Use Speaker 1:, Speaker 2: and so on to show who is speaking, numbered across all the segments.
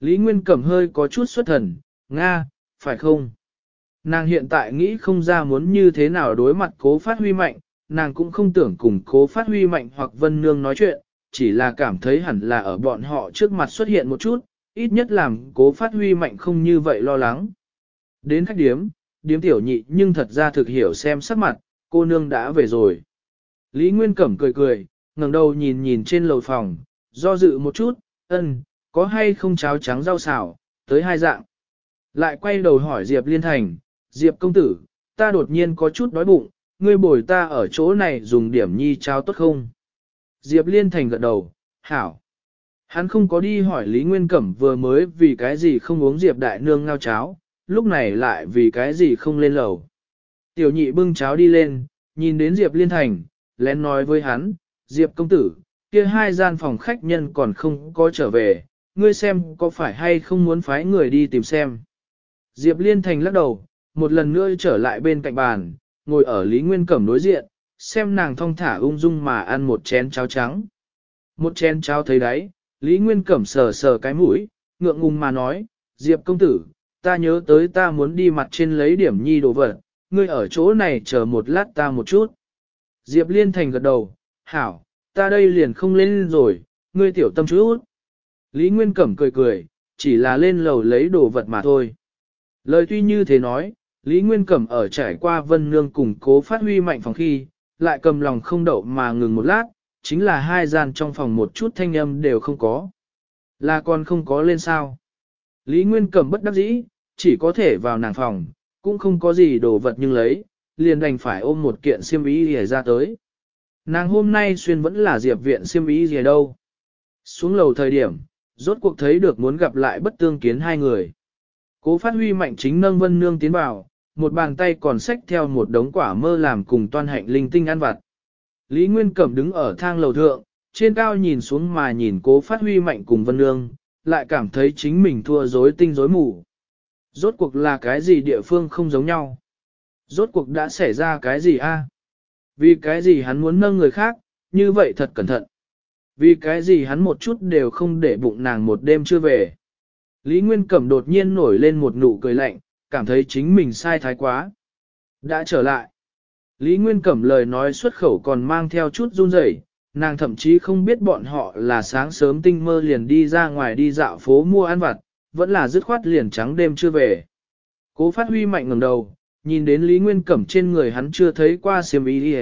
Speaker 1: Lý Nguyên Cẩm hơi có chút xuất thần, Nga, phải không? Nàng hiện tại nghĩ không ra muốn như thế nào đối mặt cố phát huy mạnh, nàng cũng không tưởng cùng cố phát huy mạnh hoặc vân nương nói chuyện, chỉ là cảm thấy hẳn là ở bọn họ trước mặt xuất hiện một chút, ít nhất làm cố phát huy mạnh không như vậy lo lắng. Đến khách điếm, điếm tiểu nhị nhưng thật ra thực hiểu xem sắc mặt, cô nương đã về rồi. Lý Nguyên Cẩm cười cười, ngẩng đầu nhìn nhìn trên lầu phòng, do dự một chút, ân, có hay không cháo trắng rau xào, tới hai dạng. Lại quay đầu hỏi Diệp Liên Thành, Diệp công tử, ta đột nhiên có chút đói bụng, ngươi bồi ta ở chỗ này dùng điểm nhi cháo tốt không? Diệp Liên Thành gật đầu, hảo. Hắn không có đi hỏi Lý Nguyên Cẩm vừa mới vì cái gì không uống Diệp Đại Nương ngao cháo, lúc này lại vì cái gì không lên lầu. Tiểu nhị bưng cháo đi lên, nhìn đến Diệp Liên Thành, lén nói với hắn, Diệp công tử, kia hai gian phòng khách nhân còn không có trở về, ngươi xem có phải hay không muốn phái người đi tìm xem. Diệp Liên Thành lắc đầu, một lần nữa trở lại bên cạnh bàn, ngồi ở Lý Nguyên Cẩm đối diện, xem nàng thong thả ung dung mà ăn một chén cháo trắng. Một chén cháo thấy đấy, Lý Nguyên Cẩm sờ sờ cái mũi, ngượng ngùng mà nói, Diệp công tử, ta nhớ tới ta muốn đi mặt trên lấy điểm nhi đồ vật, ngươi ở chỗ này chờ một lát ta một chút. Diệp Liên Thành gật đầu, hảo, ta đây liền không lên rồi, ngươi tiểu tâm chút. Lý Nguyên Cẩm cười cười, chỉ là lên lầu lấy đồ vật mà thôi. Lời tuy như thế nói, Lý Nguyên Cẩm ở trải qua vân nương cùng cố phát huy mạnh phòng khi, lại cầm lòng không đậu mà ngừng một lát, chính là hai gian trong phòng một chút thanh âm đều không có. Là còn không có lên sao. Lý Nguyên Cẩm bất đắc dĩ, chỉ có thể vào nàng phòng, cũng không có gì đồ vật nhưng lấy, liền đành phải ôm một kiện xiêm ý gì ra tới. Nàng hôm nay xuyên vẫn là diệp viện xiêm ý gì đâu. Xuống lầu thời điểm, Rốt cuộc thấy được muốn gặp lại bất tương kiến hai người. Cố phát huy mạnh chính nâng vân nương tiến vào, một bàn tay còn xách theo một đống quả mơ làm cùng toàn hạnh linh tinh ăn vặt. Lý Nguyên Cẩm đứng ở thang lầu thượng, trên cao nhìn xuống mà nhìn cố phát huy mạnh cùng vân nương, lại cảm thấy chính mình thua rối tinh rối mù. Rốt cuộc là cái gì địa phương không giống nhau? Rốt cuộc đã xảy ra cái gì a? Vì cái gì hắn muốn nâng người khác, như vậy thật cẩn thận. Vì cái gì hắn một chút đều không để bụng nàng một đêm chưa về. Lý Nguyên Cẩm đột nhiên nổi lên một nụ cười lạnh, cảm thấy chính mình sai thái quá. Đã trở lại. Lý Nguyên Cẩm lời nói xuất khẩu còn mang theo chút run rẩy nàng thậm chí không biết bọn họ là sáng sớm tinh mơ liền đi ra ngoài đi dạo phố mua ăn vặt, vẫn là dứt khoát liền trắng đêm chưa về. Cố phát huy mạnh ngừng đầu, nhìn đến Lý Nguyên Cẩm trên người hắn chưa thấy qua siêm ý đi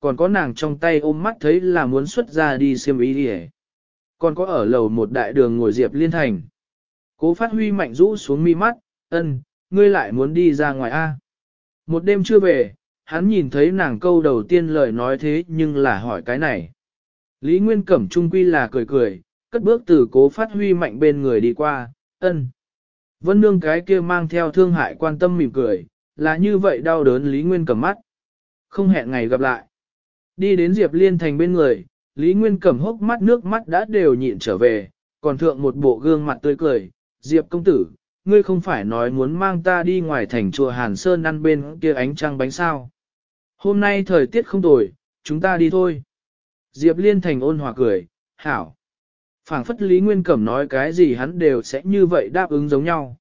Speaker 1: còn có nàng trong tay ôm mắt thấy là muốn xuất ra đi xem ý đi. Còn có ở lầu một đại đường ngồi Diệp Liên Thành. Cố phát huy mạnh rũ xuống mi mắt, ân, ngươi lại muốn đi ra ngoài A. Một đêm chưa về, hắn nhìn thấy nàng câu đầu tiên lời nói thế nhưng là hỏi cái này. Lý Nguyên Cẩm trung quy là cười cười, cất bước từ cố phát huy mạnh bên người đi qua, ân. Vân nương cái kia mang theo thương hại quan tâm mỉm cười, là như vậy đau đớn Lý Nguyên Cẩm mắt. Không hẹn ngày gặp lại. Đi đến Diệp Liên Thành bên người, Lý Nguyên Cẩm hốc mắt nước mắt đã đều nhịn trở về, còn thượng một bộ gương mặt tươi cười, Diệp công tử, ngươi không phải nói muốn mang ta đi ngoài thành chùa Hàn Sơn ăn bên kia ánh trăng bánh sao. Hôm nay thời tiết không tồi, chúng ta đi thôi. Diệp Liên Thành ôn hòa cười, hảo. phảng phất Lý Nguyên Cẩm nói cái gì hắn đều sẽ như vậy đáp ứng giống nhau.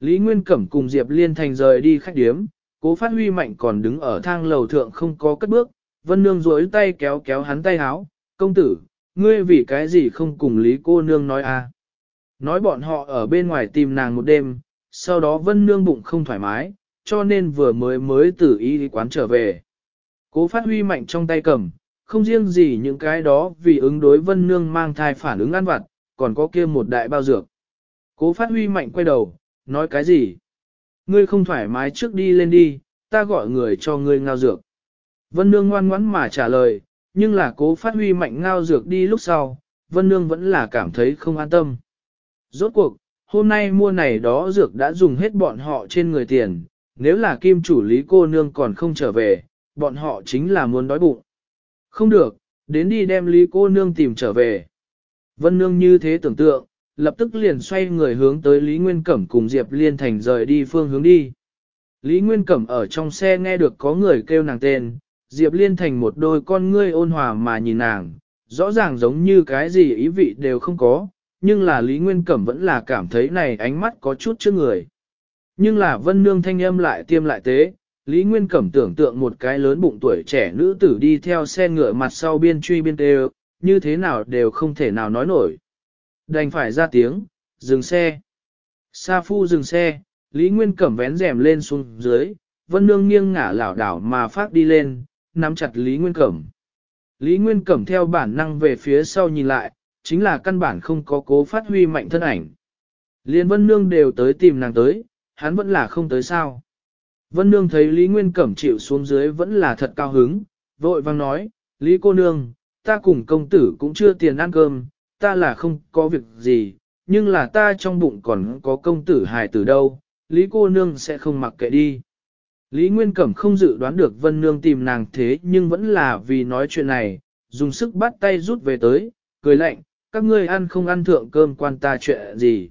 Speaker 1: Lý Nguyên Cẩm cùng Diệp Liên Thành rời đi khách điếm, cố phát huy mạnh còn đứng ở thang lầu thượng không có cất bước, Vân Nương duỗi tay kéo kéo hắn tay háo, công tử, ngươi vì cái gì không cùng Lý cô nương nói à? Nói bọn họ ở bên ngoài tìm nàng một đêm, sau đó Vân Nương bụng không thoải mái, cho nên vừa mới mới tử y quán trở về. Cố phát huy mạnh trong tay cầm, không riêng gì những cái đó vì ứng đối Vân Nương mang thai phản ứng ăn vặt, còn có kia một đại bao dược. Cố phát huy mạnh quay đầu, nói cái gì? Ngươi không thoải mái trước đi lên đi, ta gọi người cho ngươi ngao dược. Vân Nương ngoan ngoãn mà trả lời, nhưng là cố phát huy mạnh ngao dược đi lúc sau, Vân Nương vẫn là cảm thấy không an tâm. Rốt cuộc, hôm nay mua này đó dược đã dùng hết bọn họ trên người tiền, nếu là kim chủ lý cô nương còn không trở về, bọn họ chính là muốn đói bụng. Không được, đến đi đem lý cô nương tìm trở về. Vân Nương như thế tưởng tượng, lập tức liền xoay người hướng tới Lý Nguyên Cẩm cùng Diệp Liên Thành rời đi phương hướng đi. Lý Nguyên Cẩm ở trong xe nghe được có người kêu nàng tên, Diệp Liên thành một đôi con ngươi ôn hòa mà nhìn nàng, rõ ràng giống như cái gì ý vị đều không có, nhưng là Lý Nguyên Cẩm vẫn là cảm thấy này ánh mắt có chút trước người. Nhưng là Vân Nương thanh âm lại tiêm lại tế, Lý Nguyên Cẩm tưởng tượng một cái lớn bụng tuổi trẻ nữ tử đi theo xe ngựa mặt sau biên truy biên tê như thế nào đều không thể nào nói nổi. Đành phải ra tiếng, dừng xe. Sa phu dừng xe, Lý Nguyên Cẩm vén rèm lên xuống dưới, Vân Nương nghiêng ngả lảo đảo mà phát đi lên, nắm chặt Lý Nguyên Cẩm. Lý Nguyên Cẩm theo bản năng về phía sau nhìn lại, chính là căn bản không có cố phát huy mạnh thân ảnh. Liên Vân Nương đều tới tìm nàng tới, hắn vẫn là không tới sao. Vân Nương thấy Lý Nguyên Cẩm chịu xuống dưới vẫn là thật cao hứng, vội vang nói, Lý cô nương, ta cùng công tử cũng chưa tiền ăn cơm, ta là không có việc gì, nhưng là ta trong bụng còn có công tử hài tử đâu, Lý cô nương sẽ không mặc kệ đi. Lý Nguyên Cẩm không dự đoán được Vân Nương tìm nàng thế nhưng vẫn là vì nói chuyện này, dùng sức bắt tay rút về tới, cười lạnh, các ngươi ăn không ăn thượng cơm quan ta chuyện gì.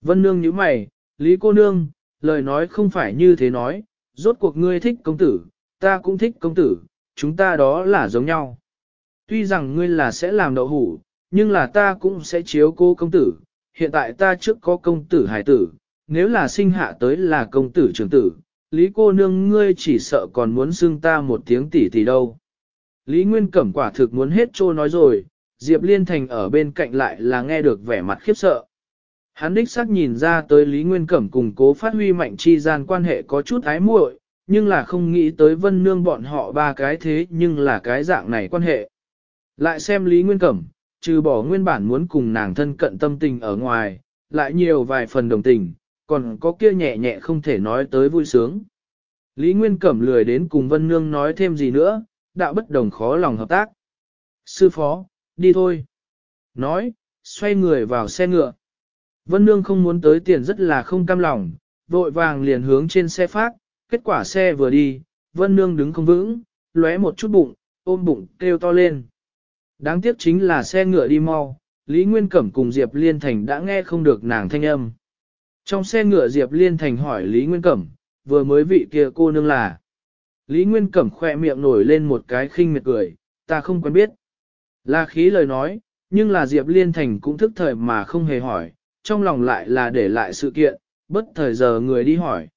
Speaker 1: Vân Nương như mày, Lý cô nương, lời nói không phải như thế nói, rốt cuộc ngươi thích công tử, ta cũng thích công tử, chúng ta đó là giống nhau. Tuy rằng ngươi là sẽ làm đậu hủ, nhưng là ta cũng sẽ chiếu cô công tử, hiện tại ta trước có công tử hải tử, nếu là sinh hạ tới là công tử trưởng tử, Lý cô nương ngươi chỉ sợ còn muốn xưng ta một tiếng tỷ tỷ đâu. Lý Nguyên Cẩm quả thực muốn hết trô nói rồi, Diệp Liên Thành ở bên cạnh lại là nghe được vẻ mặt khiếp sợ. Hắn đích xác nhìn ra tới Lý Nguyên Cẩm cùng cố phát huy mạnh chi gian quan hệ có chút ái muội, nhưng là không nghĩ tới vân nương bọn họ ba cái thế nhưng là cái dạng này quan hệ. Lại xem Lý Nguyên Cẩm, trừ bỏ nguyên bản muốn cùng nàng thân cận tâm tình ở ngoài, lại nhiều vài phần đồng tình, còn có kia nhẹ nhẹ không thể nói tới vui sướng. Lý Nguyên Cẩm lười đến cùng Vân Nương nói thêm gì nữa, đạo bất đồng khó lòng hợp tác. Sư phó, đi thôi. Nói, xoay người vào xe ngựa. Vân Nương không muốn tới tiền rất là không cam lòng, vội vàng liền hướng trên xe phát, kết quả xe vừa đi, Vân Nương đứng không vững, lóe một chút bụng, ôm bụng kêu to lên. Đáng tiếc chính là xe ngựa đi mau, Lý Nguyên Cẩm cùng Diệp Liên Thành đã nghe không được nàng thanh âm. Trong xe ngựa Diệp Liên Thành hỏi Lý Nguyên Cẩm, vừa mới vị kia cô nương là. Lý Nguyên Cẩm khỏe miệng nổi lên một cái khinh miệt cười, ta không quen biết. Là khí lời nói, nhưng là Diệp Liên Thành cũng thức thời mà không hề hỏi, trong lòng lại là để lại sự kiện, bất thời giờ người đi hỏi.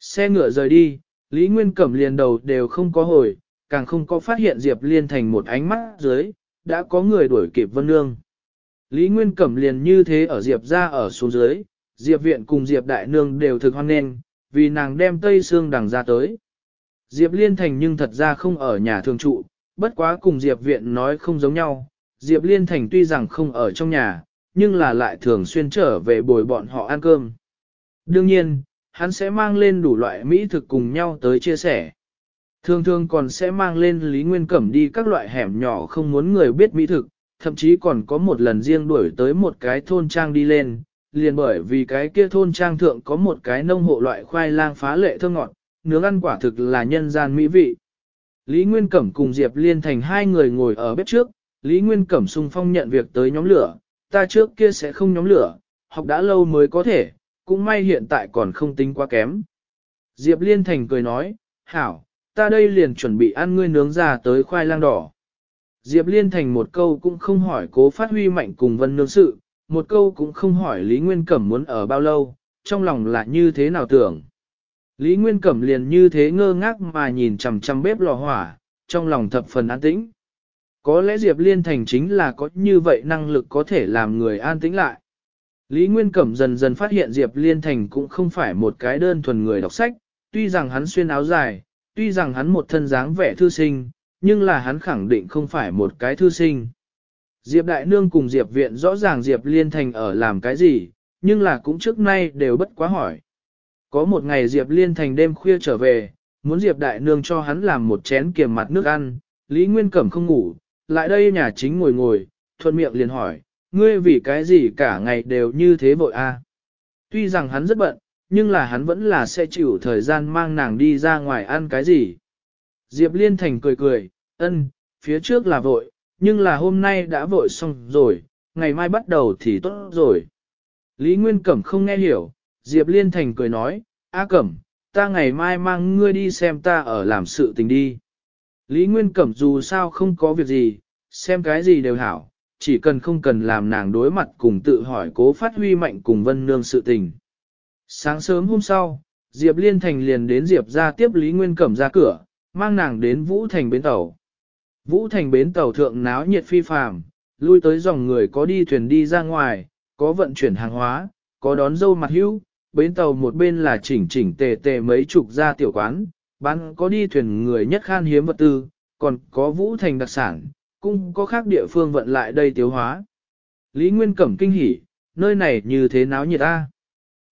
Speaker 1: Xe ngựa rời đi, Lý Nguyên Cẩm liền đầu đều không có hồi, càng không có phát hiện Diệp Liên Thành một ánh mắt dưới, đã có người đuổi kịp Vân Nương. Lý Nguyên Cẩm liền như thế ở Diệp ra ở xuống dưới, Diệp Viện cùng Diệp Đại Nương đều thực hoan nên, vì nàng đem Tây Sương đằng ra tới. Diệp Liên Thành nhưng thật ra không ở nhà thường trụ, bất quá cùng Diệp Viện nói không giống nhau. Diệp Liên Thành tuy rằng không ở trong nhà, nhưng là lại thường xuyên trở về bồi bọn họ ăn cơm. Đương nhiên, hắn sẽ mang lên đủ loại mỹ thực cùng nhau tới chia sẻ. Thường thường còn sẽ mang lên Lý Nguyên Cẩm đi các loại hẻm nhỏ không muốn người biết mỹ thực, thậm chí còn có một lần riêng đuổi tới một cái thôn trang đi lên, liền bởi vì cái kia thôn trang thượng có một cái nông hộ loại khoai lang phá lệ thơ ngọt, nướng ăn quả thực là nhân gian mỹ vị. Lý Nguyên Cẩm cùng Diệp Liên thành hai người ngồi ở bếp trước, Lý Nguyên Cẩm xung phong nhận việc tới nhóm lửa, ta trước kia sẽ không nhóm lửa, học đã lâu mới có thể, cũng may hiện tại còn không tính quá kém. Diệp Liên thành cười nói, hảo, ta đây liền chuẩn bị ăn ngươi nướng ra tới khoai lang đỏ. Diệp Liên thành một câu cũng không hỏi cố phát huy mạnh cùng vân nương sự, một câu cũng không hỏi Lý Nguyên Cẩm muốn ở bao lâu, trong lòng là như thế nào tưởng. Lý Nguyên Cẩm liền như thế ngơ ngác mà nhìn chằm chằm bếp lò hỏa, trong lòng thập phần an tĩnh. Có lẽ Diệp Liên Thành chính là có như vậy năng lực có thể làm người an tĩnh lại. Lý Nguyên Cẩm dần dần phát hiện Diệp Liên Thành cũng không phải một cái đơn thuần người đọc sách, tuy rằng hắn xuyên áo dài, tuy rằng hắn một thân dáng vẻ thư sinh, nhưng là hắn khẳng định không phải một cái thư sinh. Diệp Đại Nương cùng Diệp Viện rõ ràng Diệp Liên Thành ở làm cái gì, nhưng là cũng trước nay đều bất quá hỏi. Có một ngày Diệp Liên Thành đêm khuya trở về, muốn Diệp Đại Nương cho hắn làm một chén kiềm mặt nước ăn, Lý Nguyên Cẩm không ngủ, lại đây nhà chính ngồi ngồi, thuận miệng liền hỏi, ngươi vì cái gì cả ngày đều như thế vội a à? Tuy rằng hắn rất bận, nhưng là hắn vẫn là sẽ chịu thời gian mang nàng đi ra ngoài ăn cái gì. Diệp Liên Thành cười cười, ân, phía trước là vội, nhưng là hôm nay đã vội xong rồi, ngày mai bắt đầu thì tốt rồi. Lý Nguyên Cẩm không nghe hiểu, Diệp Liên Thành cười nói, A Cẩm, ta ngày mai mang ngươi đi xem ta ở làm sự tình đi. Lý Nguyên Cẩm dù sao không có việc gì, xem cái gì đều hảo, chỉ cần không cần làm nàng đối mặt cùng tự hỏi cố phát huy mạnh cùng Vân Nương sự tình. Sáng sớm hôm sau, Diệp Liên Thành liền đến Diệp ra tiếp Lý Nguyên Cẩm ra cửa, mang nàng đến Vũ Thành bến tàu. Vũ thành bến tàu thượng náo nhiệt phi phàm, lui tới dòng người có đi thuyền đi ra ngoài, có vận chuyển hàng hóa, có đón dâu mặt hữu, bến tàu một bên là chỉnh chỉnh tề tề mấy chục gia tiểu quán, bán có đi thuyền người nhất khan hiếm vật tư, còn có vũ thành đặc sản, cũng có khác địa phương vận lại đây tiêu hóa. Lý Nguyên Cẩm kinh hỉ, nơi này như thế náo nhiệt a.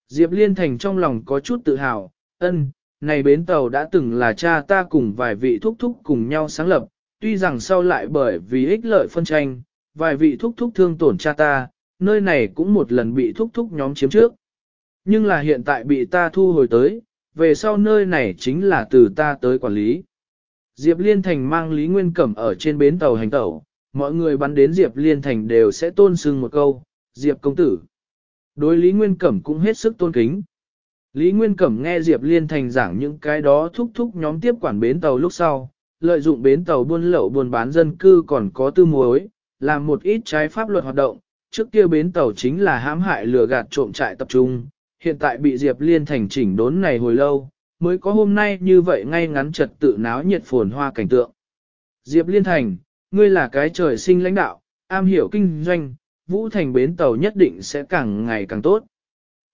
Speaker 1: Diệp Liên Thành trong lòng có chút tự hào, ân, này bến tàu đã từng là cha ta cùng vài vị thúc thúc cùng nhau sáng lập, tuy rằng sau lại bởi vì ích lợi phân tranh, vài vị thúc thúc thương tổn cha ta, nơi này cũng một lần bị thúc thúc nhóm chiếm trước. Nhưng là hiện tại bị ta thu hồi tới, về sau nơi này chính là từ ta tới quản lý. Diệp Liên Thành mang Lý Nguyên Cẩm ở trên bến tàu hành tẩu, mọi người bắn đến Diệp Liên Thành đều sẽ tôn sưng một câu, Diệp công tử. Đối Lý Nguyên Cẩm cũng hết sức tôn kính. Lý Nguyên Cẩm nghe Diệp Liên Thành giảng những cái đó thúc thúc nhóm tiếp quản bến tàu lúc sau, lợi dụng bến tàu buôn lậu buôn bán dân cư còn có tư muối, làm một ít trái pháp luật hoạt động. Trước kia bến tàu chính là hãm hại lừa gạt trộm trại tập trung, hiện tại bị Diệp Liên thành chỉnh đốn này hồi lâu, mới có hôm nay như vậy ngay ngắn trật tự náo nhiệt phồn hoa cảnh tượng. Diệp Liên thành, ngươi là cái trời sinh lãnh đạo, am hiểu kinh doanh, Vũ Thành bến tàu nhất định sẽ càng ngày càng tốt.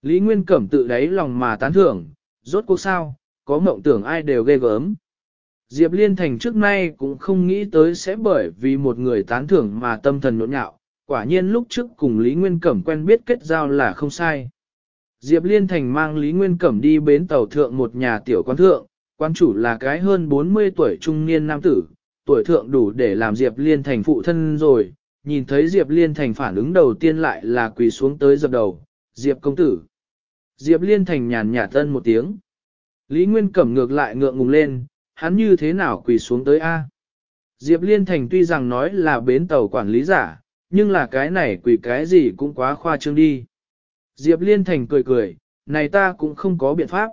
Speaker 1: Lý Nguyên Cẩm tự đáy lòng mà tán thưởng, rốt cuộc sao, có mộng tưởng ai đều ghê gớm, Diệp Liên Thành trước nay cũng không nghĩ tới sẽ bởi vì một người tán thưởng mà tâm thần nhộn nhạo, quả nhiên lúc trước cùng Lý Nguyên Cẩm quen biết kết giao là không sai. Diệp Liên Thành mang Lý Nguyên Cẩm đi bến tàu thượng một nhà tiểu quán thượng, quan chủ là cái hơn 40 tuổi trung niên nam tử, tuổi thượng đủ để làm Diệp Liên Thành phụ thân rồi, nhìn thấy Diệp Liên Thành phản ứng đầu tiên lại là quỳ xuống tới dập đầu, Diệp công tử. Diệp Liên Thành nhàn nhạt thân một tiếng. Lý Nguyên Cẩm ngược lại ngượng ngùng lên, hắn như thế nào quỳ xuống tới A. Diệp Liên Thành tuy rằng nói là bến tàu quản lý giả, nhưng là cái này quỳ cái gì cũng quá khoa trương đi. Diệp Liên Thành cười cười, này ta cũng không có biện pháp.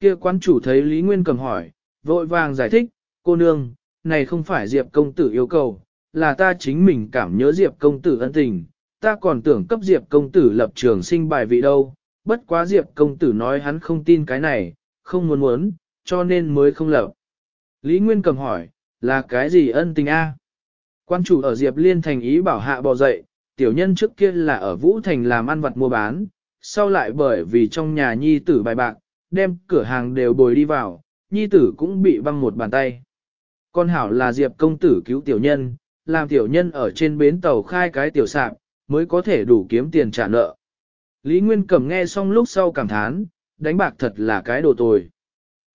Speaker 1: Kia quan chủ thấy Lý Nguyên cầm hỏi, vội vàng giải thích, cô nương, này không phải Diệp công tử yêu cầu, là ta chính mình cảm nhớ Diệp công tử ân tình, ta còn tưởng cấp Diệp công tử lập trường sinh bài vị đâu, bất quá Diệp công tử nói hắn không tin cái này, không muốn muốn, cho nên mới không lập. Lý Nguyên cầm hỏi, là cái gì ân tình A? Quan chủ ở Diệp Liên thành ý bảo hạ bò dậy, tiểu nhân trước kia là ở Vũ Thành làm ăn vặt mua bán, sau lại bởi vì trong nhà nhi tử bài bạc, đem cửa hàng đều bồi đi vào, nhi tử cũng bị văng một bàn tay. Con hảo là Diệp công tử cứu tiểu nhân, làm tiểu nhân ở trên bến tàu khai cái tiểu sạp, mới có thể đủ kiếm tiền trả nợ. Lý Nguyên Cầm nghe xong lúc sau cảm thán, đánh bạc thật là cái đồ tồi.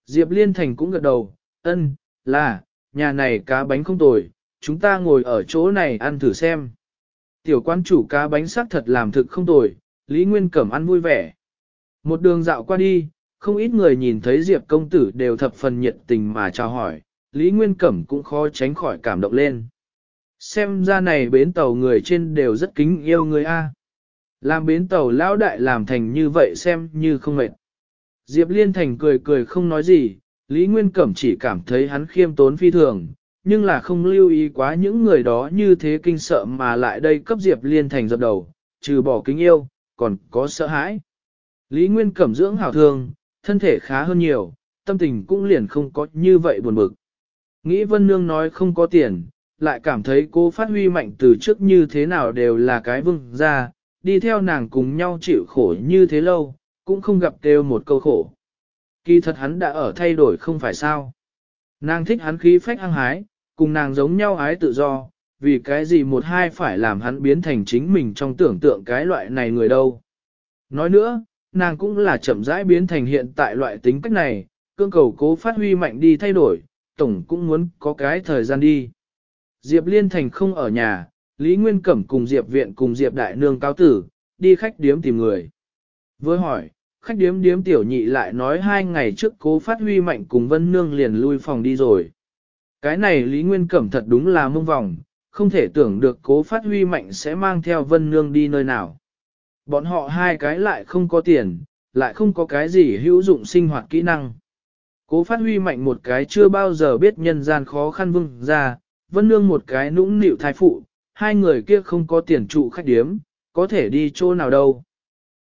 Speaker 1: Diệp Liên Thành cũng gật đầu, ân, là, nhà này cá bánh không tồi, chúng ta ngồi ở chỗ này ăn thử xem. Tiểu quan chủ cá bánh xác thật làm thực không tồi, Lý Nguyên Cẩm ăn vui vẻ. Một đường dạo qua đi, không ít người nhìn thấy Diệp công tử đều thập phần nhiệt tình mà chào hỏi, Lý Nguyên Cẩm cũng khó tránh khỏi cảm động lên. Xem ra này bến tàu người trên đều rất kính yêu người A. Làm bến tàu lão đại làm thành như vậy xem như không mệt. Diệp Liên Thành cười cười không nói gì, Lý Nguyên Cẩm chỉ cảm thấy hắn khiêm tốn phi thường, nhưng là không lưu ý quá những người đó như thế kinh sợ mà lại đây cấp Diệp Liên thành dập đầu, trừ bỏ kính yêu, còn có sợ hãi. Lý Nguyên Cẩm dưỡng hảo thương, thân thể khá hơn nhiều, tâm tình cũng liền không có như vậy buồn bực. Nghĩ Vân Nương nói không có tiền, lại cảm thấy cô phát huy mạnh từ trước như thế nào đều là cái vương ra, đi theo nàng cùng nhau chịu khổ như thế lâu, cũng không gặp kêu một câu khổ. Kỳ thật hắn đã ở thay đổi không phải sao. Nàng thích hắn khí phách ăn hái, cùng nàng giống nhau ái tự do, vì cái gì một hai phải làm hắn biến thành chính mình trong tưởng tượng cái loại này người đâu. Nói nữa, nàng cũng là chậm rãi biến thành hiện tại loại tính cách này, cương cầu cố phát huy mạnh đi thay đổi, tổng cũng muốn có cái thời gian đi. Diệp Liên Thành không ở nhà, Lý Nguyên Cẩm cùng Diệp Viện cùng Diệp Đại Nương cao tử, đi khách điếm tìm người. Với hỏi, khách điếm điếm tiểu nhị lại nói hai ngày trước cố phát huy mạnh cùng Vân Nương liền lui phòng đi rồi. Cái này Lý Nguyên Cẩm thật đúng là mông vòng, không thể tưởng được cố phát huy mạnh sẽ mang theo Vân Nương đi nơi nào. Bọn họ hai cái lại không có tiền, lại không có cái gì hữu dụng sinh hoạt kỹ năng. Cố phát huy mạnh một cái chưa bao giờ biết nhân gian khó khăn vương ra, Vân Nương một cái nũng nịu thai phụ, hai người kia không có tiền trụ khách điếm, có thể đi chỗ nào đâu.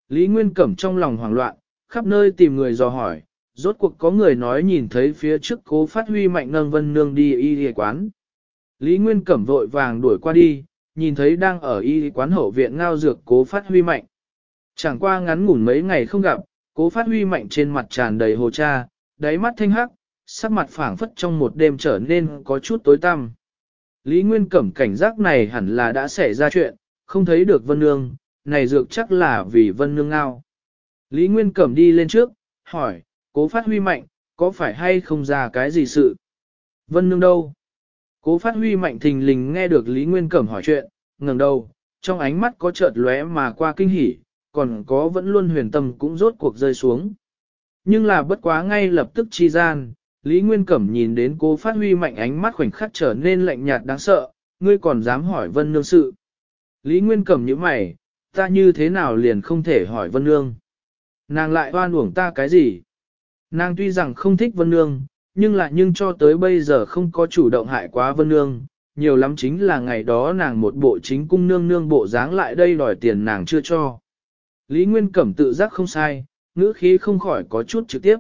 Speaker 1: Lý Nguyên Cẩm trong lòng hoảng loạn, khắp nơi tìm người dò hỏi, rốt cuộc có người nói nhìn thấy phía trước cố phát huy mạnh nâng vân nương đi y y quán. Lý Nguyên Cẩm vội vàng đuổi qua đi, nhìn thấy đang ở y quán hậu viện ngao dược cố phát huy mạnh. Chẳng qua ngắn ngủn mấy ngày không gặp, cố phát huy mạnh trên mặt tràn đầy hồ cha, đáy mắt thanh hắc, sắc mặt phản phất trong một đêm trở nên có chút tối tăm. Lý Nguyên Cẩm cảnh giác này hẳn là đã xảy ra chuyện, không thấy được Vân Nương, này dược chắc là vì vân nương ngao. Lý Nguyên Cẩm đi lên trước, hỏi, cố phát huy mạnh, có phải hay không ra cái gì sự? Vân nương đâu? Cố phát huy mạnh thình lình nghe được Lý Nguyên Cẩm hỏi chuyện, ngừng đầu, trong ánh mắt có chợt lóe mà qua kinh hỉ, còn có vẫn luôn huyền tâm cũng rốt cuộc rơi xuống. Nhưng là bất quá ngay lập tức chi gian, Lý Nguyên Cẩm nhìn đến cố phát huy mạnh ánh mắt khoảnh khắc trở nên lạnh nhạt đáng sợ, ngươi còn dám hỏi vân nương sự. Lý Nguyên Cẩm như mày, ta như thế nào liền không thể hỏi Vân Nương. Nàng lại oan uổng ta cái gì? Nàng tuy rằng không thích Vân Nương, nhưng lại nhưng cho tới bây giờ không có chủ động hại quá Vân Nương, nhiều lắm chính là ngày đó nàng một bộ chính cung nương nương bộ dáng lại đây đòi tiền nàng chưa cho. Lý Nguyên Cẩm tự giác không sai, ngữ khí không khỏi có chút trực tiếp.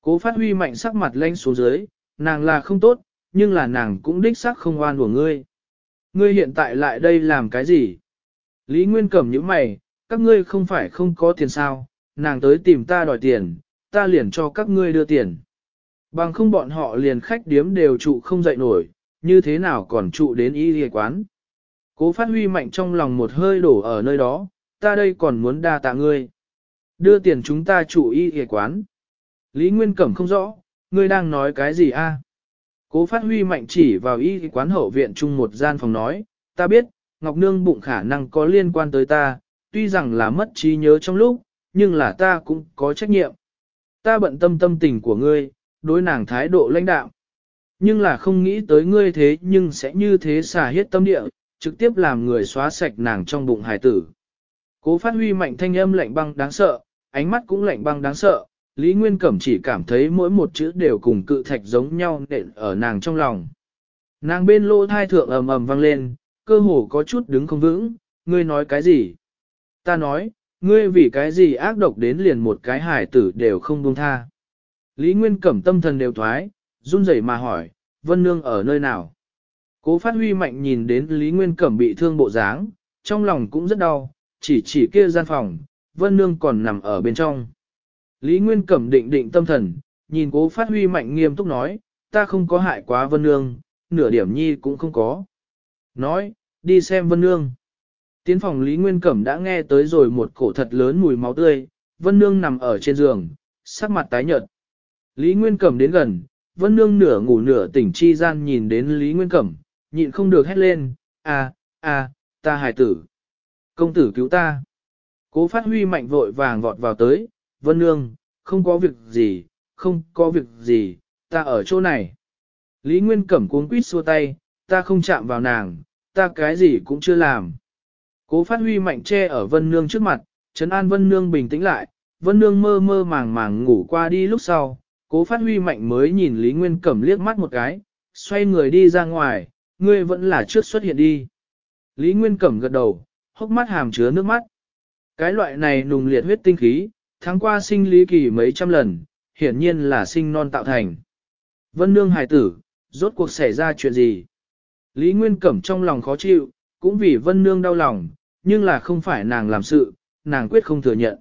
Speaker 1: Cố phát huy mạnh sắc mặt lanh xuống dưới, nàng là không tốt, nhưng là nàng cũng đích xác không oan của ngươi. Ngươi hiện tại lại đây làm cái gì? Lý Nguyên Cẩm những mày, các ngươi không phải không có tiền sao, nàng tới tìm ta đòi tiền, ta liền cho các ngươi đưa tiền. Bằng không bọn họ liền khách điếm đều trụ không dậy nổi, như thế nào còn trụ đến y ghề quán. Cố phát huy mạnh trong lòng một hơi đổ ở nơi đó, ta đây còn muốn đa tạ ngươi. Đưa tiền chúng ta trụ y ghề quán. Lý Nguyên Cẩm không rõ, ngươi đang nói cái gì A? Cố phát huy mạnh chỉ vào y quán hậu viện chung một gian phòng nói, ta biết, Ngọc Nương bụng khả năng có liên quan tới ta, tuy rằng là mất trí nhớ trong lúc, nhưng là ta cũng có trách nhiệm. Ta bận tâm tâm tình của ngươi, đối nàng thái độ lãnh đạo. Nhưng là không nghĩ tới ngươi thế nhưng sẽ như thế xả hết tâm địa, trực tiếp làm người xóa sạch nàng trong bụng hải tử. Cố phát huy mạnh thanh âm lạnh băng đáng sợ, ánh mắt cũng lạnh băng đáng sợ, Lý Nguyên Cẩm chỉ cảm thấy mỗi một chữ đều cùng cự thạch giống nhau nện ở nàng trong lòng. Nàng bên lô thai thượng ầm ầm vang lên, cơ hồ có chút đứng không vững, ngươi nói cái gì? Ta nói, ngươi vì cái gì ác độc đến liền một cái hải tử đều không buông tha. Lý Nguyên Cẩm tâm thần đều thoái, run rẩy mà hỏi, Vân Nương ở nơi nào? Cố phát huy mạnh nhìn đến Lý Nguyên Cẩm bị thương bộ dáng, trong lòng cũng rất đau, chỉ chỉ kia gian phòng, Vân Nương còn nằm ở bên trong. Lý Nguyên Cẩm định định tâm thần, nhìn cố phát huy mạnh nghiêm túc nói, ta không có hại quá Vân Nương, nửa điểm nhi cũng không có nói, đi xem Vân Nương. Tiến phòng Lý Nguyên Cẩm đã nghe tới rồi một cổ thật lớn mùi máu tươi, Vân Nương nằm ở trên giường, sắc mặt tái nhợt. Lý Nguyên Cẩm đến gần, Vân Nương nửa ngủ nửa tỉnh chi gian nhìn đến Lý Nguyên Cẩm, nhịn không được hét lên, à, à, ta hài tử. Công tử cứu ta. Cố phát huy mạnh vội vàng vọt vào tới, Vân Nương, không có việc gì, không có việc gì, ta ở chỗ này. Lý Nguyên Cẩm cuốn quýt xua tay, ta không chạm vào nàng, ta cái gì cũng chưa làm. Cố phát huy mạnh che ở vân nương trước mặt, trấn an vân nương bình tĩnh lại, vân nương mơ mơ màng màng ngủ qua đi lúc sau, cố phát huy mạnh mới nhìn Lý Nguyên Cẩm liếc mắt một cái, xoay người đi ra ngoài, ngươi vẫn là trước xuất hiện đi. Lý Nguyên Cẩm gật đầu, hốc mắt hàm chứa nước mắt. Cái loại này nùng liệt huyết tinh khí, tháng qua sinh lý kỳ mấy trăm lần, hiển nhiên là sinh non tạo thành. Vân nương hài tử, rốt cuộc xảy ra chuyện gì? Lý Nguyên Cẩm trong lòng khó chịu, cũng vì Vân Nương đau lòng, nhưng là không phải nàng làm sự, nàng quyết không thừa nhận.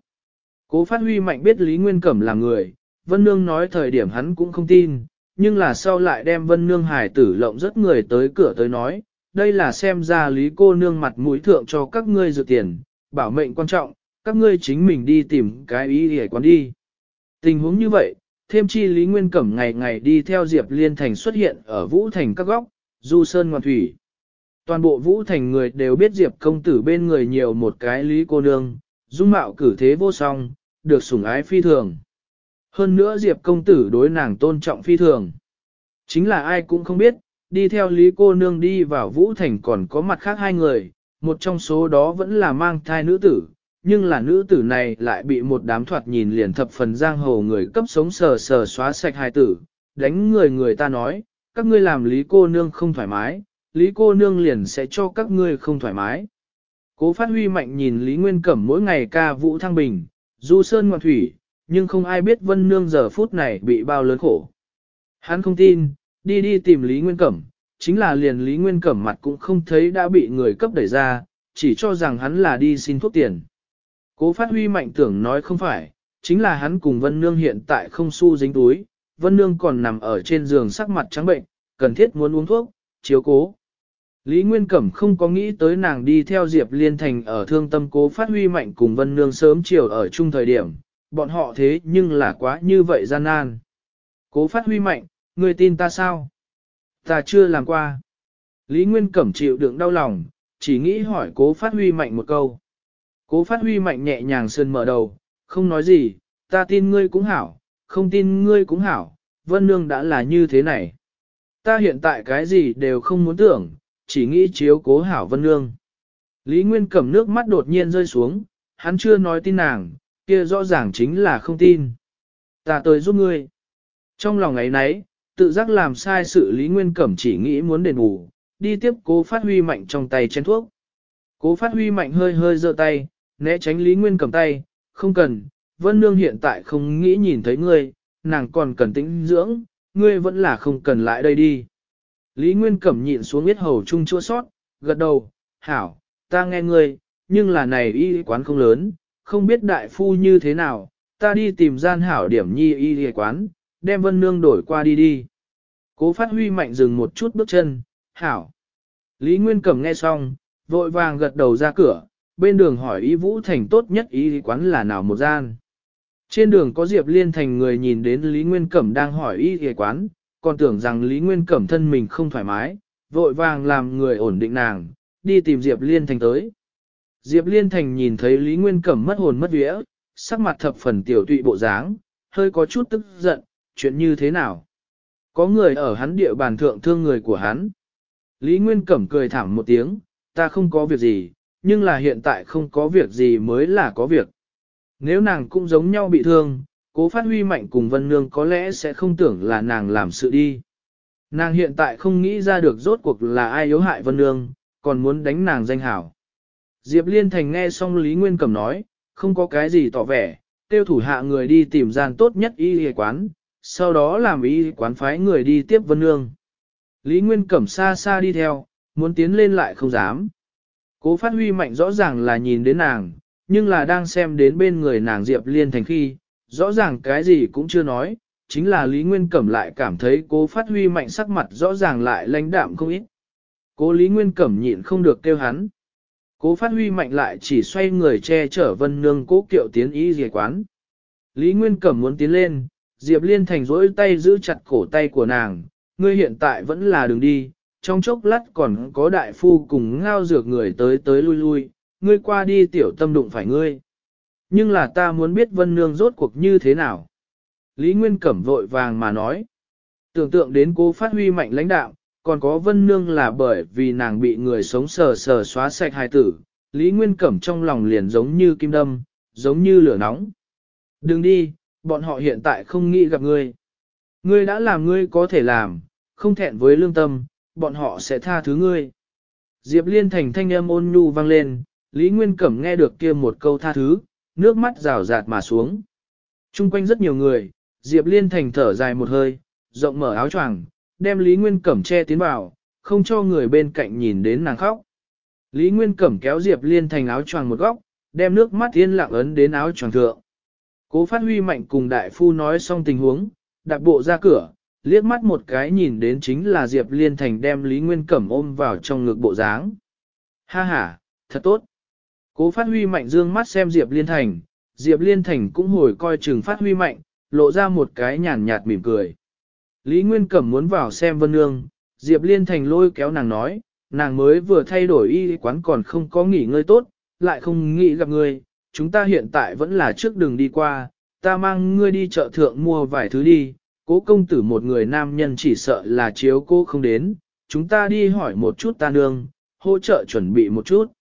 Speaker 1: Cố Phát Huy mạnh biết Lý Nguyên Cẩm là người, Vân Nương nói thời điểm hắn cũng không tin, nhưng là sau lại đem Vân Nương hải tử lộng rất người tới cửa tới nói, đây là xem ra Lý cô nương mặt mũi thượng cho các ngươi dự tiền, bảo mệnh quan trọng, các ngươi chính mình đi tìm cái ý để quán đi. Tình huống như vậy, thêm chi Lý Nguyên Cẩm ngày ngày đi theo Diệp Liên Thành xuất hiện ở Vũ Thành các góc, du sơn ngoan thủy. Toàn bộ vũ thành người đều biết Diệp công tử bên người nhiều một cái lý cô nương, dung mạo cử thế vô song, được sủng ái phi thường. Hơn nữa Diệp công tử đối nàng tôn trọng phi thường. Chính là ai cũng không biết, đi theo lý cô nương đi vào vũ thành còn có mặt khác hai người, một trong số đó vẫn là mang thai nữ tử, nhưng là nữ tử này lại bị một đám thoạt nhìn liền thập phần giang hồ người cấp sống sờ sờ xóa sạch hài tử, đánh người người ta nói, các ngươi làm lý cô nương không thoải mái, lý cô nương liền sẽ cho các ngươi không thoải mái. Cố phát huy mạnh nhìn Lý Nguyên Cẩm mỗi ngày ca vũ thăng bình, du sơn ngoạn thủy, nhưng không ai biết vân nương giờ phút này bị bao lớn khổ. Hắn không tin, đi đi tìm Lý Nguyên Cẩm, chính là liền Lý Nguyên Cẩm mặt cũng không thấy đã bị người cấp đẩy ra, chỉ cho rằng hắn là đi xin thuốc tiền. Cố phát huy mạnh tưởng nói không phải, chính là hắn cùng vân nương hiện tại không xu dính túi, Vân Nương còn nằm ở trên giường sắc mặt trắng bệnh, cần thiết muốn uống thuốc, chiếu cố. Lý Nguyên Cẩm không có nghĩ tới nàng đi theo Diệp Liên Thành ở thương tâm cố phát huy mạnh cùng Vân Nương sớm chiều ở chung thời điểm, bọn họ thế nhưng là quá như vậy gian nan. Cố phát huy mạnh, người tin ta sao? Ta chưa làm qua. Lý Nguyên Cẩm chịu đựng đau lòng, chỉ nghĩ hỏi cố phát huy mạnh một câu. Cố phát huy mạnh nhẹ nhàng sơn mở đầu, không nói gì, ta tin ngươi cũng hảo, không tin ngươi cũng hảo, Vân Nương đã là như thế này. Ta hiện tại cái gì đều không muốn tưởng, chỉ nghĩ chiếu cố hảo Vân Nương. Lý Nguyên cầm nước mắt đột nhiên rơi xuống, hắn chưa nói tin nàng, kia rõ ràng chính là không tin. Ta tới giúp ngươi. Trong lòng ấy nấy, tự giác làm sai sự Lý Nguyên Cẩm chỉ nghĩ muốn đền bù, đi tiếp cố phát huy mạnh trong tay chén thuốc. Cố phát huy mạnh hơi hơi giơ tay, né tránh Lý Nguyên Cẩm tay, không cần, vân nương hiện tại không nghĩ nhìn thấy ngươi, nàng còn cần tĩnh dưỡng, ngươi vẫn là không cần lại đây đi. Lý Nguyên Cẩm nhịn xuống biết hầu chung chua sót, gật đầu, hảo, ta nghe ngươi, nhưng là này y quán không lớn, không biết đại phu như thế nào, ta đi tìm gian hảo điểm nhi y quán, đem vân nương đổi qua đi đi. Cố phát huy mạnh dừng một chút bước chân, hảo. Lý Nguyên Cẩm nghe xong, vội vàng gật đầu ra cửa, bên đường hỏi y vũ thành tốt nhất y quán là nào một gian. Trên đường có Diệp Liên Thành người nhìn đến Lý Nguyên Cẩm đang hỏi y y quán, còn tưởng rằng Lý Nguyên Cẩm thân mình không thoải mái, vội vàng làm người ổn định nàng, đi tìm Diệp Liên Thành tới. Diệp Liên Thành nhìn thấy Lý Nguyên Cẩm mất hồn mất vía, sắc mặt thập phần tiểu tụy bộ dáng, hơi có chút tức giận, chuyện như thế nào? Có người ở hắn địa bàn thượng thương người của hắn. Lý Nguyên Cẩm cười thảm một tiếng, ta không có việc gì, nhưng là hiện tại không có việc gì mới là có việc. Nếu nàng cũng giống nhau bị thương, cố phát huy mạnh cùng Vân Nương có lẽ sẽ không tưởng là nàng làm sự đi. Nàng hiện tại không nghĩ ra được rốt cuộc là ai yếu hại Vân Nương, còn muốn đánh nàng danh hảo. Diệp Liên Thành nghe xong Lý Nguyên Cẩm nói, không có cái gì tỏ vẻ, tiêu thủ hạ người đi tìm gian tốt nhất y y quán, sau đó làm y quán phái người đi tiếp Vân Nương. Lý Nguyên Cẩm xa xa đi theo, muốn tiến lên lại không dám. Cố phát huy mạnh rõ ràng là nhìn đến nàng, nhưng là đang xem đến bên người nàng Diệp Liên Thành khi, rõ ràng cái gì cũng chưa nói, chính là Lý Nguyên Cẩm lại cảm thấy cố phát huy mạnh sắc mặt rõ ràng lại lãnh đạm không ít. Cố Lý Nguyên Cẩm nhịn không được kêu hắn. Cố phát huy mạnh lại chỉ xoay người che chở vân nương cố kiệu tiến ý dề quán. Lý Nguyên Cẩm muốn tiến lên, Diệp Liên Thành rỗi tay giữ chặt cổ tay của nàng, ngươi hiện tại vẫn là đường đi, trong chốc lát còn có đại phu cùng ngao dược người tới tới lui lui, ngươi qua đi tiểu tâm đụng phải ngươi. Nhưng là ta muốn biết vân nương rốt cuộc như thế nào. Lý Nguyên Cẩm vội vàng mà nói. Tưởng tượng đến cô phát huy mạnh lãnh đạo, còn có vân nương là bởi vì nàng bị người sống sờ sờ xóa sạch hai tử. Lý Nguyên Cẩm trong lòng liền giống như kim đâm, giống như lửa nóng. Đừng đi, bọn họ hiện tại không nghĩ gặp ngươi. Ngươi đã làm ngươi có thể làm, không thẹn với lương tâm, bọn họ sẽ tha thứ ngươi. Diệp Liên Thành thanh âm ôn nhu vang lên, Lý Nguyên Cẩm nghe được kia một câu tha thứ, nước mắt rào rạt mà xuống. Trung quanh rất nhiều người, Diệp Liên Thành thở dài một hơi, rộng mở áo choàng, đem Lý Nguyên Cẩm che tiến vào, không cho người bên cạnh nhìn đến nàng khóc. Lý Nguyên Cẩm kéo Diệp Liên Thành áo choàng một góc, đem nước mắt thiên lặng ấn đến áo choàng thượng. Cố Phát Huy mạnh cùng đại phu nói xong tình huống, đạp bộ ra cửa, liếc mắt một cái nhìn đến chính là Diệp Liên Thành đem Lý Nguyên Cẩm ôm vào trong ngực bộ dáng. Ha ha, thật tốt. Cố phát huy mạnh dương mắt xem Diệp Liên Thành, Diệp Liên Thành cũng hồi coi chừng phát huy mạnh, lộ ra một cái nhàn nhạt mỉm cười. Lý Nguyên Cẩm muốn vào xem Vân Nương, Diệp Liên Thành lôi kéo nàng nói, nàng mới vừa thay đổi y quán còn không có nghỉ ngơi tốt, lại không nghĩ gặp ngươi, chúng ta hiện tại vẫn là trước đường đi qua, ta mang ngươi đi chợ thượng mua vài thứ đi, cố công tử một người nam nhân chỉ sợ là chiếu cô không đến, chúng ta đi hỏi một chút ta nương, hỗ trợ chuẩn bị một chút.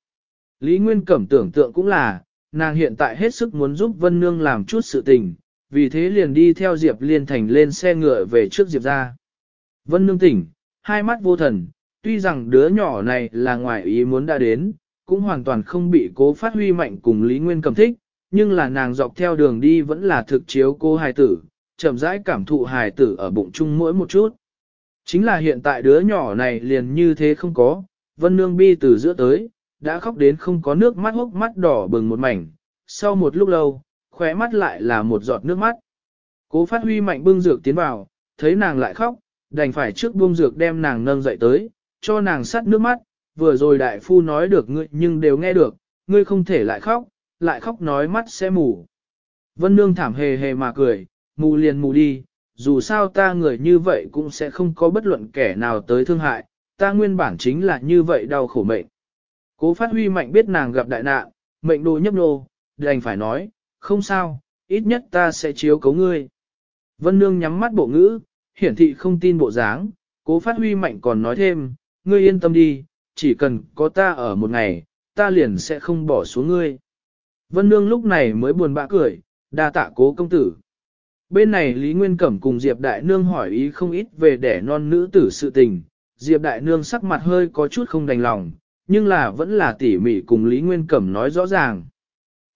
Speaker 1: Lý Nguyên Cẩm tưởng tượng cũng là, nàng hiện tại hết sức muốn giúp Vân Nương làm chút sự tình, vì thế liền đi theo Diệp Liên Thành lên xe ngựa về trước Diệp ra. Vân Nương tỉnh, hai mắt vô thần, tuy rằng đứa nhỏ này là ngoài ý muốn đã đến, cũng hoàn toàn không bị cố phát huy mạnh cùng Lý Nguyên Cẩm thích, nhưng là nàng dọc theo đường đi vẫn là thực chiếu cô hài tử, chậm rãi cảm thụ hài tử ở bụng chung mỗi một chút. Chính là hiện tại đứa nhỏ này liền như thế không có, Vân Nương bi từ giữa tới, đã khóc đến không có nước mắt hốc mắt đỏ bừng một mảnh, sau một lúc lâu, khóe mắt lại là một giọt nước mắt. Cố phát huy mạnh bưng dược tiến vào, thấy nàng lại khóc, đành phải trước buông dược đem nàng nâng dậy tới, cho nàng sắt nước mắt, vừa rồi đại phu nói được ngươi nhưng đều nghe được, ngươi không thể lại khóc, lại khóc nói mắt sẽ mù. Vân Nương thảm hề hề mà cười, mù liền mù đi, dù sao ta người như vậy cũng sẽ không có bất luận kẻ nào tới thương hại, ta nguyên bản chính là như vậy đau khổ mệnh. Cố phát huy mạnh biết nàng gặp đại nạn, mệnh đồ nhấp nô, đành phải nói, không sao, ít nhất ta sẽ chiếu cấu ngươi. Vân Nương nhắm mắt bộ ngữ, hiển thị không tin bộ dáng, cố phát huy mạnh còn nói thêm, ngươi yên tâm đi, chỉ cần có ta ở một ngày, ta liền sẽ không bỏ xuống ngươi. Vân Nương lúc này mới buồn bã cười, đa tạ cố công tử. Bên này Lý Nguyên Cẩm cùng Diệp Đại Nương hỏi ý không ít về đẻ non nữ tử sự tình, Diệp Đại Nương sắc mặt hơi có chút không đành lòng, nhưng là vẫn là tỉ mỉ cùng Lý Nguyên Cẩm nói rõ ràng.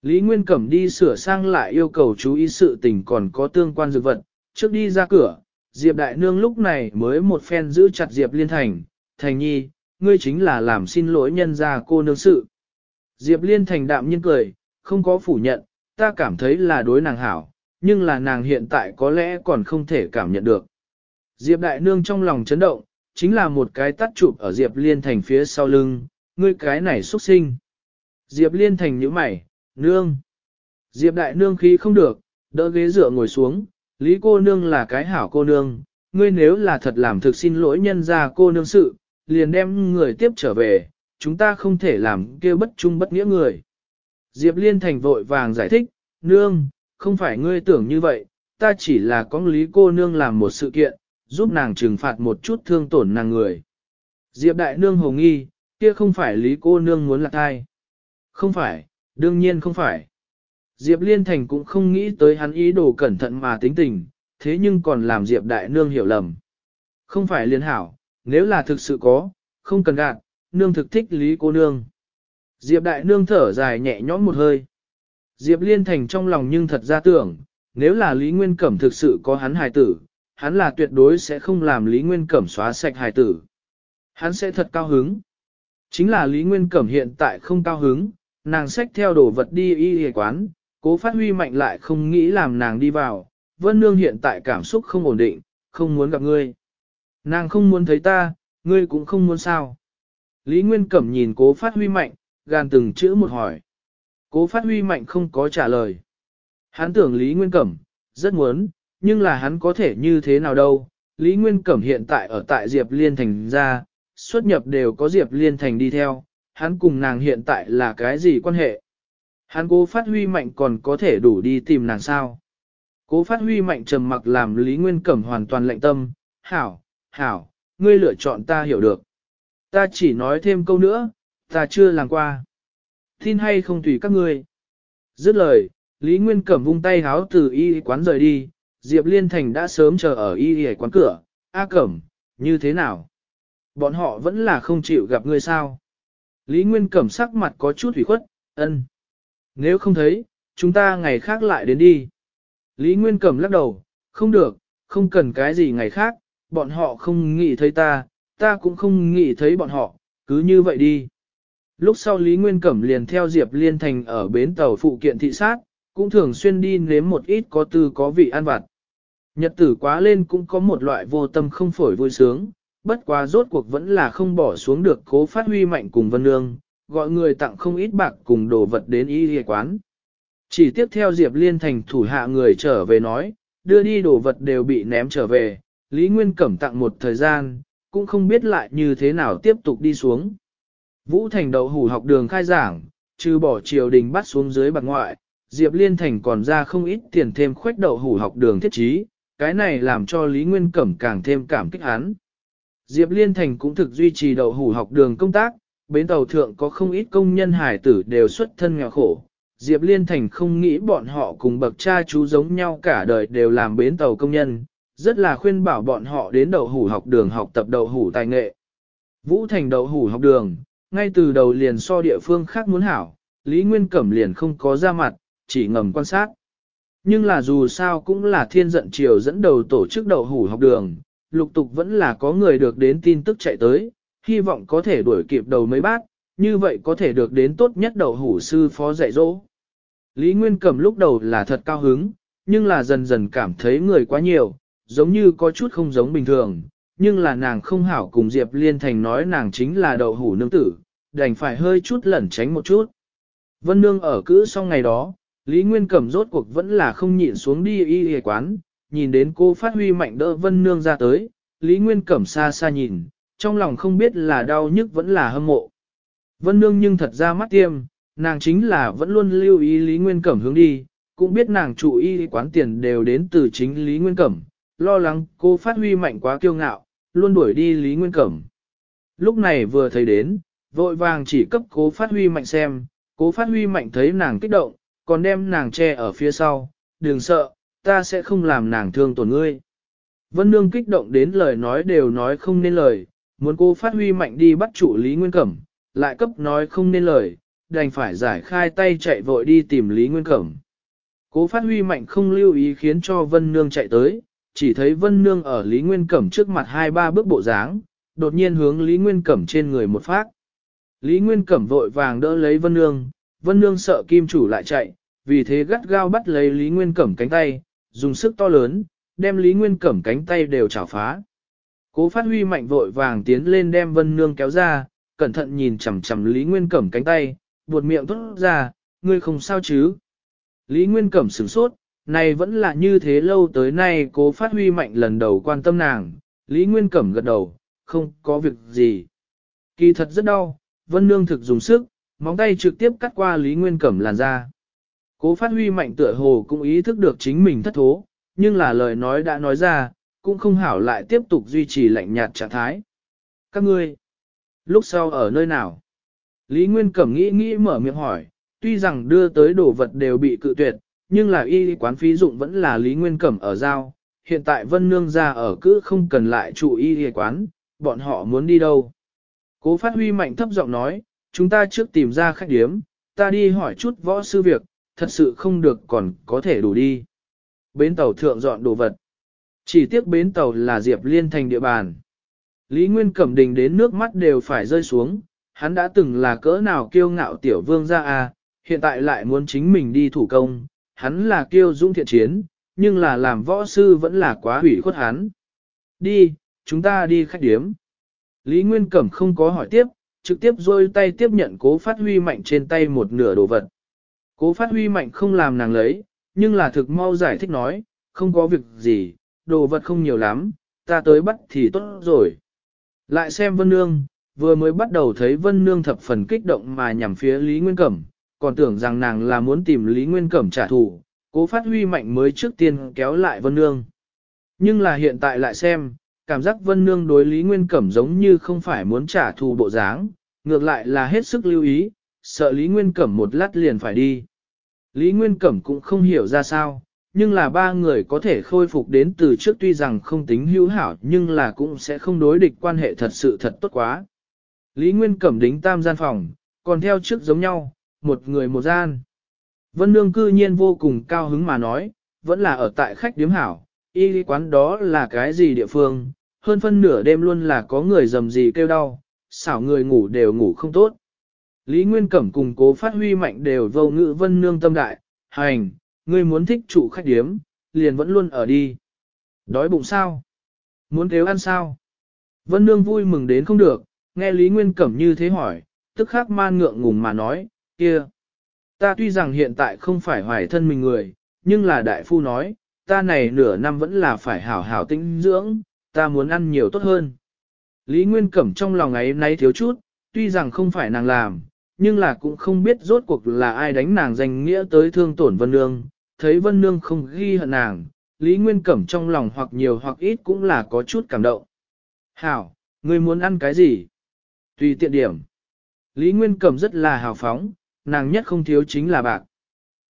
Speaker 1: Lý Nguyên Cẩm đi sửa sang lại yêu cầu chú ý sự tình còn có tương quan dược vật, trước đi ra cửa, Diệp Đại Nương lúc này mới một phen giữ chặt Diệp Liên Thành, Thành Nhi, ngươi chính là làm xin lỗi nhân ra cô nương sự. Diệp Liên Thành đạm nhiên cười, không có phủ nhận, ta cảm thấy là đối nàng hảo, nhưng là nàng hiện tại có lẽ còn không thể cảm nhận được. Diệp Đại Nương trong lòng chấn động, chính là một cái tắt chụp ở Diệp Liên Thành phía sau lưng, ngươi cái này xuất sinh. Diệp Liên Thành nhíu mày, nương. Diệp Đại Nương khí không được, đỡ ghế dựa ngồi xuống, Lý cô nương là cái hảo cô nương, ngươi nếu là thật làm thực xin lỗi nhân ra cô nương sự, liền đem người tiếp trở về, chúng ta không thể làm kêu bất trung bất nghĩa người. Diệp Liên Thành vội vàng giải thích, nương, không phải ngươi tưởng như vậy, ta chỉ là có Lý cô nương làm một sự kiện, giúp nàng trừng phạt một chút thương tổn nàng người. Diệp Đại Nương hồng nghi, Kia không phải Lý cô nương muốn lạc thai. Không phải, đương nhiên không phải. Diệp Liên Thành cũng không nghĩ tới hắn ý đồ cẩn thận mà tính tình, thế nhưng còn làm Diệp Đại Nương hiểu lầm. Không phải liên hảo, nếu là thực sự có, không cần gạt, nương thực thích Lý cô nương. Diệp Đại Nương thở dài nhẹ nhõm một hơi. Diệp Liên Thành trong lòng nhưng thật ra tưởng, nếu là Lý Nguyên Cẩm thực sự có hắn hài tử, hắn là tuyệt đối sẽ không làm Lý Nguyên Cẩm xóa sạch hài tử. Hắn sẽ thật cao hứng. Chính là Lý Nguyên Cẩm hiện tại không cao hứng, nàng xách theo đồ vật đi y y quán, cố phát huy mạnh lại không nghĩ làm nàng đi vào, Vân Nương hiện tại cảm xúc không ổn định, không muốn gặp ngươi. Nàng không muốn thấy ta, ngươi cũng không muốn sao. Lý Nguyên Cẩm nhìn cố phát huy mạnh, gàn từng chữ một hỏi. Cố phát huy mạnh không có trả lời. Hắn tưởng Lý Nguyên Cẩm, rất muốn, nhưng là hắn có thể như thế nào đâu. Lý Nguyên Cẩm hiện tại ở tại Diệp Liên Thành ra, xuất nhập đều có Diệp Liên Thành đi theo, hắn cùng nàng hiện tại là cái gì quan hệ? Hắn cố phát huy mạnh còn có thể đủ đi tìm nàng sao? Cố phát huy mạnh trầm mặc làm Lý Nguyên Cẩm hoàn toàn lạnh tâm, hảo, hảo, ngươi lựa chọn ta hiểu được. Ta chỉ nói thêm câu nữa, ta chưa làm qua. Tin hay không tùy các ngươi. Dứt lời, Lý Nguyên Cẩm vung tay háo từ y quán rời đi, Diệp Liên Thành đã sớm chờ ở y quán cửa, A Cẩm, như thế nào? bọn họ vẫn là không chịu gặp ngươi sao. Lý Nguyên Cẩm sắc mặt có chút hủy khuất, ân. Nếu không thấy, chúng ta ngày khác lại đến đi. Lý Nguyên Cẩm lắc đầu, không được, không cần cái gì ngày khác, bọn họ không nghĩ thấy ta, ta cũng không nghĩ thấy bọn họ, cứ như vậy đi. Lúc sau Lý Nguyên Cẩm liền theo Diệp Liên Thành ở bến tàu phụ kiện thị sát, cũng thường xuyên đi nếm một ít có tư có vị ăn vặt. Nhật tử quá lên cũng có một loại vô tâm không phổi vui sướng, bất quá rốt cuộc vẫn là không bỏ xuống được cố phát huy mạnh cùng Vân Nương, gọi người tặng không ít bạc cùng đồ vật đến y y quán. Chỉ tiếp theo Diệp Liên thành thủ hạ người trở về nói, đưa đi đồ vật đều bị ném trở về, Lý Nguyên Cẩm tặng một thời gian, cũng không biết lại như thế nào tiếp tục đi xuống. Vũ Thành đậu hủ học đường khai giảng, trừ bỏ triều đình bắt xuống dưới bạc ngoại, Diệp Liên Thành còn ra không ít tiền thêm khoách đậu hủ học đường thiết trí, cái này làm cho Lý Nguyên Cẩm càng thêm cảm kích hắn. Diệp Liên Thành cũng thực duy trì đậu hủ học đường công tác, bến tàu thượng có không ít công nhân hải tử đều xuất thân nghèo khổ. Diệp Liên Thành không nghĩ bọn họ cùng bậc cha chú giống nhau cả đời đều làm bến tàu công nhân, rất là khuyên bảo bọn họ đến đậu hủ học đường học tập đậu hủ tài nghệ. Vũ Thành đậu hủ học đường, ngay từ đầu liền so địa phương khác muốn hảo, Lý Nguyên Cẩm liền không có ra mặt, chỉ ngầm quan sát. Nhưng là dù sao cũng là thiên giận triều dẫn đầu tổ chức đậu hủ học đường, lục tục vẫn là có người được đến tin tức chạy tới, hy vọng có thể đuổi kịp đầu mấy bác, như vậy có thể được đến tốt nhất đầu hủ sư phó dạy dỗ. Lý Nguyên Cẩm lúc đầu là thật cao hứng, nhưng là dần dần cảm thấy người quá nhiều, giống như có chút không giống bình thường, nhưng là nàng không hảo cùng Diệp Liên Thành nói nàng chính là đậu hủ nương tử, đành phải hơi chút lẩn tránh một chút. Vân Nương ở cữ sau ngày đó, Lý Nguyên Cẩm rốt cuộc vẫn là không nhịn xuống đi y y quán, nhìn đến cô phát huy mạnh đỡ vân nương ra tới, Lý Nguyên Cẩm xa xa nhìn, trong lòng không biết là đau nhức vẫn là hâm mộ. Vân nương nhưng thật ra mắt tiêm, nàng chính là vẫn luôn lưu ý Lý Nguyên Cẩm hướng đi, cũng biết nàng chủ y quán tiền đều đến từ chính Lý Nguyên Cẩm, lo lắng cô phát huy mạnh quá kiêu ngạo, luôn đuổi đi Lý Nguyên Cẩm. Lúc này vừa thấy đến, vội vàng chỉ cấp cố phát huy mạnh xem, cố phát huy mạnh thấy nàng kích động, còn đem nàng che ở phía sau, đừng sợ, ta sẽ không làm nàng thương tổn ngươi. Vân Nương kích động đến lời nói đều nói không nên lời, muốn cô phát huy mạnh đi bắt chủ Lý Nguyên Cẩm, lại cấp nói không nên lời, đành phải giải khai tay chạy vội đi tìm Lý Nguyên Cẩm. Cố phát huy mạnh không lưu ý khiến cho Vân Nương chạy tới, chỉ thấy Vân Nương ở Lý Nguyên Cẩm trước mặt hai ba bước bộ dáng, đột nhiên hướng Lý Nguyên Cẩm trên người một phát. Lý Nguyên Cẩm vội vàng đỡ lấy Vân Nương, Vân Nương sợ kim chủ lại chạy, vì thế gắt gao bắt lấy Lý Nguyên Cẩm cánh tay, dùng sức to lớn, đem Lý Nguyên Cẩm cánh tay đều chảo phá. Cố phát huy mạnh vội vàng tiến lên đem Vân Nương kéo ra, cẩn thận nhìn chằm chằm Lý Nguyên Cẩm cánh tay, buột miệng tốt ra, ngươi không sao chứ. Lý Nguyên Cẩm sửng sốt, này vẫn là như thế lâu tới nay cố phát huy mạnh lần đầu quan tâm nàng, Lý Nguyên Cẩm gật đầu, không có việc gì. Kỳ thật rất đau, Vân Nương thực dùng sức, móng tay trực tiếp cắt qua Lý Nguyên Cẩm làn ra. Cố phát huy mạnh tựa hồ cũng ý thức được chính mình thất thố, nhưng là lời nói đã nói ra, cũng không hảo lại tiếp tục duy trì lạnh nhạt trạng thái. Các ngươi, lúc sau ở nơi nào? Lý Nguyên Cẩm nghĩ nghĩ mở miệng hỏi, tuy rằng đưa tới đồ vật đều bị cự tuyệt, nhưng là y quán phí dụng vẫn là Lý Nguyên Cẩm ở giao. Hiện tại Vân Nương ra ở cứ không cần lại chủ y quán, bọn họ muốn đi đâu. Cố phát huy mạnh thấp giọng nói, chúng ta trước tìm ra khách điếm, ta đi hỏi chút võ sư việc, thật sự không được còn có thể đủ đi. Bến tàu thượng dọn đồ vật. Chỉ tiếc bến tàu là Diệp Liên thành địa bàn. Lý Nguyên Cẩm Đình đến nước mắt đều phải rơi xuống, hắn đã từng là cỡ nào kiêu ngạo tiểu vương ra à, hiện tại lại muốn chính mình đi thủ công, hắn là kiêu Dung thiện chiến, nhưng là làm võ sư vẫn là quá hủy khuất hắn. Đi, chúng ta đi khách điếm. Lý Nguyên Cẩm không có hỏi tiếp, trực tiếp rôi tay tiếp nhận cố phát huy mạnh trên tay một nửa đồ vật. Cố phát huy mạnh không làm nàng lấy, nhưng là thực mau giải thích nói, không có việc gì, đồ vật không nhiều lắm, ta tới bắt thì tốt rồi. Lại xem Vân Nương, vừa mới bắt đầu thấy Vân Nương thập phần kích động mà nhằm phía Lý Nguyên Cẩm, còn tưởng rằng nàng là muốn tìm Lý Nguyên Cẩm trả thù, cố phát huy mạnh mới trước tiên kéo lại Vân Nương. Nhưng là hiện tại lại xem, cảm giác Vân Nương đối Lý Nguyên Cẩm giống như không phải muốn trả thù bộ dáng, ngược lại là hết sức lưu ý, sợ Lý Nguyên Cẩm một lát liền phải đi. Lý Nguyên Cẩm cũng không hiểu ra sao, nhưng là ba người có thể khôi phục đến từ trước tuy rằng không tính hữu hảo nhưng là cũng sẽ không đối địch quan hệ thật sự thật tốt quá. Lý Nguyên Cẩm đính tam gian phòng, còn theo trước giống nhau, một người một gian. Vân Nương cư nhiên vô cùng cao hứng mà nói, vẫn là ở tại khách điếm hảo, y quán đó là cái gì địa phương, hơn phân nửa đêm luôn là có người dầm gì kêu đau, xảo người ngủ đều ngủ không tốt. Lý Nguyên Cẩm cùng cố phát huy mạnh đều vô ngữ vân nương tâm đại, hành, ngươi muốn thích chủ khách điếm, liền vẫn luôn ở đi. Đói bụng sao? Muốn thiếu ăn sao? Vân nương vui mừng đến không được, nghe Lý Nguyên Cẩm như thế hỏi, tức khắc man ngượng ngùng mà nói, kia. Ta tuy rằng hiện tại không phải hoài thân mình người, nhưng là đại phu nói, ta này nửa năm vẫn là phải hảo hảo tinh dưỡng, ta muốn ăn nhiều tốt hơn. Lý Nguyên Cẩm trong lòng ấy nay thiếu chút, tuy rằng không phải nàng làm, nhưng là cũng không biết rốt cuộc là ai đánh nàng danh nghĩa tới thương tổn Vân Nương, thấy Vân Nương không ghi hận nàng, Lý Nguyên Cẩm trong lòng hoặc nhiều hoặc ít cũng là có chút cảm động. Hảo, người muốn ăn cái gì? Tùy tiện điểm. Lý Nguyên Cẩm rất là hào phóng, nàng nhất không thiếu chính là bạc.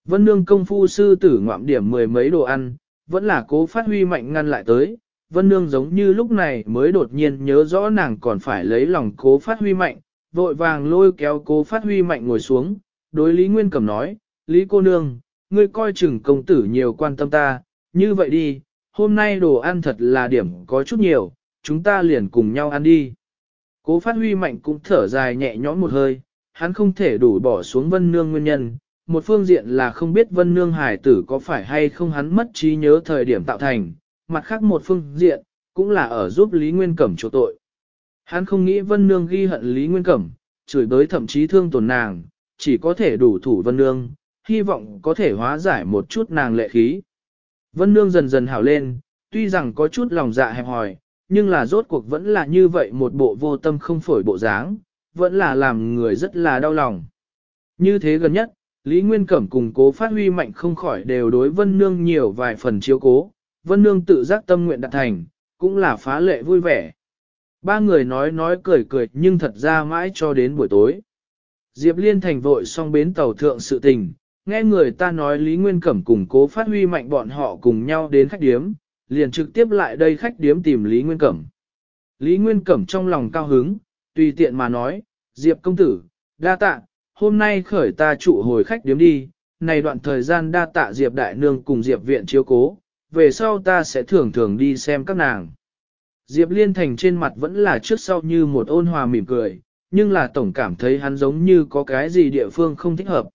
Speaker 1: Vân Nương công phu sư tử ngoạm điểm mười mấy đồ ăn, vẫn là cố phát huy mạnh ngăn lại tới. Vân Nương giống như lúc này mới đột nhiên nhớ rõ nàng còn phải lấy lòng cố phát huy mạnh, vội vàng lôi kéo cố phát huy mạnh ngồi xuống, đối Lý Nguyên Cẩm nói, Lý cô nương, ngươi coi chừng công tử nhiều quan tâm ta, như vậy đi, hôm nay đồ ăn thật là điểm có chút nhiều, chúng ta liền cùng nhau ăn đi. Cố phát huy mạnh cũng thở dài nhẹ nhõm một hơi, hắn không thể đủ bỏ xuống vân nương nguyên nhân, một phương diện là không biết vân nương hải tử có phải hay không hắn mất trí nhớ thời điểm tạo thành, mặt khác một phương diện, cũng là ở giúp Lý Nguyên Cẩm chỗ tội. Hắn không nghĩ Vân Nương ghi hận Lý Nguyên Cẩm, chửi bới thậm chí thương tổn nàng, chỉ có thể đủ thủ Vân Nương, hy vọng có thể hóa giải một chút nàng lệ khí. Vân Nương dần dần hảo lên, tuy rằng có chút lòng dạ hẹp hòi, nhưng là rốt cuộc vẫn là như vậy một bộ vô tâm không phổi bộ dáng, vẫn là làm người rất là đau lòng. Như thế gần nhất, Lý Nguyên Cẩm cùng cố phát huy mạnh không khỏi đều đối Vân Nương nhiều vài phần chiếu cố, Vân Nương tự giác tâm nguyện đạt thành, cũng là phá lệ vui vẻ. Ba người nói nói cười cười nhưng thật ra mãi cho đến buổi tối. Diệp Liên thành vội xong bến tàu thượng sự tình, nghe người ta nói Lý Nguyên Cẩm cùng cố phát huy mạnh bọn họ cùng nhau đến khách điếm, liền trực tiếp lại đây khách điếm tìm Lý Nguyên Cẩm. Lý Nguyên Cẩm trong lòng cao hứng, tùy tiện mà nói, Diệp công tử, đa tạ, hôm nay khởi ta trụ hồi khách điếm đi, này đoạn thời gian đa tạ Diệp đại nương cùng Diệp viện chiếu cố, về sau ta sẽ thường thường đi xem các nàng. Diệp Liên Thành trên mặt vẫn là trước sau như một ôn hòa mỉm cười, nhưng là tổng cảm thấy hắn giống như có cái gì địa phương không thích hợp.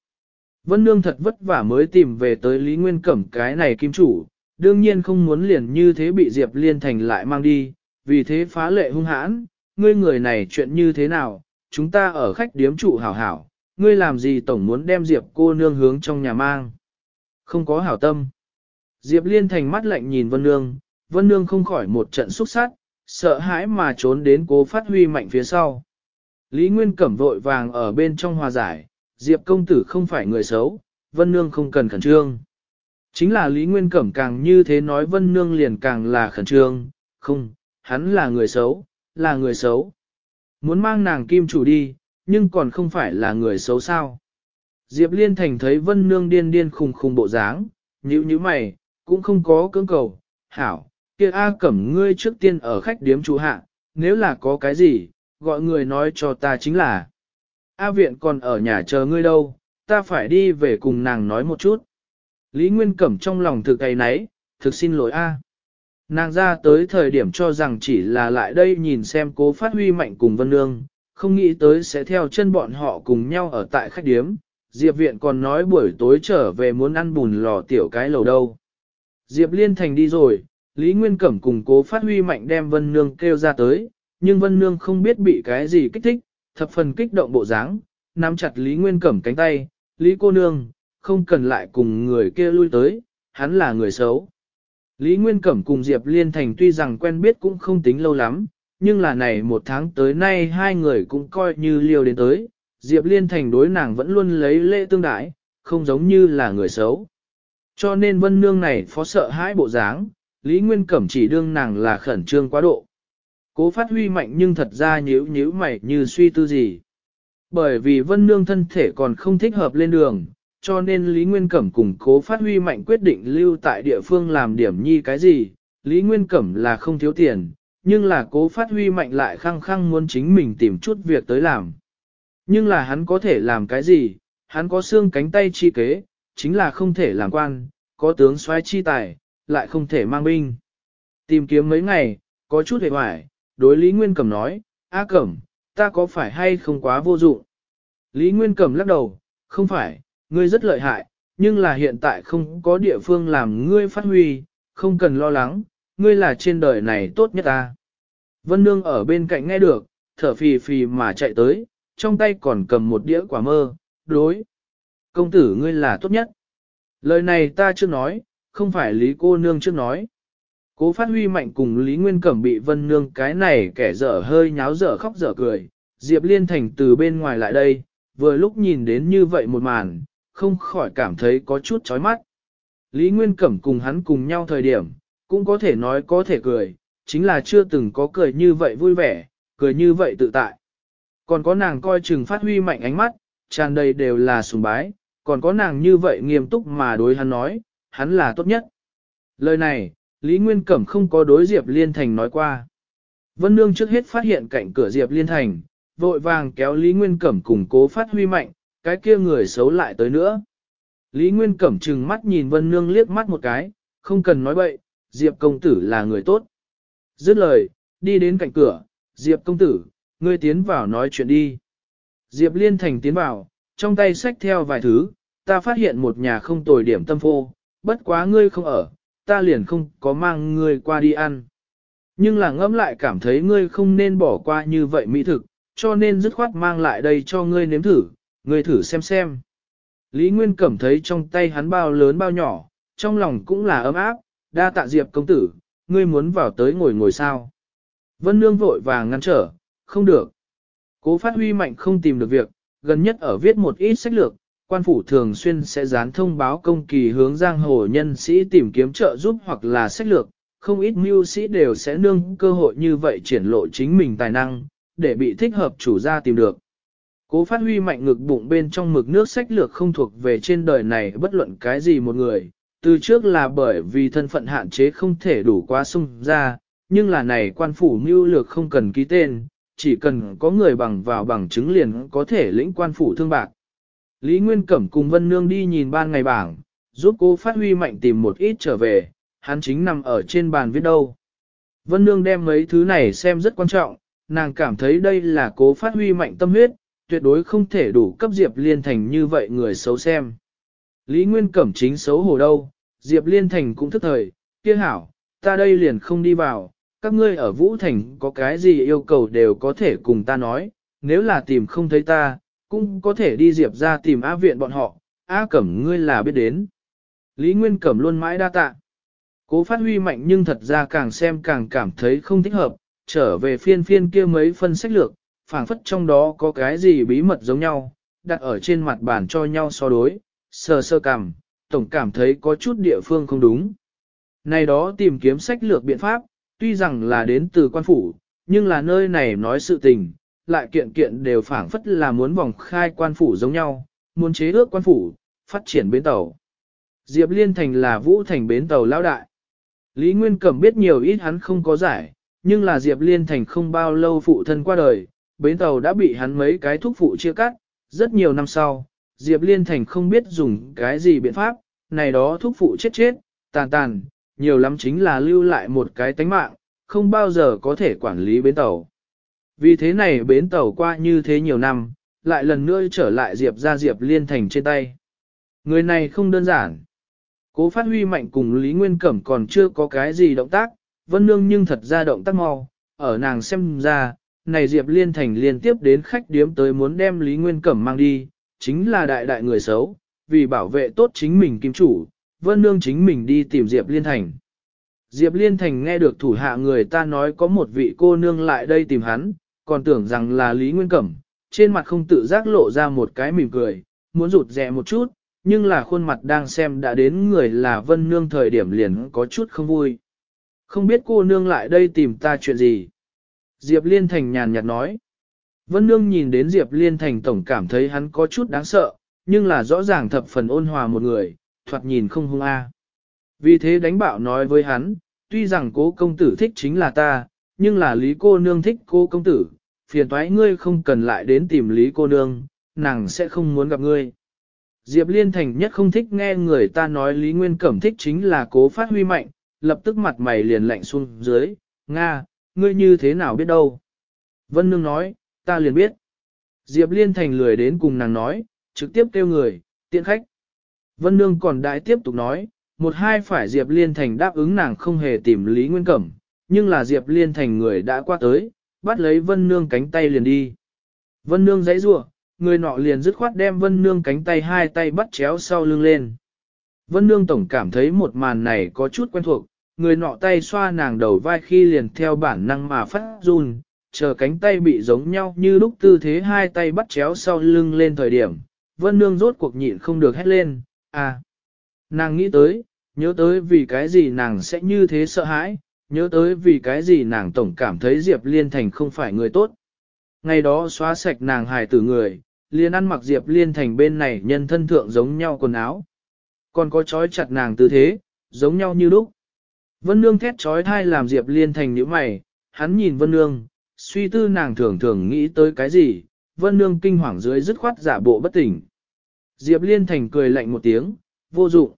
Speaker 1: Vân Nương thật vất vả mới tìm về tới Lý Nguyên Cẩm cái này kim chủ, đương nhiên không muốn liền như thế bị Diệp Liên Thành lại mang đi, vì thế phá lệ hung hãn, ngươi người này chuyện như thế nào, chúng ta ở khách điếm chủ hảo hảo, ngươi làm gì tổng muốn đem Diệp cô nương hướng trong nhà mang. Không có hảo tâm. Diệp Liên Thành mắt lạnh nhìn Vân Nương, Vân Nương không khỏi một trận xúc sát, sợ hãi mà trốn đến cố phát huy mạnh phía sau. Lý Nguyên Cẩm vội vàng ở bên trong hòa giải, Diệp công tử không phải người xấu, Vân Nương không cần khẩn trương. Chính là Lý Nguyên Cẩm càng như thế nói Vân Nương liền càng là khẩn trương, không, hắn là người xấu, là người xấu. Muốn mang nàng kim chủ đi, nhưng còn không phải là người xấu sao. Diệp Liên Thành thấy Vân Nương điên điên khùng khùng bộ dáng, nhữ như mày, cũng không có cưỡng cầu, hảo, kia A cẩm ngươi trước tiên ở khách điếm chủ hạ, nếu là có cái gì, gọi người nói cho ta chính là. A viện còn ở nhà chờ ngươi đâu, ta phải đi về cùng nàng nói một chút. Lý Nguyên Cẩm trong lòng thực cái nấy, thực xin lỗi A. Nàng ra tới thời điểm cho rằng chỉ là lại đây nhìn xem cố phát huy mạnh cùng Vân Nương, không nghĩ tới sẽ theo chân bọn họ cùng nhau ở tại khách điếm. Diệp viện còn nói buổi tối trở về muốn ăn bùn lò tiểu cái lầu đâu. Diệp Liên Thành đi rồi, Lý Nguyên Cẩm cùng cố phát huy mạnh đem Vân Nương kêu ra tới, nhưng Vân Nương không biết bị cái gì kích thích, thập phần kích động bộ dáng nắm chặt Lý Nguyên Cẩm cánh tay, Lý cô nương, không cần lại cùng người kia lui tới, hắn là người xấu. Lý Nguyên Cẩm cùng Diệp Liên Thành tuy rằng quen biết cũng không tính lâu lắm, nhưng là này một tháng tới nay hai người cũng coi như liều đến tới, Diệp Liên Thành đối nàng vẫn luôn lấy lễ tương đãi không giống như là người xấu. Cho nên Vân Nương này phó sợ hãi bộ dáng, Lý Nguyên Cẩm chỉ đương nàng là khẩn trương quá độ. Cố phát huy mạnh nhưng thật ra nhíu nhíu mày như suy tư gì. Bởi vì vân nương thân thể còn không thích hợp lên đường, cho nên Lý Nguyên Cẩm cùng cố phát huy mạnh quyết định lưu tại địa phương làm điểm nhi cái gì. Lý Nguyên Cẩm là không thiếu tiền, nhưng là cố phát huy mạnh lại khăng khăng muốn chính mình tìm chút việc tới làm. Nhưng là hắn có thể làm cái gì, hắn có xương cánh tay chi kế, chính là không thể làm quan, có tướng xoay chi tài, lại không thể mang binh. Tìm kiếm mấy ngày, có chút hề hoài, đối Lý Nguyên Cẩm nói, A Cẩm, ta có phải hay không quá vô dụng? Lý Nguyên Cẩm lắc đầu, không phải, ngươi rất lợi hại, nhưng là hiện tại không có địa phương làm ngươi phát huy, không cần lo lắng, ngươi là trên đời này tốt nhất ta. Vân Nương ở bên cạnh nghe được, thở phì phì mà chạy tới, trong tay còn cầm một đĩa quả mơ, đối. Công tử ngươi là tốt nhất. Lời này ta chưa nói, không phải Lý cô nương trước nói. Cố phát huy mạnh cùng Lý Nguyên Cẩm bị vân nương cái này kẻ dở hơi nháo dở khóc dở cười, Diệp Liên Thành từ bên ngoài lại đây, vừa lúc nhìn đến như vậy một màn, không khỏi cảm thấy có chút chói mắt. Lý Nguyên Cẩm cùng hắn cùng nhau thời điểm, cũng có thể nói có thể cười, chính là chưa từng có cười như vậy vui vẻ, cười như vậy tự tại. Còn có nàng coi chừng phát huy mạnh ánh mắt, tràn đầy đều là sùng bái, còn có nàng như vậy nghiêm túc mà đối hắn nói, hắn là tốt nhất. Lời này, Lý Nguyên Cẩm không có đối Diệp Liên Thành nói qua. Vân Nương trước hết phát hiện cạnh cửa Diệp Liên Thành, vội vàng kéo Lý Nguyên Cẩm cùng cố phát huy mạnh, cái kia người xấu lại tới nữa. Lý Nguyên Cẩm trừng mắt nhìn Vân Nương liếc mắt một cái, không cần nói bậy, Diệp công tử là người tốt. Dứt lời, đi đến cạnh cửa, Diệp công tử, ngươi tiến vào nói chuyện đi. Diệp Liên Thành tiến vào, trong tay xách theo vài thứ, ta phát hiện một nhà không tồi điểm tâm phô, bất quá ngươi không ở, ta liền không có mang ngươi qua đi ăn. Nhưng là ngẫm lại cảm thấy ngươi không nên bỏ qua như vậy mỹ thực, cho nên dứt khoát mang lại đây cho ngươi nếm thử, ngươi thử xem xem. Lý Nguyên cảm thấy trong tay hắn bao lớn bao nhỏ, trong lòng cũng là ấm áp, đa tạ diệp công tử, ngươi muốn vào tới ngồi ngồi sao. Vân Nương vội và ngăn trở, không được. Cố phát huy mạnh không tìm được việc, gần nhất ở viết một ít sách lược, quan phủ thường xuyên sẽ dán thông báo công kỳ hướng giang hồ nhân sĩ tìm kiếm trợ giúp hoặc là sách lược, không ít mưu sĩ đều sẽ nương cơ hội như vậy triển lộ chính mình tài năng, để bị thích hợp chủ gia tìm được. Cố phát huy mạnh ngực bụng bên trong mực nước sách lược không thuộc về trên đời này bất luận cái gì một người, từ trước là bởi vì thân phận hạn chế không thể đủ quá sung ra, nhưng là này quan phủ mưu lược không cần ký tên, chỉ cần có người bằng vào bằng chứng liền có thể lĩnh quan phủ thương bạc. Lý Nguyên Cẩm cùng Vân Nương đi nhìn ban ngày bảng, giúp cô phát huy mạnh tìm một ít trở về, hắn chính nằm ở trên bàn viết đâu. Vân Nương đem mấy thứ này xem rất quan trọng, nàng cảm thấy đây là cố phát huy mạnh tâm huyết, tuyệt đối không thể đủ cấp Diệp Liên Thành như vậy người xấu xem. Lý Nguyên Cẩm chính xấu hổ đâu, Diệp Liên Thành cũng thức thời, kia hảo, ta đây liền không đi vào, các ngươi ở Vũ Thành có cái gì yêu cầu đều có thể cùng ta nói, nếu là tìm không thấy ta, cũng có thể đi Diệp ra tìm A viện bọn họ, A Cẩm ngươi là biết đến. Lý Nguyên Cẩm luôn mãi đa tạ. Cố phát huy mạnh nhưng thật ra càng xem càng cảm thấy không thích hợp, trở về phiên phiên kia mấy phân sách lược, phản phất trong đó có cái gì bí mật giống nhau, đặt ở trên mặt bàn cho nhau so đối, sờ sơ cảm, tổng cảm thấy có chút địa phương không đúng. Này đó tìm kiếm sách lược biện pháp, tuy rằng là đến từ quan phủ, nhưng là nơi này nói sự tình, lại kiện kiện đều phản phất là muốn vòng khai quan phủ giống nhau, muốn chế ước quan phủ, phát triển bến tàu. Diệp Liên Thành là vũ thành bến tàu lão đại. Lý Nguyên Cẩm biết nhiều ít hắn không có giải, nhưng là Diệp Liên Thành không bao lâu phụ thân qua đời, bến tàu đã bị hắn mấy cái thuốc phụ chia cắt, rất nhiều năm sau, Diệp Liên Thành không biết dùng cái gì biện pháp, này đó thuốc phụ chết chết, tàn tàn, nhiều lắm chính là lưu lại một cái tánh mạng, không bao giờ có thể quản lý bến tàu. Vì thế này bến tàu qua như thế nhiều năm, lại lần nữa trở lại Diệp ra Diệp liên thành trên tay. Người này không đơn giản. Cố phát huy mạnh cùng Lý Nguyên Cẩm còn chưa có cái gì động tác, Vân Nương nhưng thật ra động tác mau ở nàng xem ra, này Diệp Liên Thành liên tiếp đến khách điếm tới muốn đem Lý Nguyên Cẩm mang đi, chính là đại đại người xấu, vì bảo vệ tốt chính mình kim chủ, Vân Nương chính mình đi tìm Diệp Liên Thành. Diệp Liên Thành nghe được thủ hạ người ta nói có một vị cô nương lại đây tìm hắn, còn tưởng rằng là Lý Nguyên Cẩm, trên mặt không tự giác lộ ra một cái mỉm cười, muốn rụt rẹ một chút, nhưng là khuôn mặt đang xem đã đến người là Vân Nương thời điểm liền có chút không vui. Không biết cô nương lại đây tìm ta chuyện gì? Diệp Liên Thành nhàn nhạt nói. Vân Nương nhìn đến Diệp Liên Thành tổng cảm thấy hắn có chút đáng sợ, nhưng là rõ ràng thập phần ôn hòa một người, thoạt nhìn không hung a. Vì thế đánh bạo nói với hắn, tuy rằng cố công tử thích chính là ta, nhưng là Lý cô nương thích cô công tử, phiền toái ngươi không cần lại đến tìm Lý cô nương, nàng sẽ không muốn gặp ngươi. Diệp Liên Thành nhất không thích nghe người ta nói Lý Nguyên Cẩm thích chính là cố phát huy mạnh, lập tức mặt mày liền lạnh xuống dưới, Nga, ngươi như thế nào biết đâu. Vân Nương nói, ta liền biết. Diệp Liên Thành lười đến cùng nàng nói, trực tiếp kêu người, tiện khách. Vân Nương còn đại tiếp tục nói, một hai phải Diệp Liên Thành đáp ứng nàng không hề tìm Lý Nguyên Cẩm, nhưng là Diệp Liên thành người đã qua tới, bắt lấy Vân Nương cánh tay liền đi. Vân Nương dãy rủa, người nọ liền dứt khoát đem Vân Nương cánh tay hai tay bắt chéo sau lưng lên. Vân Nương tổng cảm thấy một màn này có chút quen thuộc, người nọ tay xoa nàng đầu vai khi liền theo bản năng mà phát run, chờ cánh tay bị giống nhau như lúc tư thế hai tay bắt chéo sau lưng lên thời điểm, Vân Nương rốt cuộc nhịn không được hét lên, à. Nàng nghĩ tới, nhớ tới vì cái gì nàng sẽ như thế sợ hãi, nhớ tới vì cái gì nàng tổng cảm thấy Diệp Liên Thành không phải người tốt. Ngày đó xóa sạch nàng hài tử người, liền ăn mặc Diệp Liên Thành bên này nhân thân thượng giống nhau quần áo. Còn có trói chặt nàng tư thế, giống nhau như lúc. Vân Nương thét trói thai làm Diệp Liên Thành nhíu mày, hắn nhìn Vân Nương, suy tư nàng thường thường nghĩ tới cái gì, Vân Nương kinh hoàng dưới dứt khoát giả bộ bất tỉnh. Diệp Liên Thành cười lạnh một tiếng, vô dụng.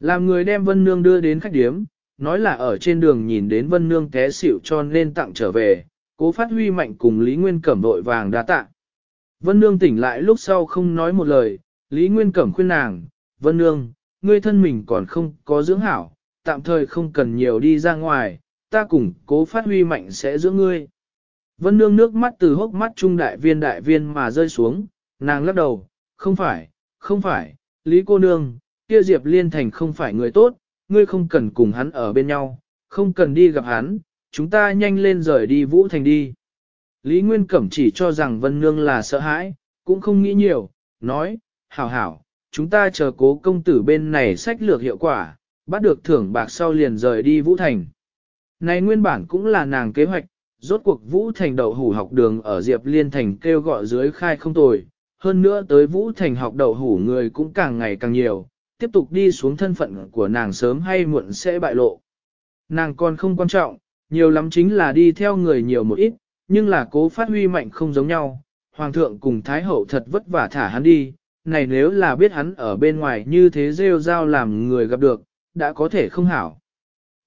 Speaker 1: Làm người đem Vân Nương đưa đến khách điếm, nói là ở trên đường nhìn đến Vân Nương té xỉu cho nên tặng trở về, cố phát huy mạnh cùng Lý Nguyên Cẩm vội vàng đã tạ. Vân Nương tỉnh lại lúc sau không nói một lời, Lý Nguyên Cẩm khuyên nàng, Vân Nương, ngươi thân mình còn không có dưỡng hảo, tạm thời không cần nhiều đi ra ngoài, ta cùng cố phát huy mạnh sẽ giữ ngươi. Vân Nương nước mắt từ hốc mắt trung đại viên đại viên mà rơi xuống, nàng lắc đầu, không phải, không phải, Lý cô nương, kia Diệp Liên Thành không phải người tốt, ngươi không cần cùng hắn ở bên nhau, không cần đi gặp hắn, chúng ta nhanh lên rời đi Vũ Thành đi. Lý Nguyên Cẩm chỉ cho rằng Vân Nương là sợ hãi, cũng không nghĩ nhiều, nói, hảo hảo, chúng ta chờ cố công tử bên này sách lược hiệu quả, bắt được thưởng bạc sau liền rời đi Vũ Thành. Này nguyên bản cũng là nàng kế hoạch, rốt cuộc Vũ Thành đậu hủ học đường ở Diệp Liên Thành kêu gọi dưới khai không tồi, hơn nữa tới Vũ Thành học đậu hủ người cũng càng ngày càng nhiều, tiếp tục đi xuống thân phận của nàng sớm hay muộn sẽ bại lộ. Nàng còn không quan trọng, nhiều lắm chính là đi theo người nhiều một ít, nhưng là cố phát huy mạnh không giống nhau. Hoàng thượng cùng Thái hậu thật vất vả thả hắn đi, này nếu là biết hắn ở bên ngoài như thế rêu rao làm người gặp được, đã có thể không hảo.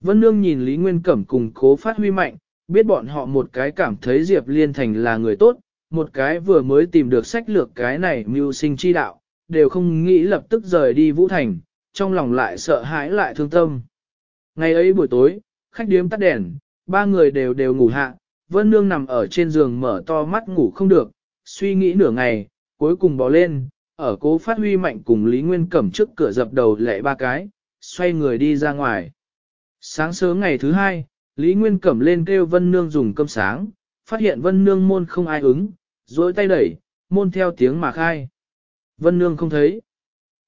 Speaker 1: Vân Nương nhìn Lý Nguyên Cẩm cùng cố phát huy mạnh, biết bọn họ một cái cảm thấy Diệp Liên Thành là người tốt, một cái vừa mới tìm được sách lược cái này mưu sinh chi đạo, đều không nghĩ lập tức rời đi Vũ Thành, trong lòng lại sợ hãi lại thương tâm. Ngày ấy buổi tối, khách điếm tắt đèn, ba người đều đều ngủ hạ, Vân Nương nằm ở trên giường mở to mắt ngủ không được, suy nghĩ nửa ngày, cuối cùng bỏ lên, ở cố phát huy mạnh cùng Lý Nguyên cẩm trước cửa dập đầu lệ ba cái, xoay người đi ra ngoài. Sáng sớm ngày thứ hai, Lý Nguyên cẩm lên kêu Vân Nương dùng cơm sáng, phát hiện Vân Nương môn không ai ứng, dối tay đẩy, môn theo tiếng mà khai. Vân Nương không thấy.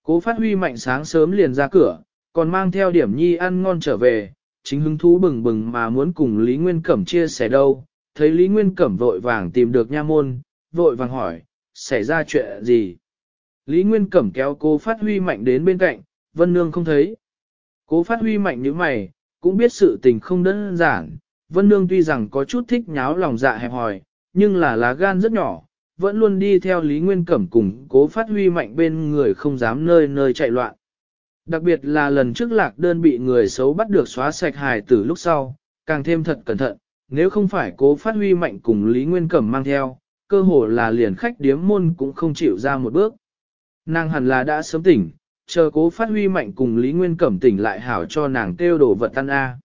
Speaker 1: Cố phát huy mạnh sáng sớm liền ra cửa, còn mang theo điểm nhi ăn ngon trở về, chính hứng thú bừng bừng mà muốn cùng Lý Nguyên Cẩm chia sẻ đâu, thấy Lý Nguyên Cẩm vội vàng tìm được nha môn, vội vàng hỏi, xảy ra chuyện gì? Lý Nguyên Cẩm kéo cố phát huy mạnh đến bên cạnh, Vân Nương không thấy. Cố phát huy mạnh như mày, cũng biết sự tình không đơn giản, Vân Nương tuy rằng có chút thích nháo lòng dạ hẹp hòi, nhưng là lá gan rất nhỏ, vẫn luôn đi theo Lý Nguyên Cẩm cùng cố phát huy mạnh bên người không dám nơi nơi chạy loạn. Đặc biệt là lần trước lạc đơn bị người xấu bắt được xóa sạch hài từ lúc sau, càng thêm thật cẩn thận, nếu không phải cố phát huy mạnh cùng Lý Nguyên Cẩm mang theo, cơ hồ là liền khách điếm môn cũng không chịu ra một bước. Nàng hẳn là đã sớm tỉnh, chờ cố phát huy mạnh cùng Lý Nguyên Cẩm tỉnh lại hảo cho nàng tiêu đồ vật tan A.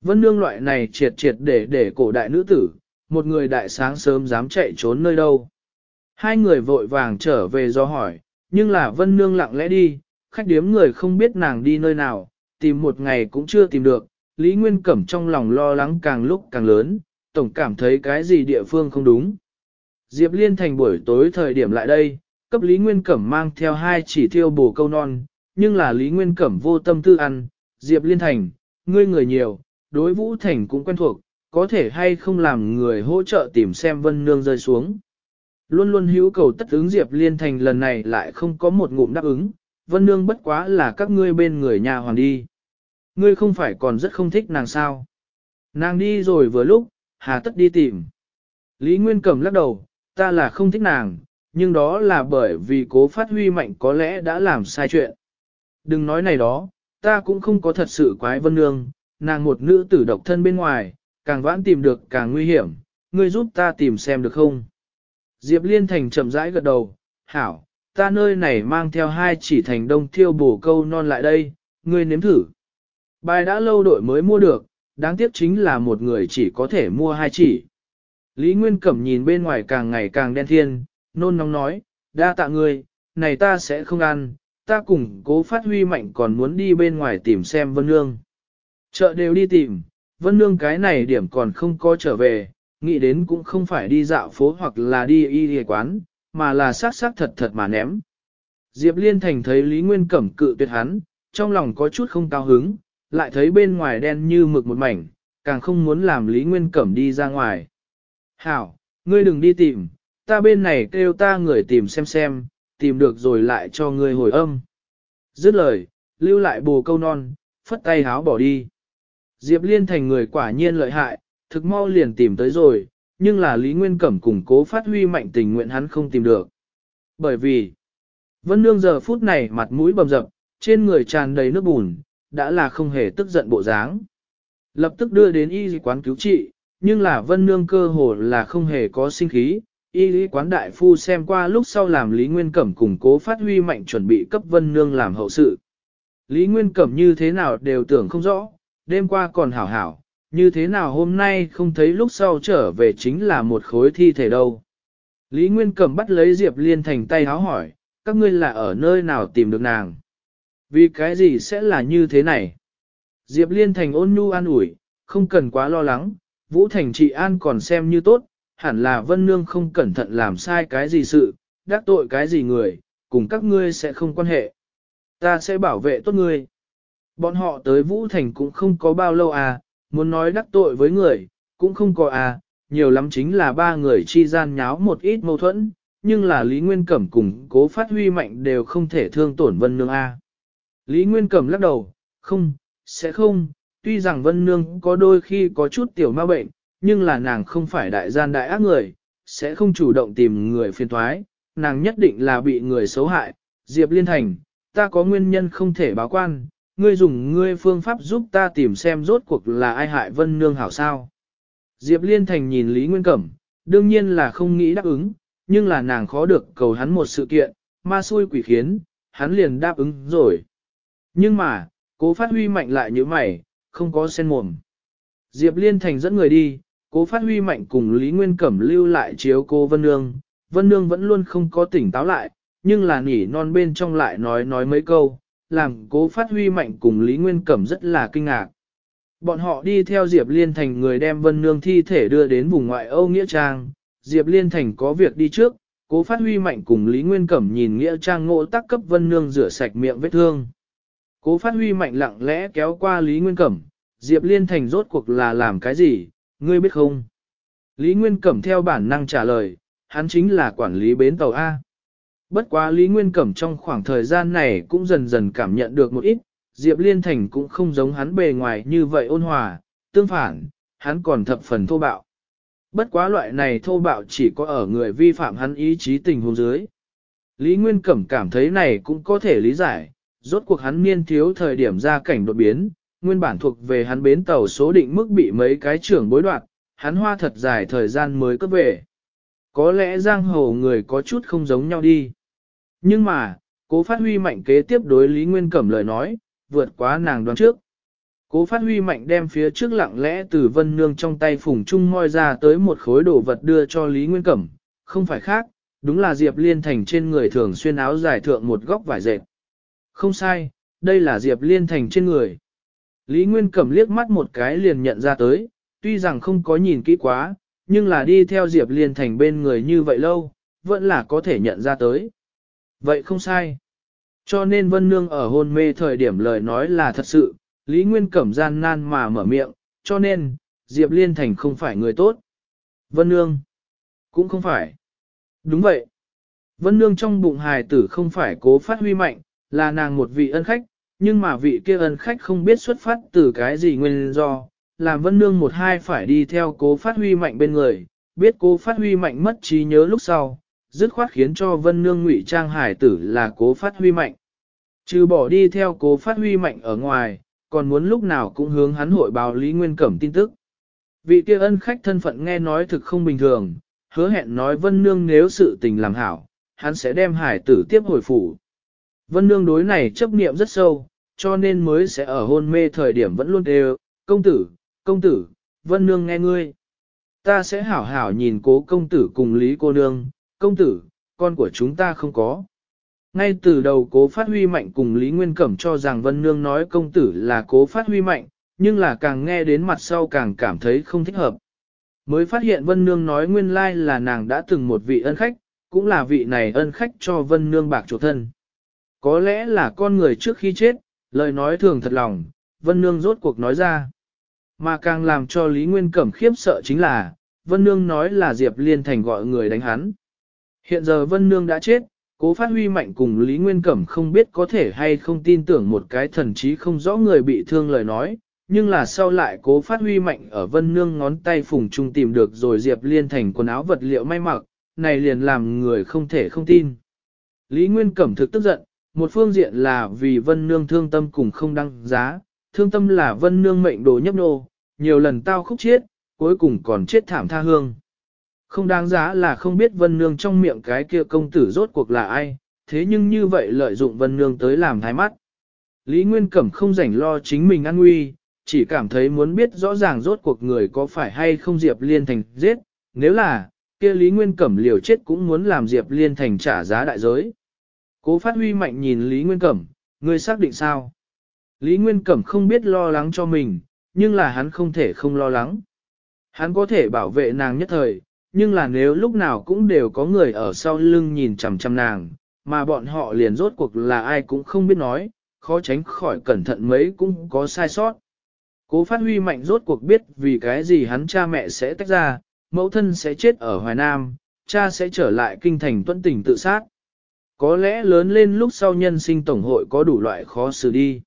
Speaker 1: Vân nương loại này triệt triệt để để cổ đại nữ tử, một người đại sáng sớm dám chạy trốn nơi đâu. Hai người vội vàng trở về do hỏi, nhưng là Vân Nương lặng lẽ đi, khách điếm người không biết nàng đi nơi nào, tìm một ngày cũng chưa tìm được. Lý Nguyên Cẩm trong lòng lo lắng càng lúc càng lớn, tổng cảm thấy cái gì địa phương không đúng. Diệp Liên Thành buổi tối thời điểm lại đây, cấp Lý Nguyên Cẩm mang theo hai chỉ thiêu bổ câu non, nhưng là Lý Nguyên Cẩm vô tâm tư ăn, Diệp Liên Thành, ngươi người nhiều, đối Vũ Thành cũng quen thuộc, có thể hay không làm người hỗ trợ tìm xem Vân Nương rơi xuống. Luôn luôn hữu cầu tất ứng Diệp Liên Thành lần này lại không có một ngụm đáp ứng, Vân Nương bất quá là các ngươi bên người nhà hoàng đi. Ngươi không phải còn rất không thích nàng sao. Nàng đi rồi vừa lúc, hà tất đi tìm. Lý Nguyên Cẩm lắc đầu, ta là không thích nàng, nhưng đó là bởi vì cố phát huy mạnh có lẽ đã làm sai chuyện. Đừng nói này đó, ta cũng không có thật sự quái Vân Nương, nàng một nữ tử độc thân bên ngoài, càng vãn tìm được càng nguy hiểm, ngươi giúp ta tìm xem được không? Diệp Liên Thành chậm rãi gật đầu, hảo, ta nơi này mang theo hai chỉ thành đông thiêu bổ câu non lại đây, ngươi nếm thử. Bài đã lâu đội mới mua được, đáng tiếc chính là một người chỉ có thể mua hai chỉ. Lý Nguyên Cẩm nhìn bên ngoài càng ngày càng đen thiên, nôn nóng nói, đa tạ ngươi, này ta sẽ không ăn, ta cùng cố phát huy mạnh còn muốn đi bên ngoài tìm xem Vân Nương. Chợ đều đi tìm, Vân Nương cái này điểm còn không có trở về, nghĩ đến cũng không phải đi dạo phố hoặc là đi y y quán, mà là sát sát thật thật mà ném. Diệp Liên Thành thấy Lý Nguyên Cẩm cự tuyệt hắn, trong lòng có chút không cao hứng, lại thấy bên ngoài đen như mực một mảnh, càng không muốn làm Lý Nguyên Cẩm đi ra ngoài. Hảo, ngươi đừng đi tìm, ta bên này kêu ta người tìm xem xem, tìm được rồi lại cho ngươi hồi âm. Dứt lời, lưu lại bồ câu non, phất tay háo bỏ đi. Diệp Liên Thành người quả nhiên lợi hại, thực mau liền tìm tới rồi, nhưng là Lý Nguyên Cẩm củng cố phát huy mạnh tình nguyện hắn không tìm được. Bởi vì, Vân Nương giờ phút này mặt mũi bầm rập, trên người tràn đầy nước bùn, đã là không hề tức giận bộ dáng. Lập tức đưa đến y quán cứu trị, nhưng là Vân Nương cơ hồ là không hề có sinh khí. Y lý quán đại phu xem qua lúc sau làm Lý Nguyên Cẩm củng cố phát huy mạnh chuẩn bị cấp Vân Nương làm hậu sự. Lý Nguyên Cẩm như thế nào đều tưởng không rõ, đêm qua còn hảo hảo, như thế nào hôm nay không thấy lúc sau trở về chính là một khối thi thể đâu. Lý Nguyên Cẩm bắt lấy Diệp Liên thành tay háo hỏi, các ngươi là ở nơi nào tìm được nàng? Vì cái gì sẽ là như thế này? Diệp Liên thành ôn nhu an ủi, không cần quá lo lắng, Vũ Thành trị an còn xem như tốt, hẳn là Vân Nương không cẩn thận làm sai cái gì sự, đắc tội cái gì người, cùng các ngươi sẽ không quan hệ. Ta sẽ bảo vệ tốt ngươi. Bọn họ tới Vũ Thành cũng không có bao lâu à, Muốn nói đắc tội với người, cũng không có à, nhiều lắm chính là ba người chi gian nháo một ít mâu thuẫn, nhưng là Lý Nguyên Cẩm cùng cố phát huy mạnh đều không thể thương tổn Vân Nương A. Lý Nguyên Cẩm lắc đầu, không, sẽ không, tuy rằng Vân Nương có đôi khi có chút tiểu ma bệnh, nhưng là nàng không phải đại gian đại ác người, sẽ không chủ động tìm người phiền thoái, nàng nhất định là bị người xấu hại, Diệp Liên Thành, ta có nguyên nhân không thể báo quan, ngươi dùng ngươi phương pháp giúp ta tìm xem rốt cuộc là ai hại vân nương hảo sao. Diệp Liên Thành nhìn Lý Nguyên Cẩm, đương nhiên là không nghĩ đáp ứng, nhưng là nàng khó được cầu hắn một sự kiện, ma xui quỷ khiến, hắn liền đáp ứng rồi. Nhưng mà, cố phát huy mạnh lại như mày, không có sen mồm. Diệp Liên Thành dẫn người đi, cố phát huy mạnh cùng Lý Nguyên Cẩm lưu lại chiếu cô Vân Nương. Vân Nương vẫn luôn không có tỉnh táo lại, nhưng là nỉ non bên trong lại nói nói mấy câu, làm cố phát huy mạnh cùng Lý Nguyên Cẩm rất là kinh ngạc. Bọn họ đi theo Diệp Liên Thành người đem Vân Nương thi thể đưa đến vùng ngoại Âu Nghĩa Trang, Diệp Liên Thành có việc đi trước, cố phát huy mạnh cùng Lý Nguyên Cẩm nhìn Nghĩa Trang ngộ tác cấp Vân Nương rửa sạch miệng vết thương. Cố phát huy mạnh lặng lẽ kéo qua Lý Nguyên Cẩm, Diệp Liên Thành rốt cuộc là làm cái gì, ngươi biết không? Lý Nguyên Cẩm theo bản năng trả lời, hắn chính là quản lý bến tàu A. Bất quá Lý Nguyên Cẩm trong khoảng thời gian này cũng dần dần cảm nhận được một ít, Diệp Liên Thành cũng không giống hắn bề ngoài như vậy ôn hòa, tương phản, hắn còn thập phần thô bạo. Bất quá loại này thô bạo chỉ có ở người vi phạm hắn ý chí tình huống dưới. Lý Nguyên Cẩm cảm thấy này cũng có thể lý giải, rốt cuộc hắn niên thiếu thời điểm ra cảnh đột biến, nguyên bản thuộc về hắn bến tàu số định mức bị mấy cái trưởng bối đoạt, hắn hoa thật dài thời gian mới cấp về. Có lẽ giang hồ người có chút không giống nhau đi. Nhưng mà, cố phát huy mạnh kế tiếp đối Lý Nguyên Cẩm lời nói, vượt quá nàng đoán trước. Cố phát huy mạnh đem phía trước lặng lẽ từ vân nương trong tay phùng chung moi ra tới một khối đồ vật đưa cho Lý Nguyên Cẩm, không phải khác, đúng là Diệp Liên Thành trên người thường xuyên áo dài thượng một góc vải dệt. Không sai, đây là Diệp Liên Thành trên người. Lý Nguyên Cẩm liếc mắt một cái liền nhận ra tới, tuy rằng không có nhìn kỹ quá, nhưng là đi theo Diệp Liên Thành bên người như vậy lâu, vẫn là có thể nhận ra tới. Vậy không sai. Cho nên Vân Nương ở hôn mê thời điểm lời nói là thật sự, Lý Nguyên Cẩm gian nan mà mở miệng, cho nên, Diệp Liên Thành không phải người tốt. Vân Nương. Cũng không phải. Đúng vậy. Vân Nương trong bụng hài tử không phải cố phát huy mạnh, là nàng một vị ân khách, nhưng mà vị kia ân khách không biết xuất phát từ cái gì nguyên do, làm Vân Nương một hai phải đi theo cố phát huy mạnh bên người, biết cố phát huy mạnh mất trí nhớ lúc sau, dứt khoát khiến cho vân nương ngụy trang hải tử là cố phát huy mạnh. Trừ bỏ đi theo cố phát huy mạnh ở ngoài, còn muốn lúc nào cũng hướng hắn hội báo Lý Nguyên Cẩm tin tức. Vị kia ân khách thân phận nghe nói thực không bình thường, hứa hẹn nói vân nương nếu sự tình làm hảo, hắn sẽ đem hải tử tiếp hồi phủ. Vân nương đối này chấp niệm rất sâu, cho nên mới sẽ ở hôn mê thời điểm vẫn luôn đều, công tử, công tử, vân nương nghe ngươi. Ta sẽ hảo hảo nhìn cố công tử cùng Lý cô nương, công tử, con của chúng ta không có. Ngay từ đầu cố phát huy mạnh cùng Lý Nguyên Cẩm cho rằng Vân Nương nói công tử là cố phát huy mạnh, nhưng là càng nghe đến mặt sau càng cảm thấy không thích hợp. Mới phát hiện Vân Nương nói nguyên lai là nàng đã từng một vị ân khách, cũng là vị này ân khách cho Vân Nương bạc chủ thân. Có lẽ là con người trước khi chết, lời nói thường thật lòng, Vân Nương rốt cuộc nói ra. Mà càng làm cho Lý Nguyên Cẩm khiếp sợ chính là, Vân Nương nói là Diệp Liên Thành gọi người đánh hắn. Hiện giờ Vân Nương đã chết, cố phát huy mạnh cùng Lý Nguyên Cẩm không biết có thể hay không tin tưởng một cái thần chí không rõ người bị thương lời nói, nhưng là sau lại cố phát huy mạnh ở Vân Nương ngón tay phùng trung tìm được rồi Diệp Liên thành quần áo vật liệu may mặc, này liền làm người không thể không tin. Lý Nguyên Cẩm thực tức giận, một phương diện là vì Vân Nương thương tâm cùng không đăng giá, thương tâm là Vân Nương mệnh đồ nhấp nô, nhiều lần tao khúc chết, cuối cùng còn chết thảm tha hương. Không đáng giá là không biết Vân Nương trong miệng cái kia công tử rốt cuộc là ai, thế nhưng như vậy lợi dụng Vân Nương tới làm thái mắt. Lý Nguyên Cẩm không rảnh lo chính mình an nguy, chỉ cảm thấy muốn biết rõ ràng rốt cuộc người có phải hay không Diệp Liên Thành giết, nếu là, kia Lý Nguyên Cẩm liều chết cũng muốn làm Diệp Liên Thành trả giá đại giới. Cố phát huy mạnh nhìn Lý Nguyên Cẩm, người xác định sao? Lý Nguyên Cẩm không biết lo lắng cho mình, nhưng là hắn không thể không lo lắng. Hắn có thể bảo vệ nàng nhất thời, nhưng là nếu lúc nào cũng đều có người ở sau lưng nhìn chằm chằm nàng, mà bọn họ liền rốt cuộc là ai cũng không biết nói, khó tránh khỏi cẩn thận mấy cũng có sai sót. Cố phát huy mạnh rốt cuộc biết vì cái gì hắn cha mẹ sẽ tách ra, mẫu thân sẽ chết ở Hoài Nam, cha sẽ trở lại kinh thành tuân tình tự sát. Có lẽ lớn lên lúc sau nhân sinh tổng hội có đủ loại khó xử đi.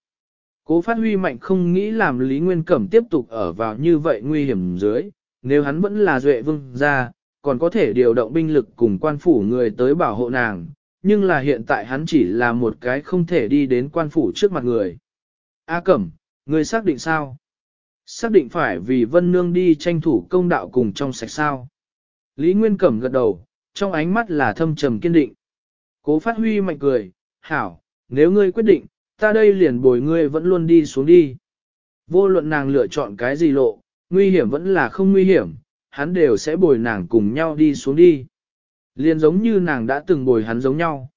Speaker 1: Cố phát huy mạnh không nghĩ làm Lý Nguyên Cẩm tiếp tục ở vào như vậy nguy hiểm dưới, nếu hắn vẫn là duệ vương ra, còn có thể điều động binh lực cùng quan phủ người tới bảo hộ nàng, nhưng là hiện tại hắn chỉ là một cái không thể đi đến quan phủ trước mặt người. A Cẩm, người xác định sao? Xác định phải vì Vân Nương đi tranh thủ công đạo cùng trong sạch sao? Lý Nguyên Cẩm gật đầu, trong ánh mắt là thâm trầm kiên định. Cố phát huy mạnh cười, hảo, nếu ngươi quyết định, ta đây liền bồi ngươi vẫn luôn đi xuống đi. Vô luận nàng lựa chọn cái gì lộ, nguy hiểm vẫn là không nguy hiểm, hắn đều sẽ bồi nàng cùng nhau đi xuống đi. Liên giống như nàng đã từng bồi hắn giống nhau.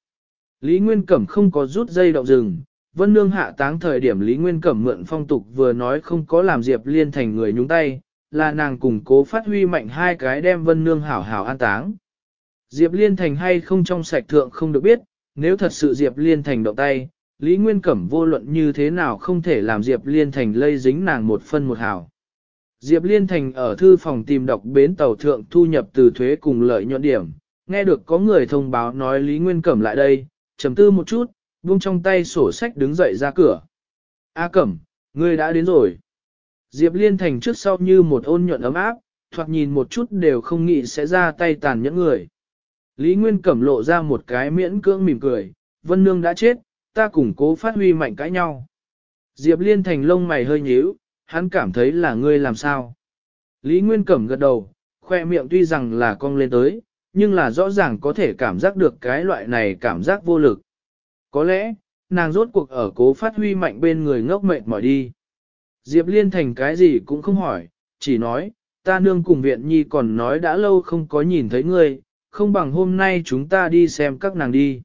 Speaker 1: Lý Nguyên Cẩm không có rút dây động rừng, Vân Nương hạ táng thời điểm Lý Nguyên Cẩm mượn phong tục vừa nói không có làm Diệp Liên thành người nhúng tay, là nàng cùng cố phát huy mạnh hai cái đem Vân Nương hảo hảo an táng. Diệp Liên thành hay không trong sạch thượng không được biết, nếu thật sự Diệp Liên thành động tay, Lý Nguyên Cẩm vô luận như thế nào không thể làm Diệp Liên thành lây dính nàng một phân một hảo. Diệp Liên Thành ở thư phòng tìm đọc bến tàu thượng thu nhập từ thuế cùng lợi nhuận điểm, nghe được có người thông báo nói Lý Nguyên Cẩm lại đây, trầm tư một chút, buông trong tay sổ sách đứng dậy ra cửa. A Cẩm, ngươi đã đến rồi. Diệp Liên Thành trước sau như một ôn nhuận ấm áp, thoạt nhìn một chút đều không nghĩ sẽ ra tay tàn nhẫn người. Lý Nguyên Cẩm lộ ra một cái miễn cưỡng mỉm cười, Vân Nương đã chết, ta củng cố phát huy mạnh cãi nhau. Diệp Liên Thành lông mày hơi nhíu, hắn cảm thấy là ngươi làm sao. Lý Nguyên Cẩm gật đầu, khoe miệng tuy rằng là cong lên tới, nhưng là rõ ràng có thể cảm giác được cái loại này cảm giác vô lực. Có lẽ, nàng rốt cuộc ở cố phát huy mạnh bên người ngốc mệt mỏi đi. Diệp Liên Thành cái gì cũng không hỏi, chỉ nói, ta nương cùng viện nhi còn nói đã lâu không có nhìn thấy ngươi, không bằng hôm nay chúng ta đi xem các nàng đi.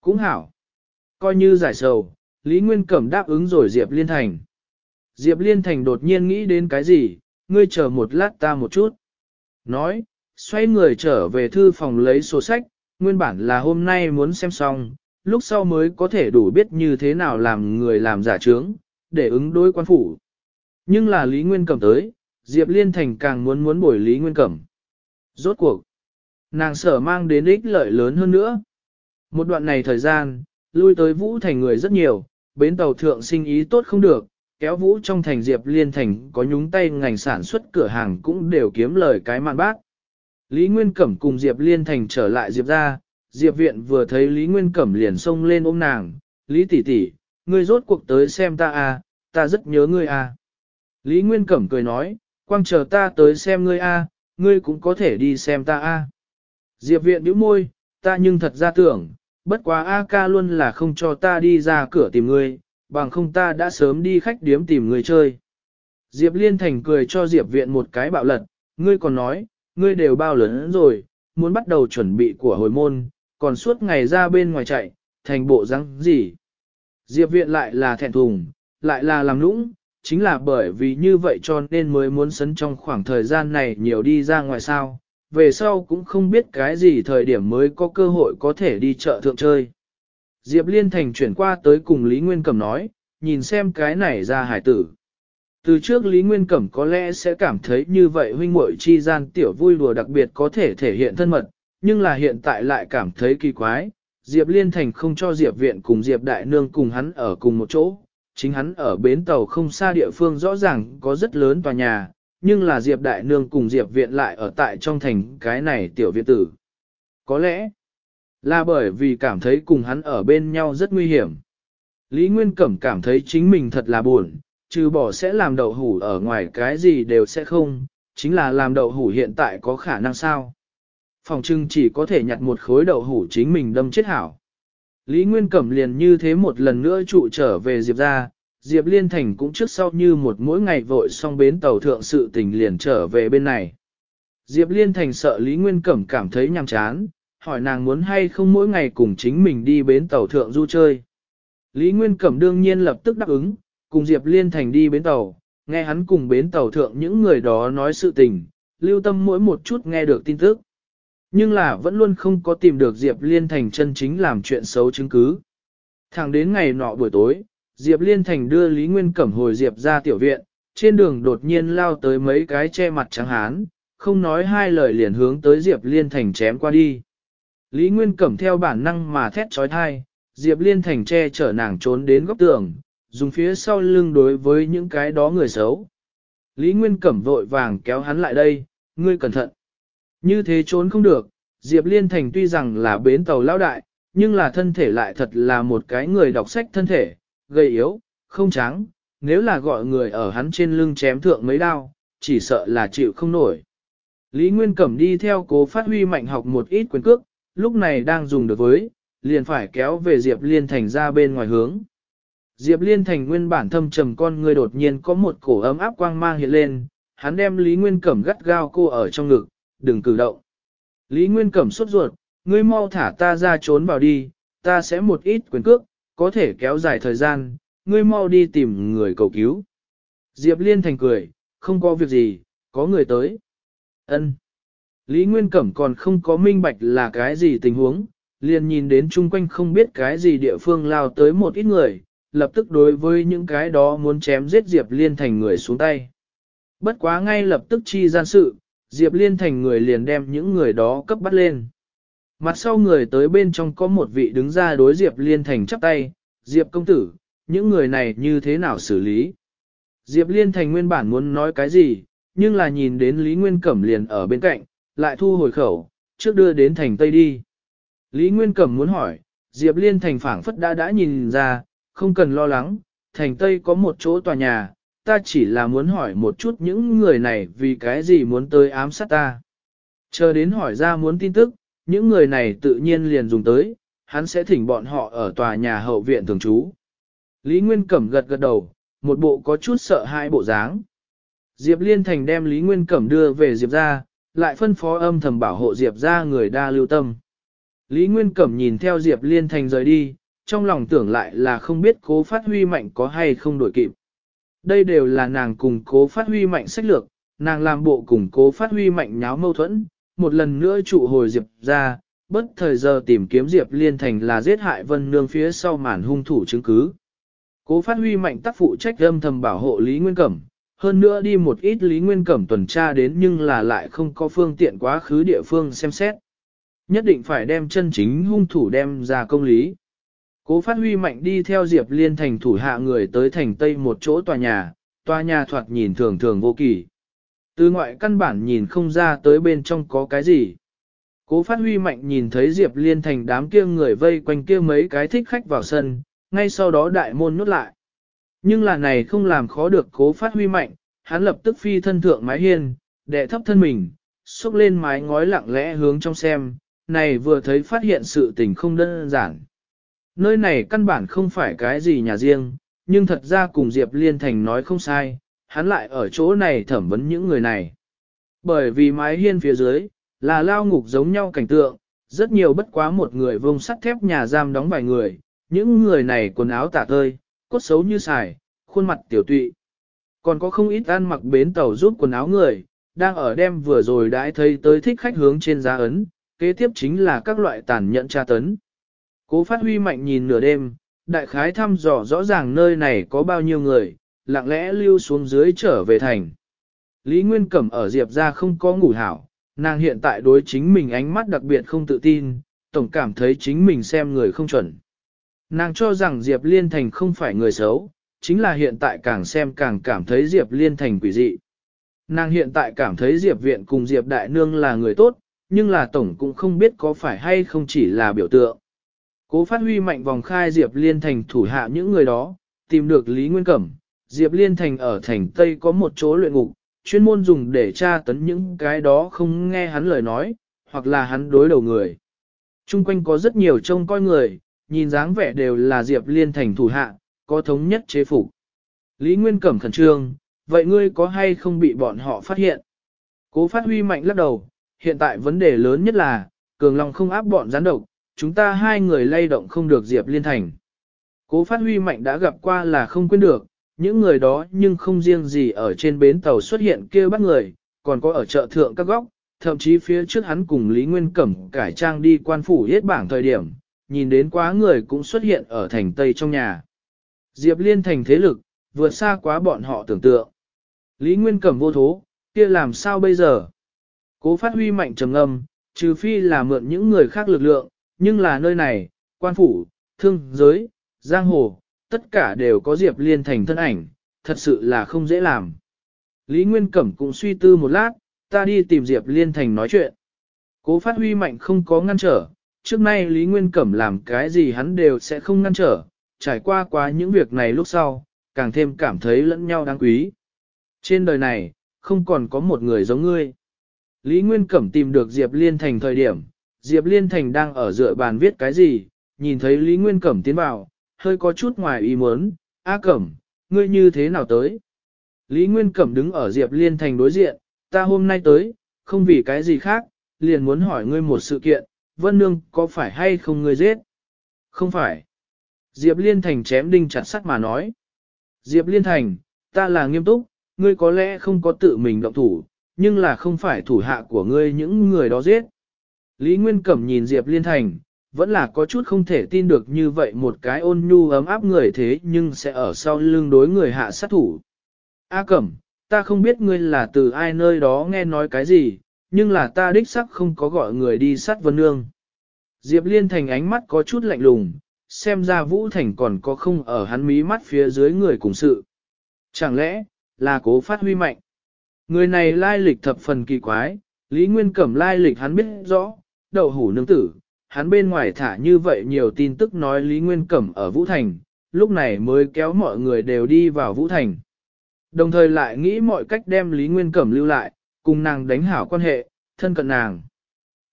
Speaker 1: Cũng hảo. Coi như giải sầu, Lý Nguyên Cẩm đáp ứng rồi Diệp Liên Thành. Diệp Liên Thành đột nhiên nghĩ đến cái gì, ngươi chờ một lát ta một chút. Nói, xoay người trở về thư phòng lấy sổ sách, nguyên bản là hôm nay muốn xem xong, lúc sau mới có thể đủ biết như thế nào làm người làm giả trướng, để ứng đối quan phủ. Nhưng là Lý Nguyên Cẩm tới, Diệp Liên Thành càng muốn muốn bổi Lý Nguyên Cẩm. Rốt cuộc, nàng sở mang đến ích lợi lớn hơn nữa. Một đoạn này thời gian, lui tới Vũ Thành người rất nhiều, bến tàu thượng sinh ý tốt không được, kéo vũ trong thành Diệp Liên Thành có nhúng tay ngành sản xuất cửa hàng cũng đều kiếm lời cái mạn bác. Lý Nguyên Cẩm cùng Diệp Liên Thành trở lại Diệp ra, Diệp Viện vừa thấy Lý Nguyên Cẩm liền xông lên ôm nàng, Lý tỷ tỷ ngươi rốt cuộc tới xem ta à, ta rất nhớ ngươi à. Lý Nguyên Cẩm cười nói, quang chờ ta tới xem ngươi a à, ngươi cũng có thể đi xem ta a à. Diệp viện nhíu môi, ta nhưng thật ra tưởng, bất quá A ca luôn là không cho ta đi ra cửa tìm ngươi, bằng không ta đã sớm đi khách điếm tìm người chơi. Diệp Liên Thành cười cho Diệp Viện một cái bạo lật, ngươi còn nói, ngươi đều bao lớn rồi, muốn bắt đầu chuẩn bị của hồi môn, còn suốt ngày ra bên ngoài chạy, thành bộ răng gì. Diệp Viện lại là thẹn thùng, lại là làm lũng, chính là bởi vì như vậy cho nên mới muốn sấn trong khoảng thời gian này nhiều đi ra ngoài sao, về sau cũng không biết cái gì thời điểm mới có cơ hội có thể đi chợ thượng chơi. Diệp Liên Thành chuyển qua tới cùng Lý Nguyên Cẩm nói, nhìn xem cái này ra hải tử. Từ trước Lý Nguyên Cẩm có lẽ sẽ cảm thấy như vậy huynh muội chi gian tiểu vui đùa đặc biệt có thể thể hiện thân mật, nhưng là hiện tại lại cảm thấy kỳ quái. Diệp Liên Thành không cho Diệp Viện cùng Diệp Đại Nương cùng hắn ở cùng một chỗ. Chính hắn ở bến tàu không xa địa phương rõ ràng có rất lớn tòa nhà, nhưng là Diệp Đại Nương cùng Diệp Viện lại ở tại trong thành cái này tiểu viện tử. Có lẽ, là bởi vì cảm thấy cùng hắn ở bên nhau rất nguy hiểm. Lý Nguyên Cẩm cảm thấy chính mình thật là buồn, trừ bỏ sẽ làm đậu hủ ở ngoài cái gì đều sẽ không, chính là làm đậu hủ hiện tại có khả năng sao. Phòng trưng chỉ có thể nhặt một khối đậu hủ chính mình đâm chết hảo. Lý Nguyên Cẩm liền như thế một lần nữa trụ trở về Diệp ra, Diệp Liên Thành cũng trước sau như một mỗi ngày vội xong bến tàu thượng sự tình liền trở về bên này. Diệp Liên Thành sợ Lý Nguyên Cẩm cảm thấy nhàm chán, hỏi nàng muốn hay không mỗi ngày cùng chính mình đi bến tàu thượng du chơi. Lý Nguyên Cẩm đương nhiên lập tức đáp ứng, cùng Diệp Liên Thành đi bến tàu, nghe hắn cùng bến tàu thượng những người đó nói sự tình, lưu tâm mỗi một chút nghe được tin tức. Nhưng là vẫn luôn không có tìm được Diệp Liên Thành chân chính làm chuyện xấu chứng cứ. Thẳng đến ngày nọ buổi tối, Diệp Liên Thành đưa Lý Nguyên Cẩm hồi Diệp ra tiểu viện, trên đường đột nhiên lao tới mấy cái che mặt trắng hán, không nói hai lời liền hướng tới Diệp Liên Thành chém qua đi. Lý Nguyên Cẩm theo bản năng mà thét trói thai, Diệp Liên Thành che chở nàng trốn đến góc tường, dùng phía sau lưng đối với những cái đó người xấu. Lý Nguyên Cẩm vội vàng kéo hắn lại đây, ngươi cẩn thận. Như thế trốn không được, Diệp Liên Thành tuy rằng là bến tàu lão đại, nhưng là thân thể lại thật là một cái người đọc sách thân thể, gầy yếu, không trắng, nếu là gọi người ở hắn trên lưng chém thượng mấy đao, chỉ sợ là chịu không nổi. Lý Nguyên Cẩm đi theo cố phát huy mạnh học một ít quyền cước, lúc này đang dùng được với, liền phải kéo về Diệp Liên Thành ra bên ngoài hướng. Diệp Liên Thành nguyên bản thâm trầm con người đột nhiên có một cổ ấm áp quang mang hiện lên, hắn đem Lý Nguyên Cẩm gắt gao cô ở trong ngực, đừng cử động. Lý Nguyên Cẩm sốt ruột, ngươi mau thả ta ra trốn vào đi, ta sẽ một ít quyền cước, có thể kéo dài thời gian, ngươi mau đi tìm người cầu cứu. Diệp Liên Thành cười, không có việc gì, có người tới. ân Lý Nguyên Cẩm còn không có minh bạch là cái gì tình huống, liền nhìn đến chung quanh không biết cái gì địa phương lao tới một ít người, lập tức đối với những cái đó muốn chém giết Diệp Liên thành người xuống tay. Bất quá ngay lập tức chi gian sự, Diệp Liên thành người liền đem những người đó cấp bắt lên. Mặt sau người tới bên trong có một vị đứng ra đối Diệp Liên thành chắp tay, Diệp công tử, những người này như thế nào xử lý? Diệp Liên thành nguyên bản muốn nói cái gì, nhưng là nhìn đến Lý Nguyên Cẩm liền ở bên cạnh, lại thu hồi khẩu, trước đưa đến thành Tây đi. Lý Nguyên Cẩm muốn hỏi, Diệp Liên thành phản phất đã đã nhìn ra, không cần lo lắng, thành Tây có một chỗ tòa nhà, ta chỉ là muốn hỏi một chút những người này vì cái gì muốn tới ám sát ta. Chờ đến hỏi ra muốn tin tức, những người này tự nhiên liền dùng tới, hắn sẽ thỉnh bọn họ ở tòa nhà hậu viện thường trú. Lý Nguyên Cẩm gật gật đầu, một bộ có chút sợ hai bộ dáng. Diệp Liên Thành đem Lý Nguyên Cẩm đưa về Diệp ra, lại phân phó âm thầm bảo hộ Diệp ra người đa lưu tâm. Lý Nguyên Cẩm nhìn theo Diệp Liên Thành rời đi, trong lòng tưởng lại là không biết cố phát huy mạnh có hay không đổi kịp. Đây đều là nàng cùng cố phát huy mạnh sách lược, nàng làm bộ cùng cố phát huy mạnh nháo mâu thuẫn, một lần nữa trụ hồi Diệp ra, bất thời giờ tìm kiếm Diệp Liên Thành là giết hại Vân Nương phía sau màn hung thủ chứng cứ. Cố phát huy mạnh tác phụ trách âm thầm bảo hộ Lý Nguyên Cẩm, hơn nữa đi một ít Lý Nguyên Cẩm tuần tra đến nhưng là lại không có phương tiện quá khứ địa phương xem xét. Nhất định phải đem chân chính hung thủ đem ra công lý. Cố phát huy mạnh đi theo Diệp Liên thành thủ hạ người tới thành Tây một chỗ tòa nhà, tòa nhà thoạt nhìn thường thường vô kỳ. Từ ngoại căn bản nhìn không ra tới bên trong có cái gì. Cố phát huy mạnh nhìn thấy Diệp Liên thành đám kia người vây quanh kia mấy cái thích khách vào sân, ngay sau đó đại môn nút lại. Nhưng là này không làm khó được cố phát huy mạnh, hắn lập tức phi thân thượng mái hiên, đệ thấp thân mình, xúc lên mái ngói lặng lẽ hướng trong xem, này vừa thấy phát hiện sự tình không đơn giản. Nơi này căn bản không phải cái gì nhà riêng, nhưng thật ra cùng Diệp Liên Thành nói không sai, hắn lại ở chỗ này thẩm vấn những người này. Bởi vì mái hiên phía dưới, là lao ngục giống nhau cảnh tượng, rất nhiều bất quá một người vông sắt thép nhà giam đóng vài người, những người này quần áo tả tơi, cốt xấu như xài, khuôn mặt tiểu tụy. Còn có không ít ăn mặc bến tàu rút quần áo người, đang ở đêm vừa rồi đãi thấy tới thích khách hướng trên giá ấn, kế tiếp chính là các loại tàn nhẫn tra tấn. Cố phát huy mạnh nhìn nửa đêm, đại khái thăm dò rõ ràng nơi này có bao nhiêu người, lặng lẽ lưu xuống dưới trở về thành. Lý Nguyên Cẩm ở Diệp ra không có ngủ hảo, nàng hiện tại đối chính mình ánh mắt đặc biệt không tự tin, tổng cảm thấy chính mình xem người không chuẩn. Nàng cho rằng Diệp Liên Thành không phải người xấu, chính là hiện tại càng xem càng cảm thấy Diệp Liên Thành quỷ dị. Nàng hiện tại cảm thấy Diệp Viện cùng Diệp Đại Nương là người tốt, nhưng là Tổng cũng không biết có phải hay không chỉ là biểu tượng. Cố phát huy mạnh vòng khai Diệp Liên Thành thủ hạ những người đó, tìm được Lý Nguyên Cẩm. Diệp Liên Thành ở thành Tây có một chỗ luyện ngục, chuyên môn dùng để tra tấn những cái đó không nghe hắn lời nói, hoặc là hắn đối đầu người. Trung quanh có rất nhiều trông coi người, nhìn dáng vẻ đều là Diệp Liên thành thủ hạ, có thống nhất chế phục. Lý Nguyên Cẩm khẩn trương, vậy ngươi có hay không bị bọn họ phát hiện? Cố phát huy mạnh lắc đầu, hiện tại vấn đề lớn nhất là, cường lòng không áp bọn gián độc, chúng ta hai người lay động không được Diệp Liên Thành. Cố phát huy mạnh đã gặp qua là không quên được, những người đó nhưng không riêng gì ở trên bến tàu xuất hiện kêu bắt người, còn có ở chợ thượng các góc, thậm chí phía trước hắn cùng Lý Nguyên Cẩm cải trang đi quan phủ hết bảng thời điểm, nhìn đến quá người cũng xuất hiện ở thành Tây trong nhà. Diệp Liên thành thế lực, vượt xa quá bọn họ tưởng tượng. Lý Nguyên Cẩm vô thố, kia làm sao bây giờ? Cố phát huy mạnh trầm âm, trừ phi là mượn những người khác lực lượng, nhưng là nơi này, quan phủ, thương giới, giang hồ, tất cả đều có Diệp Liên thành thân ảnh, thật sự là không dễ làm. Lý Nguyên Cẩm cũng suy tư một lát, ta đi tìm Diệp Liên thành nói chuyện. Cố phát huy mạnh không có ngăn trở, trước nay Lý Nguyên Cẩm làm cái gì hắn đều sẽ không ngăn trở, trải qua quá những việc này lúc sau, càng thêm cảm thấy lẫn nhau đáng quý. Trên đời này, không còn có một người giống ngươi. Lý Nguyên Cẩm tìm được Diệp Liên Thành thời điểm, Diệp Liên Thành đang ở dựa bàn viết cái gì, nhìn thấy Lý Nguyên Cẩm tiến vào, hơi có chút ngoài ý muốn, A Cẩm, ngươi như thế nào tới? Lý Nguyên Cẩm đứng ở Diệp Liên Thành đối diện, ta hôm nay tới, không vì cái gì khác, liền muốn hỏi ngươi một sự kiện, vân nương có phải hay không ngươi giết? Không phải. Diệp Liên Thành chém đinh chặt sắt mà nói. Diệp Liên Thành, ta là nghiêm túc, ngươi có lẽ không có tự mình động thủ, nhưng là không phải thủ hạ của ngươi những người đó giết. Lý Nguyên Cẩm nhìn Diệp Liên Thành, vẫn là có chút không thể tin được như vậy một cái ôn nhu ấm áp người thế nhưng sẽ ở sau lưng đối người hạ sát thủ. A Cẩm, ta không biết ngươi là từ ai nơi đó nghe nói cái gì, nhưng là ta đích sắc không có gọi người đi sát vân nương. Diệp Liên Thành ánh mắt có chút lạnh lùng, xem ra Vũ Thành còn có không ở hắn mí mắt phía dưới người cùng sự. Chẳng lẽ, là cố phát huy mạnh. Người này lai lịch thập phần kỳ quái, Lý Nguyên Cẩm lai lịch hắn biết rõ, đậu hủ nương tử, hắn bên ngoài thả như vậy nhiều tin tức nói Lý Nguyên Cẩm ở Vũ Thành, lúc này mới kéo mọi người đều đi vào Vũ Thành. Đồng thời lại nghĩ mọi cách đem Lý Nguyên Cẩm lưu lại, cùng nàng đánh hảo quan hệ, thân cận nàng.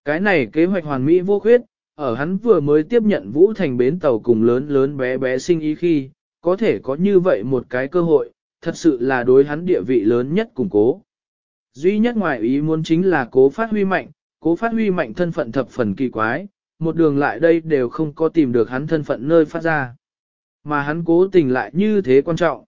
Speaker 1: Cái này kế hoạch hoàn mỹ vô khuyết, ở hắn vừa mới tiếp nhận Vũ Thành bến tàu cùng lớn lớn bé bé sinh ý khi, có thể có như vậy một cái cơ hội, thật sự là đối hắn địa vị lớn nhất củng cố. Duy nhất ngoài ý muốn chính là cố phát huy mạnh, cố phát huy mạnh thân phận thập phần kỳ quái, một đường lại đây đều không có tìm được hắn thân phận nơi phát ra. Mà hắn cố tình lại như thế quan trọng.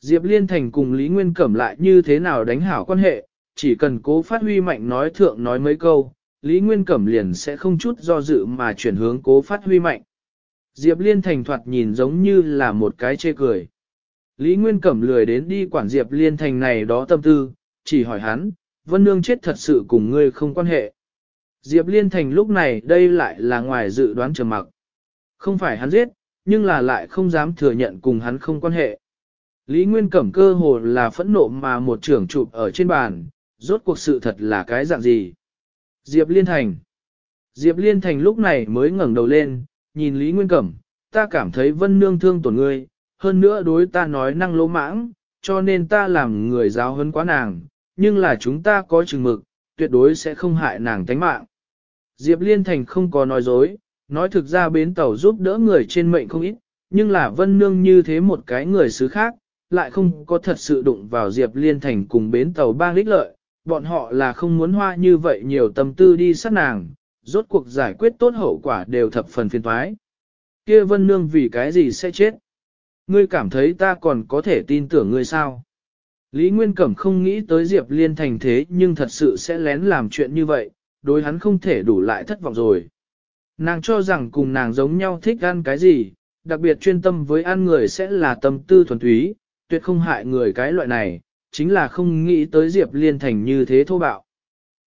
Speaker 1: Diệp Liên Thành cùng Lý Nguyên Cẩm lại như thế nào đánh hảo quan hệ, chỉ cần cố phát huy mạnh nói thượng nói mấy câu, Lý Nguyên Cẩm liền sẽ không chút do dự mà chuyển hướng cố phát huy mạnh. Diệp Liên Thành thoạt nhìn giống như là một cái chê cười. Lý Nguyên Cẩm lười đến đi quản Diệp Liên Thành này đó tâm tư, chỉ hỏi hắn, Vân Nương chết thật sự cùng ngươi không quan hệ. Diệp Liên Thành lúc này đây lại là ngoài dự đoán trầm mặc. Không phải hắn giết, nhưng là lại không dám thừa nhận cùng hắn không quan hệ. Lý Nguyên Cẩm cơ hồ là phẫn nộ mà một trưởng chụp ở trên bàn, rốt cuộc sự thật là cái dạng gì. Diệp Liên Thành Diệp Liên Thành lúc này mới ngẩng đầu lên, nhìn Lý Nguyên Cẩm, ta cảm thấy vân nương thương tổn ngươi, hơn nữa đối ta nói năng lỗ mãng, cho nên ta làm người giáo hơn quá nàng, nhưng là chúng ta có chừng mực, tuyệt đối sẽ không hại nàng tánh mạng. Diệp Liên Thành không có nói dối, nói thực ra bến tàu giúp đỡ người trên mệnh không ít, nhưng là vân nương như thế một cái người xứ khác, lại không có thật sự đụng vào Diệp Liên Thành cùng bến tàu ba lích lợi, bọn họ là không muốn hoa như vậy nhiều tâm tư đi sát nàng, rốt cuộc giải quyết tốt hậu quả đều thập phần phiền thoái. Kia vân nương vì cái gì sẽ chết? Ngươi cảm thấy ta còn có thể tin tưởng ngươi sao? Lý Nguyên Cẩm không nghĩ tới Diệp Liên thành thế nhưng thật sự sẽ lén làm chuyện như vậy, đối hắn không thể đủ lại thất vọng rồi. Nàng cho rằng cùng nàng giống nhau thích ăn cái gì, đặc biệt chuyên tâm với ăn người sẽ là tâm tư thuần túy, tuyệt không hại người cái loại này, chính là không nghĩ tới Diệp Liên Thành như thế thô bạo.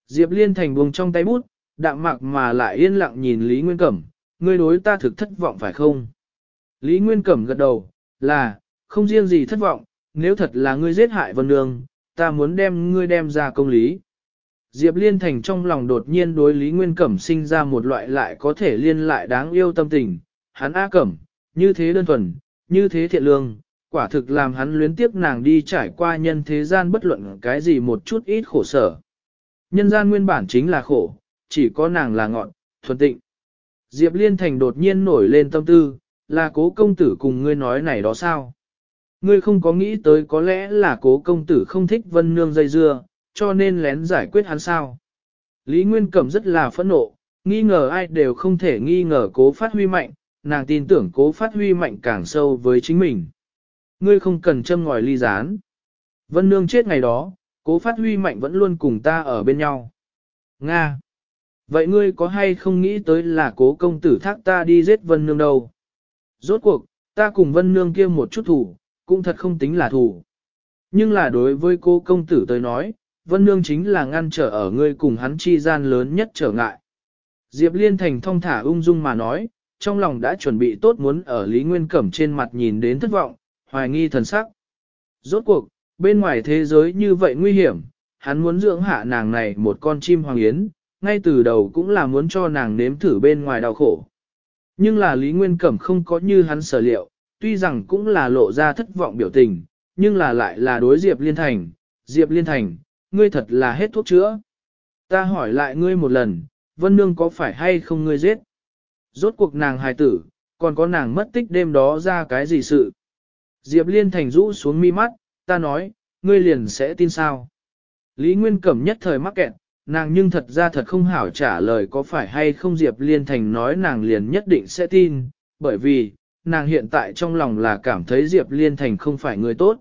Speaker 1: Diệp Liên Thành buông trong tay bút, đạm mạc mà lại yên lặng nhìn Lý Nguyên Cẩm, ngươi đối ta thực thất vọng phải không? Lý Nguyên Cẩm gật đầu, là, không riêng gì thất vọng, nếu thật là ngươi giết hại Vân Nương, ta muốn đem ngươi đem ra công lý. Diệp Liên Thành trong lòng đột nhiên đối Lý Nguyên Cẩm sinh ra một loại lại có thể liên lại đáng yêu tâm tình, hắn A Cẩm, như thế đơn thuần, như thế thiện lương, quả thực làm hắn luyến tiếc nàng đi trải qua nhân thế gian bất luận cái gì một chút ít khổ sở. Nhân gian nguyên bản chính là khổ, chỉ có nàng là ngọn, thuần tịnh. Diệp Liên Thành đột nhiên nổi lên tâm tư, là cố công tử cùng ngươi nói này đó sao? Ngươi không có nghĩ tới có lẽ là cố công tử không thích vân nương dây dưa, cho nên lén giải quyết hắn sao? Lý Nguyên Cẩm rất là phẫn nộ, nghi ngờ ai đều không thể nghi ngờ cố phát huy mạnh, nàng tin tưởng cố phát huy mạnh càng sâu với chính mình. Ngươi không cần châm ngòi ly gián. Vân Nương chết ngày đó, cố phát huy mạnh vẫn luôn cùng ta ở bên nhau. Nga! Vậy ngươi có hay không nghĩ tới là cố công tử thác ta đi giết Vân Nương đâu? Rốt cuộc, ta cùng Vân Nương kia một chút thủ, cũng thật không tính là thủ. Nhưng là đối với cô công tử tới nói, Vân Nương chính là ngăn trở ở ngươi cùng hắn chi gian lớn nhất trở ngại. Diệp Liên Thành thong thả ung dung mà nói, trong lòng đã chuẩn bị tốt muốn ở Lý Nguyên Cẩm trên mặt nhìn đến thất vọng, hoài nghi thần sắc. Rốt cuộc, bên ngoài thế giới như vậy nguy hiểm, hắn muốn dưỡng hạ nàng này một con chim hoàng yến, ngay từ đầu cũng là muốn cho nàng nếm thử bên ngoài đau khổ. Nhưng là Lý Nguyên Cẩm không có như hắn sở liệu, tuy rằng cũng là lộ ra thất vọng biểu tình, nhưng là lại là đối Diệp Liên Thành, Diệp Liên Thành, ngươi thật là hết thuốc chữa. Ta hỏi lại ngươi một lần, Vân Nương có phải hay không ngươi giết? Rốt cuộc nàng hài tử, còn có nàng mất tích đêm đó ra cái gì sự? Diệp Liên Thành rũ xuống mi mắt, ta nói, ngươi liền sẽ tin sao. Lý Nguyên Cẩm nhất thời mắc kẹt, nàng nhưng thật ra thật không hảo trả lời có phải hay không Diệp Liên Thành nói nàng liền nhất định sẽ tin, bởi vì, nàng hiện tại trong lòng là cảm thấy Diệp Liên Thành không phải người tốt.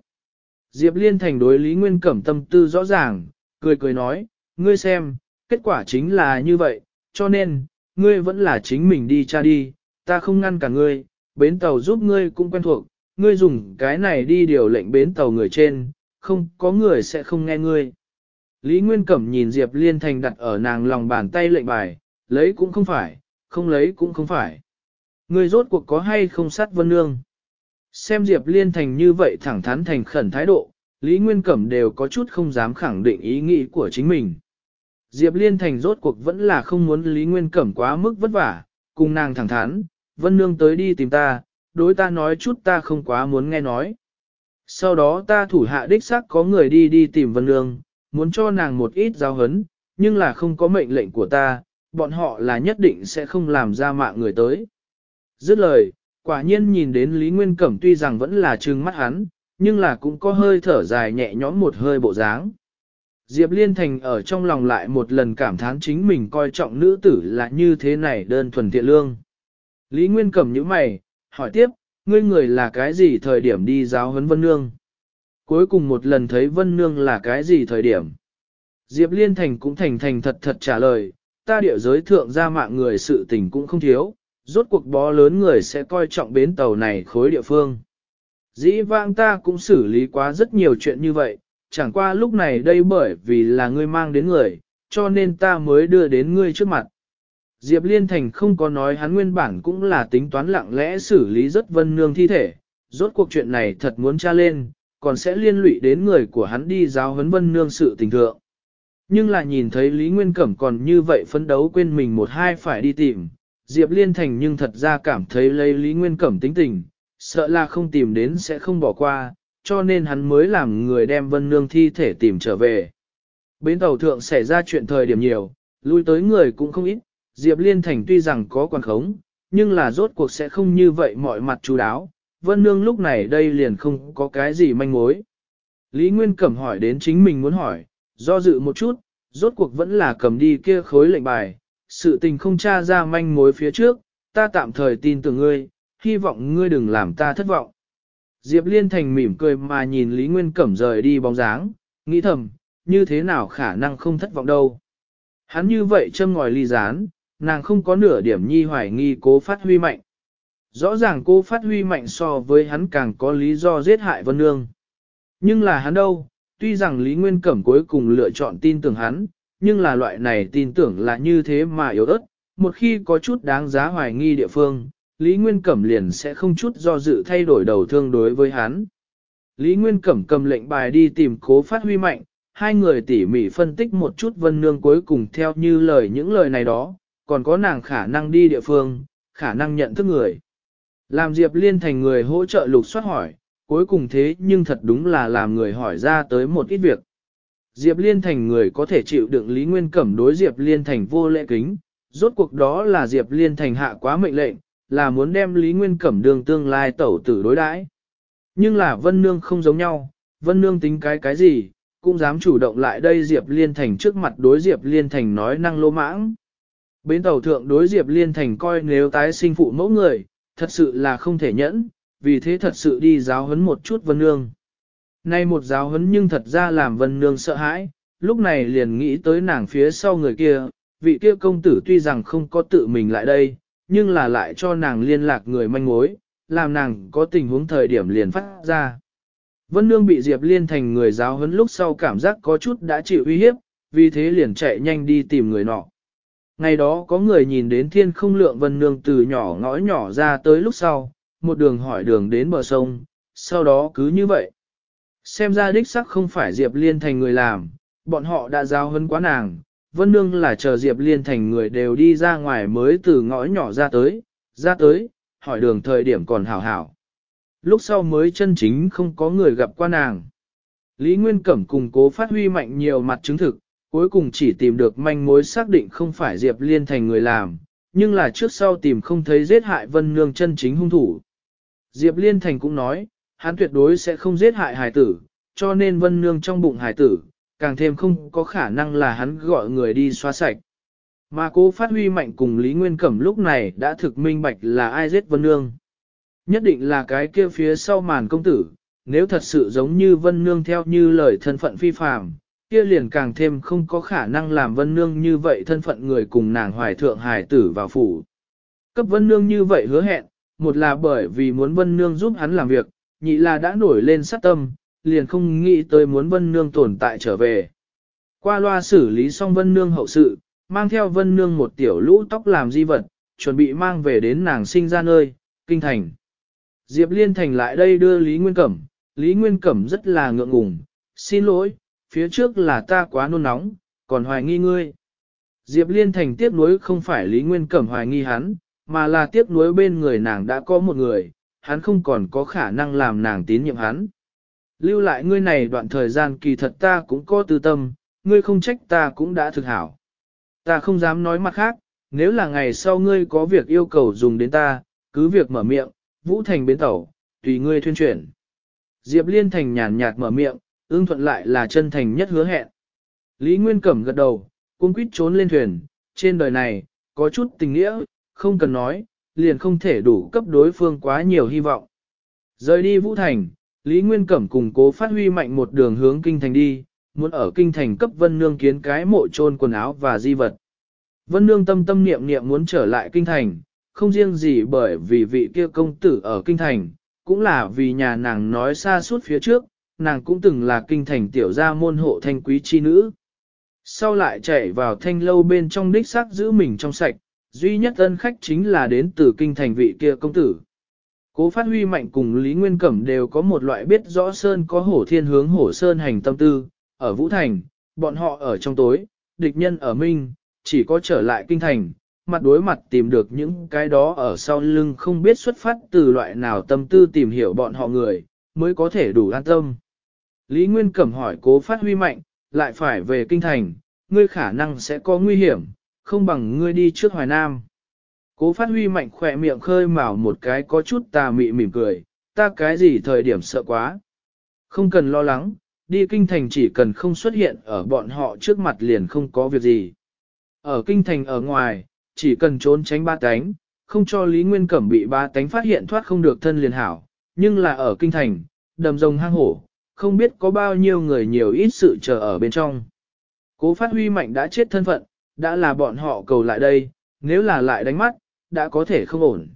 Speaker 1: Diệp Liên Thành đối Lý Nguyên Cẩm tâm tư rõ ràng, cười cười nói, ngươi xem, kết quả chính là như vậy, cho nên, ngươi vẫn là chính mình đi cha đi, ta không ngăn cả ngươi, bến tàu giúp ngươi cũng quen thuộc, ngươi dùng cái này đi điều lệnh bến tàu người trên, không có người sẽ không nghe ngươi. Lý Nguyên Cẩm nhìn Diệp Liên Thành đặt ở nàng lòng bàn tay lệnh bài, lấy cũng không phải, không lấy cũng không phải. Ngươi rốt cuộc có hay không sát vân nương. Xem Diệp Liên Thành như vậy thẳng thắn thành khẩn thái độ, Lý Nguyên Cẩm đều có chút không dám khẳng định ý nghĩ của chính mình. Diệp Liên Thành rốt cuộc vẫn là không muốn Lý Nguyên Cẩm quá mức vất vả, cùng nàng thẳng thắn, Vân Nương tới đi tìm ta, đối ta nói chút ta không quá muốn nghe nói. Sau đó ta thủ hạ đích xác có người đi đi tìm Vân Nương, muốn cho nàng một ít giáo hấn, nhưng là không có mệnh lệnh của ta, bọn họ là nhất định sẽ không làm ra mạng người tới. Dứt lời, quả nhiên nhìn đến Lý Nguyên Cẩm tuy rằng vẫn là trừng mắt hắn, nhưng là cũng có hơi thở dài nhẹ nhõm một hơi bộ dáng. Diệp Liên Thành ở trong lòng lại một lần cảm thán chính mình coi trọng nữ tử là như thế này đơn thuần thiện lương. Lý Nguyên Cẩm như mày, hỏi tiếp, ngươi người là cái gì thời điểm đi giáo huấn Vân Nương? Cuối cùng một lần thấy Vân Nương là cái gì thời điểm? Diệp Liên Thành cũng thành thành thật thật trả lời, ta địa giới thượng ra mạng người sự tình cũng không thiếu, rốt cuộc bó lớn người sẽ coi trọng bến tàu này khối địa phương. Dĩ vãng ta cũng xử lý quá rất nhiều chuyện như vậy, chẳng qua lúc này đây bởi vì là ngươi mang đến người, cho nên ta mới đưa đến ngươi trước mặt. Diệp Liên Thành không có nói hắn nguyên bản cũng là tính toán lặng lẽ xử lý rất vân nương thi thể, rốt cuộc chuyện này thật muốn tra lên, còn sẽ liên lụy đến người của hắn đi giáo huấn vân nương sự tình thượng. Nhưng là nhìn thấy Lý Nguyên Cẩm còn như vậy phấn đấu quên mình một hai phải đi tìm, Diệp Liên Thành nhưng thật ra cảm thấy lấy Lý Nguyên Cẩm tính tình, sợ là không tìm đến sẽ không bỏ qua, cho nên hắn mới làm người đem vân nương thi thể tìm trở về. Bến tàu thượng xảy ra chuyện thời điểm nhiều, lui tới người cũng không ít, Diệp Liên Thành tuy rằng có quan khống, nhưng là rốt cuộc sẽ không như vậy mọi mặt chú đáo, Vân Nương lúc này đây liền không có cái gì manh mối. Lý Nguyên Cẩm hỏi đến chính mình muốn hỏi, do dự một chút, rốt cuộc vẫn là cầm đi kia khối lệnh bài, sự tình không tra ra manh mối phía trước, ta tạm thời tin tưởng ngươi, hy vọng ngươi đừng làm ta thất vọng. Diệp Liên Thành mỉm cười mà nhìn Lý Nguyên Cẩm rời đi bóng dáng, nghĩ thầm, như thế nào khả năng không thất vọng đâu. Hắn như vậy châm ngòi ly gián, nàng không có nửa điểm nhi hoài nghi cố phát huy mạnh. Rõ ràng cô phát huy mạnh so với hắn càng có lý do giết hại Vân Nương. Nhưng là hắn đâu, tuy rằng Lý Nguyên Cẩm cuối cùng lựa chọn tin tưởng hắn, nhưng là loại này tin tưởng là như thế mà yếu ớt, một khi có chút đáng giá hoài nghi địa phương, Lý Nguyên Cẩm liền sẽ không chút do dự thay đổi đầu thương đối với hắn. Lý Nguyên Cẩm cầm lệnh bài đi tìm cố phát huy mạnh, hai người tỉ mỉ phân tích một chút vân nương cuối cùng theo như lời những lời này đó, còn có nàng khả năng đi địa phương, khả năng nhận thức người. Làm Diệp Liên thành người hỗ trợ lục soát hỏi, cuối cùng thế nhưng thật đúng là làm người hỏi ra tới một ít việc. Diệp Liên thành người có thể chịu đựng Lý Nguyên Cẩm đối Diệp Liên thành vô lễ kính, rốt cuộc đó là Diệp Liên thành hạ quá mệnh lệnh, là muốn đem Lý Nguyên Cẩm đường tương lai tẩu tử đối đãi. Nhưng là Vân Nương không giống nhau, Vân Nương tính cái cái gì, cũng dám chủ động lại đây Diệp Liên Thành trước mặt đối Diệp Liên Thành nói năng lô mãng. Bến tàu thượng đối Diệp Liên Thành coi nếu tái sinh phụ mẫu người, thật sự là không thể nhẫn, vì thế thật sự đi giáo huấn một chút Vân Nương. Nay một giáo huấn nhưng thật ra làm Vân Nương sợ hãi, lúc này liền nghĩ tới nàng phía sau người kia, vị kia công tử tuy rằng không có tự mình lại đây, nhưng là lại cho nàng liên lạc người manh mối, làm nàng có tình huống thời điểm liền phát ra. Vân Nương bị Diệp Liên thành người giáo huấn lúc sau cảm giác có chút đã chịu uy hiếp, vì thế liền chạy nhanh đi tìm người nọ ngày đó có người nhìn đến thiên không lượng vân nương từ nhỏ ngõ nhỏ ra tới lúc sau, một đường hỏi đường đến bờ sông, sau đó cứ như vậy. Xem ra đích sắc không phải Diệp Liên thành người làm, bọn họ đã giao hấn quá nàng, vân nương là chờ Diệp Liên thành người đều đi ra ngoài mới từ ngõ nhỏ ra tới, ra tới, hỏi đường thời điểm còn hảo hảo. Lúc sau mới chân chính không có người gặp qua nàng. Lý Nguyên Cẩm cùng cố phát huy mạnh nhiều mặt chứng thực, cuối cùng chỉ tìm được manh mối xác định không phải Diệp Liên thành người làm, nhưng là trước sau tìm không thấy giết hại Vân Nương chân chính hung thủ. Diệp Liên thành cũng nói, hắn tuyệt đối sẽ không giết hại hài tử, cho nên Vân Nương trong bụng hài tử, càng thêm không có khả năng là hắn gọi người đi xóa sạch. Mà cố phát huy mạnh cùng Lý Nguyên Cẩm lúc này đã thực minh bạch là ai giết Vân Nương. Nhất định là cái kia phía sau màn công tử, nếu thật sự giống như Vân Nương theo như lời thân phận phi phạm, kia liền càng thêm không có khả năng làm vân nương như vậy thân phận người cùng nàng hoài thượng hài tử vào phủ. Cấp vân nương như vậy hứa hẹn, một là bởi vì muốn vân nương giúp hắn làm việc, nhị là đã nổi lên sát tâm, liền không nghĩ tới muốn vân nương tồn tại trở về. Qua loa xử lý xong vân nương hậu sự, mang theo vân nương một tiểu lũ tóc làm di vật, chuẩn bị mang về đến nàng sinh ra nơi, kinh thành. Diệp Liên Thành lại đây đưa Lý Nguyên Cẩm, Lý Nguyên Cẩm rất là ngượng ngùng, xin lỗi, phía trước là ta quá nôn nóng, còn hoài nghi ngươi. Diệp Liên Thành tiếc nuối không phải Lý Nguyên Cẩm hoài nghi hắn, mà là tiếc nuối bên người nàng đã có một người, hắn không còn có khả năng làm nàng tín nhiệm hắn. Lưu lại ngươi này đoạn thời gian kỳ thật ta cũng có tư tâm, ngươi không trách ta cũng đã thực hảo. Ta không dám nói mặt khác, nếu là ngày sau ngươi có việc yêu cầu dùng đến ta, cứ việc mở miệng, Vũ Thành bến tẩu, tùy ngươi thuyên chuyển. Diệp Liên Thành nhàn nhạt mở miệng, ương thuận lại là chân thành nhất hứa hẹn. Lý Nguyên Cẩm gật đầu, cung quýt trốn lên thuyền, trên đời này, có chút tình nghĩa, không cần nói, liền không thể đủ cấp đối phương quá nhiều hy vọng. Rời đi Vũ Thành, Lý Nguyên Cẩm cùng cố phát huy mạnh một đường hướng Kinh Thành đi, muốn ở Kinh Thành cấp Vân Nương kiến cái mộ chôn quần áo và di vật. Vân Nương tâm tâm niệm niệm muốn trở lại Kinh Thành, không riêng gì bởi vì vị kia công tử ở Kinh Thành, cũng là vì nhà nàng nói xa suốt phía trước, nàng cũng từng là kinh thành tiểu gia môn hộ thanh quý chi nữ. Sau lại chạy vào thanh lâu bên trong đích xác giữ mình trong sạch, duy nhất ân khách chính là đến từ kinh thành vị kia công tử. Cố phát huy mạnh cùng Lý Nguyên Cẩm đều có một loại biết rõ Sơn có hổ thiên hướng hổ Sơn hành tâm tư, ở Vũ Thành, bọn họ ở trong tối, địch nhân ở Minh, chỉ có trở lại kinh thành, mặt đối mặt tìm được những cái đó ở sau lưng không biết xuất phát từ loại nào tâm tư tìm hiểu bọn họ người, mới có thể đủ an tâm. Lý Nguyên Cẩm hỏi cố phát huy mạnh, lại phải về kinh thành, ngươi khả năng sẽ có nguy hiểm, không bằng ngươi đi trước Hoài Nam. Cố phát huy mạnh khỏe miệng khơi mào một cái có chút tà mị mỉm cười, ta cái gì thời điểm sợ quá. Không cần lo lắng, đi kinh thành chỉ cần không xuất hiện ở bọn họ trước mặt liền không có việc gì. Ở kinh thành ở ngoài, chỉ cần trốn tránh ba tánh, không cho Lý Nguyên Cẩm bị ba tánh phát hiện thoát không được thân liền hảo, nhưng là ở kinh thành, đầm rồng hang hổ, không biết có bao nhiêu người nhiều ít sự chờ ở bên trong. Cố phát huy mạnh đã chết thân phận, đã là bọn họ cầu lại đây, nếu là lại đánh mắt, đã có thể không ổn.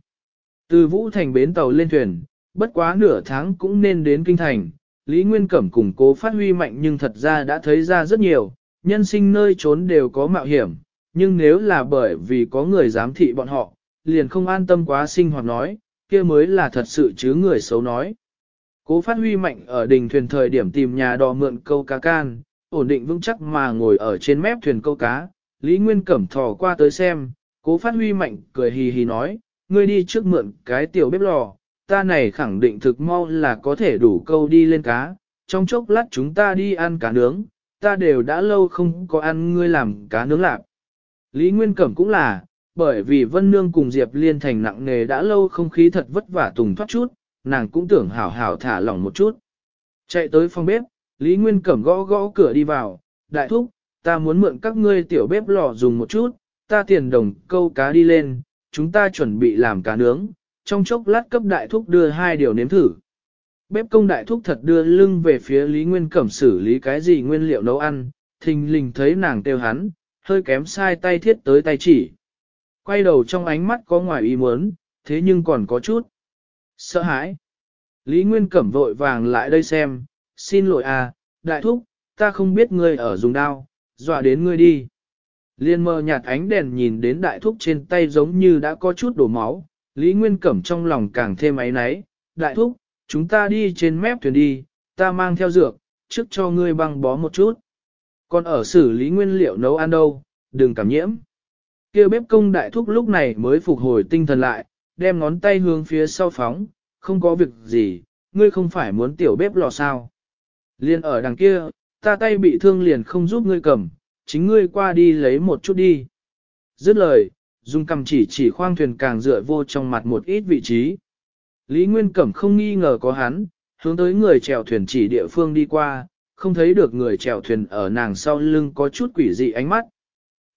Speaker 1: Từ Vũ Thành bến tàu lên thuyền, bất quá nửa tháng cũng nên đến Kinh Thành, Lý Nguyên Cẩm cùng cố phát huy mạnh nhưng thật ra đã thấy ra rất nhiều, nhân sinh nơi trốn đều có mạo hiểm, nhưng nếu là bởi vì có người giám thị bọn họ, liền không an tâm quá sinh hoạt nói, kia mới là thật sự chứ người xấu nói. Cố phát huy mạnh ở đỉnh thuyền thời điểm tìm nhà đò mượn câu cá can, ổn định vững chắc mà ngồi ở trên mép thuyền câu cá. Lý Nguyên Cẩm thò qua tới xem, cố phát huy mạnh cười hì hì nói, ngươi đi trước mượn cái tiểu bếp lò, ta này khẳng định thực mau là có thể đủ câu đi lên cá, trong chốc lát chúng ta đi ăn cá nướng, ta đều đã lâu không có ăn ngươi làm cá nướng lạc. Lý Nguyên Cẩm cũng là, bởi vì Vân Nương cùng Diệp Liên thành nặng nghề đã lâu không khí thật vất vả tùng thoát chút, nàng cũng tưởng hảo hảo thả lỏng một chút. Chạy tới phòng bếp, Lý Nguyên Cẩm gõ gõ cửa đi vào, đại thúc, ta muốn mượn các ngươi tiểu bếp lò dùng một chút, ta tiền đồng câu cá đi lên, chúng ta chuẩn bị làm cá nướng, trong chốc lát cấp đại thúc đưa hai điều nếm thử. Bếp công đại thúc thật đưa lưng về phía Lý Nguyên Cẩm xử lý cái gì nguyên liệu nấu ăn, thình lình thấy nàng kêu hắn, hơi kém sai tay thiết tới tay chỉ. Quay đầu trong ánh mắt có ngoài ý muốn, thế nhưng còn có chút sợ hãi. Lý Nguyên Cẩm vội vàng lại đây xem, xin lỗi à, đại thúc, ta không biết ngươi ở dùng đao, dọa đến ngươi đi. Liên mơ nhạt ánh đèn nhìn đến đại thúc trên tay giống như đã có chút đổ máu, Lý Nguyên Cẩm trong lòng càng thêm ấy náy, đại thúc, chúng ta đi trên mép thuyền đi, ta mang theo dược, trước cho ngươi băng bó một chút. Còn ở xử lý nguyên liệu nấu ăn đâu, đừng cảm nhiễm. Kêu bếp công đại thúc lúc này mới phục hồi tinh thần lại, đem ngón tay hướng phía sau phóng, không có việc gì, ngươi không phải muốn tiểu bếp lò sao. Liên ở đằng kia, ta tay bị thương liền không giúp ngươi cầm, chính ngươi qua đi lấy một chút đi. Dứt lời, dùng cầm chỉ chỉ khoang thuyền càng dựa vô trong mặt một ít vị trí. Lý Nguyên Cẩm không nghi ngờ có hắn, hướng tới người chèo thuyền chỉ địa phương đi qua, không thấy được người chèo thuyền ở nàng sau lưng có chút quỷ dị ánh mắt.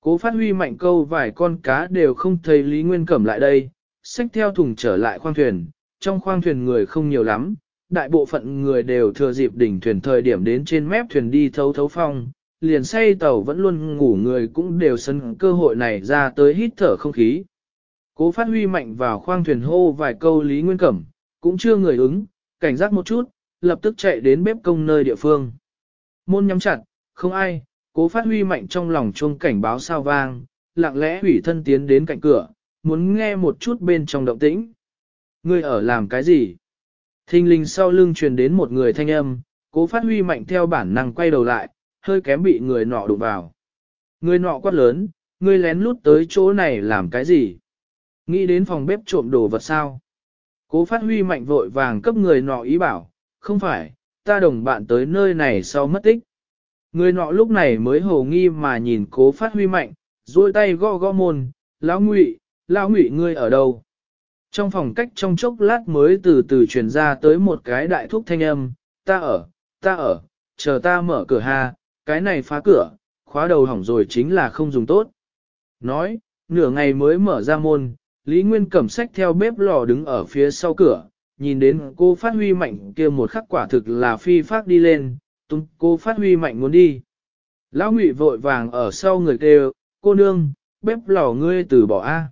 Speaker 1: Cố phát huy mạnh câu vài con cá đều không thấy Lý Nguyên Cẩm lại đây, xách theo thùng trở lại khoang thuyền, trong khoang thuyền người không nhiều lắm, đại bộ phận người đều thừa dịp đỉnh thuyền thời điểm đến trên mép thuyền đi thấu thấu phong, liền say tàu vẫn luôn ngủ người cũng đều sân cơ hội này ra tới hít thở không khí. Cố phát huy mạnh vào khoang thuyền hô vài câu Lý Nguyên Cẩm, cũng chưa người ứng, cảnh giác một chút, lập tức chạy đến bếp công nơi địa phương. Môn nhắm chặt, không ai, cố phát huy mạnh trong lòng chuông cảnh báo sao vang, lặng lẽ hủy thân tiến đến cạnh cửa, muốn nghe một chút bên trong động tĩnh. Ngươi ở làm cái gì? Thình Linh sau lưng truyền đến một người thanh âm, cố phát huy mạnh theo bản năng quay đầu lại, hơi kém bị người nọ đụng vào. Người nọ quát lớn, ngươi lén lút tới chỗ này làm cái gì? Nghĩ đến phòng bếp trộm đồ vật sao? Cố phát huy mạnh vội vàng cấp người nọ ý bảo, không phải, ta đồng bạn tới nơi này sau mất tích. Người nọ lúc này mới hồ nghi mà nhìn cố phát huy mạnh, dôi tay gõ gõ môn, lão ngụy, lão ngụy ngươi ở đâu? Trong phòng cách trong chốc lát mới từ từ truyền ra tới một cái đại thúc thanh âm, ta ở, ta ở, chờ ta mở cửa ha, cái này phá cửa, khóa đầu hỏng rồi chính là không dùng tốt. Nói, nửa ngày mới mở ra môn, Lý Nguyên cầm sách theo bếp lò đứng ở phía sau cửa, nhìn đến cô phát huy mạnh kia một khắc quả thực là phi phát đi lên, tung cô phát huy mạnh muốn đi. Lão ngụy vội vàng ở sau người kêu, cô nương, bếp lò ngươi từ bỏ a.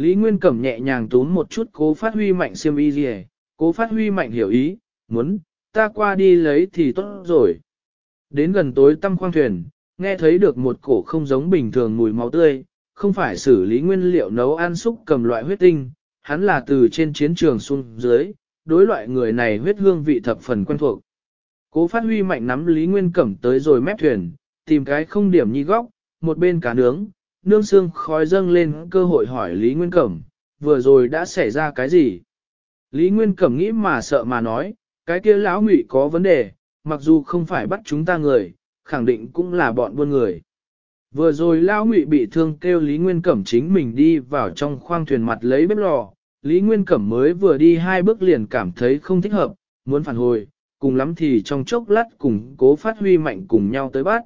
Speaker 1: Lý Nguyên Cẩm nhẹ nhàng túm một chút cố phát huy mạnh siêm y gì cố phát huy mạnh hiểu ý, muốn, ta qua đi lấy thì tốt rồi. Đến gần tối tăm khoang thuyền, nghe thấy được một cổ không giống bình thường mùi máu tươi, không phải xử lý nguyên liệu nấu ăn xúc cầm loại huyết tinh, hắn là từ trên chiến trường xuống dưới, đối loại người này huyết hương vị thập phần quen thuộc. Cố phát huy mạnh nắm Lý Nguyên Cẩm tới rồi mép thuyền, tìm cái không điểm nhi góc, một bên cá nướng, nương xương khói dâng lên cơ hội hỏi Lý Nguyên Cẩm, vừa rồi đã xảy ra cái gì? Lý Nguyên Cẩm nghĩ mà sợ mà nói, cái kia lão ngụy có vấn đề, mặc dù không phải bắt chúng ta người, khẳng định cũng là bọn buôn người. Vừa rồi lão ngụy bị thương kêu Lý Nguyên Cẩm chính mình đi vào trong khoang thuyền mặt lấy bếp lò, Lý Nguyên Cẩm mới vừa đi hai bước liền cảm thấy không thích hợp, muốn phản hồi, cùng lắm thì trong chốc lát cùng cố phát huy mạnh cùng nhau tới bắt.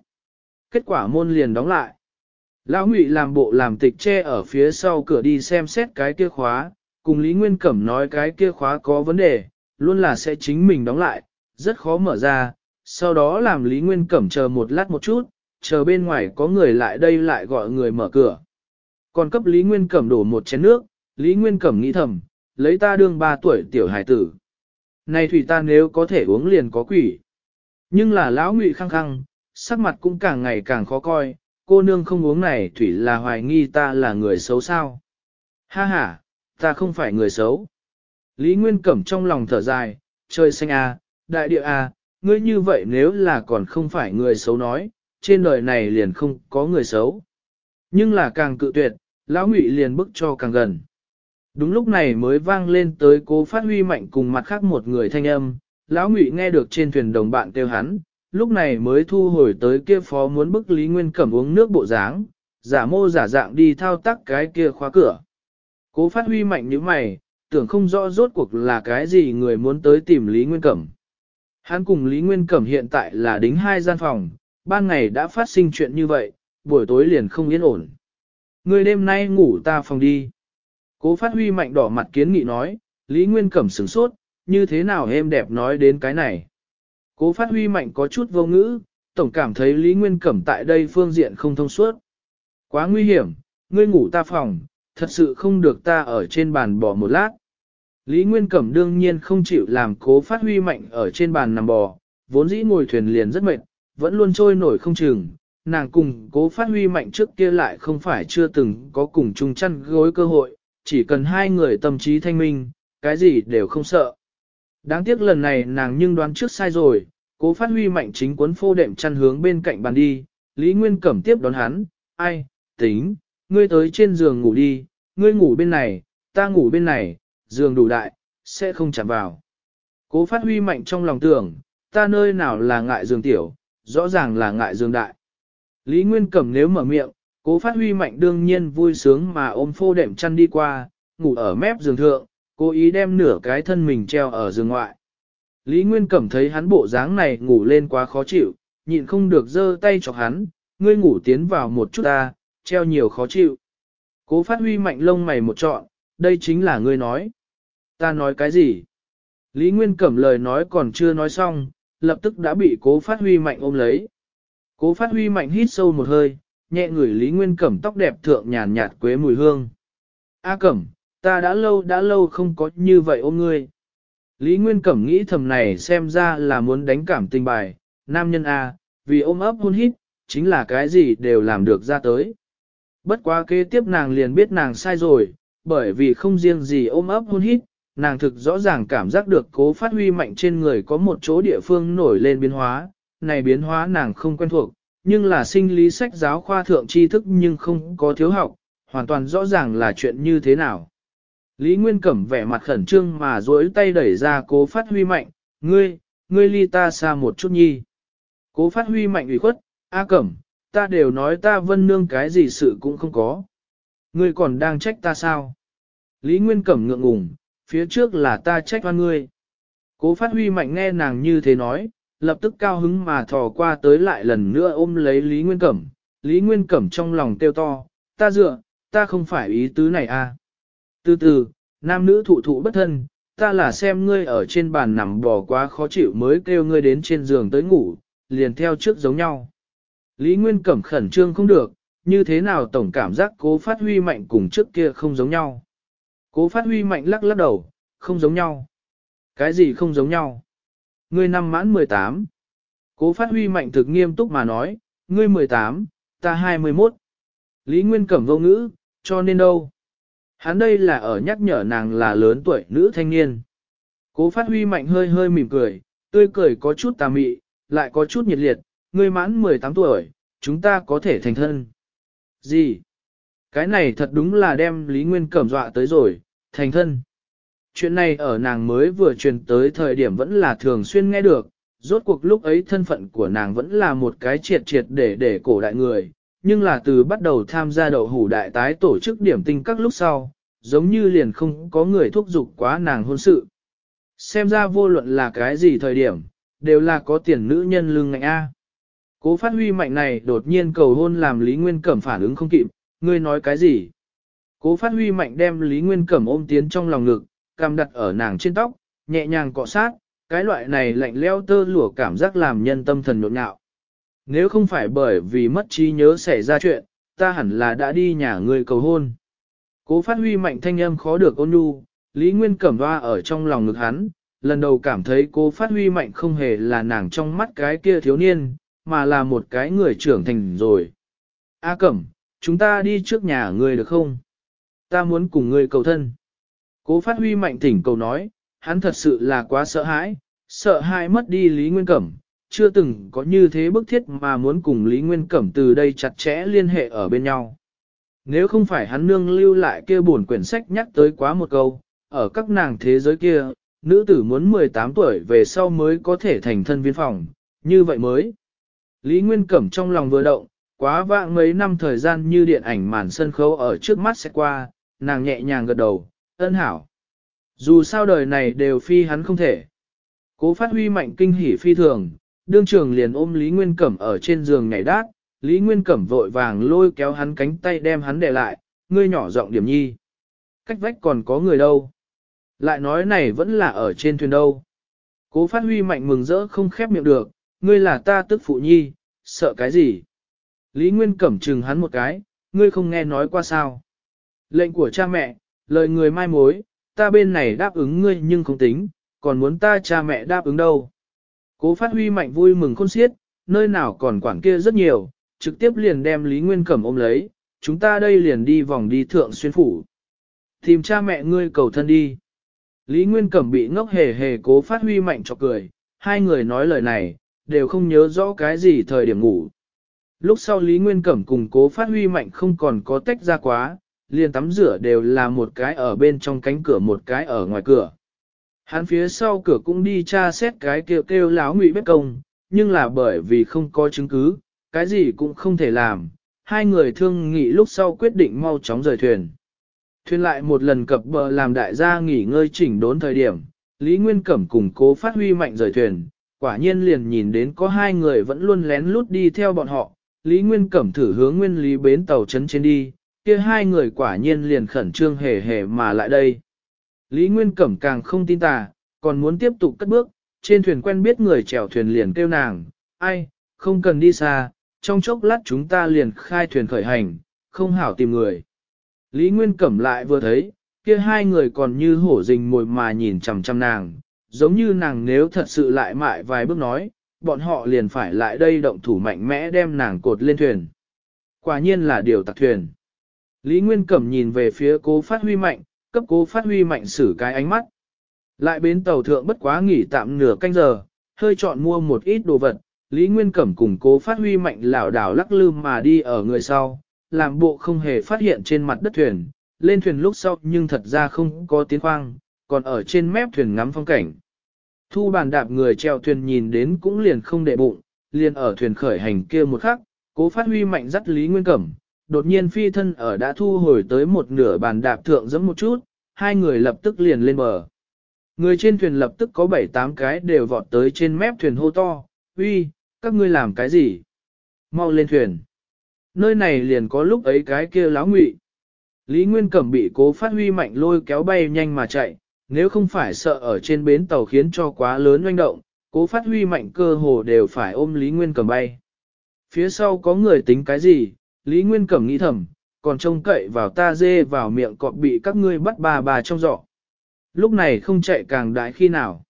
Speaker 1: Kết quả môn liền đóng lại. Lão Ngụy làm bộ làm tịch che ở phía sau cửa đi xem xét cái kia khóa, cùng Lý Nguyên Cẩm nói cái kia khóa có vấn đề, luôn là sẽ chính mình đóng lại, rất khó mở ra, sau đó làm Lý Nguyên Cẩm chờ một lát một chút, chờ bên ngoài có người lại đây lại gọi người mở cửa. Còn cấp Lý Nguyên Cẩm đổ một chén nước, Lý Nguyên Cẩm nghĩ thầm, lấy ta đương 3 tuổi tiểu hải tử. Này thủy ta nếu có thể uống liền có quỷ. Nhưng là lão ngụy khăng khăng, sắc mặt cũng càng ngày càng khó coi, cô nương không uống này thủy là hoài nghi ta là người xấu sao. Ha ha, ta không phải người xấu. Lý Nguyên Cẩm trong lòng thở dài, trời xanh a, đại địa à, ngươi như vậy nếu là còn không phải người xấu nói, trên đời này liền không có người xấu. Nhưng là càng cự tuyệt, lão ngụy liền bức cho càng gần. Đúng lúc này mới vang lên tới cố phát huy mạnh cùng mặt khác một người thanh âm, lão ngụy nghe được trên thuyền đồng bạn kêu hắn, lúc này mới thu hồi tới kia phó muốn bức Lý Nguyên Cẩm uống nước bộ dáng, giả mô giả dạng đi thao tác cái kia khóa cửa. Cố phát huy mạnh như mày, tưởng không rõ rốt cuộc là cái gì người muốn tới tìm Lý Nguyên Cẩm. Hắn cùng Lý Nguyên Cẩm hiện tại là đính hai gian phòng, ban ngày đã phát sinh chuyện như vậy, buổi tối liền không yên ổn. Người đêm nay ngủ ta phòng đi. Cố phát huy mạnh đỏ mặt kiến nghị nói, Lý Nguyên Cẩm sửng sốt, như thế nào em đẹp nói đến cái này. Cố phát huy mạnh có chút vô ngữ, tổng cảm thấy Lý Nguyên Cẩm tại đây phương diện không thông suốt. Quá nguy hiểm, ngươi ngủ ta phòng, thật sự không được ta ở trên bàn bò một lát. Lý Nguyên Cẩm đương nhiên không chịu làm cố phát huy mạnh ở trên bàn nằm bò, vốn dĩ ngồi thuyền liền rất mệt, vẫn luôn trôi nổi không chừng. Nàng cùng cố phát huy mạnh trước kia lại không phải chưa từng có cùng chung chăn gối cơ hội, chỉ cần hai người tâm trí thanh minh, cái gì đều không sợ. Đáng tiếc lần này nàng nhưng đoán trước sai rồi, cố phát huy mạnh chính cuốn phô đệm chăn hướng bên cạnh bàn đi, Lý Nguyên Cẩm tiếp đón hắn, ai, tính, ngươi tới trên giường ngủ đi, ngươi ngủ bên này, ta ngủ bên này, giường đủ đại, sẽ không chạm vào. Cố phát huy mạnh trong lòng tưởng, ta nơi nào là ngại giường tiểu, rõ ràng là ngại giường đại. Lý Nguyên Cẩm nếu mở miệng, cố phát huy mạnh đương nhiên vui sướng mà ôm phô đệm chăn đi qua, ngủ ở mép giường thượng, cố ý đem nửa cái thân mình treo ở giường ngoại. Lý Nguyên Cẩm thấy hắn bộ dáng này ngủ lên quá khó chịu, nhịn không được giơ tay chọc hắn, ngươi ngủ tiến vào một chút ta, treo nhiều khó chịu. Cố phát huy mạnh lông mày một trọn, đây chính là ngươi nói. Ta nói cái gì? Lý Nguyên Cẩm lời nói còn chưa nói xong, lập tức đã bị cố phát huy mạnh ôm lấy. Cố phát huy mạnh hít sâu một hơi, nhẹ ngửi Lý Nguyên Cẩm tóc đẹp thượng nhàn nhạt quế mùi hương. A Cẩm, ta đã lâu đã lâu không có như vậy ôm ngươi. Lý Nguyên Cẩm nghĩ thầm này xem ra là muốn đánh cảm tình bài, nam nhân A, à, vì ôm ấp hôn hít, chính là cái gì đều làm được ra tới. Bất quá kế tiếp nàng liền biết nàng sai rồi, bởi vì không riêng gì ôm ấp hôn hít, nàng thực rõ ràng cảm giác được cố phát huy mạnh trên người có một chỗ địa phương nổi lên biến hóa, này biến hóa nàng không quen thuộc, nhưng là sinh lý sách giáo khoa thượng tri thức nhưng không có thiếu học, hoàn toàn rõ ràng là chuyện như thế nào. Lý Nguyên Cẩm vẻ mặt khẩn trương mà dối tay đẩy ra cố phát huy mạnh, ngươi, ngươi ly ta xa một chút nhi. Cố phát huy mạnh ủy khuất, A Cẩm, ta đều nói ta vân nương cái gì sự cũng không có. Ngươi còn đang trách ta sao? Lý Nguyên Cẩm ngượng ngùng, phía trước là ta trách hoan ngươi. Cố phát huy mạnh nghe nàng như thế nói, lập tức cao hứng mà thò qua tới lại lần nữa ôm lấy Lý Nguyên Cẩm. Lý Nguyên Cẩm trong lòng tiêu to, ta dựa, ta không phải ý tứ này à. Từ từ, nam nữ thụ thụ bất thân, ta là xem ngươi ở trên bàn nằm bò quá khó chịu mới kêu ngươi đến trên giường tới ngủ, liền theo trước giống nhau. Lý Nguyên Cẩm khẩn trương không được, như thế nào tổng cảm giác cố phát huy mạnh cùng trước kia không giống nhau. Cố phát huy mạnh lắc lắc đầu, không giống nhau. Cái gì không giống nhau? Ngươi năm mãn 18. Cố phát huy mạnh thực nghiêm túc mà nói, ngươi 18, ta 21. Lý Nguyên Cẩm vô ngữ, cho nên đâu? Hắn đây là ở nhắc nhở nàng là lớn tuổi nữ thanh niên. Cố phát huy mạnh hơi hơi mỉm cười, tươi cười có chút tà mị, lại có chút nhiệt liệt, ngươi mãn 18 tuổi, chúng ta có thể thành thân. Gì? Cái này thật đúng là đem Lý Nguyên cẩm dọa tới rồi, thành thân. Chuyện này ở nàng mới vừa truyền tới thời điểm vẫn là thường xuyên nghe được, rốt cuộc lúc ấy thân phận của nàng vẫn là một cái triệt triệt để để cổ đại người, nhưng là từ bắt đầu tham gia đậu hủ đại tái tổ chức điểm tinh các lúc sau, giống như liền không có người thúc giục quá nàng hôn sự. Xem ra vô luận là cái gì thời điểm, đều là có tiền nữ nhân lương ngạnh A. Cố phát huy mạnh này đột nhiên cầu hôn làm Lý Nguyên Cẩm phản ứng không kịp, ngươi nói cái gì? Cố phát huy mạnh đem Lý Nguyên Cẩm ôm tiến trong lòng ngực, cằm đặt ở nàng trên tóc, nhẹ nhàng cọ sát, cái loại này lạnh leo tơ lụa cảm giác làm nhân tâm thần nhộn nhạo. Nếu không phải bởi vì mất trí nhớ xảy ra chuyện, ta hẳn là đã đi nhà ngươi cầu hôn. Cố phát huy mạnh thanh âm khó được ôn nhu, Lý Nguyên cẩm hoa ở trong lòng ngực hắn, lần đầu cảm thấy cố phát huy mạnh không hề là nàng trong mắt cái kia thiếu niên, mà là một cái người trưởng thành rồi. A cẩm, chúng ta đi trước nhà người được không? Ta muốn cùng người cầu thân. Cố phát huy mạnh thỉnh cầu nói, hắn thật sự là quá sợ hãi, sợ hãi mất đi Lý Nguyên Cẩm, chưa từng có như thế bức thiết mà muốn cùng Lý Nguyên Cẩm từ đây chặt chẽ liên hệ ở bên nhau. Nếu không phải hắn nương lưu lại kia buồn quyển sách nhắc tới quá một câu, ở các nàng thế giới kia, nữ tử muốn 18 tuổi về sau mới có thể thành thân viên phòng, như vậy mới. Lý Nguyên Cẩm trong lòng vừa động, quá vạng mấy năm thời gian như điện ảnh màn sân khấu ở trước mắt sẽ qua, nàng nhẹ nhàng gật đầu, ân hảo. Dù sao đời này đều phi hắn không thể. Cố phát huy mạnh kinh hỉ phi thường, đương trường liền ôm Lý Nguyên Cẩm ở trên giường nhảy đát, Lý Nguyên Cẩm vội vàng lôi kéo hắn cánh tay đem hắn để lại, ngươi nhỏ giọng điểm nhi. Cách vách còn có người đâu. Lại nói này vẫn là ở trên thuyền đâu. Cố phát huy mạnh mừng rỡ không khép miệng được, ngươi là ta tức phụ nhi, sợ cái gì? Lý Nguyên Cẩm chừng hắn một cái, ngươi không nghe nói qua sao. Lệnh của cha mẹ, lời người mai mối, ta bên này đáp ứng ngươi nhưng không tính, còn muốn ta cha mẹ đáp ứng đâu. Cố phát huy mạnh vui mừng khôn xiết, nơi nào còn quảng kia rất nhiều, trực tiếp liền đem Lý Nguyên Cẩm ôm lấy, chúng ta đây liền đi vòng đi thượng xuyên phủ. Tìm cha mẹ ngươi cầu thân đi. Lý Nguyên Cẩm bị ngốc hề hề cố phát huy mạnh cho cười, hai người nói lời này, đều không nhớ rõ cái gì thời điểm ngủ. Lúc sau Lý Nguyên Cẩm cùng cố phát huy mạnh không còn có tách ra quá, liền tắm rửa đều là một cái ở bên trong cánh cửa một cái ở ngoài cửa. Hắn phía sau cửa cũng đi tra xét cái kêu kêu láo ngụy bếp công, nhưng là bởi vì không có chứng cứ, cái gì cũng không thể làm, hai người thương nghị lúc sau quyết định mau chóng rời thuyền. Thuyền lại một lần cập bờ làm đại gia nghỉ ngơi chỉnh đốn thời điểm, Lý Nguyên Cẩm cùng cố phát huy mạnh rời thuyền, quả nhiên liền nhìn đến có hai người vẫn luôn lén lút đi theo bọn họ, Lý Nguyên Cẩm thử hướng nguyên lý bến tàu chấn trên đi, kia hai người quả nhiên liền khẩn trương hề hề mà lại đây. Lý Nguyên Cẩm càng không tin tà, còn muốn tiếp tục cất bước, trên thuyền quen biết người chèo thuyền liền kêu nàng, ai, không cần đi xa, trong chốc lát chúng ta liền khai thuyền khởi hành, không hảo tìm người. Lý Nguyên Cẩm lại vừa thấy, kia hai người còn như hổ rình mồi mà nhìn chằm chằm nàng, giống như nàng nếu thật sự lại mại vài bước nói, bọn họ liền phải lại đây động thủ mạnh mẽ đem nàng cột lên thuyền. Quả nhiên là điều tặc thuyền. Lý Nguyên Cẩm nhìn về phía cố phát huy mạnh, cấp cố phát huy mạnh xử cái ánh mắt. Lại bến tàu thượng bất quá nghỉ tạm nửa canh giờ, hơi chọn mua một ít đồ vật, Lý Nguyên Cẩm cùng cố phát huy mạnh lão đảo lắc lư mà đi ở người sau, làm bộ không hề phát hiện trên mặt đất thuyền, lên thuyền lúc sau nhưng thật ra không có tiếng khoang, còn ở trên mép thuyền ngắm phong cảnh. Thu bàn đạp người treo thuyền nhìn đến cũng liền không đệ bụng, liền ở thuyền khởi hành kia một khắc, cố phát huy mạnh dắt Lý Nguyên Cẩm, đột nhiên phi thân ở đã thu hồi tới một nửa bàn đạp thượng dẫm một chút, hai người lập tức liền lên bờ. Người trên thuyền lập tức có 7-8 cái đều vọt tới trên mép thuyền hô to, uy, các ngươi làm cái gì? Mau lên thuyền. Nơi này liền có lúc ấy cái kia láo ngụy. Lý Nguyên Cẩm bị cố phát huy mạnh lôi kéo bay nhanh mà chạy, nếu không phải sợ ở trên bến tàu khiến cho quá lớn oanh động, cố phát huy mạnh cơ hồ đều phải ôm Lý Nguyên Cẩm bay. Phía sau có người tính cái gì, Lý Nguyên Cẩm nghĩ thầm, còn trông cậy vào ta dê vào miệng cọp bị các ngươi bắt bà bà trong giỏ. Lúc này không chạy càng đại khi nào.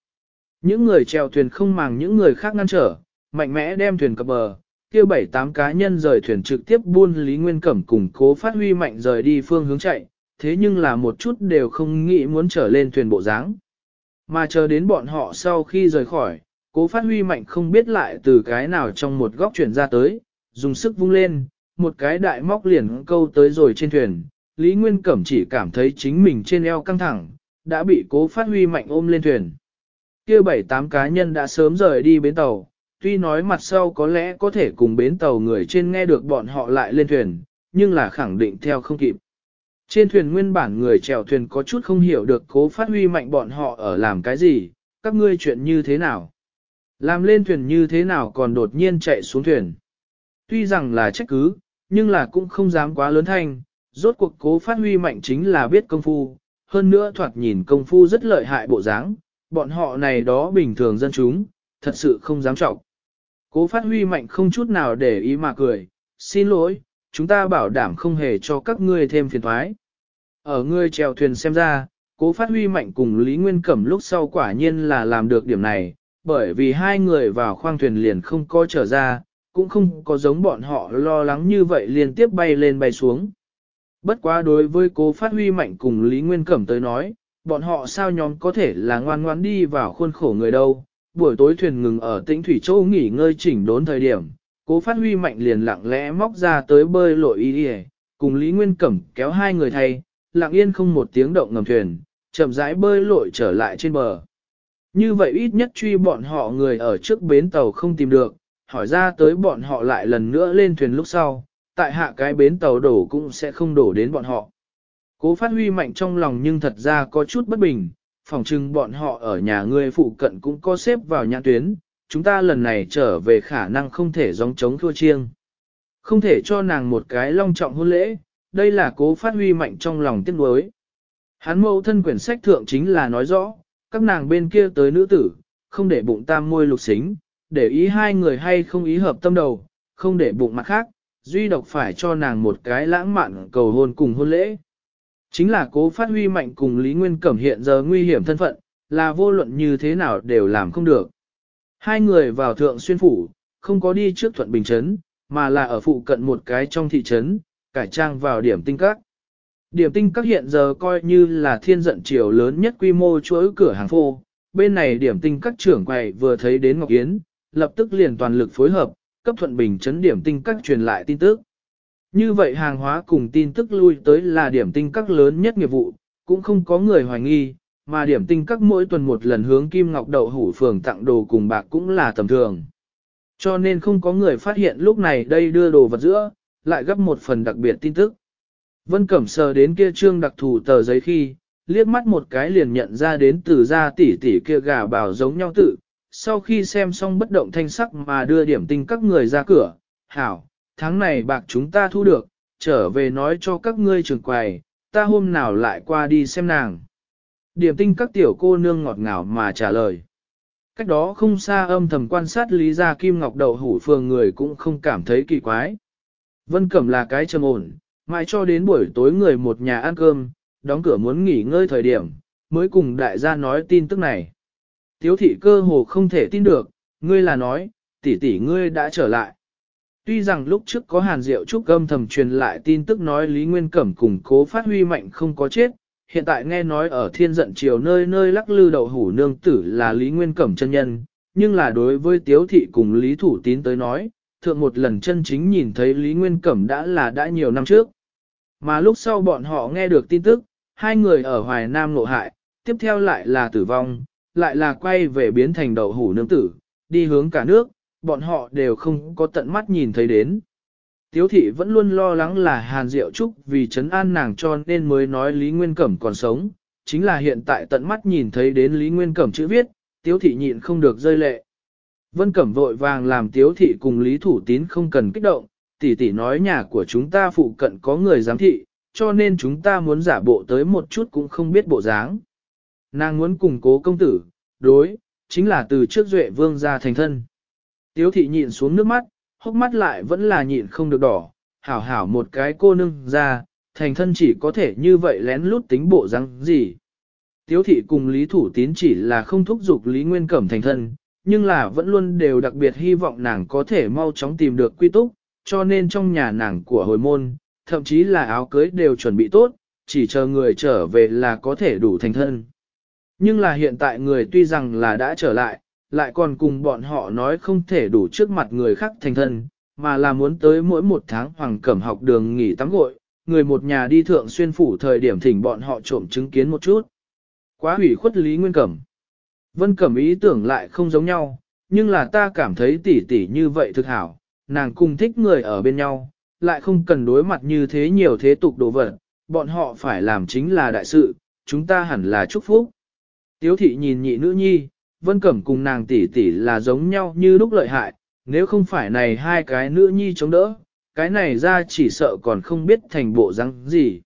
Speaker 1: Những người chèo thuyền không màng những người khác ngăn trở, mạnh mẽ đem thuyền cập bờ, kia bảy tám cá nhân rời thuyền trực tiếp buôn Lý Nguyên Cẩm cùng cố phát huy mạnh rời đi phương hướng chạy, thế nhưng là một chút đều không nghĩ muốn trở lên thuyền bộ dáng Mà chờ đến bọn họ sau khi rời khỏi, cố phát huy mạnh không biết lại từ cái nào trong một góc chuyển ra tới, dùng sức vung lên, một cái đại móc liền câu tới rồi trên thuyền, Lý Nguyên Cẩm chỉ cảm thấy chính mình trên eo căng thẳng, đã bị cố phát huy mạnh ôm lên thuyền. kia bảy tám cá nhân đã sớm rời đi bến tàu, tuy nói mặt sau có lẽ có thể cùng bến tàu người trên nghe được bọn họ lại lên thuyền, nhưng là khẳng định theo không kịp. Trên thuyền nguyên bản người chèo thuyền có chút không hiểu được cố phát huy mạnh bọn họ ở làm cái gì, các ngươi chuyện như thế nào. Làm lên thuyền như thế nào còn đột nhiên chạy xuống thuyền. Tuy rằng là trách cứ, nhưng là cũng không dám quá lớn thanh, rốt cuộc cố phát huy mạnh chính là biết công phu, hơn nữa thoạt nhìn công phu rất lợi hại bộ dáng, bọn họ này đó bình thường dân chúng, thật sự không dám trọng. Cố phát huy mạnh không chút nào để ý mà cười, xin lỗi, chúng ta bảo đảm không hề cho các ngươi thêm phiền thoái. Ở ngươi chèo thuyền xem ra, cố phát huy mạnh cùng Lý Nguyên Cẩm lúc sau quả nhiên là làm được điểm này, bởi vì hai người vào khoang thuyền liền không có trở ra, cũng không có giống bọn họ lo lắng như vậy liên tiếp bay lên bay xuống. Bất quá đối với cố phát huy mạnh cùng Lý Nguyên Cẩm tới nói, bọn họ sao nhóm có thể là ngoan ngoan đi vào khuôn khổ người đâu, buổi tối thuyền ngừng ở tĩnh thủy châu nghỉ ngơi chỉnh đốn thời điểm, cố phát huy mạnh liền lặng lẽ móc ra tới bơi lội y y, cùng Lý Nguyên Cẩm kéo hai người thay, lặng yên không một tiếng động ngầm thuyền, chậm rãi bơi lội trở lại trên bờ. Như vậy ít nhất truy bọn họ người ở trước bến tàu không tìm được, hỏi ra tới bọn họ lại lần nữa lên thuyền lúc sau, tại hạ cái bến tàu đổ cũng sẽ không đổ đến bọn họ. Cố phát huy mạnh trong lòng nhưng thật ra có chút bất bình, phòng trưng bọn họ ở nhà ngươi phụ cận cũng có xếp vào nhãn tuyến, chúng ta lần này trở về khả năng không thể giống chống thua chiêng. Không thể cho nàng một cái long trọng hôn lễ, đây là cố phát huy mạnh trong lòng tiếc nuối. Hắn mâu thân quyển sách thượng chính là nói rõ, các nàng bên kia tới nữ tử, không để bụng tam môi lục xính, để ý hai người hay không ý hợp tâm đầu, không để bụng mặt khác, duy độc phải cho nàng một cái lãng mạn cầu hôn cùng hôn lễ. Chính là cố phát huy mạnh cùng Lý Nguyên Cẩm hiện giờ nguy hiểm thân phận, là vô luận như thế nào đều làm không được. Hai người vào thượng xuyên phủ, không có đi trước thuận bình chấn mà là ở phụ cận một cái trong thị trấn, cải trang vào điểm tinh các. Điểm tinh các hiện giờ coi như là thiên giận triều lớn nhất quy mô chuỗi cửa hàng phô, bên này điểm tinh các trưởng quầy vừa thấy đến Ngọc Yến, lập tức liền toàn lực phối hợp, cấp thuận bình chấn điểm tinh các truyền lại tin tức. Như vậy hàng hóa cùng tin tức lui tới là điểm tinh các lớn nhất nghiệp vụ, cũng không có người hoài nghi, mà điểm tinh các mỗi tuần một lần hướng Kim Ngọc Đậu Hủ Phường tặng đồ cùng bạc cũng là tầm thường. Cho nên không có người phát hiện lúc này đây đưa đồ vật giữa, lại gấp một phần đặc biệt tin tức. Vân Cẩm sờ đến kia trương đặc thù tờ giấy khi, liếc mắt một cái liền nhận ra đến từ gia tỷ tỷ kia gà bảo giống nhau tự, sau khi xem xong bất động thanh sắc mà đưa điểm tinh các người ra cửa, hảo, tháng này bạc chúng ta thu được, trở về nói cho các ngươi trường quầy, ta hôm nào lại qua đi xem nàng. Điểm tinh các tiểu cô nương ngọt ngào mà trả lời. Cách đó không xa âm thầm quan sát Lý Gia Kim Ngọc Đậu Hủ Phường người cũng không cảm thấy kỳ quái. Vân Cẩm là cái trầm ổn, mãi cho đến buổi tối người một nhà ăn cơm, đóng cửa muốn nghỉ ngơi thời điểm, mới cùng đại gia nói tin tức này. Tiếu thị cơ hồ không thể tin được, ngươi là nói, tỷ tỷ ngươi đã trở lại. Tuy rằng lúc trước có hàn diệu trúc âm thầm truyền lại tin tức nói Lý Nguyên Cẩm cùng cố phát huy mạnh không có chết, hiện tại nghe nói ở thiên giận chiều nơi nơi lắc lư đậu hủ nương tử là Lý Nguyên Cẩm chân nhân, nhưng là đối với tiếu thị cùng Lý Thủ Tín tới nói, thượng một lần chân chính nhìn thấy Lý Nguyên Cẩm đã là đã nhiều năm trước. Mà lúc sau bọn họ nghe được tin tức, hai người ở Hoài Nam ngộ hại, tiếp theo lại là tử vong, lại là quay về biến thành đậu hủ nương tử, đi hướng cả nước, bọn họ đều không có tận mắt nhìn thấy đến. Tiếu thị vẫn luôn lo lắng là Hàn Diệu Trúc vì chấn an nàng cho nên mới nói Lý Nguyên Cẩm còn sống, chính là hiện tại tận mắt nhìn thấy đến Lý Nguyên Cẩm chữ viết, Tiếu thị nhịn không được rơi lệ. Vân Cẩm vội vàng làm Tiếu thị cùng Lý Thủ Tín không cần kích động, tỷ tỷ nói nhà của chúng ta phụ cận có người giám thị, cho nên chúng ta muốn giả bộ tới một chút cũng không biết bộ dáng. Nàng muốn củng cố công tử, đối, chính là từ trước Duệ Vương gia thành thân. Tiếu thị nhịn xuống nước mắt, hốc mắt lại vẫn là nhịn không được đỏ, hảo hảo một cái cô nương ra, thành thân chỉ có thể như vậy lén lút tính bộ răng gì. Tiếu thị cùng Lý Thủ Tín chỉ là không thúc giục Lý Nguyên Cẩm thành thân, nhưng là vẫn luôn đều đặc biệt hy vọng nàng có thể mau chóng tìm được quy túc, cho nên trong nhà nàng của hồi môn, thậm chí là áo cưới đều chuẩn bị tốt, chỉ chờ người trở về là có thể đủ thành thân. Nhưng là hiện tại người tuy rằng là đã trở lại, lại còn cùng bọn họ nói không thể đủ trước mặt người khác thành thân, mà là muốn tới mỗi một tháng hoàng cẩm học đường nghỉ tắm gội, người một nhà đi thượng xuyên phủ thời điểm thỉnh bọn họ trộm chứng kiến một chút. Quá hủy khuất Lý Nguyên Cẩm. Vân Cẩm ý tưởng lại không giống nhau, nhưng là ta cảm thấy tỉ tỉ như vậy thực hảo, nàng cùng thích người ở bên nhau, lại không cần đối mặt như thế nhiều thế tục đồ vật, bọn họ phải làm chính là đại sự, chúng ta hẳn là chúc phúc. Tiếu thị nhìn nhị nữ nhi, Vân Cẩm cùng nàng tỷ tỷ là giống nhau như lúc lợi hại, nếu không phải này hai cái nữ nhi chống đỡ, cái này ra chỉ sợ còn không biết thành bộ răng gì.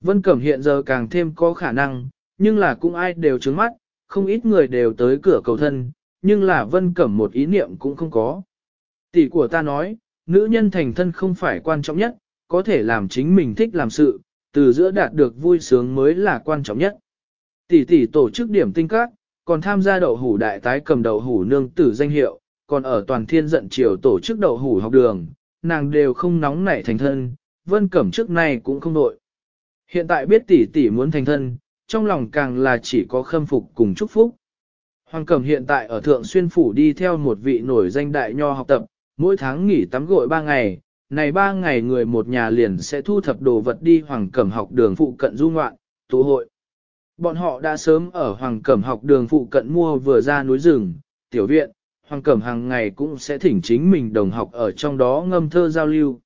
Speaker 1: Vân Cẩm hiện giờ càng thêm có khả năng, nhưng là cũng ai đều trứng mắt, không ít người đều tới cửa cầu thân, nhưng là Vân Cẩm một ý niệm cũng không có. Tỷ của ta nói, nữ nhân thành thân không phải quan trọng nhất, có thể làm chính mình thích làm sự, từ giữa đạt được vui sướng mới là quan trọng nhất. Tỷ tỷ tổ chức điểm tinh các, còn tham gia đậu hủ đại tái cầm đậu hủ nương tử danh hiệu, còn ở toàn thiên giận triều tổ chức đậu hủ học đường, nàng đều không nóng nảy thành thân, vân cẩm trước nay cũng không nội. Hiện tại biết tỷ tỷ muốn thành thân, trong lòng càng là chỉ có khâm phục cùng chúc phúc. Hoàng Cẩm hiện tại ở Thượng Xuyên Phủ đi theo một vị nổi danh đại nho học tập, mỗi tháng nghỉ tắm gội ba ngày, này ba ngày người một nhà liền sẽ thu thập đồ vật đi Hoàng Cẩm học đường phụ cận du ngoạn, tụ hội. Bọn họ đã sớm ở Hoàng Cẩm học đường phụ cận mua vừa ra núi rừng, tiểu viện, Hoàng Cẩm hàng ngày cũng sẽ thỉnh chính mình đồng học ở trong đó ngâm thơ giao lưu.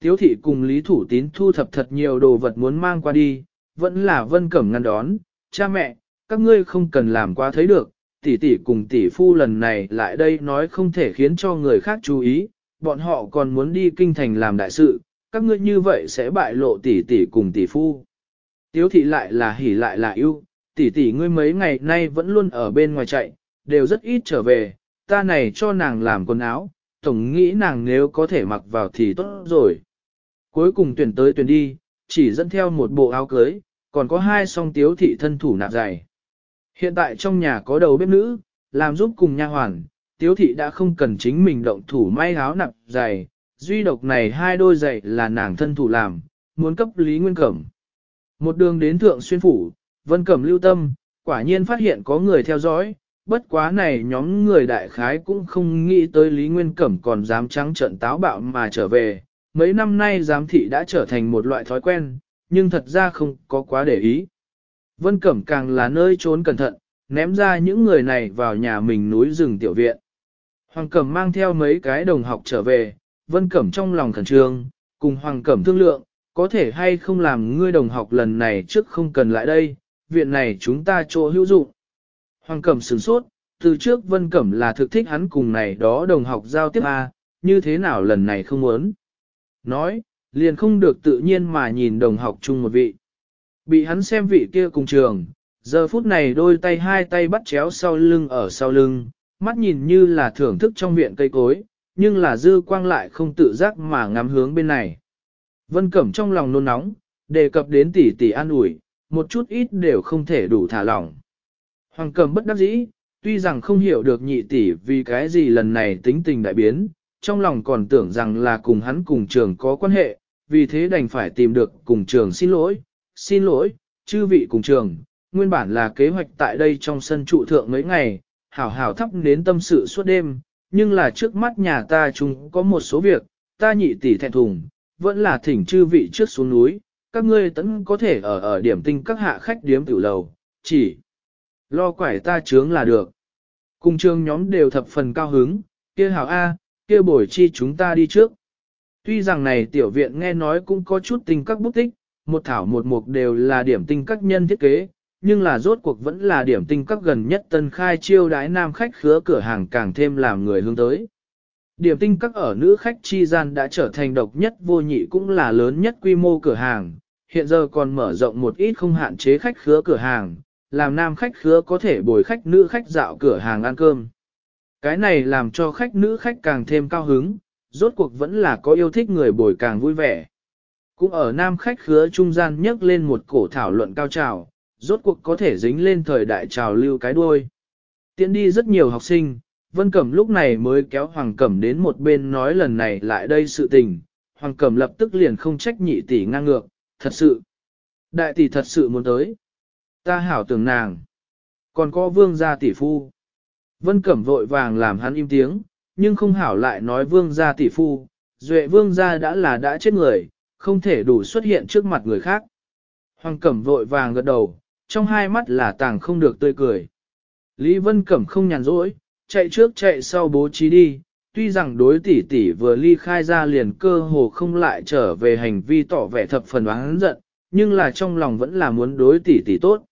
Speaker 1: Tiếu thị cùng Lý Thủ Tín thu thập thật nhiều đồ vật muốn mang qua đi, vẫn là Vân Cẩm ngăn đón, cha mẹ, các ngươi không cần làm quá thấy được, tỷ tỷ cùng tỷ phu lần này lại đây nói không thể khiến cho người khác chú ý, bọn họ còn muốn đi kinh thành làm đại sự, các ngươi như vậy sẽ bại lộ tỷ tỷ cùng tỷ phu. Tiếu thị lại là hỉ lại là ưu, tỷ tỷ ngươi mấy ngày nay vẫn luôn ở bên ngoài chạy, đều rất ít trở về, ta này cho nàng làm quần áo, tổng nghĩ nàng nếu có thể mặc vào thì tốt rồi. Cuối cùng tuyển tới tuyển đi, chỉ dẫn theo một bộ áo cưới, còn có hai song tiếu thị thân thủ nạp dày. Hiện tại trong nhà có đầu bếp nữ, làm giúp cùng nha hoàn, tiếu thị đã không cần chính mình động thủ may áo nạp dày, duy độc này hai đôi giày là nàng thân thủ làm, muốn cấp Lý Nguyên Cẩm. Một đường đến thượng xuyên phủ, vân cẩm lưu tâm, quả nhiên phát hiện có người theo dõi, bất quá này nhóm người đại khái cũng không nghĩ tới Lý Nguyên Cẩm còn dám trắng trận táo bạo mà trở về. Mấy năm nay giám thị đã trở thành một loại thói quen, nhưng thật ra không có quá để ý. Vân Cẩm càng là nơi trốn cẩn thận, ném ra những người này vào nhà mình núi rừng tiểu viện. Hoàng Cẩm mang theo mấy cái đồng học trở về, Vân Cẩm trong lòng khẩn trương, cùng Hoàng Cẩm thương lượng, có thể hay không làm ngươi đồng học lần này trước không cần lại đây, viện này chúng ta chỗ hữu dụng. Hoàng Cẩm sửng sốt, từ trước Vân Cẩm là thực thích hắn cùng này đó đồng học giao tiếp a, như thế nào lần này không muốn. Nói, liền không được tự nhiên mà nhìn đồng học chung một vị. Bị hắn xem vị kia cùng trường, giờ phút này đôi tay hai tay bắt chéo sau lưng ở sau lưng, mắt nhìn như là thưởng thức trong viện cây cối, nhưng là dư quang lại không tự giác mà ngắm hướng bên này. Vân Cẩm trong lòng nôn nóng, đề cập đến tỷ tỷ an ủi, một chút ít đều không thể đủ thả lỏng. Hoàng Cẩm bất đắc dĩ, tuy rằng không hiểu được nhị tỷ vì cái gì lần này tính tình đại biến, trong lòng còn tưởng rằng là cùng hắn cùng trường có quan hệ, vì thế đành phải tìm được cùng trường xin lỗi, xin lỗi, chư vị cùng trường, nguyên bản là kế hoạch tại đây trong sân trụ thượng mấy ngày, hảo hảo thắp đến tâm sự suốt đêm, nhưng là trước mắt nhà ta chúng có một số việc, ta nhị tỷ thẹn thùng, vẫn là thỉnh chư vị trước xuống núi, các ngươi tấn có thể ở ở điểm tinh các hạ khách điếm tiểu lầu, chỉ lo quải ta chướng là được. Cung trường nhóm đều thập phần cao hứng, kia hảo A, kia bổi chi chúng ta đi trước. Tuy rằng này tiểu viện nghe nói cũng có chút tinh các bút tích, một thảo một mục đều là điểm tinh các nhân thiết kế, nhưng là rốt cuộc vẫn là điểm tinh các gần nhất tân khai chiêu đái nam khách khứa cửa hàng càng thêm làm người hướng tới. Điểm tinh các ở nữ khách chi gian đã trở thành độc nhất vô nhị cũng là lớn nhất quy mô cửa hàng, hiện giờ còn mở rộng một ít không hạn chế khách khứa cửa hàng, làm nam khách khứa có thể bồi khách nữ khách dạo cửa hàng ăn cơm. Cái này làm cho khách nữ khách càng thêm cao hứng, rốt cuộc vẫn là có yêu thích người bồi càng vui vẻ. Cũng ở nam khách khứa trung gian nhấc lên một cổ thảo luận cao trào, rốt cuộc có thể dính lên thời đại trào lưu cái đuôi. Tiến đi rất nhiều học sinh, Vân Cẩm lúc này mới kéo Hoàng Cẩm đến một bên nói lần này lại đây sự tình, Hoàng Cẩm lập tức liền không trách nhị tỷ ngang ngược, thật sự. Đại tỷ thật sự muốn tới. Ta hảo tưởng nàng. Còn có vương gia tỷ phu. Vân Cẩm vội vàng làm hắn im tiếng, nhưng không hảo lại nói vương gia tỷ phu. Duệ vương gia đã là đã chết người, không thể đủ xuất hiện trước mặt người khác. Hoàng Cẩm vội vàng gật đầu, trong hai mắt là tàng không được tươi cười. Lý Vân Cẩm không nhàn rỗi, chạy trước chạy sau bố trí đi, tuy rằng đối tỷ tỷ vừa ly khai ra liền cơ hồ không lại trở về hành vi tỏ vẻ thập phần oán giận, nhưng là trong lòng vẫn là muốn đối tỷ tỷ tốt.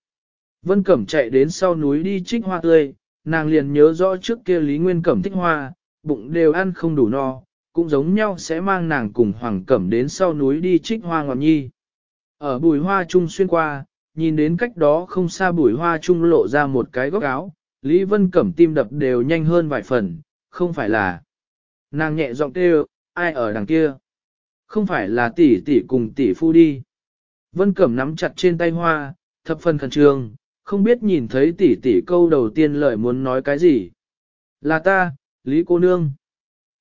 Speaker 1: Vân Cẩm chạy đến sau núi đi trích hoa tươi, nàng liền nhớ rõ trước kia Lý Nguyên Cẩm thích hoa, bụng đều ăn không đủ no, cũng giống nhau sẽ mang nàng cùng Hoàng Cẩm đến sau núi đi trích hoa ngọt nhi. Ở bùi hoa trung xuyên qua, nhìn đến cách đó không xa bùi hoa trung lộ ra một cái góc áo, Lý Vân Cẩm tim đập đều nhanh hơn vài phần, không phải là. Nàng nhẹ giọng kêu, ai ở đằng kia? Không phải là tỷ tỷ cùng tỷ phu đi. Vân Cẩm nắm chặt trên tay hoa, thập phần khẩn trương, không biết nhìn thấy tỷ tỷ câu đầu tiên lời muốn nói cái gì. Là ta, Lý cô nương.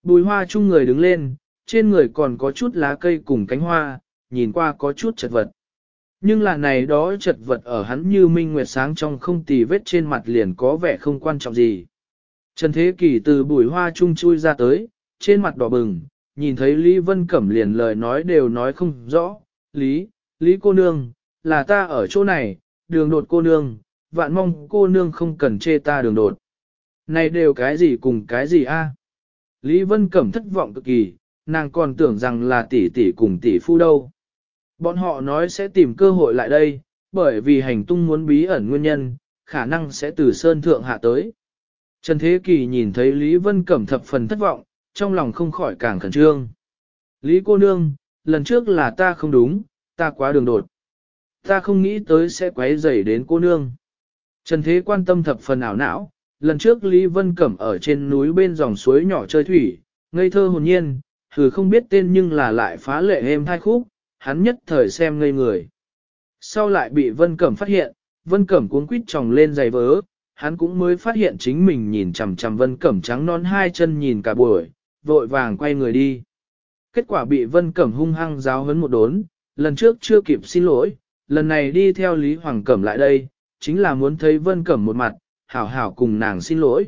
Speaker 1: Bùi hoa chung người đứng lên, trên người còn có chút lá cây cùng cánh hoa, nhìn qua có chút chật vật. Nhưng là này đó chật vật ở hắn như minh nguyệt sáng trong không tì vết trên mặt liền có vẻ không quan trọng gì. Trần Thế Kỳ từ bụi hoa chung chui ra tới, trên mặt đỏ bừng, nhìn thấy Lý Vân Cẩm liền lời nói đều nói không rõ. Lý, Lý cô nương, là ta ở chỗ này, đường đột cô nương, vạn mong cô nương không cần chê ta đường đột. Này đều cái gì cùng cái gì a? Lý Vân Cẩm thất vọng cực kỳ, nàng còn tưởng rằng là tỷ tỷ cùng tỷ phu đâu. Bọn họ nói sẽ tìm cơ hội lại đây, bởi vì hành tung muốn bí ẩn nguyên nhân, khả năng sẽ từ sơn thượng hạ tới. Trần Thế Kỳ nhìn thấy Lý Vân Cẩm thập phần thất vọng, trong lòng không khỏi càng khẩn trương. Lý cô nương, lần trước là ta không đúng, ta quá đường đột. Ta không nghĩ tới sẽ quấy rầy đến cô nương. Trần Thế quan tâm thập phần ảo não, lần trước Lý Vân Cẩm ở trên núi bên dòng suối nhỏ chơi thủy, ngây thơ hồn nhiên, thử không biết tên nhưng là lại phá lệ êm thai khúc, hắn nhất thời xem ngây người. Sau lại bị Vân Cẩm phát hiện, Vân Cẩm cuống quýt tròng lên giày vớ, hắn cũng mới phát hiện chính mình nhìn chằm chằm Vân Cẩm trắng non hai chân nhìn cả buổi, vội vàng quay người đi. Kết quả bị Vân Cẩm hung hăng giáo huấn một đốn, lần trước chưa kịp xin lỗi, lần này đi theo Lý Hoàng Cẩm lại đây, chính là muốn thấy Vân Cẩm một mặt, hảo hảo cùng nàng xin lỗi.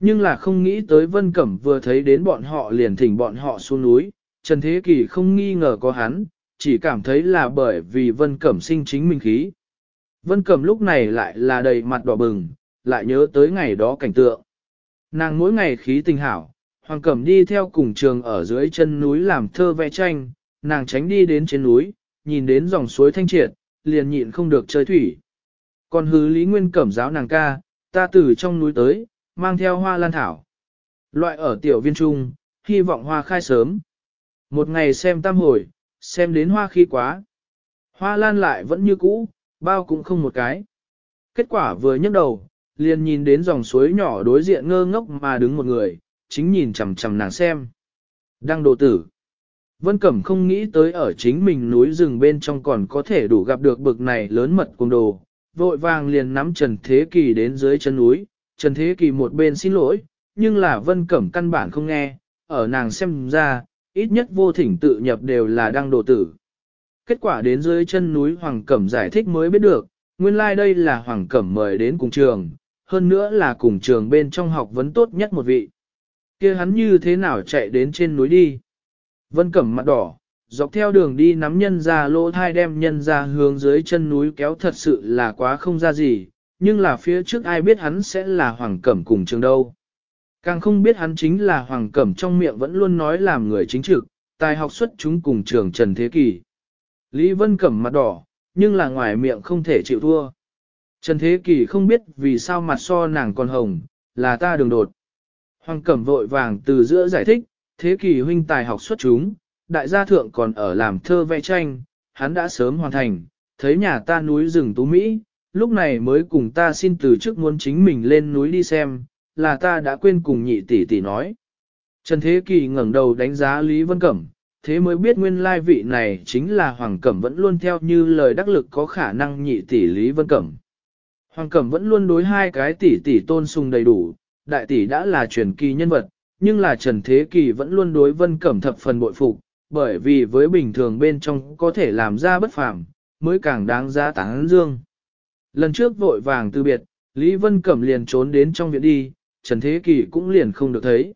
Speaker 1: Nhưng là không nghĩ tới Vân Cẩm vừa thấy đến bọn họ liền thỉnh bọn họ xuống núi, Trần Thế Kỳ không nghi ngờ có hắn, chỉ cảm thấy là bởi vì Vân Cẩm sinh chính mình khí. Vân Cẩm lúc này lại là đầy mặt đỏ bừng, lại nhớ tới ngày đó cảnh tượng. Nàng mỗi ngày khí tình hảo, Hoàng Cẩm đi theo cùng trường ở dưới chân núi làm thơ vẽ tranh, nàng tránh đi đến trên núi, nhìn đến dòng suối thanh triệt, liền nhịn không được chơi thủy. Còn hứ Lý Nguyên Cẩm giáo nàng ca, ta từ trong núi tới, mang theo hoa lan thảo. Loại ở tiểu viên trung, hy vọng hoa khai sớm. Một ngày xem tam hồi, xem đến hoa khi quá. Hoa lan lại vẫn như cũ, bao cũng không một cái. Kết quả vừa nhấc đầu, liền nhìn đến dòng suối nhỏ đối diện ngơ ngốc mà đứng một người, chính nhìn chằm chằm nàng xem. Đang đồ tử. Vân Cẩm không nghĩ tới ở chính mình núi rừng bên trong còn có thể đủ gặp được bực này lớn mật cùng đồ, vội vàng liền nắm Trần Thế Kỳ đến dưới chân núi, Trần Thế Kỳ một bên xin lỗi, nhưng là Vân Cẩm căn bản không nghe, ở nàng xem ra, ít nhất vô thỉnh tự nhập đều là đăng đồ tử. Kết quả đến dưới chân núi Hoàng Cẩm giải thích mới biết được, nguyên lai like đây là Hoàng Cẩm mời đến cùng trường, hơn nữa là cùng trường bên trong học vấn tốt nhất một vị. kia hắn như thế nào chạy đến trên núi đi? Vân Cẩm mặt đỏ, dọc theo đường đi nắm nhân ra lỗ thai đem nhân ra hướng dưới chân núi kéo thật sự là quá không ra gì, nhưng là phía trước ai biết hắn sẽ là Hoàng Cẩm cùng trường đâu. Càng không biết hắn chính là Hoàng Cẩm trong miệng vẫn luôn nói làm người chính trực, tài học xuất chúng cùng trường Trần Thế Kỳ. Lý Vân Cẩm mặt đỏ, nhưng là ngoài miệng không thể chịu thua. Trần Thế Kỳ không biết vì sao mặt so nàng còn hồng, là ta đường đột. Hoàng Cẩm vội vàng từ giữa giải thích, Thế Kỳ huynh tài học xuất chúng, đại gia thượng còn ở làm thơ vẽ tranh, hắn đã sớm hoàn thành, thấy nhà ta núi rừng tú Mỹ, lúc này mới cùng ta xin từ trước muốn chính mình lên núi đi xem, là ta đã quên cùng nhị tỷ tỷ nói. Trần Thế Kỳ ngẩng đầu đánh giá Lý Vân Cẩm, thế mới biết nguyên lai vị này chính là Hoàng Cẩm vẫn luôn theo như lời đắc lực có khả năng nhị tỷ Lý Vân Cẩm. Hoàng Cẩm vẫn luôn đối hai cái tỷ tỷ tôn sùng đầy đủ, đại tỷ đã là truyền kỳ nhân vật, nhưng là Trần Thế Kỳ vẫn luôn đối Vân Cẩm thập phần bội phục, bởi vì với bình thường bên trong có thể làm ra bất phàm, mới càng đáng giá tán dương. Lần trước vội vàng từ biệt, Lý Vân Cẩm liền trốn đến trong viện đi, Trần Thế Kỳ cũng liền không được thấy.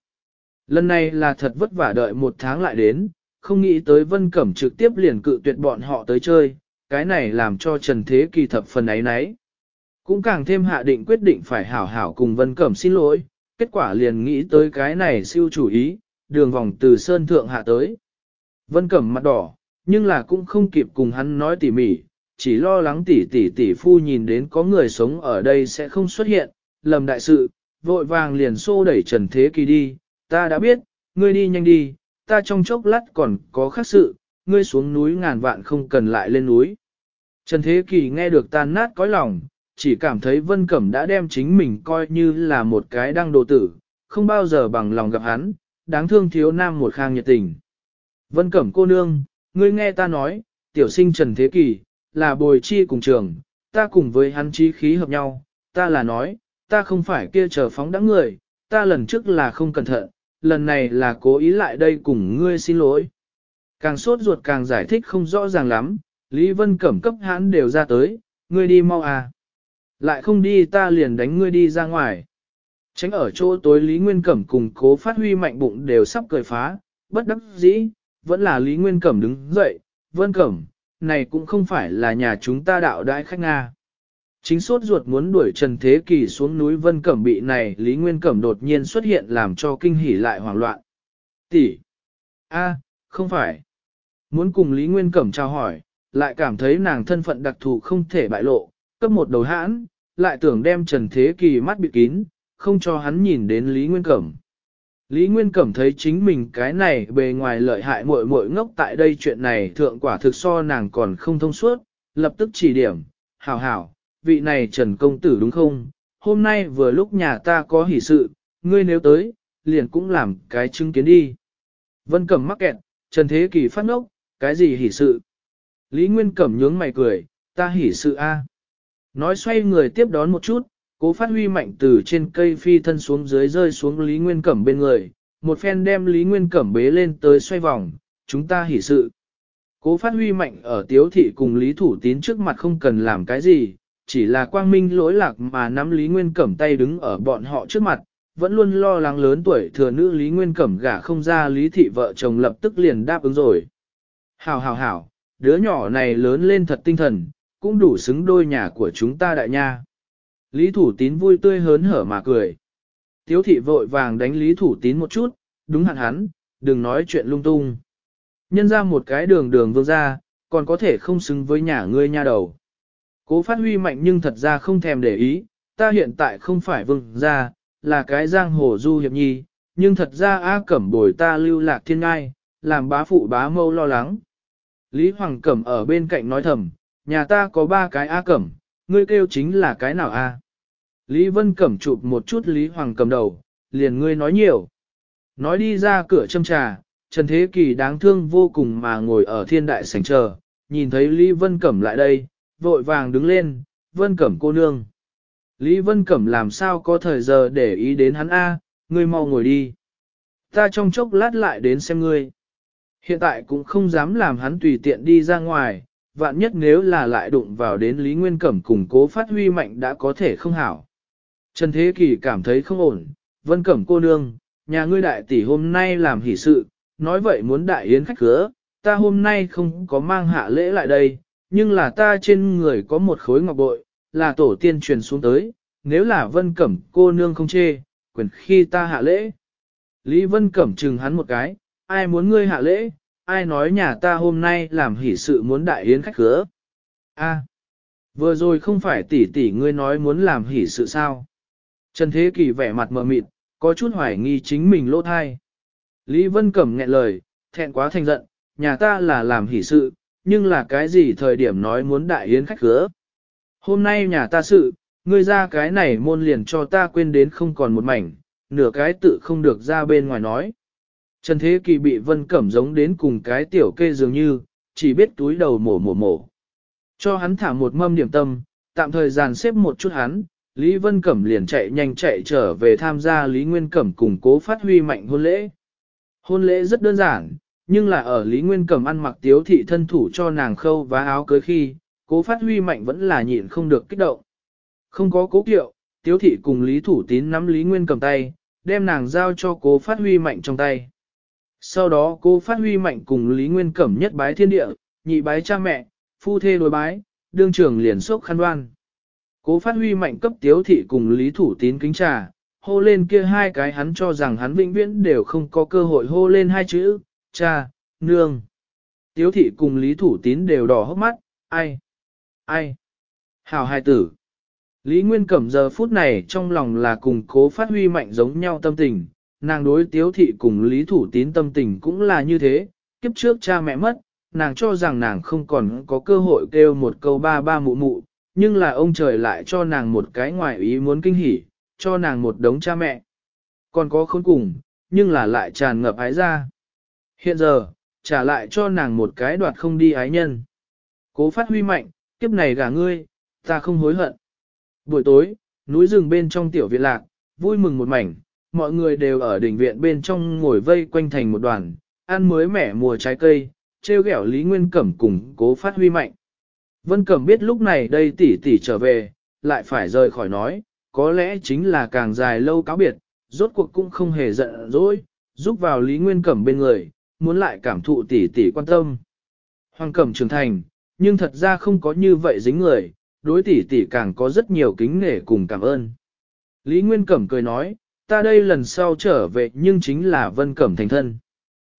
Speaker 1: Lần này là thật vất vả đợi một tháng lại đến, không nghĩ tới Vân Cẩm trực tiếp liền cự tuyệt bọn họ tới chơi, cái này làm cho Trần Thế Kỳ thập phần ấy nấy. Cũng càng thêm hạ định quyết định phải hảo hảo cùng Vân Cẩm xin lỗi, kết quả liền nghĩ tới cái này siêu chủ ý, đường vòng từ Sơn Thượng hạ tới. Vân Cẩm mặt đỏ, nhưng là cũng không kịp cùng hắn nói tỉ mỉ, chỉ lo lắng tỷ tỷ tỷ phu nhìn đến có người sống ở đây sẽ không xuất hiện, lầm đại sự, vội vàng liền xô đẩy Trần Thế Kỳ đi, ta đã biết, ngươi đi nhanh đi, ta trong chốc lát còn có khác sự, ngươi xuống núi ngàn vạn không cần lại lên núi. Trần Thế Kỳ nghe được tan nát cõi lòng, chỉ cảm thấy Vân Cẩm đã đem chính mình coi như là một cái đang đồ tử, không bao giờ bằng lòng gặp hắn, đáng thương thiếu nam một khang nhiệt tình. Vân Cẩm cô nương, ngươi nghe ta nói, tiểu sinh Trần Thế Kỳ, là bồi chi cùng trường, ta cùng với hắn chí khí hợp nhau, ta là nói, ta không phải kia chờ phóng đã người, ta lần trước là không cẩn thận, lần này là cố ý lại đây cùng ngươi xin lỗi. Càng sốt ruột càng giải thích không rõ ràng lắm, Lý Vân Cẩm cấp hãn đều ra tới, ngươi đi mau à. Lại không đi ta liền đánh ngươi đi ra ngoài. Tránh ở chỗ tối Lý Nguyên Cẩm cùng cố phát huy mạnh bụng đều sắp cười phá, bất đắc dĩ, vẫn là Lý Nguyên Cẩm đứng dậy, Vân Cẩm, này cũng không phải là nhà chúng ta đạo đại khách Nga. Chính sốt ruột muốn đuổi Trần Thế Kỳ xuống núi Vân Cẩm bị này Lý Nguyên Cẩm đột nhiên xuất hiện làm cho kinh hỉ lại hoảng loạn. Tỷ! a không phải. Muốn cùng Lý Nguyên Cẩm trao hỏi, lại cảm thấy nàng thân phận đặc thù không thể bại lộ, cấp một đầu hãn, lại tưởng đem Trần Thế Kỳ mắt bị kín, không cho hắn nhìn đến Lý Nguyên Cẩm. Lý Nguyên Cẩm thấy chính mình cái này bề ngoài lợi hại muội muội ngốc tại đây chuyện này thượng quả thực so nàng còn không thông suốt, lập tức chỉ điểm, hảo hảo, vị này Trần Công Tử đúng không? Hôm nay vừa lúc nhà ta có hỷ sự, ngươi nếu tới, liền cũng làm cái chứng kiến đi. Vân Cẩm mắc kẹt, Trần Thế Kỳ phát ngốc, cái gì hỷ sự? Lý Nguyên Cẩm nhướng mày cười, ta hỷ sự a. Nói xoay người tiếp đón một chút, cố phát huy mạnh từ trên cây phi thân xuống dưới rơi xuống Lý Nguyên Cẩm bên người, một phen đem Lý Nguyên Cẩm bế lên tới xoay vòng, chúng ta hỷ sự. Cố phát huy mạnh ở tiếu thị cùng Lý Thủ Tín trước mặt không cần làm cái gì, chỉ là quang minh lỗi lạc mà nắm Lý Nguyên Cẩm tay đứng ở bọn họ trước mặt, vẫn luôn lo lắng lớn tuổi thừa nữ Lý Nguyên Cẩm gả không ra Lý thị vợ chồng lập tức liền đáp ứng rồi. Hảo hảo hảo, đứa nhỏ này lớn lên thật tinh thần, cũng đủ xứng đôi nhà của chúng ta đại nha. Lý Thủ Tín vui tươi hớn hở mà cười. Tiếu thị vội vàng đánh Lý Thủ Tín một chút, đúng hạn hắn, đừng nói chuyện lung tung. Nhân ra một cái đường đường vương ra, còn có thể không xứng với nhà ngươi nha đầu. Cố phát huy mạnh nhưng thật ra không thèm để ý, ta hiện tại không phải vương gia, là cái giang hồ du hiệp nhi, nhưng thật ra A Cẩm bồi ta lưu lạc thiên ngai, làm bá phụ bá mâu lo lắng. Lý Hoàng Cẩm ở bên cạnh nói thầm, nhà ta có ba cái A Cẩm, ngươi kêu chính là cái nào A. Lý Vân Cẩm chụp một chút Lý Hoàng Cẩm đầu, liền ngươi nói nhiều. Nói đi ra cửa châm trà, Trần Thế Kỳ đáng thương vô cùng mà ngồi ở thiên đại sảnh chờ, nhìn thấy Lý Vân Cẩm lại đây, vội vàng đứng lên, vân cẩm cô nương. Lý Vân Cẩm làm sao có thời giờ để ý đến hắn A, ngươi mau ngồi đi. Ta trong chốc lát lại đến xem ngươi. Hiện tại cũng không dám làm hắn tùy tiện đi ra ngoài, vạn nhất nếu là lại đụng vào đến Lý Nguyên Cẩm cùng cố phát huy mạnh đã có thể không hảo. Trần Thế Kỳ cảm thấy không ổn, Vân Cẩm cô nương, nhà ngươi đại tỷ hôm nay làm hỷ sự, nói vậy muốn đại yến khách cửa, ta hôm nay không có mang hạ lễ lại đây, nhưng là ta trên người có một khối ngọc bội, là tổ tiên truyền xuống tới, nếu là vân cẩm cô nương không chê, quyền khi ta hạ lễ. Lý vân cẩm chừng hắn một cái, ai muốn ngươi hạ lễ, ai nói nhà ta hôm nay làm hỷ sự muốn đại yến khách khứa. A, vừa rồi không phải tỷ tỷ ngươi nói muốn làm hỷ sự sao? Trần Thế Kỳ vẻ mặt mờ mịt, có chút hoài nghi chính mình lỗ thai. Lý Vân Cẩm nghẹn lời, thẹn quá thành giận, nhà ta là làm hỷ sự, nhưng là cái gì thời điểm nói muốn đại yến khách khứa. Hôm nay nhà ta sự, ngươi ra cái này môn liền cho ta quên đến không còn một mảnh, nửa cái tự không được ra bên ngoài nói. Trần Thế Kỳ bị vân cẩm giống đến cùng cái tiểu kê dường như, chỉ biết túi đầu mổ mổ mổ. Cho hắn thả một mâm điểm tâm, tạm thời dàn xếp một chút hắn, Lý Vân Cẩm liền chạy nhanh chạy trở về tham gia Lý Nguyên Cẩm cùng cố phát huy mạnh hôn lễ. Hôn lễ rất đơn giản, nhưng là ở Lý Nguyên Cầm ăn mặc tiếu thị thân thủ cho nàng khâu vá áo cưới khi, cố phát huy mạnh vẫn là nhịn không được kích động. Không có cố kiệu, tiếu thị cùng Lý Thủ Tín nắm Lý Nguyên cầm tay, đem nàng giao cho cố phát huy mạnh trong tay. Sau đó cố phát huy mạnh cùng Lý Nguyên Cẩm nhất bái thiên địa, nhị bái cha mẹ, phu thê đối bái, đương trưởng liền sốc khăn đoan. Cố phát huy mạnh cấp tiếu thị cùng Lý Thủ Tín kính trà, hô lên kia hai cái hắn cho rằng hắn vĩnh viễn đều không có cơ hội hô lên hai chữ, cha, nương. Tiếu thị cùng Lý Thủ Tín đều đỏ hốc mắt, ai, ai, hảo hai tử. Lý Nguyên Cẩm giờ phút này trong lòng là cùng cố phát huy mạnh giống nhau tâm tình, nàng đối tiếu thị cùng Lý Thủ Tín tâm tình cũng là như thế, kiếp trước cha mẹ mất, nàng cho rằng nàng không còn có cơ hội kêu một câu ba ba mụ mụ, nhưng là ông trời lại cho nàng một cái ngoài ý muốn kinh hỉ, cho nàng một đống cha mẹ. Còn có khốn cùng, nhưng là lại tràn ngập ái ra. Hiện giờ, trả lại cho nàng một cái đoạt không đi ái nhân. Cố phát huy mạnh, kiếp này gả ngươi, ta không hối hận. Buổi tối, núi rừng bên trong tiểu viện lạc, vui mừng một mảnh, mọi người đều ở đỉnh viện bên trong ngồi vây quanh thành một đoàn, ăn mới mẻ mùa trái cây, trêu ghẹo Lý Nguyên Cẩm cùng cố phát huy mạnh. Vân Cẩm biết lúc này đây tỷ tỷ trở về, lại phải rời khỏi nói, có lẽ chính là càng dài lâu cáo biệt, rốt cuộc cũng không hề giận dỗi, giúp vào Lý Nguyên Cẩm bên người, muốn lại cảm thụ tỉ tỉ quan tâm. Hoàng cẩm trưởng thành, nhưng thật ra không có như vậy dính người, đối tỉ tỉ càng có rất nhiều kính nể cùng cảm ơn. Lý Nguyên Cẩm cười nói, ta đây lần sau trở về nhưng chính là Vân Cẩm thành thân.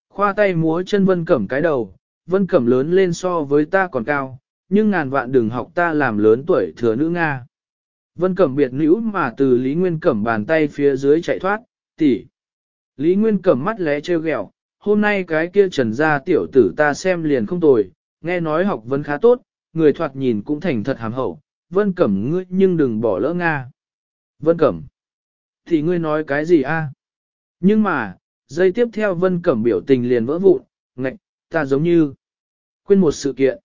Speaker 1: Khoa tay múa chân Vân Cẩm cái đầu, Vân Cẩm lớn lên so với ta còn cao, nhưng ngàn vạn đừng học ta làm lớn tuổi thừa nữ Nga. Vân Cẩm biệt nữ mà từ Lý Nguyên Cẩm bàn tay phía dưới chạy thoát, tỷ Lý Nguyên Cẩm mắt lé trêu ghẹo hôm nay cái kia trần gia tiểu tử ta xem liền không tồi, nghe nói học vấn khá tốt, người thoạt nhìn cũng thành thật hàm hậu, vân cẩm ngươi nhưng đừng bỏ lỡ Nga. Vân cẩm, thì ngươi nói cái gì a? Nhưng mà, giây tiếp theo vân cẩm biểu tình liền vỡ vụn, ngạch, ta giống như quên một sự kiện.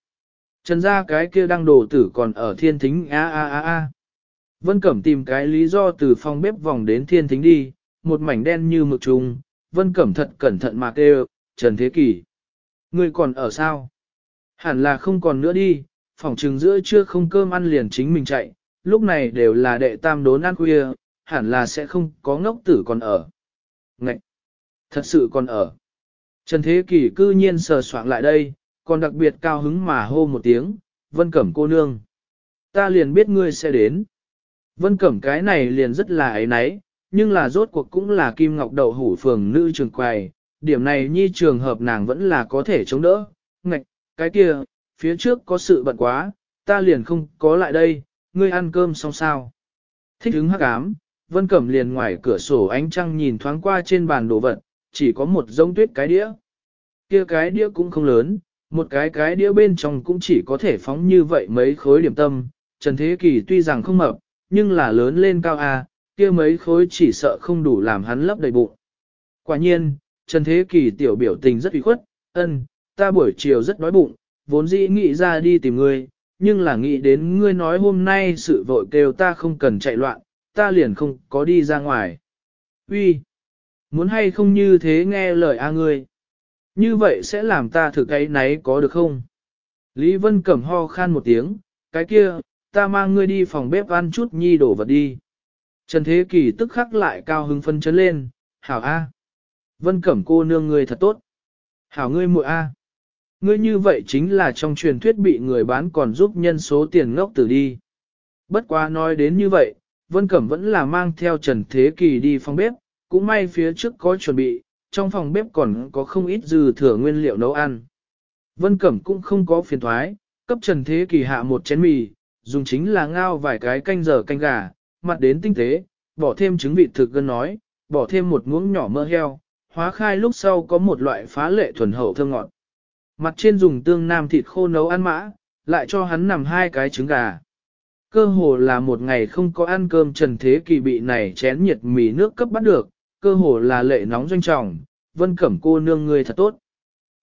Speaker 1: Trần gia cái kia đang đồ tử còn ở thiên thính a a a a. Vân Cẩm tìm cái lý do từ phòng bếp vòng đến thiên thính đi, một mảnh đen như mực trùng, Vân Cẩm thật cẩn thận mà kêu, Trần Thế Kỳ. Ngươi còn ở sao? Hẳn là không còn nữa đi, phòng trừng giữa trưa không cơm ăn liền chính mình chạy, lúc này đều là đệ tam đốn ăn khuya, hẳn là sẽ không có ngốc tử còn ở. Ngậy! Thật sự còn ở. Trần Thế Kỳ cư nhiên sờ soạn lại đây, còn đặc biệt cao hứng mà hô một tiếng, Vân Cẩm cô nương. Ta liền biết ngươi sẽ đến. Vân Cẩm cái này liền rất là ấy náy, nhưng là rốt cuộc cũng là Kim Ngọc Đậu Hủ Phường nữ trường quầy, điểm này nhi trường hợp nàng vẫn là có thể chống đỡ, ngạch, cái kia, phía trước có sự bận quá, ta liền không có lại đây, ngươi ăn cơm xong sao. Thích hứng hắc ám, Vân Cẩm liền ngoài cửa sổ ánh trăng nhìn thoáng qua trên bàn đồ vật, chỉ có một giống tuyết cái đĩa. Kia cái đĩa cũng không lớn, một cái cái đĩa bên trong cũng chỉ có thể phóng như vậy mấy khối điểm tâm, Trần Thế Kỳ tuy rằng không mập, nhưng là lớn lên cao a, à, kia mấy khối chỉ sợ không đủ làm hắn lấp đầy bụng. Quả nhiên, Trần Thế Kỳ tiểu biểu tình rất uy khuất, ân, ta buổi chiều rất đói bụng, vốn dĩ nghĩ ra đi tìm ngươi, nhưng là nghĩ đến ngươi nói hôm nay sự vội kêu ta không cần chạy loạn, ta liền không có đi ra ngoài. Uy, muốn hay không như thế nghe lời a ngươi? Như vậy sẽ làm ta thử cái náy có được không? Lý Vân Cẩm ho khan một tiếng, cái kia, ta mang ngươi đi phòng bếp ăn chút nhi đổ vật đi. Trần Thế Kỳ tức khắc lại cao hứng phân chấn lên, hảo A. Vân Cẩm cô nương người thật tốt. Hảo ngươi muội A. Ngươi như vậy chính là trong truyền thuyết bị người bán còn giúp nhân số tiền ngốc tử đi. Bất quá nói đến như vậy, Vân Cẩm vẫn là mang theo Trần Thế Kỳ đi phòng bếp, cũng may phía trước có chuẩn bị, trong phòng bếp còn có không ít dư thừa nguyên liệu nấu ăn. Vân Cẩm cũng không có phiền thoái, cấp Trần Thế Kỳ hạ một chén mì, dùng chính là ngao vài cái canh dở canh gà, mặt đến tinh tế, bỏ thêm trứng vịt thực gân nói, bỏ thêm một muỗng nhỏ mỡ heo, hóa khai lúc sau có một loại phá lệ thuần hậu thơm ngọt. Mặt trên dùng tương nam thịt khô nấu ăn mã, lại cho hắn nằm hai cái trứng gà. Cơ hồ là một ngày không có ăn cơm Trần Thế Kỳ bị này chén nhiệt mì nước cấp bắt được, cơ hồ là lệ nóng doanh trọng, Vân Cẩm cô nương người thật tốt.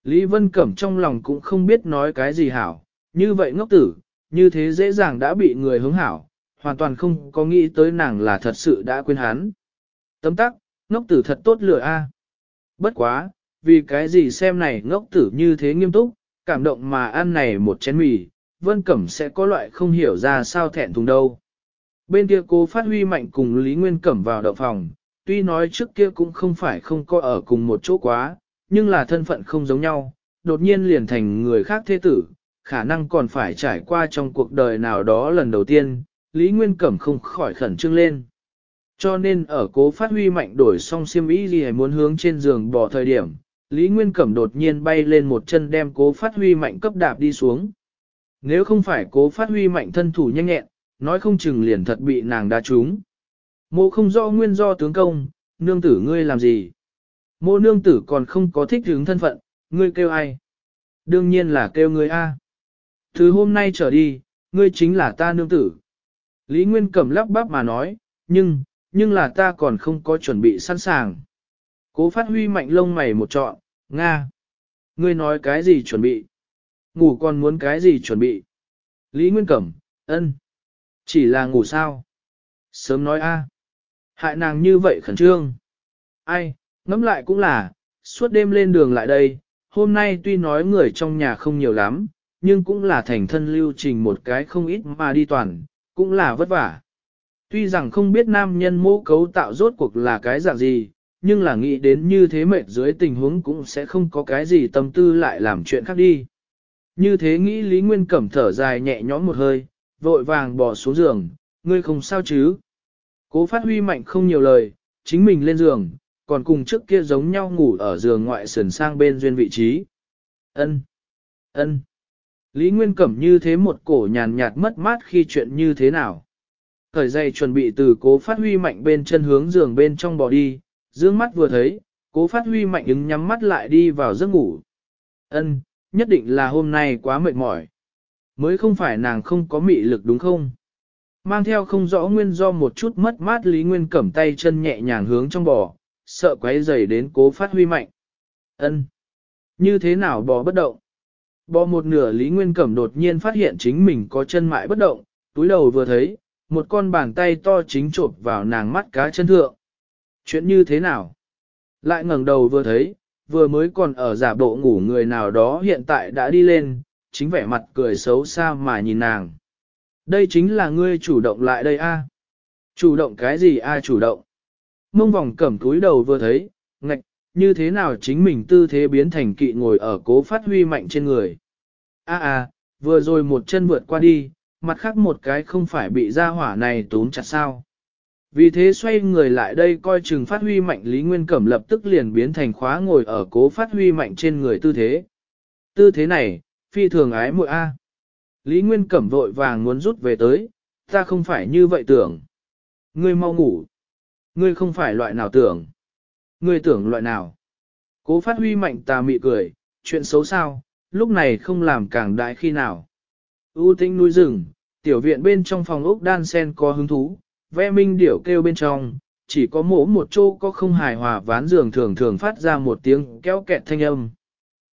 Speaker 1: Lý Vân Cẩm trong lòng cũng không biết nói cái gì hảo, như vậy ngốc tử, như thế dễ dàng đã bị người hứng hảo, hoàn toàn không có nghĩ tới nàng là thật sự đã quên hắn. Tấm tắc, ngốc tử thật tốt lửa a. Bất quá, vì cái gì xem này ngốc tử như thế nghiêm túc, cảm động mà ăn này một chén mì, Vân Cẩm sẽ có loại không hiểu ra sao thẹn thùng đâu. Bên kia cô phát huy mạnh cùng Lý Nguyên Cẩm vào đậu phòng, tuy nói trước kia cũng không phải không có ở cùng một chỗ quá, nhưng là thân phận không giống nhau, đột nhiên liền thành người khác thế tử, khả năng còn phải trải qua trong cuộc đời nào đó lần đầu tiên, Lý Nguyên Cẩm không khỏi khẩn trương lên. Cho nên ở cố phát huy mạnh đổi xong siêm ý gì muốn hướng trên giường bỏ thời điểm, Lý Nguyên Cẩm đột nhiên bay lên một chân đem cố phát huy mạnh cấp đạp đi xuống. Nếu không phải cố phát huy mạnh thân thủ nhanh nhẹn, nói không chừng liền thật bị nàng đá trúng. Mộ không do nguyên do tướng công, nương tử ngươi làm gì? Mộ nương tử còn không có thích hướng thân phận, ngươi kêu ai? Đương nhiên là kêu ngươi A. À. Từ hôm nay trở đi, ngươi chính là ta nương tử. Lý Nguyên Cẩm lắp bắp mà nói, nhưng, nhưng là ta còn không có chuẩn bị sẵn sàng. Cố phát huy mạnh lông mày một trọn, Nga. Ngươi nói cái gì chuẩn bị? Ngủ còn muốn cái gì chuẩn bị? Lý Nguyên Cẩm, ân. Chỉ là ngủ sao? Sớm nói a. Hại nàng như vậy khẩn trương. Ai, ngắm lại cũng là, suốt đêm lên đường lại đây, hôm nay tuy nói người trong nhà không nhiều lắm, nhưng cũng là thành thân lưu trình một cái không ít mà đi toàn, cũng là vất vả. Tuy rằng không biết nam nhân mô cấu tạo rốt cuộc là cái dạng gì, nhưng là nghĩ đến như thế mệt dưới tình huống cũng sẽ không có cái gì tâm tư lại làm chuyện khác đi. Như thế nghĩ Lý Nguyên Cẩm thở dài nhẹ nhõm một hơi, vội vàng bỏ xuống giường, ngươi không sao chứ. Cố phát huy mạnh không nhiều lời, chính mình lên giường, còn cùng trước kia giống nhau ngủ ở giường ngoại sườn sang bên duyên vị trí. ân ân Lý Nguyên Cẩm như thế một cổ nhàn nhạt mất mát khi chuyện như thế nào. Thời dậy chuẩn bị từ cố phát huy mạnh bên chân hướng giường bên trong bò đi, dương mắt vừa thấy, cố phát huy mạnh ứng nhắm mắt lại đi vào giấc ngủ. ân nhất định là hôm nay quá mệt mỏi. Mới không phải nàng không có mị lực đúng không? Mang theo không rõ nguyên do một chút mất mát Lý Nguyên Cẩm tay chân nhẹ nhàng hướng trong bò, sợ quấy dày đến cố phát huy mạnh. ân Như thế nào bò bất động? bỏ một nửa Lý Nguyên Cẩm đột nhiên phát hiện chính mình có chân mại bất động, túi đầu vừa thấy, một con bàn tay to chính trộp vào nàng mắt cá chân thượng. Chuyện như thế nào? Lại ngẩng đầu vừa thấy, vừa mới còn ở giả bộ ngủ người nào đó hiện tại đã đi lên, chính vẻ mặt cười xấu xa mà nhìn nàng. Đây chính là ngươi chủ động lại đây a? Chủ động cái gì a chủ động? Mông vòng cẩm túi đầu vừa thấy, ngạch, như thế nào chính mình tư thế biến thành kỵ ngồi ở cố phát huy mạnh trên người. a à, a à, vừa rồi một chân vượt qua đi, mặt khác một cái không phải bị ra hỏa này tốn chặt sao. Vì thế xoay người lại đây coi chừng phát huy mạnh Lý Nguyên Cẩm lập tức liền biến thành khóa ngồi ở cố phát huy mạnh trên người tư thế. Tư thế này, phi thường ái muội A. Lý Nguyên Cẩm vội vàng muốn rút về tới, ta không phải như vậy tưởng. Ngươi mau ngủ. Ngươi không phải loại nào tưởng. Ngươi tưởng loại nào? Cố phát huy mạnh tà mị cười, chuyện xấu sao, lúc này không làm càng đại khi nào. U tinh núi rừng, tiểu viện bên trong phòng ốc đan sen có hứng thú, ve minh điểu kêu bên trong, chỉ có mỗ một chỗ có không hài hòa ván giường thường thường phát ra một tiếng kéo kẹt thanh âm.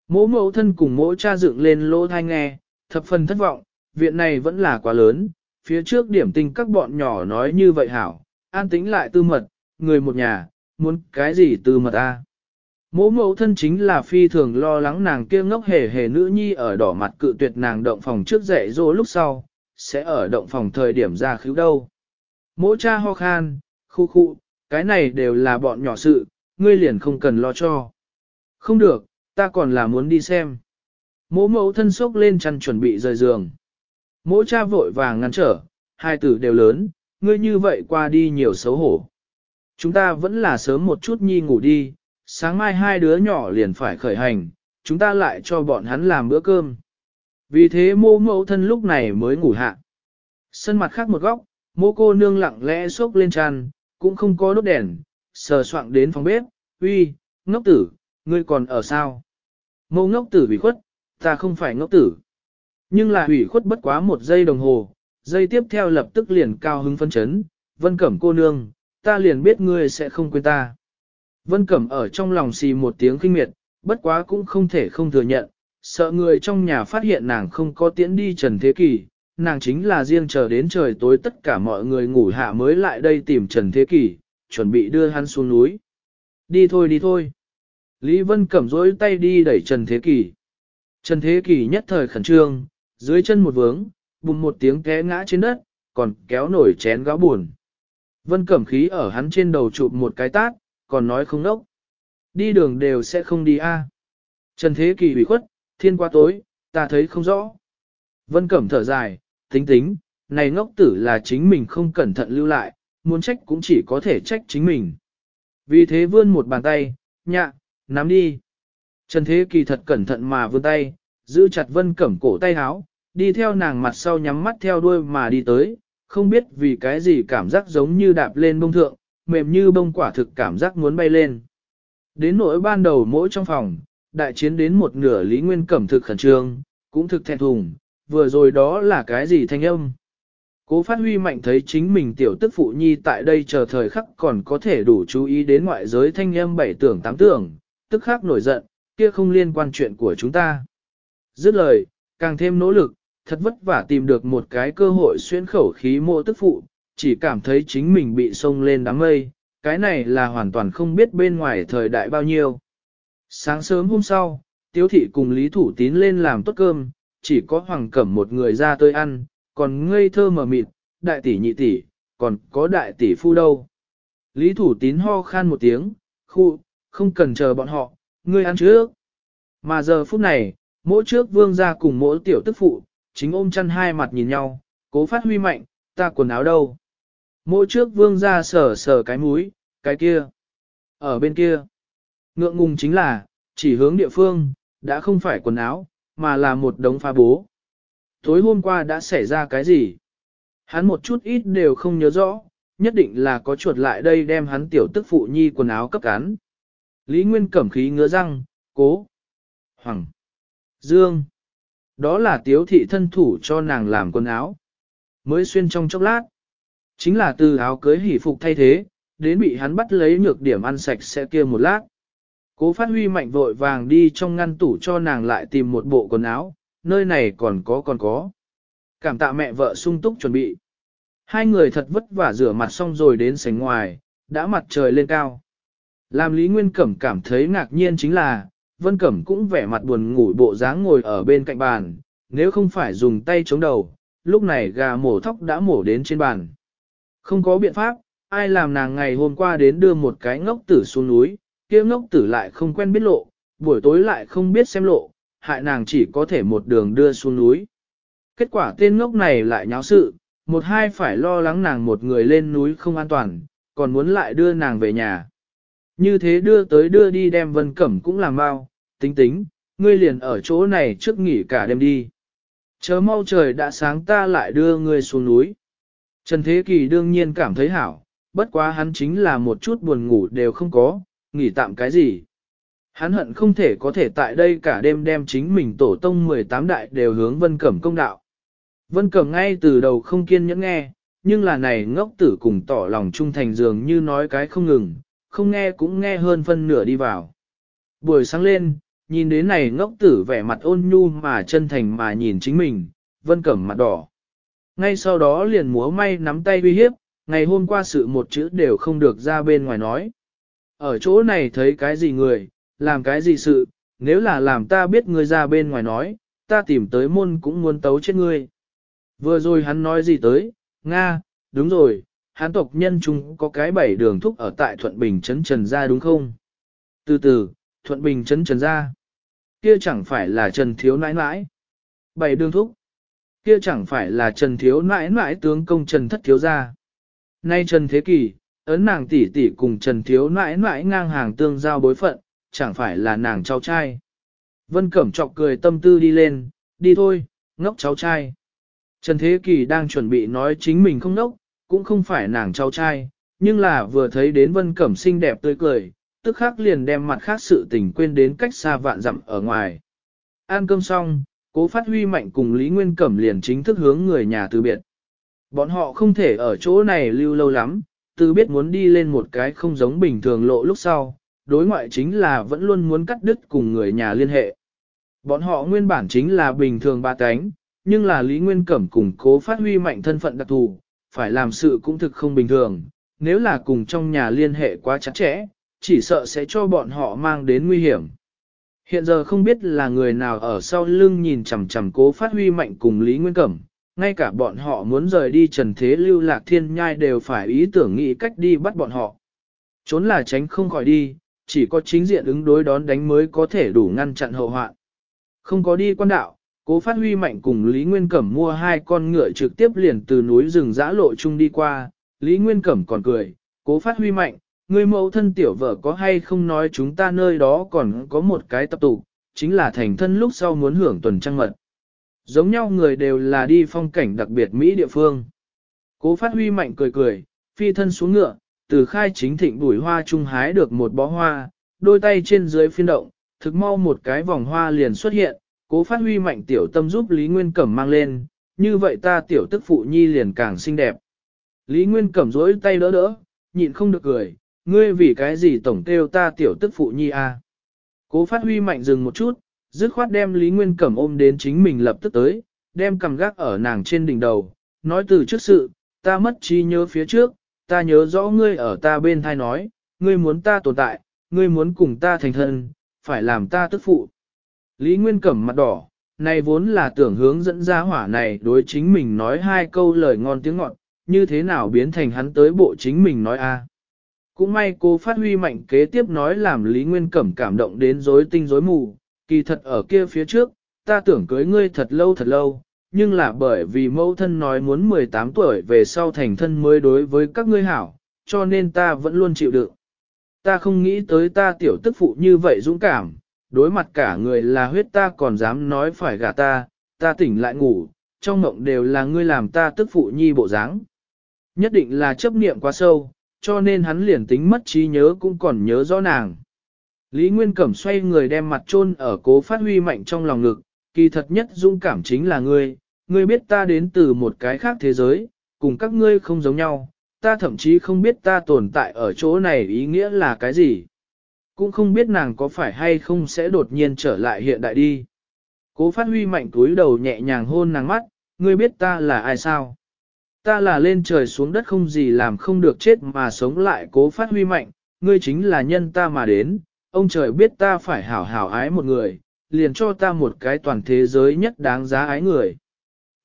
Speaker 1: Mỗ mẫu thân cùng mỗ cha dựng lên lỗ thai nghe, thập phần thất vọng, viện này vẫn là quá lớn, phía trước điểm tình các bọn nhỏ nói như vậy hảo, an tính lại tư mật, người một nhà, muốn cái gì từ mật a? Mỗ mẫu thân chính là phi thường lo lắng nàng kia ngốc hề hề nữ nhi ở đỏ mặt cự tuyệt nàng động phòng trước dạy dỗ lúc sau, sẽ ở động phòng thời điểm ra khíu đâu. Mỗ cha ho khan, khu khu, cái này đều là bọn nhỏ sự, ngươi liền không cần lo cho. Không được, ta còn là muốn đi xem. Mỗ mẫu thân sốc lên chăn chuẩn bị rời giường. Mỗ cha vội vàng ngăn trở, hai tử đều lớn, ngươi như vậy qua đi nhiều xấu hổ. Chúng ta vẫn là sớm một chút nhi ngủ đi, sáng mai hai đứa nhỏ liền phải khởi hành, chúng ta lại cho bọn hắn làm bữa cơm. Vì thế mô mẫu thân lúc này mới ngủ hạ. Sân mặt khác một góc, mô cô nương lặng lẽ xốp lên tràn, cũng không có đốt đèn, sờ soạng đến phòng bếp, uy, ngốc tử, ngươi còn ở sao? Mô ngốc tử bị khuất, ta không phải ngốc tử. Nhưng là hủy khuất bất quá một giây đồng hồ, giây tiếp theo lập tức liền cao hứng phân chấn, vân cẩm cô nương, ta liền biết ngươi sẽ không quên ta. Vân Cẩm ở trong lòng xì một tiếng kinh miệt, bất quá cũng không thể không thừa nhận, sợ người trong nhà phát hiện nàng không có tiễn đi Trần Thế Kỳ, nàng chính là riêng chờ đến trời tối tất cả mọi người ngủ hạ mới lại đây tìm Trần Thế Kỳ, chuẩn bị đưa hắn xuống núi. Đi thôi đi thôi. Lý Vân Cẩm rỗi tay đi đẩy Trần Thế Kỳ. Trần Thế Kỳ nhất thời khẩn trương, dưới chân một vướng, bùng một tiếng té ngã trên đất, còn kéo nổi chén gáo buồn. Vân Cẩm Khí ở hắn trên đầu chụp một cái tát, còn nói không nốc. Đi đường đều sẽ không đi a. À. Trần Thế Kỳ ủy khuất, thiên qua tối, ta thấy không rõ. Vân Cẩm thở dài, tính tính, này ngốc tử là chính mình không cẩn thận lưu lại, muốn trách cũng chỉ có thể trách chính mình. Vì thế vươn một bàn tay, nhạ, nắm đi. Trần Thế Kỳ thật cẩn thận mà vươn tay, giữ chặt Vân Cẩm cổ tay háo, đi theo nàng mặt sau nhắm mắt theo đuôi mà đi tới, không biết vì cái gì cảm giác giống như đạp lên bông thượng, mềm như bông quả thực cảm giác muốn bay lên. Đến nỗi ban đầu mỗi trong phòng, đại chiến đến một nửa Lý Nguyên Cẩm thực khẩn trương, cũng thực thẹn thùng, vừa rồi đó là cái gì thanh âm. Cố phát huy mạnh thấy chính mình tiểu tức phụ nhi tại đây chờ thời khắc còn có thể đủ chú ý đến ngoại giới thanh âm bảy tưởng tám tưởng, tức khắc nổi giận, kia không liên quan chuyện của chúng ta. Dứt lời, càng thêm nỗ lực, thật vất vả tìm được một cái cơ hội xuyên khẩu khí mộ tức phụ, chỉ cảm thấy chính mình bị sông lên đám mây, cái này là hoàn toàn không biết bên ngoài thời đại bao nhiêu. Sáng sớm hôm sau, Tiếu Thị cùng Lý Thủ Tín lên làm tốt cơm, chỉ có Hoàng Cẩm một người ra tới ăn, còn ngây thơ mờ mịt, đại tỷ nhị tỷ, còn có đại tỷ phu đâu. Lý Thủ Tín ho khan một tiếng, khu, không cần chờ bọn họ, ngươi ăn trước. Mà giờ phút này, mỗi trước vương gia cùng mỗi tiểu tức phụ, chính ôm chăn hai mặt nhìn nhau, cố phát huy mạnh, ta quần áo đâu. Mỗi trước vương ra sờ sờ cái múi, cái kia, ở bên kia. Ngượng ngùng chính là, chỉ hướng địa phương, đã không phải quần áo, mà là một đống phá bố. Tối hôm qua đã xảy ra cái gì? Hắn một chút ít đều không nhớ rõ, nhất định là có chuột lại đây đem hắn tiểu tức phụ nhi quần áo cấp cán. Lý Nguyên cẩm khí ngứa răng, cố, hoàng, dương. Đó là tiếu thị thân thủ cho nàng làm quần áo. Mới xuyên trong chốc lát. Chính là từ áo cưới hỷ phục thay thế, đến bị hắn bắt lấy nhược điểm ăn sạch sẽ kia một lát. Cố phát huy mạnh vội vàng đi trong ngăn tủ cho nàng lại tìm một bộ quần áo, nơi này còn có còn có. Cảm tạ mẹ vợ sung túc chuẩn bị. Hai người thật vất vả rửa mặt xong rồi đến sánh ngoài, đã mặt trời lên cao. Làm Lý Nguyên Cẩm cảm thấy ngạc nhiên chính là, Vân Cẩm cũng vẻ mặt buồn ngủ bộ dáng ngồi ở bên cạnh bàn, nếu không phải dùng tay chống đầu, lúc này gà mổ thóc đã mổ đến trên bàn. Không có biện pháp, ai làm nàng ngày hôm qua đến đưa một cái ngốc tử xuống núi, kia ngốc tử lại không quen biết lộ, buổi tối lại không biết xem lộ, hại nàng chỉ có thể một đường đưa xuống núi. Kết quả tên ngốc này lại nháo sự, một hai phải lo lắng nàng một người lên núi không an toàn, còn muốn lại đưa nàng về nhà. Như thế đưa tới đưa đi đem Vân Cẩm cũng làm bao, tính tính, ngươi liền ở chỗ này trước nghỉ cả đêm đi. Chớ mau trời đã sáng ta lại đưa ngươi xuống núi. Trần Thế Kỳ đương nhiên cảm thấy hảo, bất quá hắn chính là một chút buồn ngủ đều không có, nghỉ tạm cái gì. Hắn hận không thể có thể tại đây cả đêm đem chính mình tổ tông 18 đại đều hướng Vân Cẩm công đạo. Vân Cẩm ngay từ đầu không kiên nhẫn nghe, nhưng là này ngốc tử cùng tỏ lòng trung thành dường như nói cái không ngừng, không nghe cũng nghe hơn phân nửa đi vào. Buổi sáng lên, nhìn đến này ngốc tử vẻ mặt ôn nhu mà chân thành mà nhìn chính mình, vân cẩm mặt đỏ. Ngay sau đó liền múa may nắm tay uy hiếp, ngày hôm qua sự một chữ đều không được ra bên ngoài nói. Ở chỗ này thấy cái gì người, làm cái gì sự, nếu là làm ta biết ngươi ra bên ngoài nói, ta tìm tới môn cũng muốn tấu chết ngươi. Vừa rồi hắn nói gì tới, Nga, đúng rồi, hắn tộc nhân chúng có cái bảy đường thúc ở tại Thuận Bình Trấn Trần Gia đúng không? Từ từ, Thuận Bình Trấn Trần Gia. Kia chẳng phải là Trần Thiếu nãi nãi. Bảy đường thúc. Kia chẳng phải là Trần Thiếu nãi nãi tướng công Trần Thất Thiếu gia. Nay Trần Thế Kỳ, ấn nàng tỷ tỷ cùng Trần Thiếu nãi nãi ngang hàng tương giao bối phận, chẳng phải là nàng cháu trai. Vân Cẩm chọc cười tâm tư đi lên, đi thôi, ngốc cháu trai. Trần Thế Kỳ đang chuẩn bị nói chính mình không ngốc, cũng không phải nàng cháu trai, nhưng là vừa thấy đến Vân Cẩm xinh đẹp tươi cười, tức khắc liền đem mặt khác sự tình quên đến cách xa vạn dặm ở ngoài. Ăn cơm xong, cố phát huy mạnh cùng Lý Nguyên Cẩm liền chính thức hướng người nhà từ biệt. Bọn họ không thể ở chỗ này lưu lâu lắm, từ biết muốn đi lên một cái không giống bình thường lộ lúc sau, đối ngoại chính là vẫn luôn muốn cắt đứt cùng người nhà liên hệ. Bọn họ nguyên bản chính là bình thường ba cánh, nhưng là Lý Nguyên Cẩm cùng cố phát huy mạnh thân phận đặc thù, phải làm sự cũng thực không bình thường, nếu là cùng trong nhà liên hệ quá chặt chẽ, chỉ sợ sẽ cho bọn họ mang đến nguy hiểm. Hiện giờ không biết là người nào ở sau lưng nhìn chằm chằm cố phát huy mạnh cùng Lý Nguyên Cẩm, ngay cả bọn họ muốn rời đi trần thế lưu lạc thiên nhai đều phải ý tưởng nghĩ cách đi bắt bọn họ. Trốn là tránh không khỏi đi, chỉ có chính diện ứng đối đón đánh mới có thể đủ ngăn chặn hậu hoạn. Không có đi quan đạo, cố phát huy mạnh cùng Lý Nguyên Cẩm mua hai con ngựa trực tiếp liền từ núi rừng giã lộ chung đi qua, Lý Nguyên Cẩm còn cười, cố phát huy mạnh, người mẫu thân tiểu vợ có hay không nói chúng ta nơi đó còn có một cái tập tụ, chính là thành thân lúc sau muốn hưởng tuần trăng mật. Giống nhau người đều là đi phong cảnh đặc biệt Mỹ địa phương. Cố phát huy mạnh cười cười, phi thân xuống ngựa, từ khai chính thịnh bùi hoa trung hái được một bó hoa, đôi tay trên dưới phiên động, thực mau một cái vòng hoa liền xuất hiện, cố phát huy mạnh tiểu tâm giúp Lý Nguyên Cẩm mang lên, như vậy ta tiểu tức phụ nhi liền càng xinh đẹp. Lý Nguyên Cẩm dối tay đỡ đỡ, nhịn không được cười, ngươi vì cái gì tổng kêu ta tiểu tức phụ nhi a? Cố phát huy mạnh dừng một chút, dứt khoát đem Lý Nguyên Cẩm ôm đến chính mình lập tức tới, đem cầm gác ở nàng trên đỉnh đầu, nói từ trước sự, ta mất trí nhớ phía trước, ta nhớ rõ ngươi ở ta bên thai nói, ngươi muốn ta tồn tại, ngươi muốn cùng ta thành thân, phải làm ta tức phụ. Lý Nguyên Cẩm mặt đỏ, này vốn là tưởng hướng dẫn ra hỏa này đối chính mình nói hai câu lời ngon tiếng ngọt, như thế nào biến thành hắn tới bộ chính mình nói a? Cũng may cô phát huy mạnh kế tiếp nói làm Lý Nguyên Cẩm cảm động đến rối tinh rối mù, kỳ thật ở kia phía trước, ta tưởng cưới ngươi thật lâu thật lâu, nhưng là bởi vì mẫu thân nói muốn 18 tuổi về sau thành thân mới đối với các ngươi hảo, cho nên ta vẫn luôn chịu đựng. Ta không nghĩ tới ta tiểu tức phụ như vậy dũng cảm, đối mặt cả người là huyết ta còn dám nói phải gả ta, ta tỉnh lại ngủ, trong mộng đều là ngươi làm ta tức phụ nhi bộ dáng. Nhất định là chấp niệm quá sâu, cho nên hắn liền tính mất trí nhớ cũng còn nhớ rõ nàng. Lý Nguyên Cẩm xoay người đem mặt chôn ở cố phát huy mạnh trong lòng ngực, kỳ thật nhất dũng cảm chính là ngươi, ngươi biết ta đến từ một cái khác thế giới, cùng các ngươi không giống nhau, ta thậm chí không biết ta tồn tại ở chỗ này ý nghĩa là cái gì. Cũng không biết nàng có phải hay không sẽ đột nhiên trở lại hiện đại đi. Cố phát huy mạnh túi đầu nhẹ nhàng hôn nàng mắt, ngươi biết ta là ai sao? Ta là lên trời xuống đất không gì làm không được chết mà sống lại cố phát huy mạnh, ngươi chính là nhân ta mà đến, ông trời biết ta phải hảo hảo ái một người, liền cho ta một cái toàn thế giới nhất đáng giá ái người.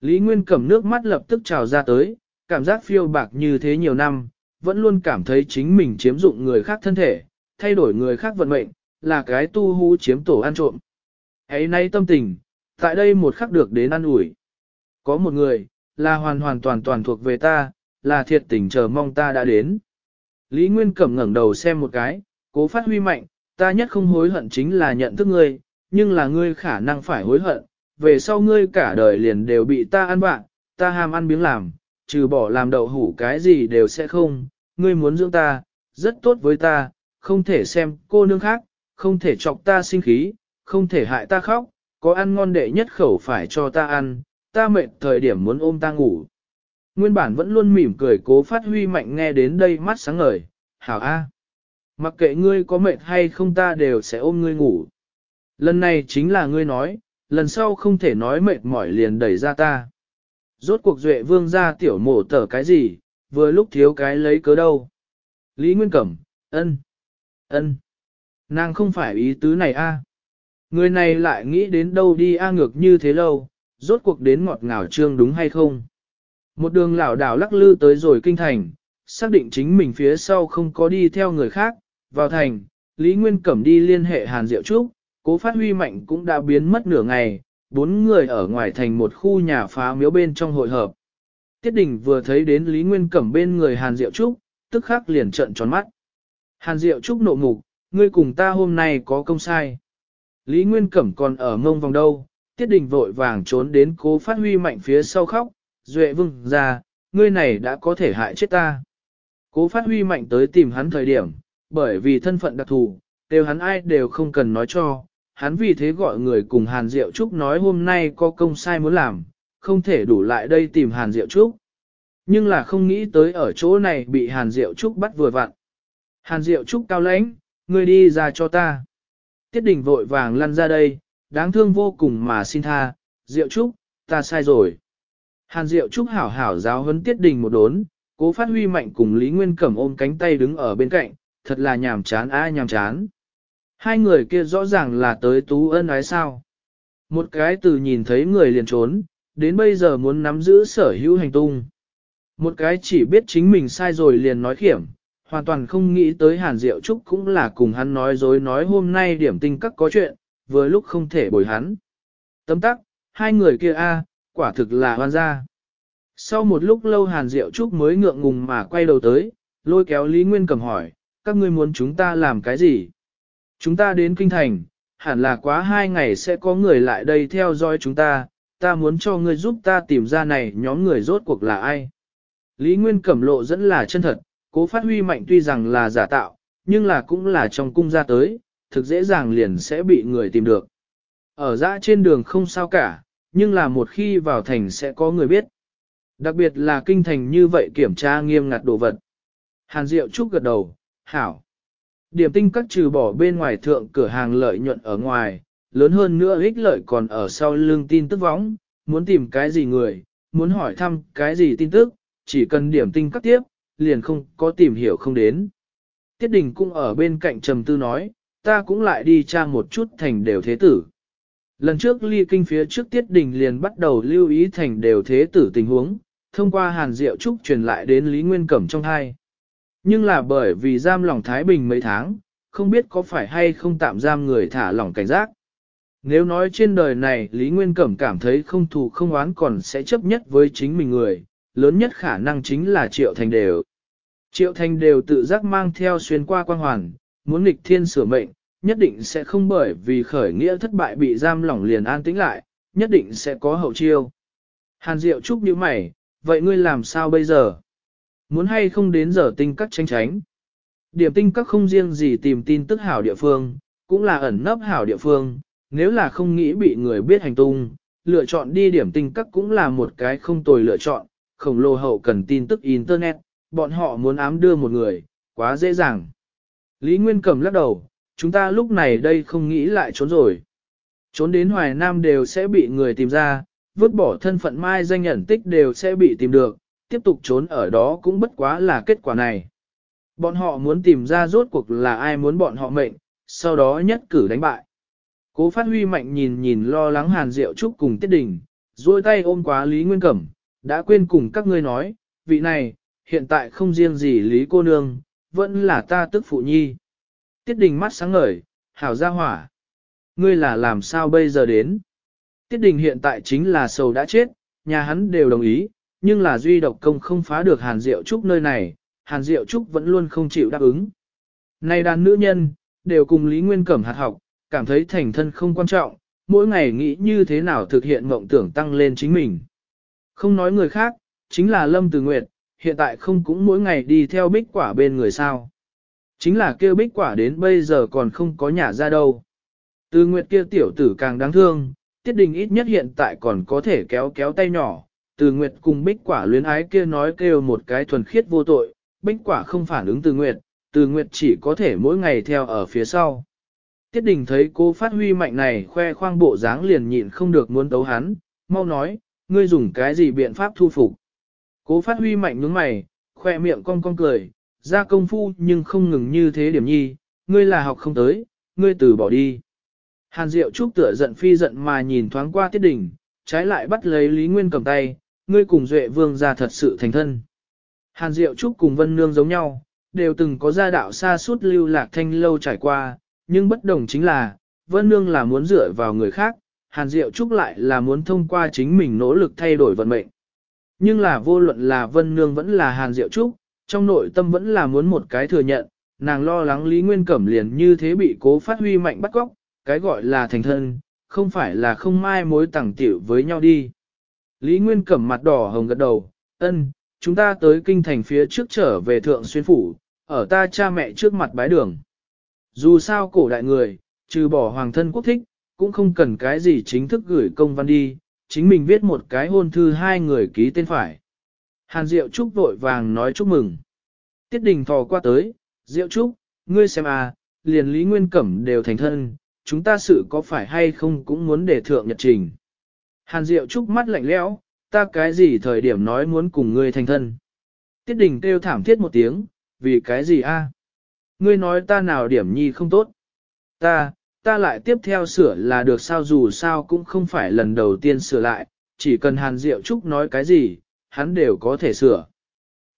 Speaker 1: Lý Nguyên cầm nước mắt lập tức trào ra tới, cảm giác phiêu bạc như thế nhiều năm, vẫn luôn cảm thấy chính mình chiếm dụng người khác thân thể, thay đổi người khác vận mệnh, là cái tu hú chiếm tổ ăn trộm. Ấy nay tâm tình, tại đây một khắc được đến ăn ủi. Có một người, là hoàn hoàn toàn toàn thuộc về ta, là thiệt tình chờ mong ta đã đến. Lý Nguyên Cẩm ngẩng đầu xem một cái, cố phát huy mạnh, ta nhất không hối hận chính là nhận thức ngươi, nhưng là ngươi khả năng phải hối hận, về sau ngươi cả đời liền đều bị ta ăn bạn, ta ham ăn biếng làm, trừ bỏ làm đậu hủ cái gì đều sẽ không, ngươi muốn dưỡng ta, rất tốt với ta, không thể xem cô nương khác, không thể chọc ta sinh khí, không thể hại ta khóc, có ăn ngon đệ nhất khẩu phải cho ta ăn, ta mệt thời điểm muốn ôm ta ngủ. Nguyên bản vẫn luôn mỉm cười cố phát huy mạnh nghe đến đây mắt sáng ngời, hảo a. Mặc kệ ngươi có mệt hay không ta đều sẽ ôm ngươi ngủ. Lần này chính là ngươi nói, lần sau không thể nói mệt mỏi liền đẩy ra ta. Rốt cuộc duệ vương ra tiểu mổ tở cái gì, vừa lúc thiếu cái lấy cớ đâu. Lý Nguyên Cẩm, ân, ân, nàng không phải ý tứ này a. Người này lại nghĩ đến đâu đi a ngược như thế lâu, rốt cuộc đến ngọt ngào trương đúng hay không. Một đường lão đảo lắc lư tới rồi kinh thành, xác định chính mình phía sau không có đi theo người khác, vào thành, Lý Nguyên Cẩm đi liên hệ Hàn Diệu Trúc, cố phát huy mạnh cũng đã biến mất nửa ngày, bốn người ở ngoài thành một khu nhà phá miếu bên trong hội hợp. Tiết Đình vừa thấy đến Lý Nguyên Cẩm bên người Hàn Diệu Trúc, tức khắc liền trận tròn mắt. Hàn Diệu Trúc nộ mục, ngươi cùng ta hôm nay có công sai. Lý Nguyên Cẩm còn ở ngông vòng đâu, tiết đình vội vàng trốn đến cố phát huy mạnh phía sau khóc, duệ vương ra, ngươi này đã có thể hại chết ta. Cố phát huy mạnh tới tìm hắn thời điểm, bởi vì thân phận đặc thù, đều hắn ai đều không cần nói cho, hắn vì thế gọi người cùng Hàn Diệu Trúc nói hôm nay có công sai muốn làm, không thể đủ lại đây tìm Hàn Diệu Trúc. Nhưng là không nghĩ tới ở chỗ này bị Hàn Diệu Trúc bắt vừa vặn. Hàn Diệu Trúc cao lãnh, ngươi đi ra cho ta. Tiết đình vội vàng lăn ra đây, đáng thương vô cùng mà xin tha, Diệu Trúc, ta sai rồi. Hàn Diệu Trúc hảo hảo giáo huấn tiết đình một đốn, cố phát huy mạnh cùng Lý Nguyên Cẩm ôm cánh tay đứng ở bên cạnh, thật là nhàm chán ai nhàm chán. Hai người kia rõ ràng là tới tú ân ái sao. Một cái từ nhìn thấy người liền trốn, đến bây giờ muốn nắm giữ sở hữu hành tung. Một cái chỉ biết chính mình sai rồi liền nói khiểm, hoàn toàn không nghĩ tới Hàn Diệu Trúc cũng là cùng hắn nói dối nói hôm nay điểm tinh các có chuyện, vừa lúc không thể bồi hắn. Tấm tắc, hai người kia a, quả thực là hoan gia. Sau một lúc lâu Hàn Diệu Trúc mới ngượng ngùng mà quay đầu tới, lôi kéo Lý Nguyên cầm hỏi, các ngươi muốn chúng ta làm cái gì? Chúng ta đến Kinh Thành, hẳn là quá hai ngày sẽ có người lại đây theo dõi chúng ta, ta muốn cho ngươi giúp ta tìm ra này nhóm người rốt cuộc là ai. Lý Nguyên Cẩm lộ dẫn là chân thật, cố phát huy mạnh tuy rằng là giả tạo, nhưng là cũng là trong cung gia tới, thực dễ dàng liền sẽ bị người tìm được. Ở dã trên đường không sao cả, nhưng là một khi vào thành sẽ có người biết. Đặc biệt là kinh thành như vậy kiểm tra nghiêm ngặt đồ vật. Hàn Diệu Trúc gật đầu, hảo. Điểm tinh các trừ bỏ bên ngoài thượng cửa hàng lợi nhuận ở ngoài, lớn hơn nữa ích lợi còn ở sau lưng tin tức võng, muốn tìm cái gì người, muốn hỏi thăm cái gì tin tức, chỉ cần điểm tinh các tiếp, liền không có tìm hiểu không đến. Tiết Đình cũng ở bên cạnh trầm tư nói, ta cũng lại đi tra một chút thành đều thế tử. Lần trước ly kinh phía trước tiết đình liền bắt đầu lưu ý thành đều thế tử tình huống, thông qua hàn diệu trúc truyền lại đến Lý Nguyên Cẩm trong hai. Nhưng là bởi vì giam lòng Thái Bình mấy tháng, không biết có phải hay không tạm giam người thả lỏng cảnh giác. Nếu nói trên đời này Lý Nguyên Cẩm cảm thấy không thù không oán còn sẽ chấp nhất với chính mình người, lớn nhất khả năng chính là Triệu Thành Đều. Triệu Thành Đều tự giác mang theo xuyên qua quang hoàn, muốn nghịch thiên sửa mệnh, nhất định sẽ không bởi vì khởi nghĩa thất bại bị giam lỏng liền an tĩnh lại, nhất định sẽ có hậu chiêu. Hàn Diệu Trúc như mày, vậy ngươi làm sao bây giờ? Muốn hay không đến giờ tinh các tranh tránh? Điểm tinh các không riêng gì tìm tin tức hảo địa phương, cũng là ẩn nấp hảo địa phương, nếu là không nghĩ bị người biết hành tung, lựa chọn đi điểm tinh các cũng là một cái không tồi lựa chọn, khổng lồ hậu cần tin tức Internet, bọn họ muốn ám đưa một người, quá dễ dàng. Lý Nguyên Cẩm lắc đầu, chúng ta lúc này đây không nghĩ lại trốn rồi. Trốn đến Hoài Nam đều sẽ bị người tìm ra, vứt bỏ thân phận mai danh ẩn tích đều sẽ bị tìm được, tiếp tục trốn ở đó cũng bất quá là kết quả này. Bọn họ muốn tìm ra rốt cuộc là ai muốn bọn họ mệnh, sau đó nhất cử đánh bại. Cố phát huy mạnh nhìn nhìn lo lắng hàn Diệu trúc cùng tiết đình, duỗi tay ôm quá Lý Nguyên Cẩm, đã quên cùng các ngươi nói, vị này, hiện tại không riêng gì Lý cô nương, vẫn là ta tức phụ nhi. Tiết đình mắt sáng ngời, hảo ra hỏa. Ngươi là làm sao bây giờ đến? Tiết đình hiện tại chính là sầu đã chết, nhà hắn đều đồng ý, nhưng là duy độc công không phá được hàn diệu trúc nơi này, hàn diệu trúc vẫn luôn không chịu đáp ứng. Nay đàn nữ nhân, đều cùng Lý Nguyên Cẩm hạt học, cảm thấy thành thân không quan trọng, mỗi ngày nghĩ như thế nào thực hiện mộng tưởng tăng lên chính mình. Không nói người khác, chính là Lâm Từ Nguyệt, hiện tại không cũng mỗi ngày đi theo bích quả bên người sao. Chính là kêu bích quả đến bây giờ còn không có nhà ra đâu. Từ nguyệt kia tiểu tử càng đáng thương, tiết đình ít nhất hiện tại còn có thể kéo kéo tay nhỏ. Từ nguyệt cùng bích quả luyến ái kia nói kêu một cái thuần khiết vô tội, bích quả không phản ứng từ nguyệt, từ nguyệt chỉ có thể mỗi ngày theo ở phía sau. Tiết đình thấy cô phát huy mạnh này khoe khoang bộ dáng liền nhịn không được muốn tấu hắn, mau nói, ngươi dùng cái gì biện pháp thu phục. Cố phát huy mạnh nhướng mày, khoe miệng cong cong cười, ra công phu nhưng không ngừng như thế điểm nhi, ngươi là học không tới, ngươi từ bỏ đi. Hàn Diệu Trúc tựa giận phi giận mà nhìn thoáng qua tiết đỉnh, trái lại bắt lấy Lý Nguyên cầm tay, ngươi cùng Duệ Vương ra thật sự thành thân. Hàn Diệu Trúc cùng Vân Nương giống nhau, đều từng có gia đạo xa suốt lưu lạc thanh lâu trải qua, nhưng bất đồng chính là, Vân Nương là muốn dựa vào người khác, Hàn Diệu Trúc lại là muốn thông qua chính mình nỗ lực thay đổi vận mệnh. Nhưng là vô luận là Vân Nương vẫn là Hàn Diệu Trúc, trong nội tâm vẫn là muốn một cái thừa nhận, nàng lo lắng Lý Nguyên Cẩm liền như thế bị cố phát huy mạnh bắt góc, cái gọi là thành thân, không phải là không mai mối tẳng tiểu với nhau đi. Lý Nguyên Cẩm mặt đỏ hồng gật đầu, ân, chúng ta tới kinh thành phía trước trở về thượng xuyên phủ, ở ta cha mẹ trước mặt bái đường. Dù sao cổ đại người, trừ bỏ hoàng thân quốc thích, cũng không cần cái gì chính thức gửi công văn đi, chính mình viết một cái hôn thư hai người ký tên phải. Hàn Diệu Trúc vội vàng nói chúc mừng. Tiết Đình thò qua tới, Diệu Trúc, ngươi xem à, liền Lý Nguyên Cẩm đều thành thân, chúng ta sự có phải hay không cũng muốn để thượng nhật trình. Hàn Diệu Trúc mắt lạnh lẽo, ta cái gì thời điểm nói muốn cùng ngươi thành thân. Tiết Đình kêu thảm thiết một tiếng, vì cái gì a? Ngươi nói ta nào điểm nhi không tốt. Ta, ta lại tiếp theo sửa là được sao dù sao cũng không phải lần đầu tiên sửa lại, chỉ cần Hàn Diệu Trúc nói cái gì, hắn đều có thể sửa.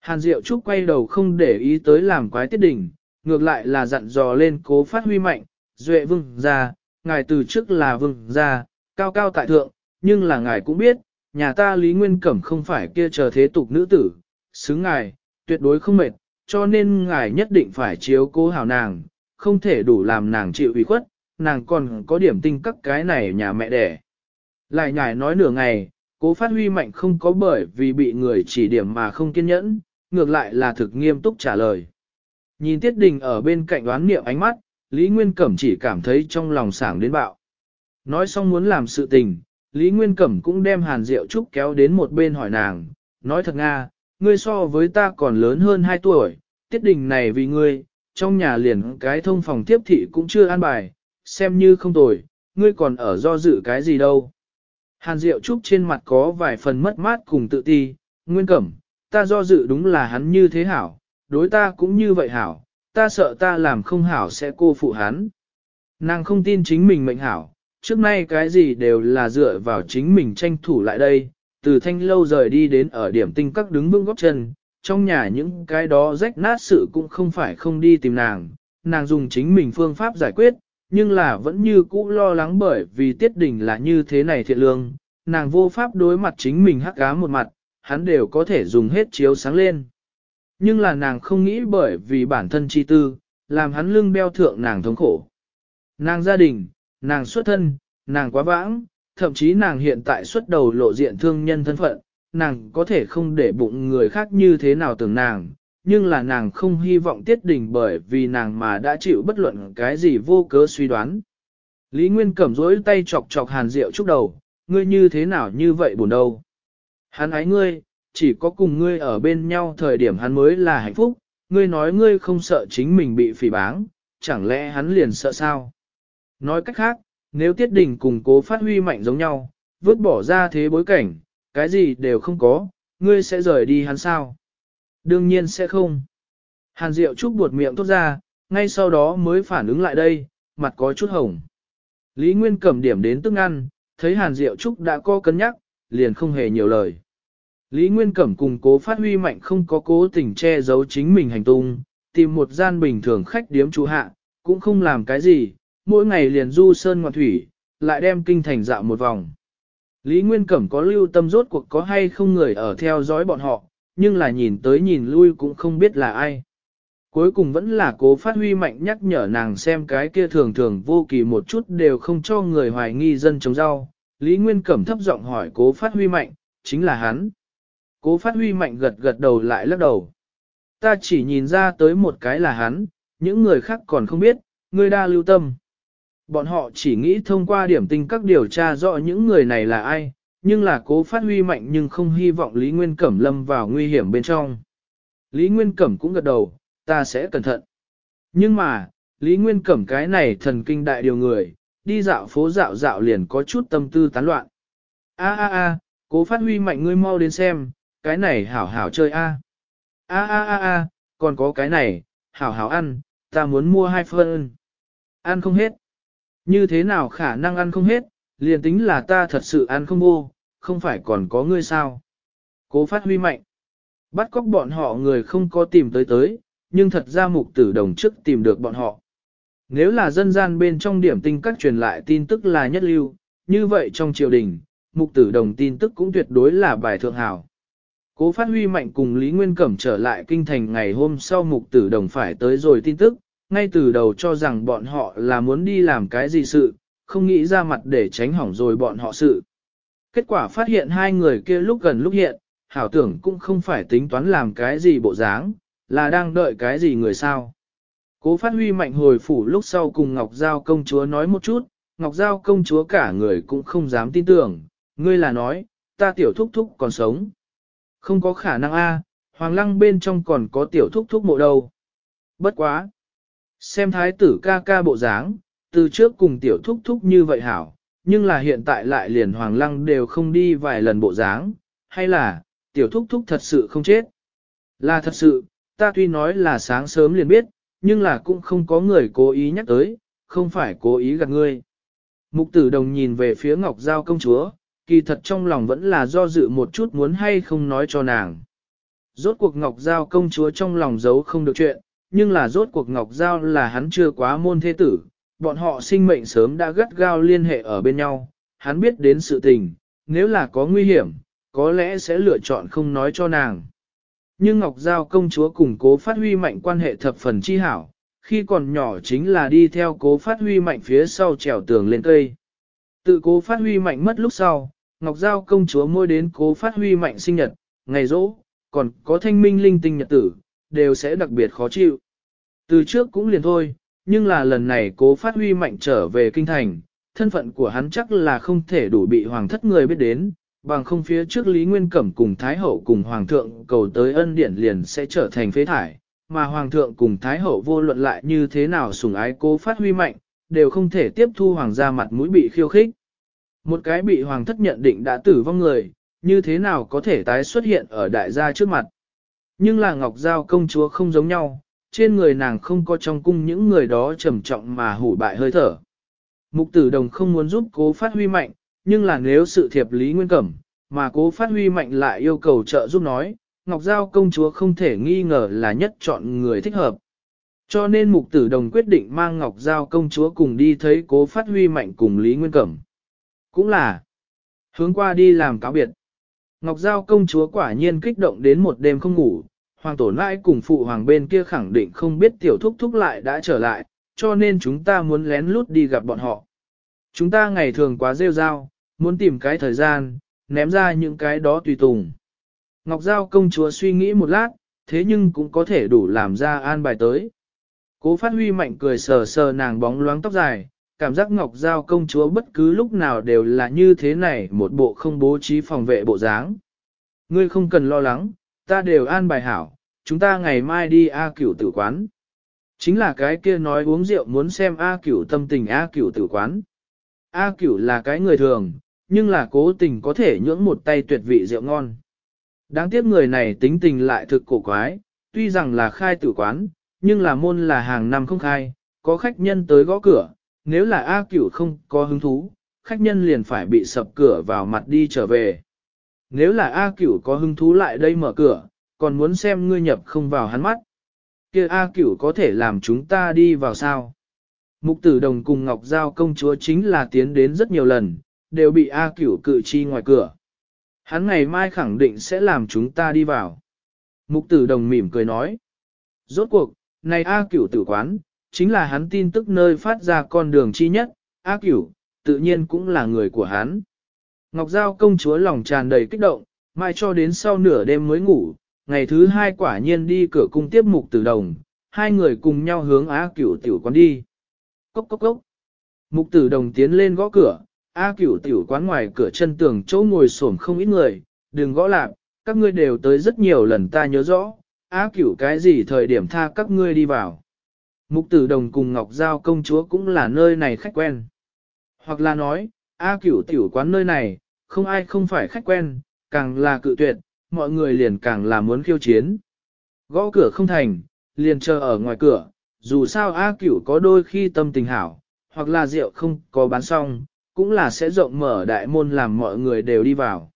Speaker 1: Hàn Diệu Trúc quay đầu không để ý tới làm quái tiết đỉnh, ngược lại là dặn dò lên cố phát huy mạnh, duệ vương ra, ngài từ trước là vương ra, cao cao tại thượng, nhưng là ngài cũng biết, nhà ta Lý Nguyên Cẩm không phải kia chờ thế tục nữ tử, xứng ngài, tuyệt đối không mệt, cho nên ngài nhất định phải chiếu cố hảo nàng, không thể đủ làm nàng chịu ủy khuất, nàng còn có điểm tinh các cái này nhà mẹ đẻ. Lại nhải nói nửa ngày, cố phát huy mạnh không có bởi vì bị người chỉ điểm mà không kiên nhẫn, ngược lại là thực nghiêm túc trả lời. Nhìn Tiết Đình ở bên cạnh đoán niệm ánh mắt, Lý Nguyên Cẩm chỉ cảm thấy trong lòng sảng đến bạo. Nói xong muốn làm sự tình, Lý Nguyên Cẩm cũng đem Hàn Diệu Trúc kéo đến một bên hỏi nàng, nói thật Nga, ngươi so với ta còn lớn hơn 2 tuổi, Tiết Đình này vì ngươi, trong nhà liền cái thông phòng tiếp thị cũng chưa an bài, xem như không tồi, ngươi còn ở do dự cái gì đâu. Hàn Diệu Trúc trên mặt có vài phần mất mát cùng tự ti, nguyên cẩm, ta do dự đúng là hắn như thế hảo, đối ta cũng như vậy hảo, ta sợ ta làm không hảo sẽ cô phụ hắn. Nàng không tin chính mình mệnh hảo, trước nay cái gì đều là dựa vào chính mình tranh thủ lại đây, từ thanh lâu rời đi đến ở điểm tinh các đứng vững góc chân, trong nhà những cái đó rách nát sự cũng không phải không đi tìm nàng, nàng dùng chính mình phương pháp giải quyết, nhưng là vẫn như cũ lo lắng bởi vì tiết đình là như thế này thiện lương, nàng vô pháp đối mặt chính mình hắc cá một mặt, hắn đều có thể dùng hết chiếu sáng lên. Nhưng là nàng không nghĩ bởi vì bản thân chi tư, làm hắn lưng beo thượng nàng thống khổ. Nàng gia đình, nàng xuất thân, nàng quá vãng, thậm chí nàng hiện tại xuất đầu lộ diện thương nhân thân phận, nàng có thể không để bụng người khác như thế nào tưởng nàng, nhưng là nàng không hy vọng tiết đình bởi vì nàng mà đã chịu bất luận cái gì vô cớ suy đoán. Lý Nguyên cẩm rỗi tay chọc chọc hàn Diệu chúc đầu, ngươi như thế nào như vậy buồn đâu. Hắn ái ngươi, chỉ có cùng ngươi ở bên nhau thời điểm hắn mới là hạnh phúc, ngươi nói ngươi không sợ chính mình bị phỉ báng, chẳng lẽ hắn liền sợ sao? Nói cách khác, nếu tiết đình cùng cố phát huy mạnh giống nhau, vứt bỏ ra thế bối cảnh, cái gì đều không có, ngươi sẽ rời đi hắn sao? Đương nhiên sẽ không. Hàn Diệu Trúc buột miệng tốt ra, ngay sau đó mới phản ứng lại đây, mặt có chút hồng. Lý Nguyên cầm điểm đến tức ăn, thấy Hàn Diệu Trúc đã có cân nhắc, liền không hề nhiều lời. Lý Nguyên Cẩm cùng cố phát huy mạnh không có cố tình che giấu chính mình hành tung, tìm một gian bình thường khách điếm chủ hạ, cũng không làm cái gì, mỗi ngày liền du sơn ngoạn thủy, lại đem kinh thành dạo một vòng. Lý Nguyên Cẩm có lưu tâm rốt cuộc có hay không người ở theo dõi bọn họ, nhưng là nhìn tới nhìn lui cũng không biết là ai. Cuối cùng vẫn là cố phát huy mạnh nhắc nhở nàng xem cái kia thường thường vô kỳ một chút đều không cho người hoài nghi dân trồng rau. Lý Nguyên Cẩm thấp giọng hỏi cố phát huy mạnh, chính là hắn. Cố phát huy mạnh gật gật đầu lại lắc đầu. Ta chỉ nhìn ra tới một cái là hắn, những người khác còn không biết, người đa lưu tâm. Bọn họ chỉ nghĩ thông qua điểm tinh các điều tra rõ những người này là ai, nhưng là cố phát huy mạnh nhưng không hy vọng Lý Nguyên Cẩm lâm vào nguy hiểm bên trong. Lý Nguyên Cẩm cũng gật đầu, ta sẽ cẩn thận. Nhưng mà, Lý Nguyên Cẩm cái này thần kinh đại điều người, đi dạo phố dạo dạo liền có chút tâm tư tán loạn. A a a, cố phát huy mạnh ngươi mau đến xem, cái này hảo hảo chơi a. A a a a, còn có cái này, hảo hảo ăn, ta muốn mua hai phân. Ăn không hết. Như thế nào khả năng ăn không hết, liền tính là ta thật sự ăn không vô, không phải còn có ngươi sao. Cố phát huy mạnh. Bắt cóc bọn họ người không có tìm tới tới, nhưng thật ra mục tử đồng trước tìm được bọn họ. Nếu là dân gian bên trong điểm tinh các truyền lại tin tức là nhất lưu, như vậy trong triều đình, mục tử đồng tin tức cũng tuyệt đối là bài thượng hảo. Cố phát huy mạnh cùng Lý Nguyên Cẩm trở lại kinh thành ngày hôm sau mục tử đồng phải tới rồi tin tức, ngay từ đầu cho rằng bọn họ là muốn đi làm cái gì sự, không nghĩ ra mặt để tránh hỏng rồi bọn họ sự. Kết quả phát hiện hai người kia lúc gần lúc hiện, hảo tưởng cũng không phải tính toán làm cái gì bộ dáng, là đang đợi cái gì người sao. Cố phát huy mạnh hồi phủ lúc sau cùng Ngọc Giao công chúa nói một chút, Ngọc Giao công chúa cả người cũng không dám tin tưởng, ngươi là nói, ta tiểu thúc thúc còn sống. Không có khả năng a hoàng lăng bên trong còn có tiểu thúc thúc mộ đâu. Bất quá. Xem thái tử ca ca bộ dáng, từ trước cùng tiểu thúc thúc như vậy hảo, nhưng là hiện tại lại liền hoàng lăng đều không đi vài lần bộ dáng, hay là, tiểu thúc thúc thật sự không chết. Là thật sự, ta tuy nói là sáng sớm liền biết, nhưng là cũng không có người cố ý nhắc tới, không phải cố ý gạt ngươi. Mục tử đồng nhìn về phía Ngọc Giao công chúa, kỳ thật trong lòng vẫn là do dự một chút muốn hay không nói cho nàng. Rốt cuộc Ngọc Giao công chúa trong lòng giấu không được chuyện, nhưng là rốt cuộc Ngọc Giao là hắn chưa quá môn thế tử, bọn họ sinh mệnh sớm đã gắt gao liên hệ ở bên nhau, hắn biết đến sự tình, nếu là có nguy hiểm, có lẽ sẽ lựa chọn không nói cho nàng. Nhưng Ngọc Giao công chúa cùng cố phát huy mạnh quan hệ thập phần chi hảo, khi còn nhỏ chính là đi theo cố phát huy mạnh phía sau trèo tường lên cây. Tự cố phát huy mạnh mất lúc sau, Ngọc Giao công chúa môi đến cố phát huy mạnh sinh nhật, ngày rỗ, còn có thanh minh linh tinh nhật tử, đều sẽ đặc biệt khó chịu. Từ trước cũng liền thôi, nhưng là lần này cố phát huy mạnh trở về kinh thành, thân phận của hắn chắc là không thể đủ bị hoàng thất người biết đến, bằng không phía trước Lý Nguyên Cẩm cùng Thái Hậu cùng Hoàng thượng cầu tới ân điển liền sẽ trở thành phế thải, mà Hoàng thượng cùng Thái Hậu vô luận lại như thế nào sùng ái cố phát huy mạnh, đều không thể tiếp thu hoàng gia mặt mũi bị khiêu khích. Một cái bị hoàng thất nhận định đã tử vong người, như thế nào có thể tái xuất hiện ở đại gia trước mặt. Nhưng là Ngọc Giao công chúa không giống nhau, trên người nàng không có trong cung những người đó trầm trọng mà hủ bại hơi thở. Mục tử đồng không muốn giúp cố phát huy mạnh, nhưng là nếu sự thiệp lý nguyên cẩm, mà cố phát huy mạnh lại yêu cầu trợ giúp nói, Ngọc Giao công chúa không thể nghi ngờ là nhất chọn người thích hợp. Cho nên mục tử đồng quyết định mang Ngọc Giao công chúa cùng đi thấy cố phát huy mạnh cùng Lý Nguyên Cẩm. Cũng là hướng qua đi làm cáo biệt. Ngọc Giao công chúa quả nhiên kích động đến một đêm không ngủ, hoàng tổ nãi cùng phụ hoàng bên kia khẳng định không biết tiểu thúc thúc lại đã trở lại, cho nên chúng ta muốn lén lút đi gặp bọn họ. Chúng ta ngày thường quá rêu rao, muốn tìm cái thời gian, ném ra những cái đó tùy tùng. Ngọc Giao công chúa suy nghĩ một lát, thế nhưng cũng có thể đủ làm ra an bài tới. Cố phát huy mạnh cười sờ sờ nàng bóng loáng tóc dài, cảm giác Ngọc Giao công chúa bất cứ lúc nào đều là như thế này một bộ không bố trí phòng vệ bộ dáng. Ngươi không cần lo lắng, ta đều an bài hảo, chúng ta ngày mai đi A cửu tử quán. Chính là cái kia nói uống rượu muốn xem A cửu tâm tình A cửu tử quán. A cửu là cái người thường, nhưng là cố tình có thể nhưỡng một tay tuyệt vị rượu ngon. Đáng tiếc người này tính tình lại thực cổ quái, tuy rằng là khai tử quán, nhưng là môn là hàng năm không khai, có khách nhân tới gõ cửa, nếu là A cửu không có hứng thú, khách nhân liền phải bị sập cửa vào mặt đi trở về nếu là A cửu có hứng thú lại đây mở cửa, còn muốn xem ngươi nhập không vào hắn mắt. kia A cửu có thể làm chúng ta đi vào sao? Mục tử đồng cùng Ngọc Giao công chúa chính là tiến đến rất nhiều lần, đều bị A cửu cự chi ngoài cửa. Hắn ngày mai khẳng định sẽ làm chúng ta đi vào. Mục tử đồng mỉm cười nói. Rốt cuộc, này A cửu tử quán, chính là hắn tin tức nơi phát ra con đường chi nhất, A cửu, tự nhiên cũng là người của hắn. Ngọc Giao công chúa lòng tràn đầy kích động, mai cho đến sau nửa đêm mới ngủ, ngày thứ hai quả nhiên đi cửa cung tiếp mục tử đồng, hai người cùng nhau hướng Á cửu tiểu quán đi. Cốc cốc cốc. Mục tử đồng tiến lên gõ cửa, A cửu tiểu quán ngoài cửa chân tường chỗ ngồi xổm không ít người, đừng gõ lạc, các ngươi đều tới rất nhiều lần ta nhớ rõ, A cửu cái gì thời điểm tha các ngươi đi vào. Mục tử đồng cùng Ngọc Giao công chúa cũng là nơi này khách quen. Hoặc là nói, A cửu tiểu quán nơi này, không ai không phải khách quen, càng là cự tuyệt, mọi người liền càng là muốn khiêu chiến. Gõ cửa không thành, liền chờ ở ngoài cửa, dù sao A cửu có đôi khi tâm tình hảo, hoặc là rượu không có bán xong, cũng là sẽ rộng mở đại môn làm mọi người đều đi vào.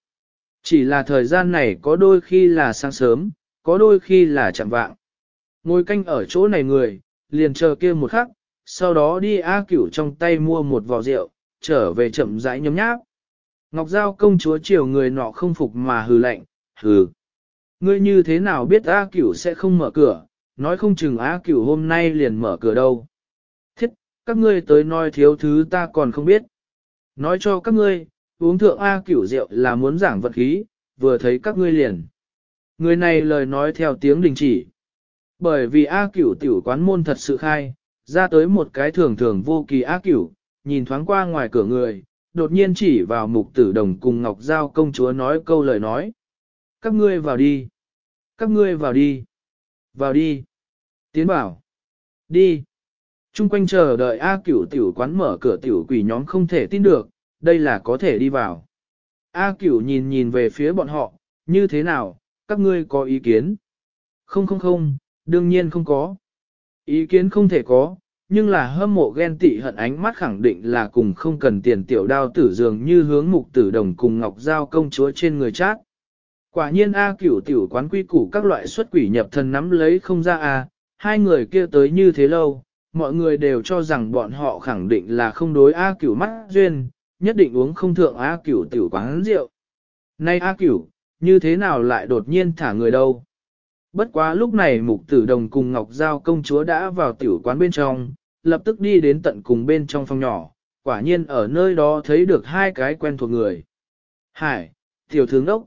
Speaker 1: Chỉ là thời gian này có đôi khi là sáng sớm, có đôi khi là chạm vạng. Ngồi canh ở chỗ này người, liền chờ kia một khắc, sau đó đi A cửu trong tay mua một vò rượu, trở về chậm rãi nhấm nháp. Ngọc Giao công chúa chiều người nọ không phục mà hừ lạnh, hừ. Ngươi như thế nào biết A Cửu sẽ không mở cửa, nói không chừng A Cửu hôm nay liền mở cửa đâu. Thiết, các ngươi tới nói thiếu thứ ta còn không biết. Nói cho các ngươi, uống thượng A Cửu rượu là muốn giảng vật khí, vừa thấy các ngươi liền. Người này lời nói theo tiếng đình chỉ. Bởi vì A Cửu tiểu quán môn thật sự khai, ra tới một cái thường thường vô kỳ A Cửu, nhìn thoáng qua ngoài cửa người, đột nhiên chỉ vào mục tử đồng cùng Ngọc Giao công chúa nói câu lời nói. Các ngươi vào đi. Các ngươi vào đi. Vào đi. Tiến bảo. Đi. Trung quanh chờ đợi A cửu tiểu quán mở cửa tiểu quỷ nhóm không thể tin được, đây là có thể đi vào. A cửu nhìn nhìn về phía bọn họ, như thế nào, các ngươi có ý kiến? Không không không, đương nhiên không có. Ý kiến không thể có, nhưng là hâm mộ ghen tị hận ánh mắt khẳng định là cùng không cần tiền tiểu đao tử dường như hướng mục tử đồng cùng ngọc giao công chúa trên người chát. Quả nhiên A cửu tiểu quán quy củ các loại xuất quỷ nhập thần nắm lấy không ra A, hai người kia tới như thế lâu, mọi người đều cho rằng bọn họ khẳng định là không đối A cửu mắt duyên, nhất định uống không thượng A cửu tiểu quán rượu. Nay A cửu, như thế nào lại đột nhiên thả người đâu? Bất quá lúc này mục tử đồng cùng Ngọc Giao công chúa đã vào tiểu quán bên trong, lập tức đi đến tận cùng bên trong phòng nhỏ, quả nhiên ở nơi đó thấy được hai cái quen thuộc người. Hải, tiểu tướng đốc.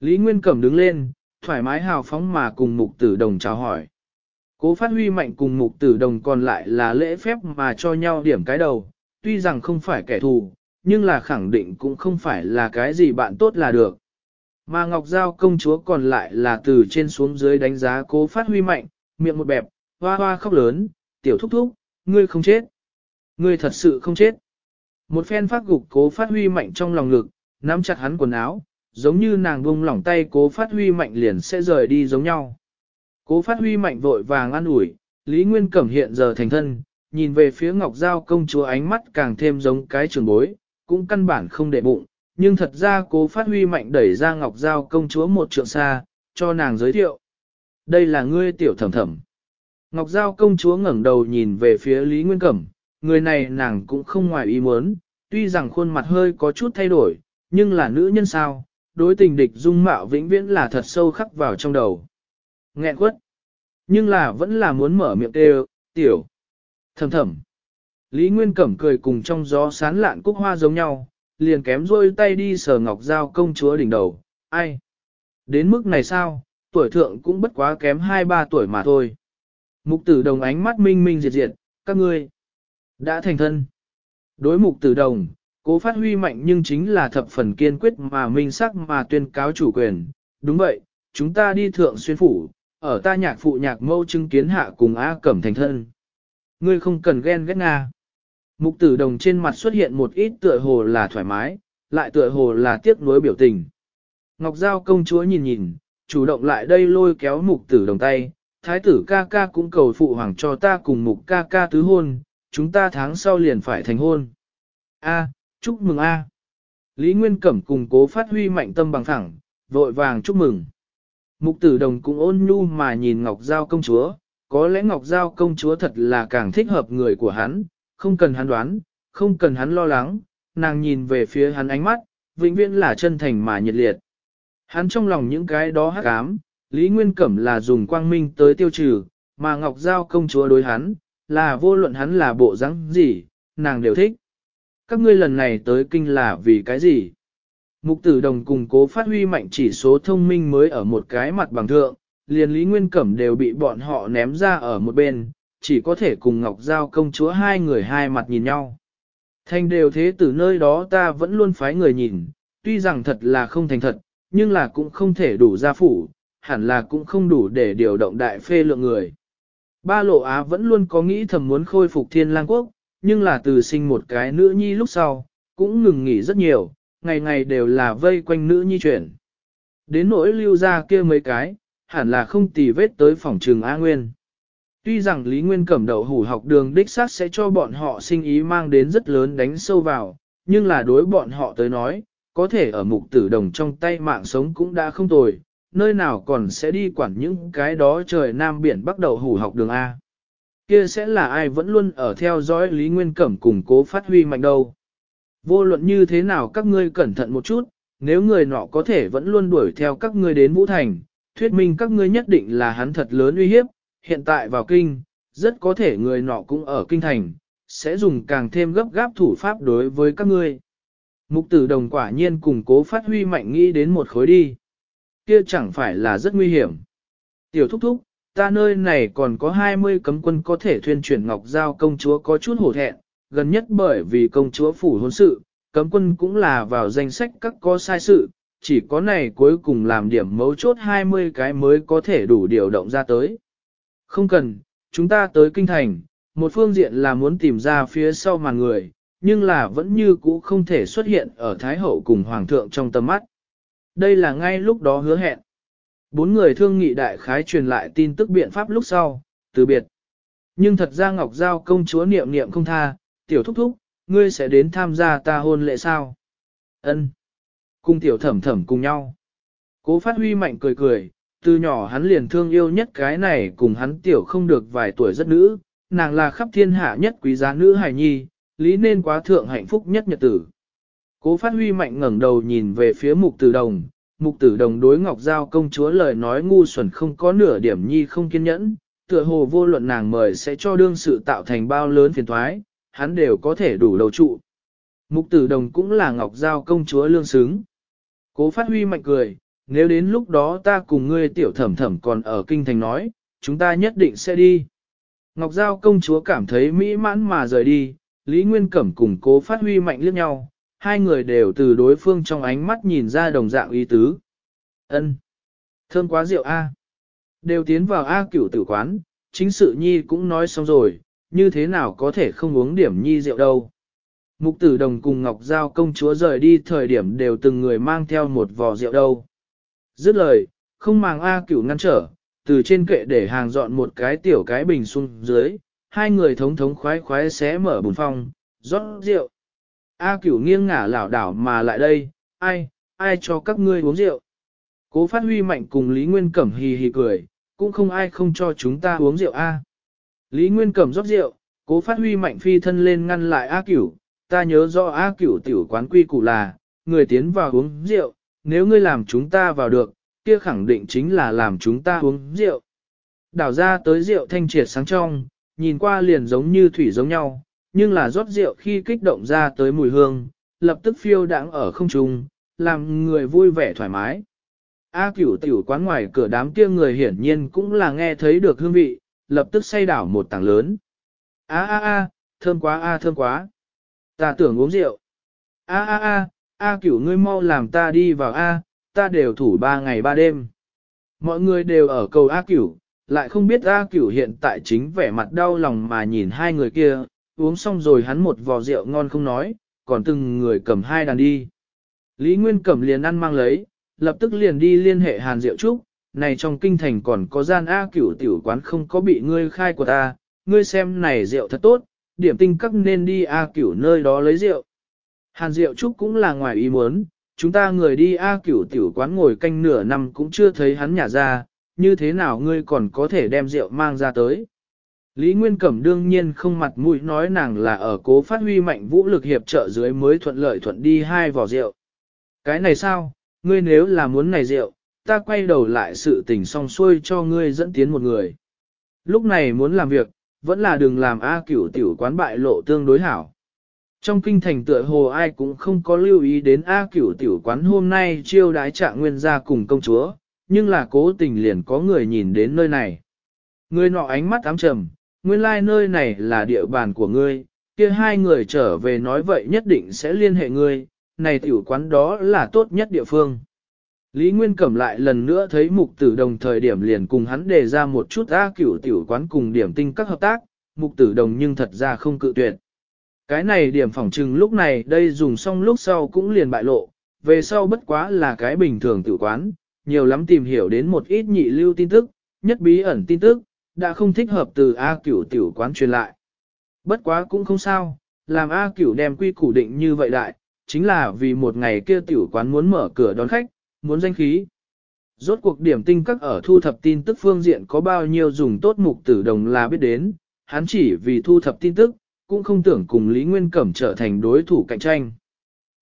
Speaker 1: Lý Nguyên Cẩm đứng lên, thoải mái hào phóng mà cùng mục tử đồng chào hỏi. Cố phát huy mạnh cùng mục tử đồng còn lại là lễ phép mà cho nhau điểm cái đầu, tuy rằng không phải kẻ thù, nhưng là khẳng định cũng không phải là cái gì bạn tốt là được. Mà Ngọc Giao công chúa còn lại là từ trên xuống dưới đánh giá cố phát huy mạnh, miệng một bẹp, hoa hoa khóc lớn, tiểu thúc thúc, ngươi không chết. Ngươi thật sự không chết. Một phen phát gục cố phát huy mạnh trong lòng ngực, nắm chặt hắn quần áo, giống như nàng buông lỏng tay cố phát huy mạnh liền sẽ rời đi giống nhau. Cố phát huy mạnh vội vàng an ủi, Lý Nguyên Cẩm hiện giờ thành thân, nhìn về phía Ngọc Giao công chúa ánh mắt càng thêm giống cái trường bối, cũng căn bản không để bụng, nhưng thật ra cố phát huy mạnh đẩy ra Ngọc Giao công chúa một trượng xa, cho nàng giới thiệu. Đây là ngươi tiểu thẩm thẩm. Ngọc Giao công chúa ngẩng đầu nhìn về phía Lý Nguyên Cẩm, người này nàng cũng không ngoài ý muốn, tuy rằng khuôn mặt hơi có chút thay đổi, nhưng là nữ nhân sao, đối tình địch dung mạo vĩnh viễn là thật sâu khắc vào trong đầu. Nghẹn quất, nhưng là vẫn là muốn mở miệng kêu, tiểu, thầm thầm. Lý Nguyên Cẩm cười cùng trong gió sán lạn cúc hoa giống nhau, liền kém rôi tay đi sờ Ngọc Giao công chúa đỉnh đầu, ai? Đến mức này sao, tuổi thượng cũng bất quá kém 2-3 tuổi mà thôi. Mục tử đồng ánh mắt minh minh diệt diệt, các ngươi đã thành thân. Đối mục tử đồng, cố phát huy mạnh nhưng chính là thập phần kiên quyết mà minh sắc mà tuyên cáo chủ quyền. Đúng vậy, chúng ta đi thượng xuyên phủ, ở ta nhạc phụ nhạc mâu chứng kiến hạ cùng A Cẩm thành thân. Ngươi không cần ghen ghét Nga. Mục tử đồng trên mặt xuất hiện một ít tựa hồ là thoải mái, lại tựa hồ là tiếc nuối biểu tình. Ngọc Giao công chúa nhìn nhìn, chủ động lại đây lôi kéo mục tử đồng tay, thái tử ca ca cũng cầu phụ hoàng cho ta cùng mục ca ca tứ hôn, chúng ta tháng sau liền phải thành hôn. A, chúc mừng A. Lý Nguyên Cẩm cùng cố phát huy mạnh tâm bằng thẳng, vội vàng chúc mừng. Mục tử đồng cũng ôn nhu mà nhìn Ngọc Giao công chúa, có lẽ Ngọc Giao công chúa thật là càng thích hợp người của hắn, không cần hắn đoán, không cần hắn lo lắng, nàng nhìn về phía hắn ánh mắt, vĩnh viễn là chân thành mà nhiệt liệt. Hắn trong lòng những cái đó hắc ám, Lý Nguyên Cẩm là dùng quang minh tới tiêu trừ, mà Ngọc Giao công chúa đối hắn, là vô luận hắn là bộ rắn gì, nàng đều thích. Các ngươi lần này tới kinh là vì cái gì? Mục tử đồng cùng cố phát huy mạnh chỉ số thông minh mới ở một cái mặt bằng thượng, liền Lý Nguyên Cẩm đều bị bọn họ ném ra ở một bên, chỉ có thể cùng Ngọc Giao công chúa hai người hai mặt nhìn nhau. Thành đều thế từ nơi đó ta vẫn luôn phái người nhìn, tuy rằng thật là không thành thật, nhưng là cũng không thể đủ ra phủ, hẳn là cũng không đủ để điều động đại phê lượng người. Ba lộ Á vẫn luôn có nghĩ thầm muốn khôi phục thiên lang quốc, nhưng là từ sinh một cái nữ nhi lúc sau, cũng ngừng nghỉ rất nhiều, ngày ngày đều là vây quanh nữ nhi chuyển. Đến nỗi lưu ra kia mấy cái, hẳn là không tì vết tới phòng trường A Nguyên. Tuy rằng Lý Nguyên cẩm đầu hủ học đường đích xác sẽ cho bọn họ sinh ý mang đến rất lớn đánh sâu vào, nhưng là đối bọn họ tới nói, có thể ở mục tử đồng trong tay mạng sống cũng đã không tồi, nơi nào còn sẽ đi quản những cái đó trời nam biển bắt đầu hủ học đường A. Kia sẽ là ai vẫn luôn ở theo dõi Lý Nguyên Cẩm củng cố phát huy mạnh đâu. Vô luận như thế nào các ngươi cẩn thận một chút, nếu người nọ có thể vẫn luôn đuổi theo các ngươi đến Vũ Thành, thuyết minh các ngươi nhất định là hắn thật lớn uy hiếp, hiện tại vào kinh, rất có thể người nọ cũng ở kinh thành, sẽ dùng càng thêm gấp gáp thủ pháp đối với các ngươi. Mục tử đồng quả nhiên củng cố phát huy mạnh nghĩ đến một khối đi kia chẳng phải là rất nguy hiểm. Tiểu thúc thúc, ta nơi này còn có 20 cấm quân có thể thuyền chuyển Ngọc Giao công chúa có chút hổ thẹn, gần nhất bởi vì công chúa phủ hôn sự, cấm quân cũng là vào danh sách các có sai sự, chỉ có này cuối cùng làm điểm mấu chốt 20 cái mới có thể đủ điều động ra tới. Không cần, chúng ta tới kinh thành, một phương diện là muốn tìm ra phía sau màn người, nhưng là vẫn như cũ không thể xuất hiện ở Thái Hậu cùng Hoàng thượng trong tầm mắt đây là ngay lúc đó hứa hẹn. Bốn người thương nghị đại khái truyền lại tin tức biện pháp lúc sau, từ biệt. Nhưng thật ra Ngọc Giao công chúa niệm niệm không tha, tiểu thúc thúc, ngươi sẽ đến tham gia ta hôn lễ sao? Ân. Cùng tiểu thẩm thẩm cùng nhau. Cố phát huy mạnh cười cười, từ nhỏ hắn liền thương yêu nhất cái này cùng hắn tiểu không được vài tuổi rất nữ, nàng là khắp thiên hạ nhất quý giá nữ hài nhi, lý nên quá thượng hạnh phúc nhất nhật tử. Cố phát huy mạnh ngẩng đầu nhìn về phía mục tử đồng, mục tử đồng đối ngọc giao công chúa lời nói ngu xuẩn không có nửa điểm nhi không kiên nhẫn, tựa hồ vô luận nàng mời sẽ cho đương sự tạo thành bao lớn phiền thoái, hắn đều có thể đủ đầu trụ. Mục tử đồng cũng là ngọc giao công chúa lương xứng. Cố phát huy mạnh cười, nếu đến lúc đó ta cùng ngươi tiểu thẩm thẩm còn ở kinh thành nói, chúng ta nhất định sẽ đi. Ngọc giao công chúa cảm thấy mỹ mãn mà rời đi, Lý Nguyên Cẩm cùng cố phát huy mạnh liếc nhau, hai người đều từ đối phương trong ánh mắt nhìn ra đồng dạng ý tứ. Ân, Thơm quá rượu A. Đều tiến vào A cửu tử quán, chính sự nhi cũng nói xong rồi, như thế nào có thể không uống điểm nhi rượu đâu. Mục tử đồng cùng Ngọc Giao công chúa rời đi thời điểm đều từng người mang theo một vò rượu đâu. Dứt lời, không màng A cửu ngăn trở, từ trên kệ để hàng dọn một cái tiểu cái bình xuống dưới, hai người thống thống khoái khoái xé mở bùn phòng, rót rượu, A cửu nghiêng ngả lảo đảo mà lại đây, ai, ai cho các ngươi uống rượu. Cố phát huy mạnh cùng Lý Nguyên Cẩm hì hì cười, cũng không ai không cho chúng ta uống rượu A. Lý Nguyên Cẩm rót rượu, cố phát huy mạnh phi thân lên ngăn lại A cửu, ta nhớ rõ A cửu tiểu quán quy củ là, người tiến vào uống rượu, nếu ngươi làm chúng ta vào được, kia khẳng định chính là làm chúng ta uống rượu. Đảo ra tới rượu thanh triệt sáng trong, nhìn qua liền giống như thủy giống nhau, nhưng là rót rượu khi kích động ra tới mùi hương, lập tức phiêu đãng ở không trung, làm người vui vẻ thoải mái. A cửu tiểu quán ngoài cửa đám kia người hiển nhiên cũng là nghe thấy được hương vị, lập tức say đảo một tảng lớn. A a a, thơm quá a thơm quá. Ta tưởng uống rượu. A a a, a cửu ngươi mau làm ta đi vào a, ta đều thủ ba ngày ba đêm. Mọi người đều ở cầu a cửu, lại không biết a cửu hiện tại chính vẻ mặt đau lòng mà nhìn hai người kia, uống xong rồi hắn một vò rượu ngon không nói, còn từng người cầm hai đàn đi. Lý Nguyên Cẩm liền ăn mang lấy, lập tức liền đi liên hệ Hàn Diệu Trúc, này trong kinh thành còn có gian A cửu tiểu quán không có bị ngươi khai của ta, ngươi xem này rượu thật tốt, điểm tinh cấp nên đi A cửu nơi đó lấy rượu. Hàn Diệu Trúc cũng là ngoài ý muốn, chúng ta người đi A cửu tiểu quán ngồi canh nửa năm cũng chưa thấy hắn nhả ra, như thế nào ngươi còn có thể đem rượu mang ra tới. Lý Nguyên Cẩm đương nhiên không mặt mũi nói nàng là ở cố phát huy mạnh vũ lực hiệp trợ dưới mới thuận lợi thuận đi hai vỏ rượu. Cái này sao, ngươi nếu là muốn này rượu, ta quay đầu lại sự tình xong xuôi cho ngươi dẫn tiến một người. Lúc này muốn làm việc, vẫn là đừng làm A cửu tiểu quán bại lộ tương đối hảo. Trong kinh thành tựa hồ ai cũng không có lưu ý đến A cửu tiểu quán hôm nay chiêu đái trạng nguyên gia cùng công chúa, nhưng là cố tình liền có người nhìn đến nơi này. Người nọ ánh mắt ám trầm, nguyên lai like nơi này là địa bàn của ngươi, kia hai người trở về nói vậy nhất định sẽ liên hệ ngươi, này tiểu quán đó là tốt nhất địa phương. Lý Nguyên Cẩm lại lần nữa thấy mục tử đồng thời điểm liền cùng hắn đề ra một chút A cửu tiểu quán cùng điểm tinh các hợp tác, mục tử đồng nhưng thật ra không cự tuyệt. Cái này điểm phỏng trừng lúc này đây dùng xong lúc sau cũng liền bại lộ, về sau bất quá là cái bình thường tiểu quán, nhiều lắm tìm hiểu đến một ít nhị lưu tin tức, nhất bí ẩn tin tức, đã không thích hợp từ A cửu tiểu quán truyền lại. Bất quá cũng không sao, làm A cửu đem quy củ định như vậy đại, chính là vì một ngày kia tiểu quán muốn mở cửa đón khách, muốn danh khí. Rốt cuộc điểm tinh các ở thu thập tin tức phương diện có bao nhiêu dùng tốt mục tử đồng là biết đến, hắn chỉ vì thu thập tin tức, cũng không tưởng cùng Lý Nguyên Cẩm trở thành đối thủ cạnh tranh.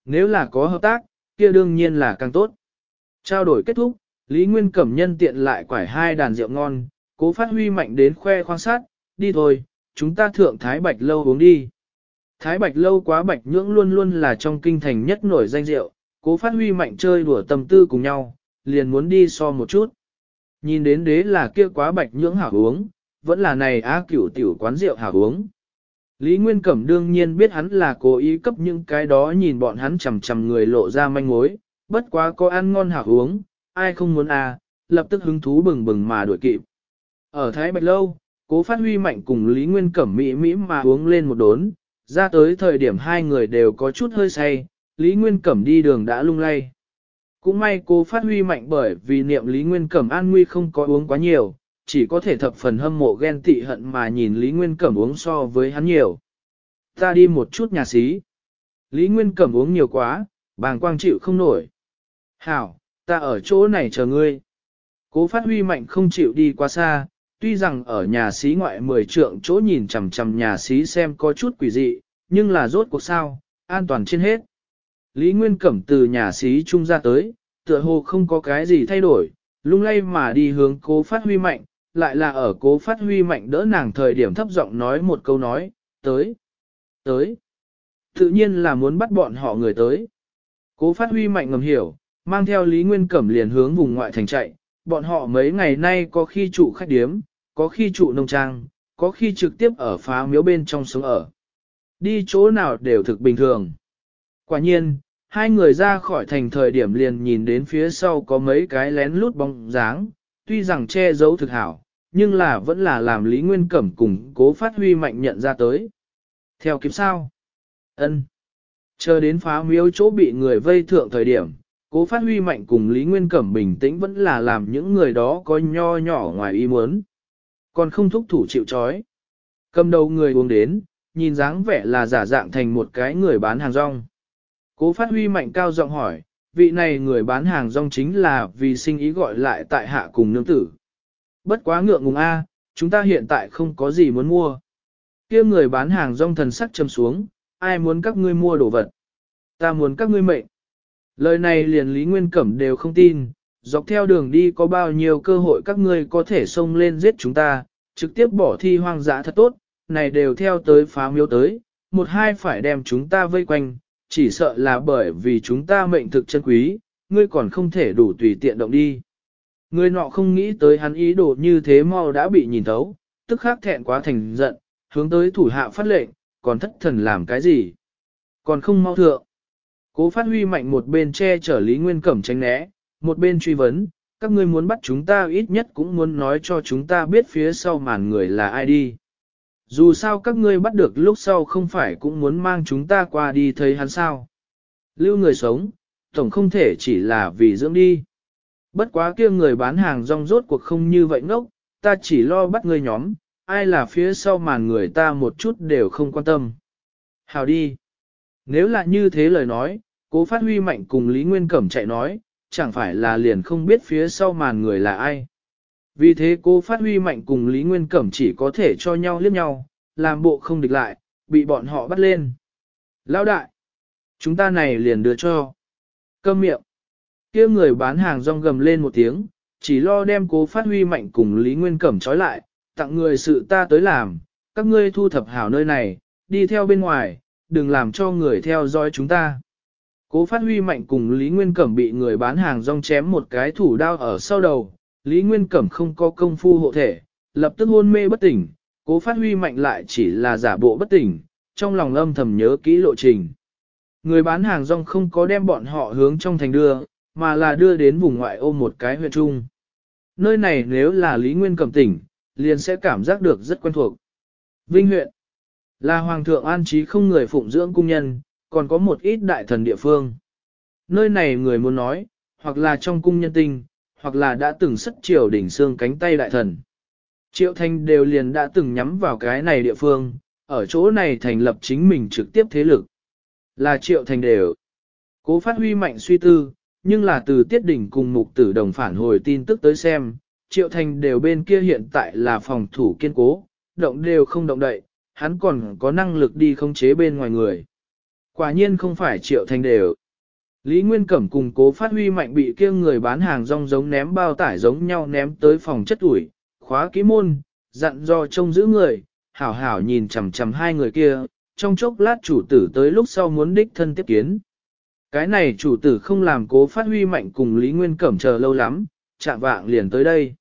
Speaker 1: Nếu là có hợp tác, kia đương nhiên là càng tốt. Trao đổi kết thúc, Lý Nguyên Cẩm nhân tiện lại quải hai đàn rượu ngon, Cố phát huy mạnh đến khoe khoang sát, đi thôi, chúng ta thượng Thái Bạch Lâu uống đi. Thái Bạch Lâu quá Bạch Nhưỡng luôn luôn là trong kinh thành nhất nổi danh rượu, cố phát huy mạnh chơi đùa tâm tư cùng nhau, liền muốn đi so một chút. Nhìn đến đế là kia quá Bạch Nhưỡng hảo uống, vẫn là này á cửu tiểu quán rượu hảo uống. Lý Nguyên Cẩm đương nhiên biết hắn là cố ý cấp những cái đó nhìn bọn hắn chầm chầm người lộ ra manh mối, bất quá có ăn ngon hảo uống, ai không muốn à, lập tức hứng thú bừng bừng mà đuổi kịp. Ở Thái Bạch Lâu, cố phát huy mạnh cùng Lý Nguyên Cẩm mỹ mỹ mà uống lên một đốn, ra tới thời điểm hai người đều có chút hơi say, Lý Nguyên Cẩm đi đường đã lung lay. Cũng may cố phát huy mạnh bởi vì niệm Lý Nguyên Cẩm an nguy không có uống quá nhiều, chỉ có thể thập phần hâm mộ ghen tị hận mà nhìn Lý Nguyên Cẩm uống so với hắn nhiều. Ta đi một chút nhà xí. Lý Nguyên Cẩm uống nhiều quá, bàng quang chịu không nổi. Hảo, ta ở chỗ này chờ ngươi. Cố phát huy mạnh không chịu đi quá xa, tuy rằng ở nhà xí ngoại mười trượng chỗ nhìn chằm chằm nhà xí xem có chút quỷ dị, nhưng là rốt cuộc sao, an toàn trên hết. Lý Nguyên Cẩm từ nhà xí trung ra tới, tựa hồ không có cái gì thay đổi, lung lay mà đi hướng cố phát huy mạnh, lại là ở cố phát huy mạnh đỡ nàng thời điểm thấp giọng nói một câu nói, tới, tới. Tự nhiên là muốn bắt bọn họ người tới. Cố phát huy mạnh ngầm hiểu, mang theo Lý Nguyên Cẩm liền hướng vùng ngoại thành chạy, bọn họ mấy ngày nay có khi trụ khách điếm, có khi trụ nông trang, có khi trực tiếp ở phá miếu bên trong sống ở. Đi chỗ nào đều thực bình thường. Quả nhiên, hai người ra khỏi thành thời điểm liền nhìn đến phía sau có mấy cái lén lút bóng dáng, tuy rằng che giấu thực hảo, nhưng là vẫn là làm Lý Nguyên Cẩm cùng cố phát huy mạnh nhận ra tới. Theo kiếm sao? ân Chờ đến phá miếu chỗ bị người vây thượng thời điểm, cố phát huy mạnh cùng Lý Nguyên Cẩm bình tĩnh vẫn là làm những người đó có nho nhỏ ngoài ý muốn. Còn không thúc thủ chịu trói. Cầm đầu người uống đến, nhìn dáng vẻ là giả dạng thành một cái người bán hàng rong. Cố phát huy mạnh cao giọng hỏi, vị này người bán hàng rong chính là vì sinh ý gọi lại tại hạ cùng nương tử. Bất quá ngượng ngùng A, chúng ta hiện tại không có gì muốn mua. kia người bán hàng rong thần sắc châm xuống, ai muốn các ngươi mua đồ vật. Ta muốn các ngươi mệnh. Lời này liền Lý Nguyên Cẩm đều không tin, Dọc theo đường đi có bao nhiêu cơ hội các ngươi có thể xông lên giết chúng ta, trực tiếp bỏ thi hoang dã thật tốt, này đều theo tới phá miếu tới, một hai phải đem chúng ta vây quanh, chỉ sợ là bởi vì chúng ta mệnh thực chân quý, ngươi còn không thể đủ tùy tiện động đi. Người nọ không nghĩ tới hắn ý đồ như thế mau đã bị nhìn thấu, tức khắc thẹn quá thành giận, hướng tới thủ hạ phát lệnh, còn thất thần làm cái gì? Còn không mau thượng. Cố phát huy mạnh một bên che chở Lý Nguyên Cẩm tránh né, một bên truy vấn, các ngươi muốn bắt chúng ta ít nhất cũng muốn nói cho chúng ta biết phía sau màn người là ai đi. Dù sao các ngươi bắt được lúc sau không phải cũng muốn mang chúng ta qua đi thấy hắn sao. Lưu người sống, tổng không thể chỉ là vì dưỡng đi. Bất quá kia người bán hàng rong rốt cuộc không như vậy ngốc, ta chỉ lo bắt người nhóm, ai là phía sau màn người ta một chút đều không quan tâm. Hào đi. Nếu là như thế lời nói, cố phát huy mạnh cùng Lý Nguyên Cẩm chạy nói, chẳng phải là liền không biết phía sau màn người là ai. Vì thế cô phát huy mạnh cùng Lý Nguyên Cẩm chỉ có thể cho nhau liếc nhau, làm bộ không địch lại, bị bọn họ bắt lên. Lão đại, chúng ta này liền đưa cho. Câm miệng. kia người bán hàng rong gầm lên một tiếng, chỉ lo đem cố phát huy mạnh cùng Lý Nguyên Cẩm trói lại, tặng người sự ta tới làm, các ngươi thu thập hảo nơi này, đi theo bên ngoài, đừng làm cho người theo dõi chúng ta. Cố phát huy mạnh cùng Lý Nguyên Cẩm bị người bán hàng rong chém một cái thủ đao ở sau đầu, Lý Nguyên Cẩm không có công phu hộ thể, lập tức hôn mê bất tỉnh, cố phát huy mạnh lại chỉ là giả bộ bất tỉnh, trong lòng âm thầm nhớ kỹ lộ trình. Người bán hàng rong không có đem bọn họ hướng trong thành đưa, mà là đưa đến vùng ngoại ô một cái huyện trung. Nơi này nếu là Lý Nguyên Cẩm tỉnh, liền sẽ cảm giác được rất quen thuộc. Vinh huyện là hoàng thượng an trí không người phụng dưỡng cung nhân, còn có một ít đại thần địa phương. Nơi này người muốn nói, hoặc là trong cung nhân tinh, hoặc là đã từng sất triều đỉnh xương cánh tay đại thần. Triệu Thanh đều liền đã từng nhắm vào cái này địa phương, ở chỗ này thành lập chính mình trực tiếp thế lực. Là Triệu Thanh đều. Cố phát huy mạnh suy tư, nhưng là từ tiết đỉnh cùng mục tử đồng phản hồi tin tức tới xem, Triệu Thanh đều bên kia hiện tại là phòng thủ kiên cố, động đều không động đậy, hắn còn có năng lực đi khống chế bên ngoài người. Quả nhiên không phải triệu thành đều. Lý Nguyên Cẩm cùng cố phát huy mạnh bị kia người bán hàng rong giống ném bao tải giống nhau ném tới phòng chất ủi, khóa ký môn, dặn do trông giữ người, hảo hảo nhìn chầm chầm hai người kia, trong chốc lát chủ tử tới lúc sau muốn đích thân tiếp kiến. Cái này chủ tử không làm cố phát huy mạnh cùng Lý Nguyên Cẩm chờ lâu lắm, chạm vạng liền tới đây.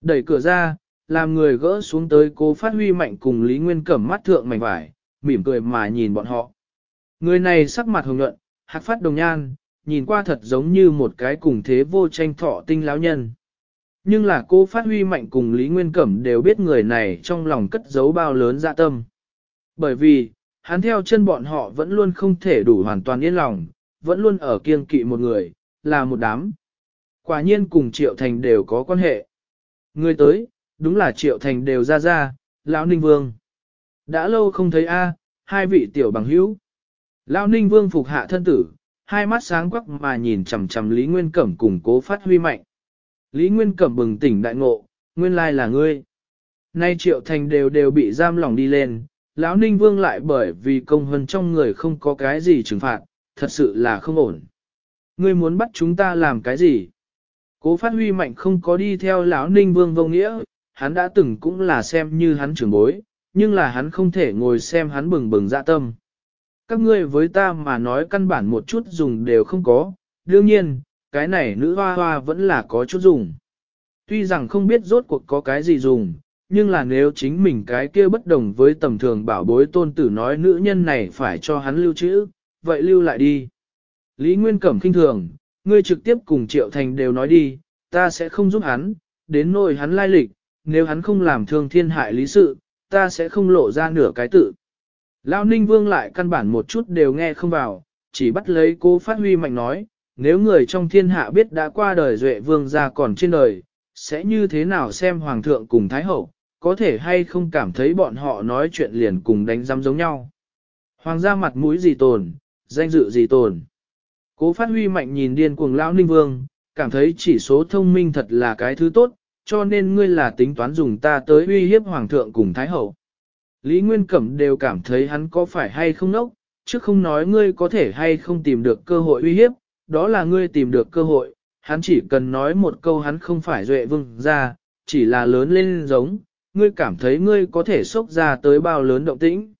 Speaker 1: Đẩy cửa ra, làm người gỡ xuống tới cố phát huy mạnh cùng Lý Nguyên Cẩm mắt thượng mảnh vải, mỉm cười mà nhìn bọn họ. Người này sắc mặt hồng nhuận, hạc phát đồng nhan, nhìn qua thật giống như một cái cùng thế vô tranh thọ tinh lão nhân. Nhưng là cô phát huy mạnh cùng Lý Nguyên Cẩm đều biết người này trong lòng cất giấu bao lớn dạ tâm. Bởi vì, hắn theo chân bọn họ vẫn luôn không thể đủ hoàn toàn yên lòng, vẫn luôn ở kiêng kỵ một người, là một đám. Quả nhiên cùng Triệu Thành đều có quan hệ. Người tới, đúng là Triệu Thành đều ra ra, lão Ninh Vương. Đã lâu không thấy a hai vị tiểu bằng hữu. Lao ninh vương phục hạ thân tử, hai mắt sáng quắc mà nhìn chằm chằm Lý Nguyên Cẩm cùng cố phát huy mạnh. Lý Nguyên Cẩm bừng tỉnh đại ngộ, nguyên lai là ngươi. Nay triệu thành đều đều bị giam lỏng đi lên, lão ninh vương lại bởi vì công hân trong người không có cái gì trừng phạt, thật sự là không ổn. Ngươi muốn bắt chúng ta làm cái gì? Cố phát huy mạnh không có đi theo lão ninh vương vô nghĩa, hắn đã từng cũng là xem như hắn trưởng bối, nhưng là hắn không thể ngồi xem hắn bừng bừng dạ tâm các ngươi với ta mà nói căn bản một chút dùng đều không có, đương nhiên, cái này nữ hoa hoa vẫn là có chút dùng. Tuy rằng không biết rốt cuộc có cái gì dùng, nhưng là nếu chính mình cái kia bất đồng với tầm thường bảo bối tôn tử nói nữ nhân này phải cho hắn lưu trữ, vậy lưu lại đi. Lý Nguyên Cẩm kinh thường, ngươi trực tiếp cùng Triệu Thành đều nói đi, ta sẽ không giúp hắn, đến nỗi hắn lai lịch, nếu hắn không làm thương thiên hại lý sự, ta sẽ không lộ ra nửa cái tự. Lao Ninh Vương lại căn bản một chút đều nghe không vào, chỉ bắt lấy cố phát huy mạnh nói, nếu người trong thiên hạ biết đã qua đời Duệ Vương ra còn trên đời, sẽ như thế nào xem Hoàng thượng cùng Thái Hậu, có thể hay không cảm thấy bọn họ nói chuyện liền cùng đánh giam giống nhau. Hoàng gia mặt mũi gì tồn, danh dự gì tồn. Cố phát huy mạnh nhìn điên cuồng Lão Ninh Vương, cảm thấy chỉ số thông minh thật là cái thứ tốt, cho nên ngươi là tính toán dùng ta tới uy hiếp Hoàng thượng cùng Thái Hậu. Lý Nguyên Cẩm đều cảm thấy hắn có phải hay không nốc, chứ không nói ngươi có thể hay không tìm được cơ hội uy hiếp, đó là ngươi tìm được cơ hội, hắn chỉ cần nói một câu hắn không phải duệ vương ra, chỉ là lớn lên giống, ngươi cảm thấy ngươi có thể sốc ra tới bao lớn động tĩnh.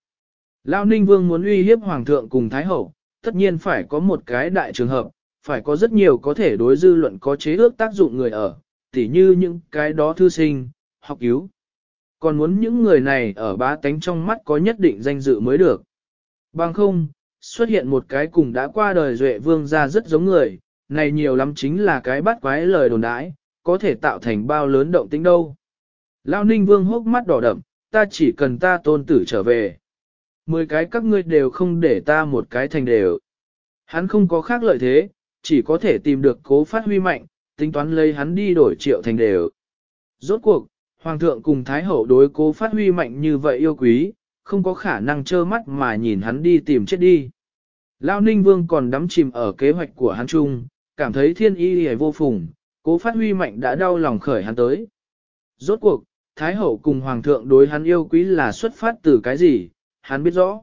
Speaker 1: Lão Ninh Vương muốn uy hiếp Hoàng thượng cùng Thái Hậu, tất nhiên phải có một cái đại trường hợp, phải có rất nhiều có thể đối dư luận có chế ước tác dụng người ở, tỉ như những cái đó thư sinh, học yếu. Còn muốn những người này ở bá tánh trong mắt có nhất định danh dự mới được. Bằng không, xuất hiện một cái cùng đã qua đời duệ vương ra rất giống người, này nhiều lắm chính là cái bắt quái lời đồn đãi, có thể tạo thành bao lớn động tính đâu. Lao ninh vương hốc mắt đỏ đậm, ta chỉ cần ta tôn tử trở về. Mười cái các ngươi đều không để ta một cái thành đều. Hắn không có khác lợi thế, chỉ có thể tìm được cố phát huy mạnh, tính toán lấy hắn đi đổi triệu thành đều. Rốt cuộc, Hoàng thượng cùng Thái hậu đối cố phát huy mạnh như vậy yêu quý, không có khả năng trơ mắt mà nhìn hắn đi tìm chết đi. Lao Ninh Vương còn đắm chìm ở kế hoạch của hắn chung, cảm thấy thiên y hề vô phùng, cố phát huy mạnh đã đau lòng khởi hắn tới. Rốt cuộc, Thái hậu cùng Hoàng thượng đối hắn yêu quý là xuất phát từ cái gì, hắn biết rõ.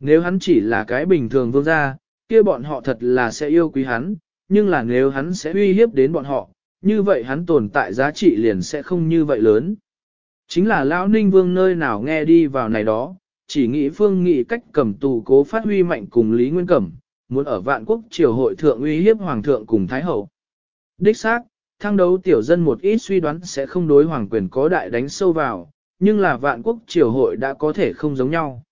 Speaker 1: Nếu hắn chỉ là cái bình thường vương gia, kia bọn họ thật là sẽ yêu quý hắn, nhưng là nếu hắn sẽ uy hiếp đến bọn họ, như vậy hắn tồn tại giá trị liền sẽ không như vậy lớn. Chính là Lão Ninh Vương nơi nào nghe đi vào này đó, chỉ nghĩ Phương Nghị cách cầm tù cố phát huy mạnh cùng Lý Nguyên Cẩm, muốn ở vạn quốc triều hội thượng uy hiếp Hoàng thượng cùng Thái Hậu. Đích xác, thăng đấu tiểu dân một ít suy đoán sẽ không đối hoàng quyền có đại đánh sâu vào, nhưng là vạn quốc triều hội đã có thể không giống nhau.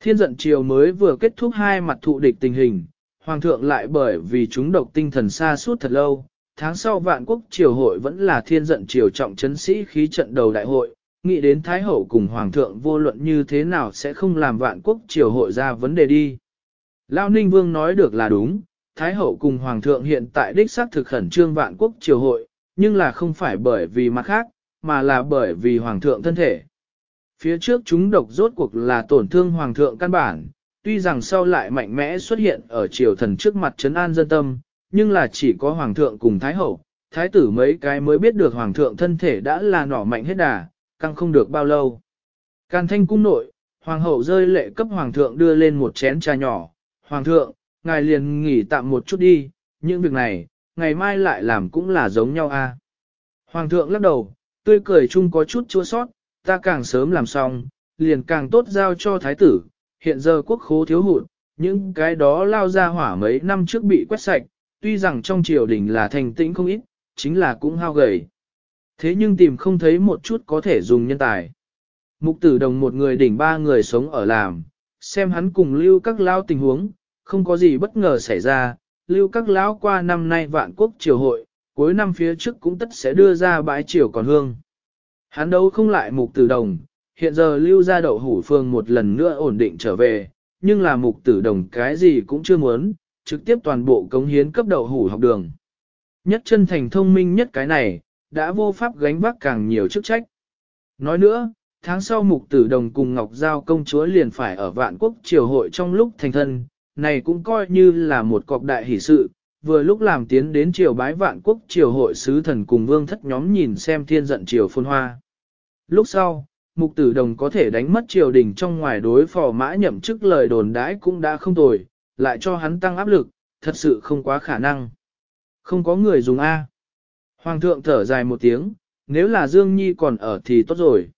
Speaker 1: Thiên giận triều mới vừa kết thúc hai mặt thụ địch tình hình, hoàng thượng lại bởi vì chúng độc tinh thần xa suốt thật lâu, tháng sau vạn quốc triều hội vẫn là thiên giận triều trọng chấn sĩ khí trận đầu đại hội, nghĩ đến Thái Hậu cùng Hoàng thượng vô luận như thế nào sẽ không làm vạn quốc triều hội ra vấn đề đi. Lao Ninh Vương nói được là đúng, Thái Hậu cùng Hoàng thượng hiện tại đích xác thực khẩn trương vạn quốc triều hội, nhưng là không phải bởi vì mặt khác, mà là bởi vì Hoàng thượng thân thể. Phía trước chúng độc rốt cuộc là tổn thương Hoàng thượng căn bản, tuy rằng sau lại mạnh mẽ xuất hiện ở triều thần trước mặt trấn an dân tâm, nhưng là chỉ có hoàng thượng cùng thái hậu, thái tử mấy cái mới biết được hoàng thượng thân thể đã là nỏ mạnh hết đà, căng không được bao lâu. Càn thanh cung nội, hoàng hậu rơi lệ cấp hoàng thượng đưa lên một chén trà nhỏ, hoàng thượng, ngài liền nghỉ tạm một chút đi, những việc này, ngày mai lại làm cũng là giống nhau a. Hoàng thượng lắc đầu, tươi cười chung có chút chua sót, ta càng sớm làm xong, liền càng tốt giao cho thái tử, hiện giờ quốc khố thiếu hụt, những cái đó lao ra hỏa mấy năm trước bị quét sạch, tuy rằng trong triều đình là thành tĩnh không ít, chính là cũng hao gầy. Thế nhưng tìm không thấy một chút có thể dùng nhân tài. Mục tử đồng một người đỉnh ba người sống ở làm, xem hắn cùng lưu các lão tình huống, không có gì bất ngờ xảy ra, lưu các lão qua năm nay vạn quốc triều hội, cuối năm phía trước cũng tất sẽ đưa ra bãi triều còn hương. Hắn đấu không lại mục tử đồng, hiện giờ lưu ra đậu hủ phương một lần nữa ổn định trở về, nhưng là mục tử đồng cái gì cũng chưa muốn, trực tiếp toàn bộ cống hiến cấp đậu hủ học đường. Nhất chân thành thông minh nhất cái này, đã vô pháp gánh vác càng nhiều chức trách. Nói nữa, tháng sau mục tử đồng cùng Ngọc Giao công chúa liền phải ở vạn quốc triều hội trong lúc thành thân, này cũng coi như là một cọc đại hỷ sự, vừa lúc làm tiến đến triều bái vạn quốc triều hội sứ thần cùng vương thất nhóm nhìn xem thiên giận triều phôn hoa. Lúc sau, mục tử đồng có thể đánh mất triều đình trong ngoài đối phò mã nhậm chức lời đồn đãi cũng đã không tồi, lại cho hắn tăng áp lực, thật sự không quá khả năng. Không có người dùng A. Hoàng thượng thở dài một tiếng, nếu là Dương Nhi còn ở thì tốt rồi.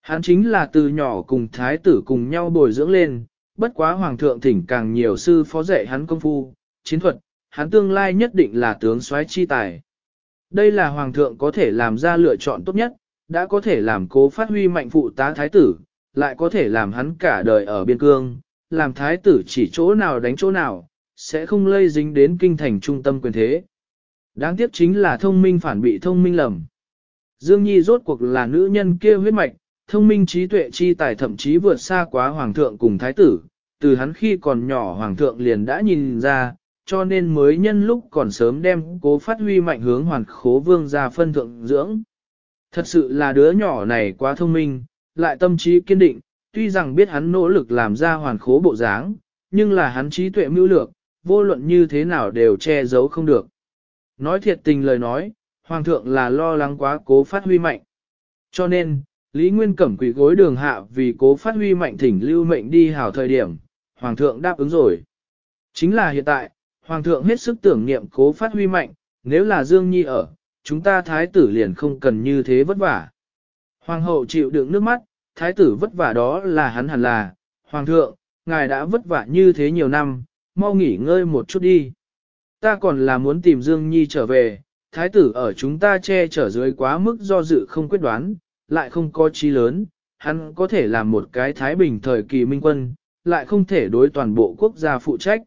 Speaker 1: Hắn chính là từ nhỏ cùng thái tử cùng nhau bồi dưỡng lên, bất quá hoàng thượng thỉnh càng nhiều sư phó dạy hắn công phu, chiến thuật, hắn tương lai nhất định là tướng soái chi tài. Đây là hoàng thượng có thể làm ra lựa chọn tốt nhất, đã có thể làm cố phát huy mạnh phụ tá thái tử, lại có thể làm hắn cả đời ở biên cương, làm thái tử chỉ chỗ nào đánh chỗ nào, sẽ không lây dính đến kinh thành trung tâm quyền thế. Đáng tiếc chính là thông minh phản bị thông minh lầm. Dương Nhi rốt cuộc là nữ nhân kia huyết mạch, thông minh trí tuệ chi tài thậm chí vượt xa quá hoàng thượng cùng thái tử, từ hắn khi còn nhỏ hoàng thượng liền đã nhìn ra, cho nên mới nhân lúc còn sớm đem cố phát huy mạnh hướng hoàn khố vương ra phân thượng dưỡng. Thật sự là đứa nhỏ này quá thông minh, lại tâm trí kiên định, tuy rằng biết hắn nỗ lực làm ra hoàn khố bộ dáng, nhưng là hắn trí tuệ mưu lược, vô luận như thế nào đều che giấu không được. Nói thiệt tình lời nói, Hoàng thượng là lo lắng quá cố phát huy mạnh. Cho nên, Lý Nguyên Cẩm quỷ gối đường hạ vì cố phát huy mạnh thỉnh lưu mệnh đi hảo thời điểm, Hoàng thượng đáp ứng rồi. Chính là hiện tại, Hoàng thượng hết sức tưởng niệm cố phát huy mạnh, nếu là Dương Nhi ở, chúng ta thái tử liền không cần như thế vất vả. Hoàng hậu chịu đựng nước mắt, thái tử vất vả đó là hắn hẳn là, hoàng thượng, ngài đã vất vả như thế nhiều năm, mau nghỉ ngơi một chút đi. Ta còn là muốn tìm Dương Nhi trở về, thái tử ở chúng ta che chở dưới quá mức do dự không quyết đoán, lại không có trí lớn, hắn có thể làm một cái thái bình thời kỳ minh quân, lại không thể đối toàn bộ quốc gia phụ trách.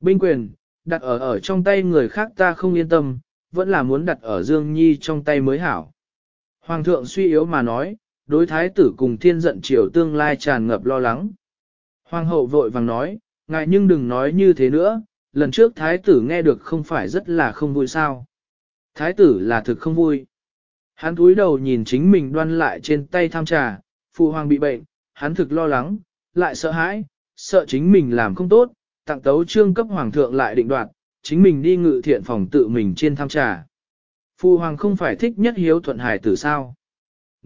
Speaker 1: Binh quyền, đặt ở ở trong tay người khác ta không yên tâm, vẫn là muốn đặt ở Dương Nhi trong tay mới hảo. Hoàng thượng suy yếu mà nói, đối thái tử cùng thiên giận triều tương lai tràn ngập lo lắng. Hoàng hậu vội vàng nói, ngài nhưng đừng nói như thế nữa, lần trước thái tử nghe được không phải rất là không vui sao. Thái tử là thực không vui. Hắn cúi đầu nhìn chính mình đoan lại trên tay tham trà, phụ hoàng bị bệnh, hắn thực lo lắng, lại sợ hãi, sợ chính mình làm không tốt, tặng tấu trương cấp hoàng thượng lại định đoạt, chính mình đi ngự thiện phòng tự mình trên tham trà. Phụ hoàng không phải thích nhất hiếu thuận hải tử sao.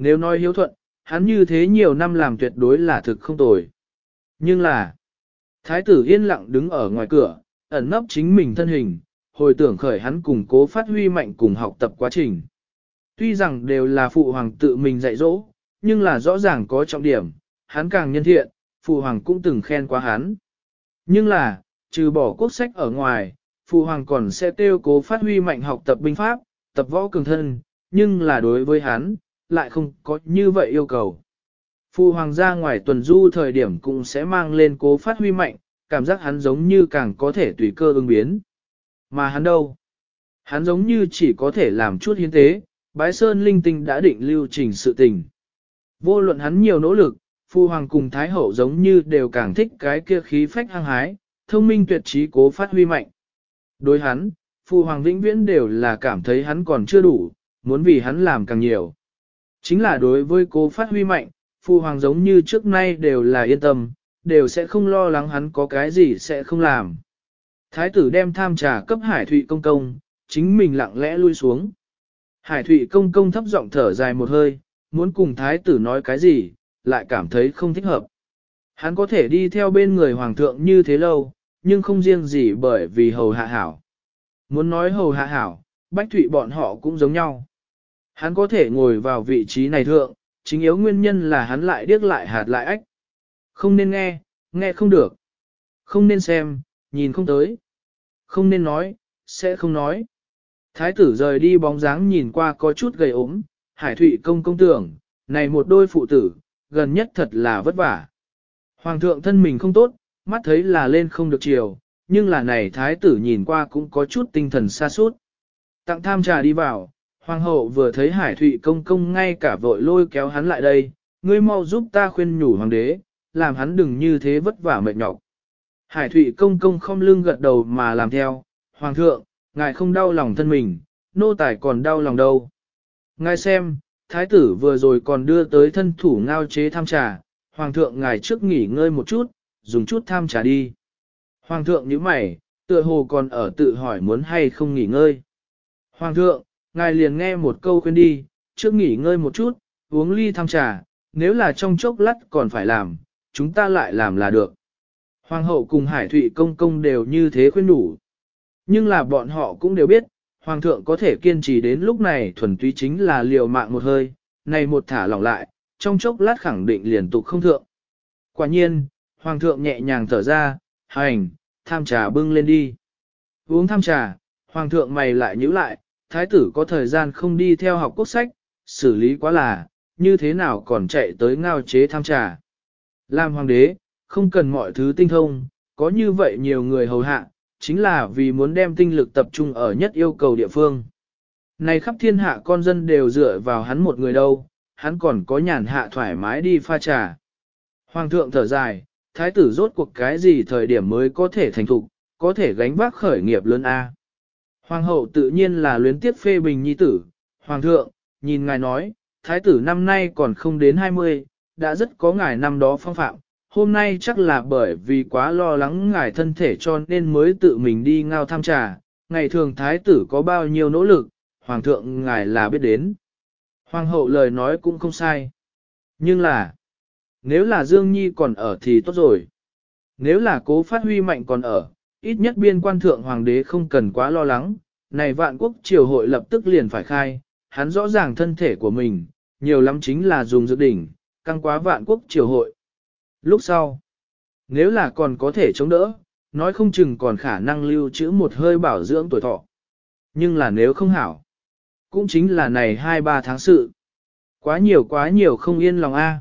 Speaker 1: Nếu nói hiếu thuận, hắn như thế nhiều năm làm tuyệt đối là thực không tồi. Nhưng là, thái tử yên lặng đứng ở ngoài cửa, ẩn nấp chính mình thân hình, hồi tưởng khởi hắn cùng cố phát huy mạnh cùng học tập quá trình. Tuy rằng đều là phụ hoàng tự mình dạy dỗ, nhưng là rõ ràng có trọng điểm, hắn càng nhân thiện, phụ hoàng cũng từng khen quá hắn. Nhưng là, trừ bỏ quốc sách ở ngoài, phụ hoàng còn sẽ tiêu cố phát huy mạnh học tập binh pháp, tập võ cường thân, nhưng là đối với hắn, lại không có như vậy yêu cầu. Phu hoàng gia ngoài tuần du thời điểm cũng sẽ mang lên cố phát huy mạnh, cảm giác hắn giống như càng có thể tùy cơ ứng biến. Mà hắn đâu? Hắn giống như chỉ có thể làm chút hiến tế, bái sơn linh tinh đã định lưu trình sự tình. Vô luận hắn nhiều nỗ lực, phu hoàng cùng thái hậu giống như đều càng thích cái kia khí phách hăng hái, thông minh tuyệt trí cố phát huy mạnh. Đối hắn, phu hoàng vĩnh viễn đều là cảm thấy hắn còn chưa đủ, muốn vì hắn làm càng nhiều. Chính là đối với cố phát huy mạnh, phụ hoàng giống như trước nay đều là yên tâm, đều sẽ không lo lắng hắn có cái gì sẽ không làm. Thái tử đem tham trà cấp hải thụy công công, chính mình lặng lẽ lui xuống. Hải thụy công công thấp giọng thở dài một hơi, muốn cùng thái tử nói cái gì, lại cảm thấy không thích hợp. Hắn có thể đi theo bên người hoàng thượng như thế lâu, nhưng không riêng gì bởi vì hầu hạ hảo. Muốn nói hầu hạ hảo, bách thụy bọn họ cũng giống nhau. Hắn có thể ngồi vào vị trí này thượng, chính yếu nguyên nhân là hắn lại điếc lại hạt lại ách. Không nên nghe, nghe không được. Không nên xem, nhìn không tới. Không nên nói, sẽ không nói. Thái tử rời đi bóng dáng nhìn qua có chút gầy ốm, hải thụy công công tưởng, này một đôi phụ tử, gần nhất thật là vất vả. Hoàng thượng thân mình không tốt, mắt thấy là lên không được chiều, nhưng là này thái tử nhìn qua cũng có chút tinh thần xa suốt. Tặng tham trà đi vào, Hoàng hậu vừa thấy Hải Thụy công công ngay cả vội lôi kéo hắn lại đây, ngươi mau giúp ta khuyên nhủ hoàng đế, làm hắn đừng như thế vất vả mệt nhọc. Hải Thụy công công không lưng gật đầu mà làm theo, hoàng thượng, ngài không đau lòng thân mình, nô tài còn đau lòng đâu. Ngài xem, thái tử vừa rồi còn đưa tới thân thủ ngao chế tham trà, hoàng thượng ngài trước nghỉ ngơi một chút, dùng chút tham trà đi. Hoàng thượng nhíu mày, tựa hồ còn ở tự hỏi muốn hay không nghỉ ngơi. Hoàng thượng, ngài liền nghe một câu khuyên đi, trước nghỉ ngơi một chút, uống ly thăm trà, nếu là trong chốc lắt còn phải làm, chúng ta lại làm là được. Hoàng hậu cùng Hải Thụy công công đều như thế khuyên đủ. Nhưng là bọn họ cũng đều biết, Hoàng thượng có thể kiên trì đến lúc này thuần túy chính là liều mạng một hơi, này một thả lỏng lại, trong chốc lát khẳng định liền tục không thượng. Quả nhiên, Hoàng thượng nhẹ nhàng thở ra, hành, tham trà bưng lên đi. Uống tham trà, Hoàng thượng mày lại nhíu lại, thái tử có thời gian không đi theo học quốc sách, xử lý quá là, như thế nào còn chạy tới ngao chế tham trà. Làm hoàng đế, không cần mọi thứ tinh thông, có như vậy nhiều người hầu hạ, chính là vì muốn đem tinh lực tập trung ở nhất yêu cầu địa phương. Này khắp thiên hạ con dân đều dựa vào hắn một người đâu, hắn còn có nhàn hạ thoải mái đi pha trà. Hoàng thượng thở dài, thái tử rốt cuộc cái gì thời điểm mới có thể thành thục, có thể gánh vác khởi nghiệp lớn A. Hoàng hậu tự nhiên là luyến tiếc phê bình nhi tử, hoàng thượng, nhìn ngài nói, thái tử năm nay còn không đến 20, đã rất có ngài năm đó phong phạm, hôm nay chắc là bởi vì quá lo lắng ngài thân thể cho nên mới tự mình đi ngao tham trà, ngày thường thái tử có bao nhiêu nỗ lực, hoàng thượng ngài là biết đến. Hoàng hậu lời nói cũng không sai. Nhưng là, nếu là Dương Nhi còn ở thì tốt rồi. Nếu là cố phát huy mạnh còn ở, ít nhất biên quan thượng hoàng đế không cần quá lo lắng, này vạn quốc triều hội lập tức liền phải khai, hắn rõ ràng thân thể của mình, nhiều lắm chính là dùng dự đỉnh, căng quá vạn quốc triều hội. Lúc sau, nếu là còn có thể chống đỡ, nói không chừng còn khả năng lưu trữ một hơi bảo dưỡng tuổi thọ. Nhưng là nếu không hảo, cũng chính là này 2-3 tháng sự. Quá nhiều quá nhiều không yên lòng a.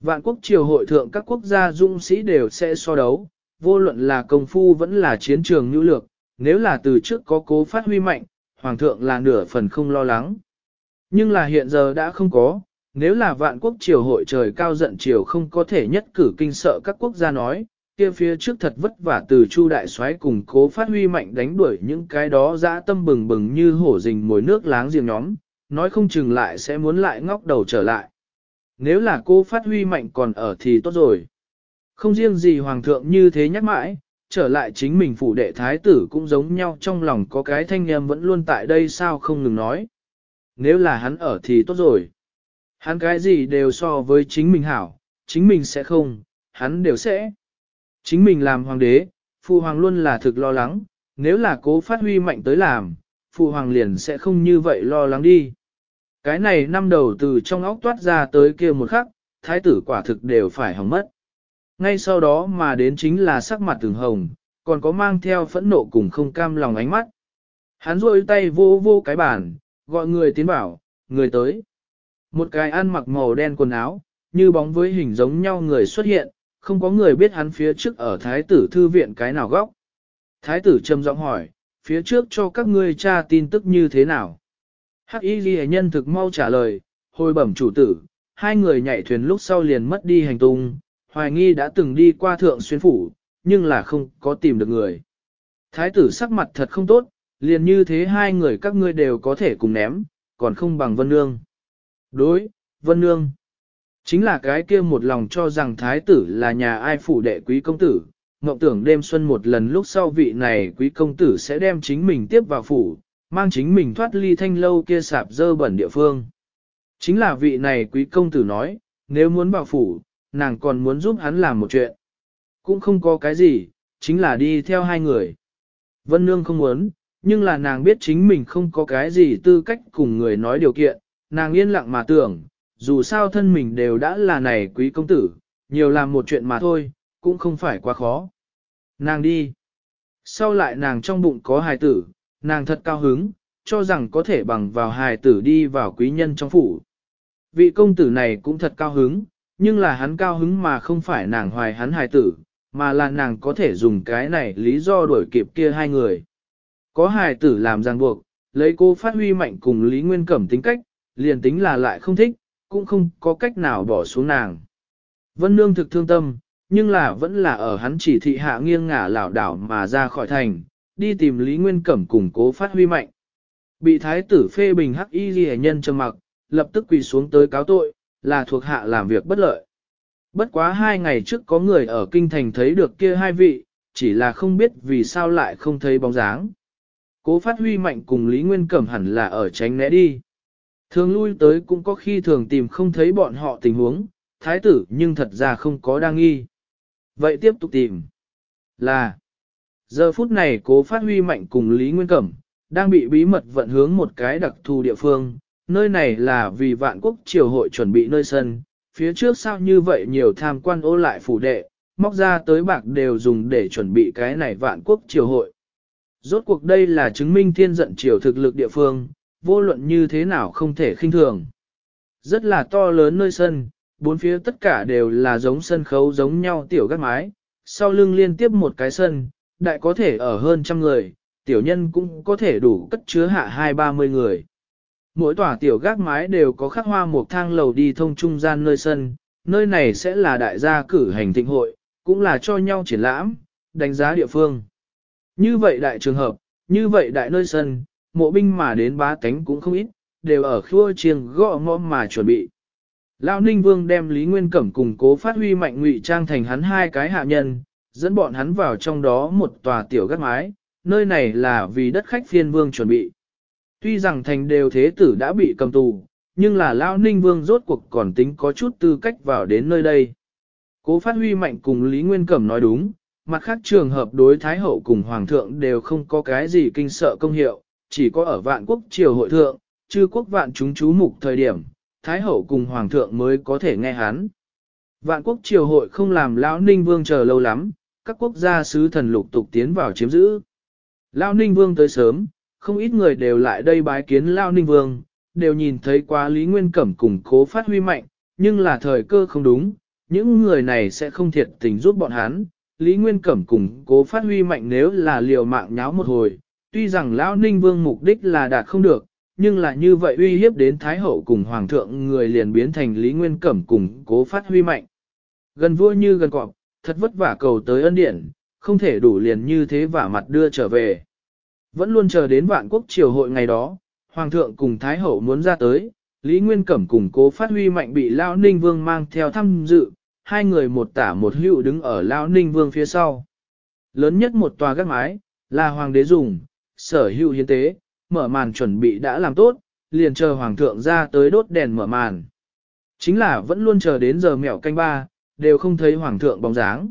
Speaker 1: Vạn quốc triều hội thượng các quốc gia dung sĩ đều sẽ so đấu, vô luận là công phu vẫn là chiến trường nhu lược, nếu là từ trước có cố phát huy mạnh, hoàng thượng là nửa phần không lo lắng. Nhưng là hiện giờ đã không có, nếu là vạn quốc triều hội trời cao giận triều không có thể nhất cử kinh sợ các quốc gia nói, kia phía trước thật vất vả từ Chu đại soái cùng cố phát huy mạnh đánh đuổi những cái đó dã tâm bừng bừng như hổ rình mồi nước láng giềng nhóm, nói không chừng lại sẽ muốn lại ngóc đầu trở lại. Nếu là cô phát huy mạnh còn ở thì tốt rồi. Không riêng gì hoàng thượng như thế nhắc mãi, trở lại chính mình phủ đệ thái tử cũng giống nhau trong lòng có cái thanh em vẫn luôn tại đây sao không ngừng nói. Nếu là hắn ở thì tốt rồi. Hắn cái gì đều so với chính mình hảo, chính mình sẽ không, hắn đều sẽ. Chính mình làm hoàng đế, phụ hoàng luôn là thực lo lắng, nếu là cố phát huy mạnh tới làm, phụ hoàng liền sẽ không như vậy lo lắng đi. Cái này năm đầu từ trong óc toát ra tới kia một khắc, thái tử quả thực đều phải hỏng mất ngay sau đó mà đến chính là sắc mặt từng hồng, còn có mang theo phẫn nộ cùng không cam lòng ánh mắt. Hắn rôi tay vô vô cái bàn, gọi người tiến bảo, người tới. Một cái ăn mặc màu đen quần áo, như bóng với hình giống nhau người xuất hiện, không có người biết hắn phía trước ở thái tử thư viện cái nào góc. Thái tử trầm giọng hỏi, phía trước cho các ngươi tra tin tức như thế nào? Hắc y ghi nhân thực mau trả lời, hồi bẩm chủ tử, hai người nhảy thuyền lúc sau liền mất đi hành tung, Hoài nghi đã từng đi qua thượng xuyên phủ, nhưng là không có tìm được người. Thái tử sắc mặt thật không tốt, liền như thế hai người các ngươi đều có thể cùng ném, còn không bằng Vân Nương. Đối, Vân Nương. Chính là cái kia một lòng cho rằng thái tử là nhà ai phủ đệ quý công tử, ngộng tưởng đêm xuân một lần lúc sau vị này quý công tử sẽ đem chính mình tiếp vào phủ, mang chính mình thoát ly thanh lâu kia sạp dơ bẩn địa phương. Chính là vị này quý công tử nói, nếu muốn bảo phủ, nàng còn muốn giúp hắn làm một chuyện. Cũng không có cái gì, chính là đi theo hai người. Vân Nương không muốn, nhưng là nàng biết chính mình không có cái gì tư cách cùng người nói điều kiện, nàng yên lặng mà tưởng, dù sao thân mình đều đã là này quý công tử, nhiều làm một chuyện mà thôi, cũng không phải quá khó. Nàng đi. Sau lại nàng trong bụng có hài tử, nàng thật cao hứng, cho rằng có thể bằng vào hài tử đi vào quý nhân trong phủ. Vị công tử này cũng thật cao hứng, nhưng là hắn cao hứng mà không phải nàng hoài hắn hài tử, mà là nàng có thể dùng cái này lý do đuổi kịp kia hai người. Có hài tử làm ràng buộc, lấy cô phát huy mạnh cùng Lý Nguyên Cẩm tính cách, liền tính là lại không thích, cũng không có cách nào bỏ xuống nàng. Vân Nương thực thương tâm, nhưng là vẫn là ở hắn chỉ thị hạ nghiêng ngả lảo đảo mà ra khỏi thành, đi tìm Lý Nguyên Cẩm cùng cố phát huy mạnh. Bị thái tử phê bình hắc y ghi nhân trầm mặc, lập tức quỳ xuống tới cáo tội, là thuộc hạ làm việc bất lợi. Bất quá hai ngày trước có người ở kinh thành thấy được kia hai vị, chỉ là không biết vì sao lại không thấy bóng dáng. Cố phát huy mạnh cùng Lý Nguyên Cẩm hẳn là ở tránh né đi. Thường lui tới cũng có khi thường tìm không thấy bọn họ tình huống, thái tử nhưng thật ra không có đang nghi. Vậy tiếp tục tìm. Là, giờ phút này cố phát huy mạnh cùng Lý Nguyên Cẩm, đang bị bí mật vận hướng một cái đặc thù địa phương, Nơi này là vì vạn quốc triều hội chuẩn bị nơi sân, phía trước sao như vậy nhiều tham quan ô lại phủ đệ, móc ra tới bạc đều dùng để chuẩn bị cái này vạn quốc triều hội. Rốt cuộc đây là chứng minh thiên giận triều thực lực địa phương, vô luận như thế nào không thể khinh thường. Rất là to lớn nơi sân, bốn phía tất cả đều là giống sân khấu giống nhau tiểu gác mái, sau lưng liên tiếp một cái sân, đại có thể ở hơn trăm người, tiểu nhân cũng có thể đủ cất chứa hạ hai ba mươi người. Mỗi tòa tiểu gác mái đều có khắc hoa một thang lầu đi thông trung gian nơi sân, nơi này sẽ là đại gia cử hành thịnh hội, cũng là cho nhau triển lãm, đánh giá địa phương. Như vậy đại trường hợp, như vậy đại nơi sân, mộ binh mà đến bá tánh cũng không ít, đều ở khua chiêng gõ ngõ mà chuẩn bị. Lão Ninh Vương đem Lý Nguyên Cẩm cùng cố phát huy mạnh ngụy trang thành hắn hai cái hạ nhân, dẫn bọn hắn vào trong đó một tòa tiểu gác mái, nơi này là vì đất khách phiên vương chuẩn bị. Tuy rằng thành đều thế tử đã bị cầm tù, nhưng là Lão Ninh Vương rốt cuộc còn tính có chút tư cách vào đến nơi đây. Cố phát huy mạnh cùng Lý Nguyên Cẩm nói đúng, mặt khác trường hợp đối Thái Hậu cùng Hoàng thượng đều không có cái gì kinh sợ công hiệu, chỉ có ở vạn quốc triều hội thượng, chư quốc vạn chúng chú mục thời điểm, Thái Hậu cùng Hoàng thượng mới có thể nghe hắn. Vạn quốc triều hội không làm Lão Ninh Vương chờ lâu lắm, các quốc gia sứ thần lục tục tiến vào chiếm giữ. Lão Ninh Vương tới sớm, không ít người đều lại đây bái kiến Lao Ninh Vương, đều nhìn thấy quá Lý Nguyên Cẩm củng cố phát huy mạnh, nhưng là thời cơ không đúng, những người này sẽ không thiệt tình giúp bọn hắn. Lý Nguyên Cẩm củng cố phát huy mạnh nếu là liều mạng nháo một hồi, tuy rằng Lão Ninh Vương mục đích là đạt không được, nhưng là như vậy uy hiếp đến Thái Hậu cùng Hoàng thượng người liền biến thành Lý Nguyên Cẩm củng cố phát huy mạnh. Gần vua như gần cọp, thật vất vả cầu tới ân điển, không thể đủ liền như thế vả mặt đưa trở về. Vẫn luôn chờ đến vạn quốc triều hội ngày đó, Hoàng thượng cùng Thái hậu muốn ra tới, Lý Nguyên Cẩm cùng cố phát huy mạnh bị Lao Ninh Vương mang theo thăm dự, hai người một tả một hữu đứng ở Lao Ninh Vương phía sau. Lớn nhất một tòa gác mái, là Hoàng đế dùng, sở hữu hiến tế, mở màn chuẩn bị đã làm tốt, liền chờ Hoàng thượng ra tới đốt đèn mở màn. Chính là vẫn luôn chờ đến giờ mẹo canh ba, đều không thấy Hoàng thượng bóng dáng.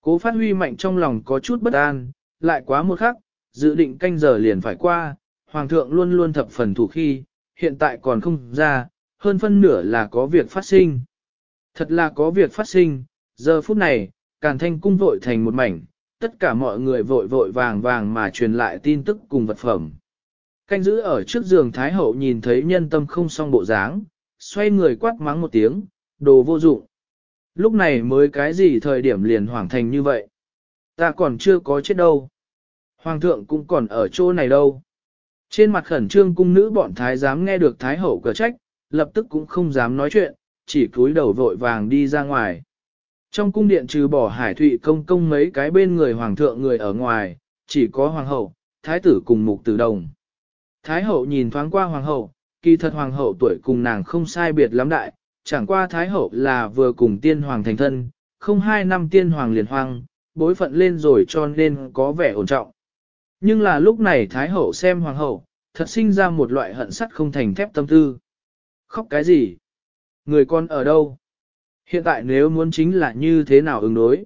Speaker 1: Cố phát huy mạnh trong lòng có chút bất an, lại quá một khắc, dự định canh giờ liền phải qua, hoàng thượng luôn luôn thập phần thủ khi, hiện tại còn không ra, hơn phân nửa là có việc phát sinh. Thật là có việc phát sinh, giờ phút này, càn thanh cung vội thành một mảnh, tất cả mọi người vội vội vàng vàng mà truyền lại tin tức cùng vật phẩm. Canh giữ ở trước giường Thái Hậu nhìn thấy nhân tâm không song bộ dáng, xoay người quát mắng một tiếng, đồ vô dụng. Lúc này mới cái gì thời điểm liền hoảng thành như vậy? Ta còn chưa có chết đâu. Hoàng thượng cũng còn ở chỗ này đâu. Trên mặt khẩn trương cung nữ bọn thái giám nghe được thái hậu cờ trách, lập tức cũng không dám nói chuyện, chỉ cúi đầu vội vàng đi ra ngoài. Trong cung điện trừ bỏ hải thụy công công mấy cái bên người hoàng thượng người ở ngoài, chỉ có hoàng hậu, thái tử cùng mục tử đồng. Thái hậu nhìn thoáng qua hoàng hậu, kỳ thật hoàng hậu tuổi cùng nàng không sai biệt lắm đại, chẳng qua thái hậu là vừa cùng tiên hoàng thành thân, không hai năm tiên hoàng liền hoang, bối phận lên rồi cho nên có vẻ ổn trọng. Nhưng là lúc này Thái Hậu xem Hoàng Hậu, thật sinh ra một loại hận sắt không thành thép tâm tư. Khóc cái gì? Người con ở đâu? Hiện tại nếu muốn chính là như thế nào ứng đối?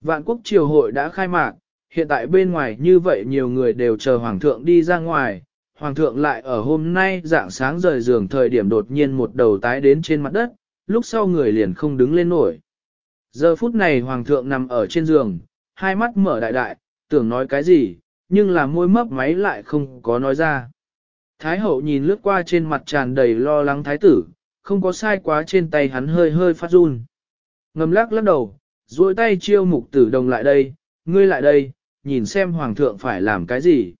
Speaker 1: Vạn quốc triều hội đã khai mạc, hiện tại bên ngoài như vậy nhiều người đều chờ Hoàng thượng đi ra ngoài. Hoàng thượng lại ở hôm nay dạng sáng rời giường thời điểm đột nhiên một đầu tái đến trên mặt đất, lúc sau người liền không đứng lên nổi. Giờ phút này Hoàng thượng nằm ở trên giường, hai mắt mở đại đại, tưởng nói cái gì, nhưng là môi mấp máy lại không có nói ra. Thái hậu nhìn lướt qua trên mặt tràn đầy lo lắng thái tử, không có sai quá trên tay hắn hơi hơi phát run. Ngầm lắc lắc đầu, duỗi tay chiêu mục tử đồng lại đây, ngươi lại đây, nhìn xem hoàng thượng phải làm cái gì.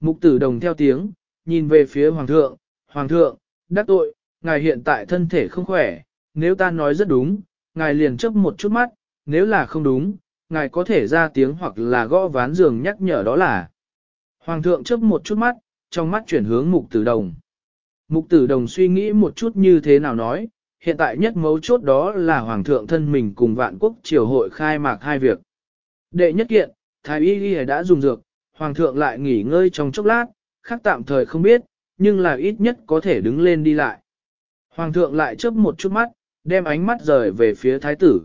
Speaker 1: Mục tử đồng theo tiếng, nhìn về phía hoàng thượng, hoàng thượng, đắc tội, ngài hiện tại thân thể không khỏe, nếu ta nói rất đúng, ngài liền chấp một chút mắt, nếu là không đúng, ngài có thể ra tiếng hoặc là gõ ván giường nhắc nhở đó là. Hoàng thượng chớp một chút mắt, trong mắt chuyển hướng mục tử đồng. Mục tử đồng suy nghĩ một chút như thế nào nói, hiện tại nhất mấu chốt đó là hoàng thượng thân mình cùng vạn quốc triều hội khai mạc hai việc. Đệ nhất kiện, thái y y đã dùng dược, hoàng thượng lại nghỉ ngơi trong chốc lát, khác tạm thời không biết, nhưng là ít nhất có thể đứng lên đi lại. Hoàng thượng lại chớp một chút mắt, đem ánh mắt rời về phía thái tử.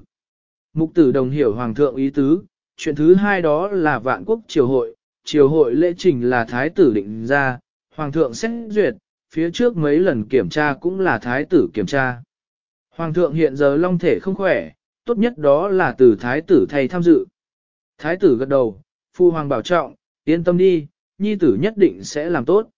Speaker 1: Mục tử đồng hiểu hoàng thượng ý tứ, chuyện thứ hai đó là vạn quốc triều hội, triều hội lễ trình là thái tử định ra, hoàng thượng xét duyệt, phía trước mấy lần kiểm tra cũng là thái tử kiểm tra. Hoàng thượng hiện giờ long thể không khỏe, tốt nhất đó là từ thái tử thay tham dự. Thái tử gật đầu, phu hoàng bảo trọng, yên tâm đi, nhi tử nhất định sẽ làm tốt.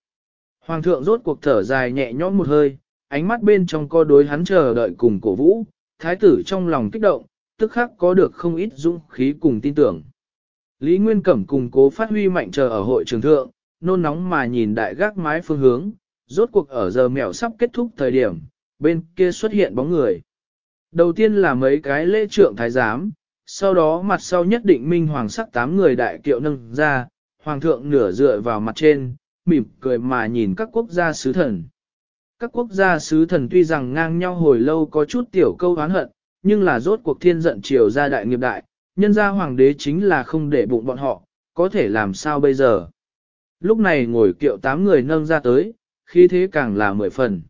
Speaker 1: Hoàng thượng rốt cuộc thở dài nhẹ nhõm một hơi, ánh mắt bên trong co đối hắn chờ đợi cùng cổ vũ, thái tử trong lòng kích động, tức khắc có được không ít dũng khí cùng tin tưởng. Lý Nguyên Cẩm cùng cố phát huy mạnh chờ ở hội trường thượng, nôn nóng mà nhìn đại gác mái phương hướng, rốt cuộc ở giờ mèo sắp kết thúc thời điểm, bên kia xuất hiện bóng người. Đầu tiên là mấy cái lễ trượng thái giám, sau đó mặt sau nhất định minh hoàng sắc tám người đại kiệu nâng ra, hoàng thượng nửa dựa vào mặt trên, mỉm cười mà nhìn các quốc gia sứ thần. Các quốc gia sứ thần tuy rằng ngang nhau hồi lâu có chút tiểu câu hán hận, nhưng là rốt cuộc thiên giận triều gia đại nghiệp đại, nhân gia hoàng đế chính là không để bụng bọn họ, có thể làm sao bây giờ. Lúc này ngồi kiệu tám người nâng ra tới, khi thế càng là mười phần.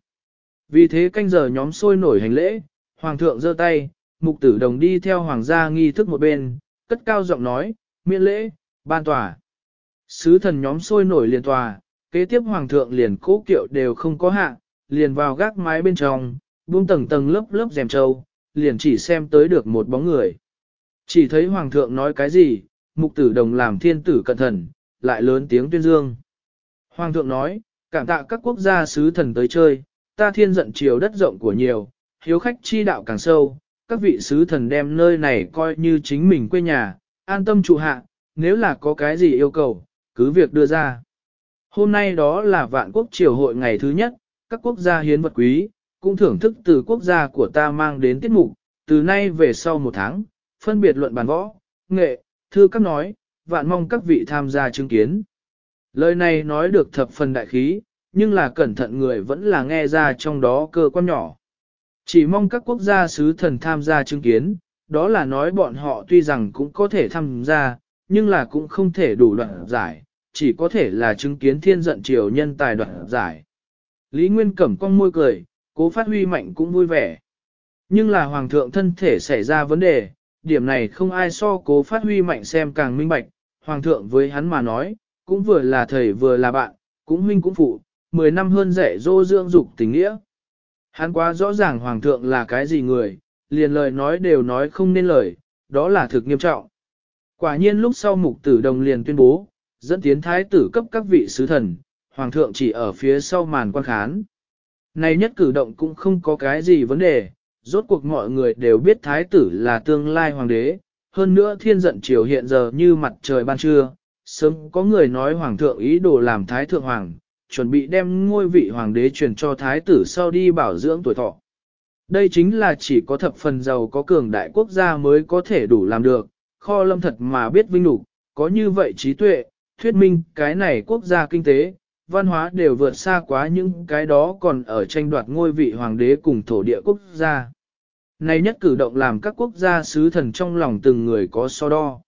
Speaker 1: Vì thế canh giờ nhóm sôi nổi hành lễ, hoàng thượng giơ tay, mục tử đồng đi theo hoàng gia nghi thức một bên, cất cao giọng nói, miễn lễ, ban tòa. Sứ thần nhóm sôi nổi liền tòa, kế tiếp hoàng thượng liền cố kiệu đều không có hạ, liền vào gác mái bên trong, buông tầng tầng lớp lớp dèm trâu, liền chỉ xem tới được một bóng người. Chỉ thấy hoàng thượng nói cái gì, mục tử đồng làm thiên tử cẩn thận, lại lớn tiếng tuyên dương. Hoàng thượng nói, cảm tạ các quốc gia sứ thần tới chơi, ta thiên giận chiều đất rộng của nhiều, hiếu khách chi đạo càng sâu, các vị sứ thần đem nơi này coi như chính mình quê nhà, an tâm trụ hạ, nếu là có cái gì yêu cầu, cứ việc đưa ra. Hôm nay đó là vạn quốc triều hội ngày thứ nhất, các quốc gia hiến vật quý, cũng thưởng thức từ quốc gia của ta mang đến tiết mục, từ nay về sau một tháng, phân biệt luận bàn võ, nghệ, thư các nói, vạn mong các vị tham gia chứng kiến. Lời này nói được thập phần đại khí, nhưng là cẩn thận người vẫn là nghe ra trong đó cơ quan nhỏ. Chỉ mong các quốc gia sứ thần tham gia chứng kiến, đó là nói bọn họ tuy rằng cũng có thể tham gia, nhưng là cũng không thể đủ luận giải, chỉ có thể là chứng kiến thiên giận triều nhân tài đoạn giải. Lý Nguyên Cẩm con môi cười, cố phát huy mạnh cũng vui vẻ. Nhưng là hoàng thượng thân thể xảy ra vấn đề, điểm này không ai so cố phát huy mạnh xem càng minh bạch, hoàng thượng với hắn mà nói, cũng vừa là thầy vừa là bạn, cũng huynh cũng phụ, 10 năm hơn rẻ dô dương dục tình nghĩa. Hắn quá rõ ràng hoàng thượng là cái gì người, liền lời nói đều nói không nên lời, đó là thực nghiêm trọng. Quả nhiên lúc sau mục tử đồng liền tuyên bố, dẫn tiến thái tử cấp các vị sứ thần, hoàng thượng chỉ ở phía sau màn quan khán. Này nhất cử động cũng không có cái gì vấn đề, rốt cuộc mọi người đều biết thái tử là tương lai hoàng đế, hơn nữa thiên giận chiều hiện giờ như mặt trời ban trưa, sớm có người nói hoàng thượng ý đồ làm thái thượng hoàng, chuẩn bị đem ngôi vị hoàng đế truyền cho thái tử sau đi bảo dưỡng tuổi thọ. Đây chính là chỉ có thập phần giàu có cường đại quốc gia mới có thể đủ làm được, kho lâm thật mà biết vinh đủ, có như vậy trí tuệ, thuyết minh cái này quốc gia kinh tế, văn hóa đều vượt xa quá những cái đó còn ở tranh đoạt ngôi vị hoàng đế cùng thổ địa quốc gia. Này nhất cử động làm các quốc gia sứ thần trong lòng từng người có so đo.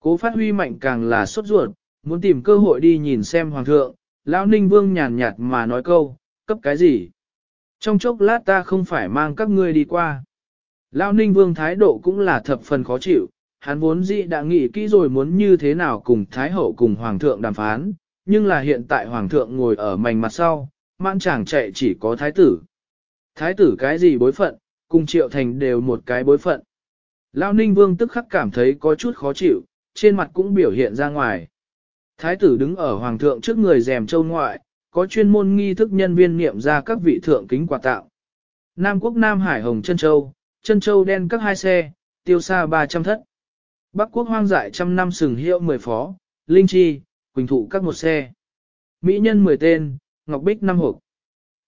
Speaker 1: Cố phát huy mạnh càng là sốt ruột, muốn tìm cơ hội đi nhìn xem hoàng thượng, lão ninh vương nhàn nhạt mà nói câu, cấp cái gì? Trong chốc lát ta không phải mang các ngươi đi qua. Lão ninh vương thái độ cũng là thập phần khó chịu, hắn vốn dĩ đã nghĩ kỹ rồi muốn như thế nào cùng thái hậu cùng hoàng thượng đàm phán, nhưng là hiện tại hoàng thượng ngồi ở mảnh mặt sau, mãn chàng chạy chỉ có thái tử. Thái tử cái gì bối phận, cùng triệu thành đều một cái bối phận. Lão ninh vương tức khắc cảm thấy có chút khó chịu, trên mặt cũng biểu hiện ra ngoài. Thái tử đứng ở hoàng thượng trước người rèm châu ngoại, có chuyên môn nghi thức nhân viên niệm ra các vị thượng kính quà tạo. Nam quốc Nam Hải Hồng Trân Châu, Trân Châu đen các hai xe, tiêu xa 300 thất. Bắc quốc hoang dại trăm năm sừng hiệu 10 phó, linh chi, Quỳnh thụ các một xe. Mỹ nhân 10 tên, Ngọc Bích 5 hộp.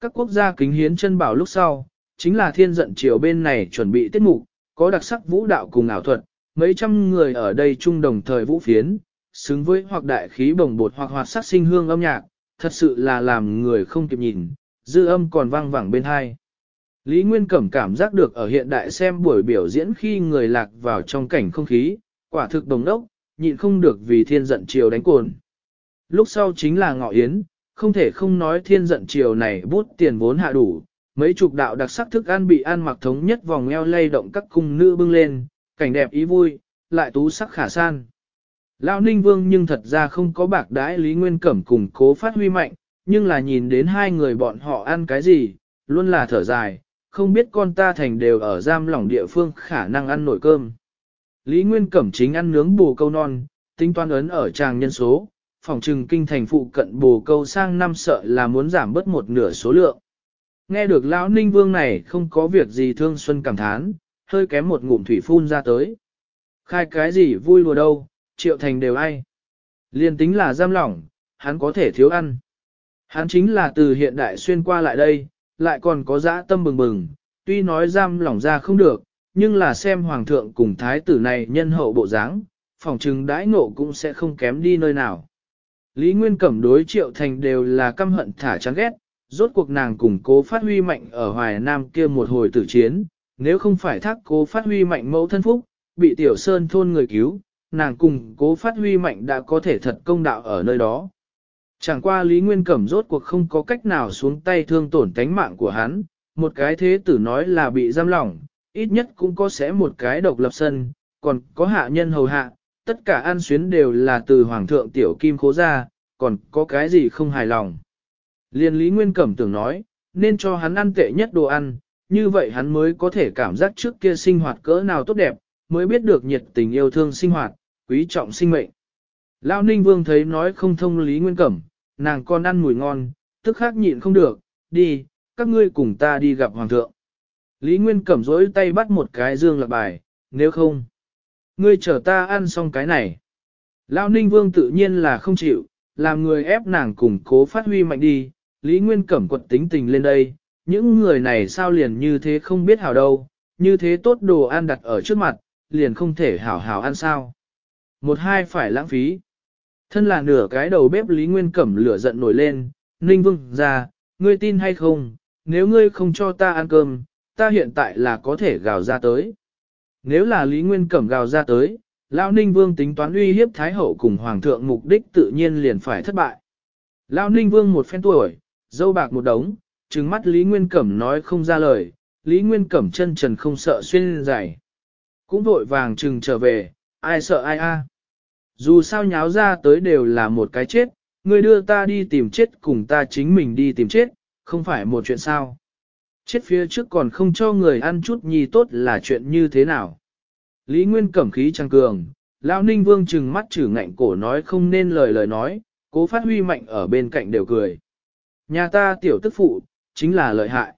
Speaker 1: Các quốc gia kính hiến chân bảo lúc sau, chính là thiên giận chiều bên này chuẩn bị tiết mục, có đặc sắc vũ đạo cùng ảo thuật, mấy trăm người ở đây chung đồng thời vũ phiến, xứng với hoặc đại khí bồng bột hoặc hoạt sắc sinh hương âm nhạc, thật sự là làm người không kịp nhìn, dư âm còn vang vẳng bên hai. Lý Nguyên Cẩm cảm giác được ở hiện đại xem buổi biểu diễn khi người lạc vào trong cảnh không khí, quả thực đồng đốc, nhịn không được vì thiên giận chiều đánh cồn. Lúc sau chính là ngọ yến, không thể không nói thiên giận chiều này bút tiền vốn hạ đủ, mấy chục đạo đặc sắc thức ăn bị ăn mặc thống nhất vòng eo lay động các cung nữ bưng lên, cảnh đẹp ý vui, lại tú sắc khả san. Lão Ninh Vương nhưng thật ra không có bạc đãi Lý Nguyên Cẩm cùng cố phát huy mạnh, nhưng là nhìn đến hai người bọn họ ăn cái gì, luôn là thở dài, không biết con ta thành đều ở giam lỏng địa phương khả năng ăn nổi cơm. Lý Nguyên Cẩm chính ăn nướng bù câu non, tính toán ấn ở tràng nhân số, phòng trừng kinh thành phụ cận bồ câu sang năm sợ là muốn giảm bớt một nửa số lượng. Nghe được lão ninh vương này không có việc gì thương xuân cảm thán, hơi kém một ngụm thủy phun ra tới. Khai cái gì vui lùa đâu, triệu thành đều ai. Liên tính là giam lỏng, hắn có thể thiếu ăn. Hắn chính là từ hiện đại xuyên qua lại đây, lại còn có dã tâm bừng bừng, tuy nói giam lỏng ra không được, nhưng là xem hoàng thượng cùng thái tử này nhân hậu bộ dáng, phòng trừng đãi ngộ cũng sẽ không kém đi nơi nào. Lý Nguyên Cẩm đối Triệu Thành đều là căm hận thả chán ghét, rốt cuộc nàng cùng cố phát huy mạnh ở Hoài Nam kia một hồi tử chiến, nếu không phải thác cố phát huy mạnh mẫu thân phúc, bị Tiểu Sơn thôn người cứu, nàng cùng cố phát huy mạnh đã có thể thật công đạo ở nơi đó. Chẳng qua Lý Nguyên Cẩm rốt cuộc không có cách nào xuống tay thương tổn tánh mạng của hắn, một cái thế tử nói là bị giam lỏng, ít nhất cũng có sẽ một cái độc lập sân, còn có hạ nhân hầu hạ, tất cả an xuyến đều là từ Hoàng thượng Tiểu Kim khố ra, còn có cái gì không hài lòng. Liên Lý Nguyên Cẩm tưởng nói, nên cho hắn ăn tệ nhất đồ ăn, như vậy hắn mới có thể cảm giác trước kia sinh hoạt cỡ nào tốt đẹp, mới biết được nhiệt tình yêu thương sinh hoạt, quý trọng sinh mệnh. Lao Ninh Vương thấy nói không thông Lý Nguyên Cẩm, nàng con ăn mùi ngon, tức khác nhịn không được, đi, các ngươi cùng ta đi gặp Hoàng thượng. Lý Nguyên Cẩm dối tay bắt một cái dương lạc bài, nếu không. Ngươi chờ ta ăn xong cái này. Lão Ninh Vương tự nhiên là không chịu, làm người ép nàng cùng cố phát huy mạnh đi, Lý Nguyên Cẩm quật tính tình lên đây, những người này sao liền như thế không biết hảo đâu, như thế tốt đồ ăn đặt ở trước mặt, liền không thể hảo hảo ăn sao. Một hai phải lãng phí. Thân là nửa cái đầu bếp Lý Nguyên Cẩm lửa giận nổi lên, Ninh Vương ra, ngươi tin hay không, nếu ngươi không cho ta ăn cơm, ta hiện tại là có thể gào ra tới. Nếu là Lý Nguyên Cẩm gào ra tới, Lão Ninh Vương tính toán uy hiếp Thái Hậu cùng Hoàng thượng mục đích tự nhiên liền phải thất bại. Lão Ninh Vương một phen tuổi, dâu bạc một đống, trừng mắt Lý Nguyên Cẩm nói không ra lời, Lý Nguyên Cẩm chân trần không sợ xuyên dày. Cũng vội vàng trừng trở về, ai sợ ai a. Dù sao nháo ra tới đều là một cái chết, người đưa ta đi tìm chết cùng ta chính mình đi tìm chết, không phải một chuyện sao. Chết phía trước còn không cho người ăn chút nhì tốt là chuyện như thế nào. Lý Nguyên cẩm khí trăng cường, Lão Ninh Vương trừng mắt trừ ngạnh cổ nói không nên lời lời nói, cố phát huy mạnh ở bên cạnh đều cười. Nhà ta tiểu tức phụ, chính là lợi hại.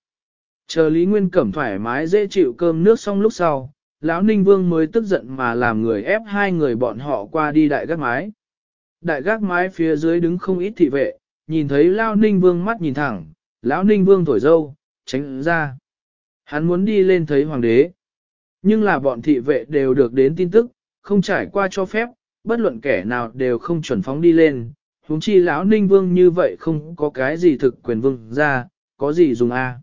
Speaker 1: Chờ Lý Nguyên cẩm thoải mái dễ chịu cơm nước xong lúc sau, lão Ninh Vương mới tức giận mà làm người ép hai người bọn họ qua đi đại gác mái. Đại gác mái phía dưới đứng không ít thị vệ, nhìn thấy lão Ninh Vương mắt nhìn thẳng, lão Ninh Vương thổi dâu, tránh ra. Hắn muốn đi lên thấy hoàng đế. Nhưng là bọn thị vệ đều được đến tin tức, không trải qua cho phép, bất luận kẻ nào đều không chuẩn phóng đi lên. Húng chi lão ninh vương như vậy không có cái gì thực quyền vương ra, có gì dùng a.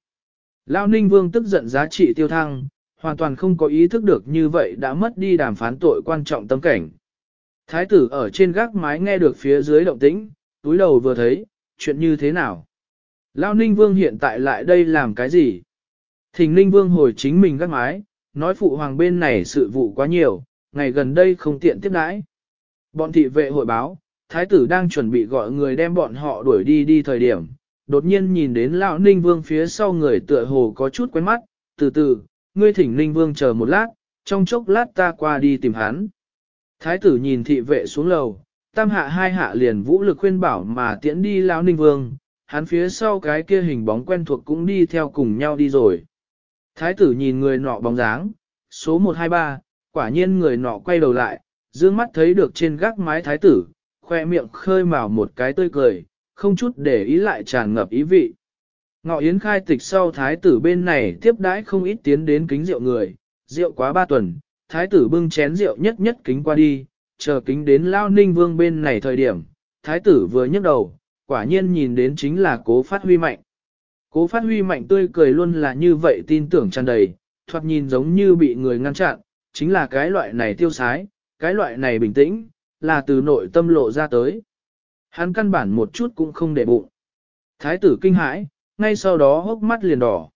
Speaker 1: Lão ninh vương tức giận giá trị tiêu thăng, hoàn toàn không có ý thức được như vậy đã mất đi đàm phán tội quan trọng tâm cảnh. Thái tử ở trên gác mái nghe được phía dưới động tĩnh, túi đầu vừa thấy, chuyện như thế nào. Lao Ninh Vương hiện tại lại đây làm cái gì? Thình Ninh Vương hồi chính mình gắt mái, nói phụ hoàng bên này sự vụ quá nhiều, ngày gần đây không tiện tiếp đãi. Bọn thị vệ hội báo, thái tử đang chuẩn bị gọi người đem bọn họ đuổi đi đi thời điểm, đột nhiên nhìn đến lão ninh vương phía sau người tựa hồ có chút quen mắt, từ từ, ngươi thỉnh ninh vương chờ một lát, trong chốc lát ta qua đi tìm hắn. Thái tử nhìn thị vệ xuống lầu, tam hạ hai hạ liền vũ lực khuyên bảo mà tiễn đi lão ninh vương, hắn phía sau cái kia hình bóng quen thuộc cũng đi theo cùng nhau đi rồi. Thái tử nhìn người nọ bóng dáng, số 123, quả nhiên người nọ quay đầu lại, dương mắt thấy được trên gác mái thái tử, khoe miệng khơi mào một cái tươi cười, không chút để ý lại tràn ngập ý vị. Ngọ Yến khai tịch sau thái tử bên này tiếp đãi không ít tiến đến kính rượu người, rượu quá ba tuần, thái tử bưng chén rượu nhất nhất kính qua đi, chờ kính đến Lao Ninh Vương bên này thời điểm, thái tử vừa nhấc đầu, quả nhiên nhìn đến chính là cố phát huy mạnh. Cố phát huy mạnh tươi cười luôn là như vậy tin tưởng tràn đầy, thoạt nhìn giống như bị người ngăn chặn, chính là cái loại này tiêu sái, cái loại này bình tĩnh, là từ nội tâm lộ ra tới. Hắn căn bản một chút cũng không để bụng. Thái tử kinh hãi, ngay sau đó hốc mắt liền đỏ.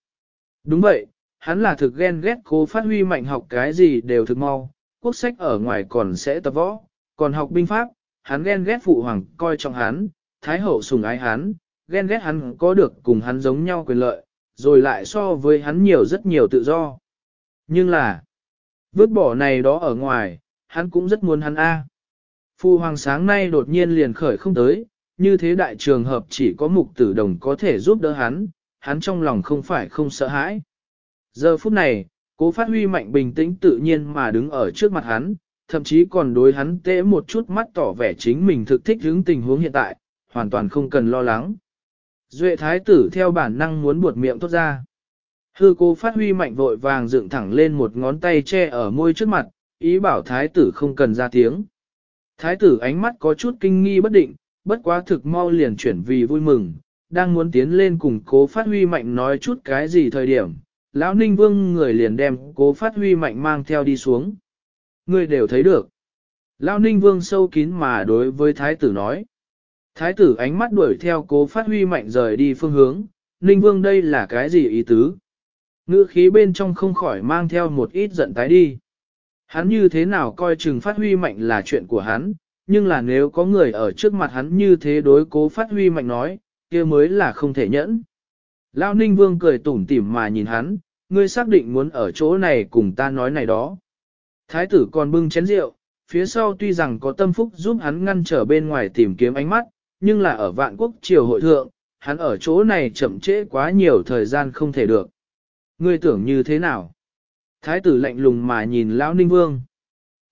Speaker 1: Đúng vậy, hắn là thực ghen ghét cố phát huy mạnh học cái gì đều thực mau, quốc sách ở ngoài còn sẽ tập võ, còn học binh pháp, hắn ghen ghét phụ hoàng coi trọng hắn, Thái hậu sùng ái hắn, ghen ghét hắn có được cùng hắn giống nhau quyền lợi, rồi lại so với hắn nhiều rất nhiều tự do. Nhưng là, vứt bỏ này đó ở ngoài, hắn cũng rất muốn hắn A. Phu hoàng sáng nay đột nhiên liền khởi không tới, như thế đại trường hợp chỉ có mục tử đồng có thể giúp đỡ hắn, hắn trong lòng không phải không sợ hãi. Giờ phút này, cố phát huy mạnh bình tĩnh tự nhiên mà đứng ở trước mặt hắn, thậm chí còn đối hắn tễ một chút mắt tỏ vẻ chính mình thực thích hướng tình huống hiện tại, hoàn toàn không cần lo lắng. Duệ thái tử theo bản năng muốn buột miệng tốt ra. Hư cô phát huy mạnh vội vàng dựng thẳng lên một ngón tay che ở môi trước mặt, ý bảo thái tử không cần ra tiếng. Thái tử ánh mắt có chút kinh nghi bất định, bất quá thực mau liền chuyển vì vui mừng, đang muốn tiến lên cùng cố phát huy mạnh nói chút cái gì thời điểm. Lão Ninh Vương người liền đem cố phát huy mạnh mang theo đi xuống. Người đều thấy được. Lão Ninh Vương sâu kín mà đối với thái tử nói. Thái tử ánh mắt đuổi theo cố phát huy mạnh rời đi phương hướng, Ninh Vương đây là cái gì ý tứ? Ngữ khí bên trong không khỏi mang theo một ít giận tái đi. Hắn như thế nào coi chừng phát huy mạnh là chuyện của hắn, nhưng là nếu có người ở trước mặt hắn như thế đối cố phát huy mạnh nói, kia mới là không thể nhẫn. Lao Ninh Vương cười tủm tỉm mà nhìn hắn, ngươi xác định muốn ở chỗ này cùng ta nói này đó. Thái tử còn bưng chén rượu, phía sau tuy rằng có tâm phúc giúp hắn ngăn trở bên ngoài tìm kiếm ánh mắt, nhưng là ở vạn quốc triều hội thượng, hắn ở chỗ này chậm trễ quá nhiều thời gian không thể được. Ngươi tưởng như thế nào? Thái tử lạnh lùng mà nhìn Lão Ninh Vương.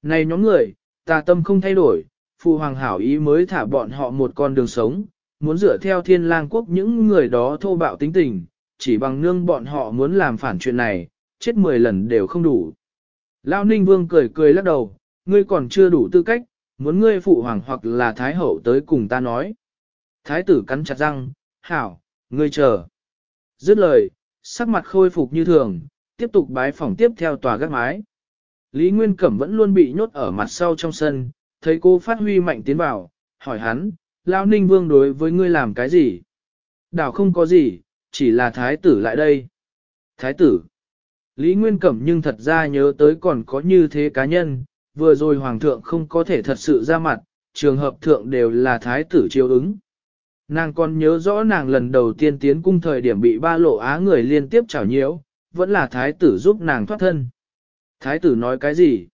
Speaker 1: Này nhóm người, ta tâm không thay đổi, phụ hoàng hảo ý mới thả bọn họ một con đường sống, muốn dựa theo thiên lang quốc những người đó thô bạo tính tình, chỉ bằng nương bọn họ muốn làm phản chuyện này, chết 10 lần đều không đủ. Lão Ninh Vương cười cười lắc đầu, ngươi còn chưa đủ tư cách, muốn ngươi phụ hoàng hoặc là thái hậu tới cùng ta nói. Thái tử cắn chặt răng, hảo, ngươi chờ. Dứt lời, sắc mặt khôi phục như thường, tiếp tục bái phòng tiếp theo tòa gác mái. Lý Nguyên Cẩm vẫn luôn bị nhốt ở mặt sau trong sân, thấy cô phát huy mạnh tiến vào, hỏi hắn, Lao Ninh Vương đối với ngươi làm cái gì? Đảo không có gì, chỉ là thái tử lại đây. Thái tử. Lý Nguyên Cẩm nhưng thật ra nhớ tới còn có như thế cá nhân, vừa rồi hoàng thượng không có thể thật sự ra mặt, trường hợp thượng đều là thái tử chiếu ứng. Nàng còn nhớ rõ nàng lần đầu tiên tiến cung thời điểm bị ba lộ á người liên tiếp chảo nhiễu, vẫn là thái tử giúp nàng thoát thân. Thái tử nói cái gì?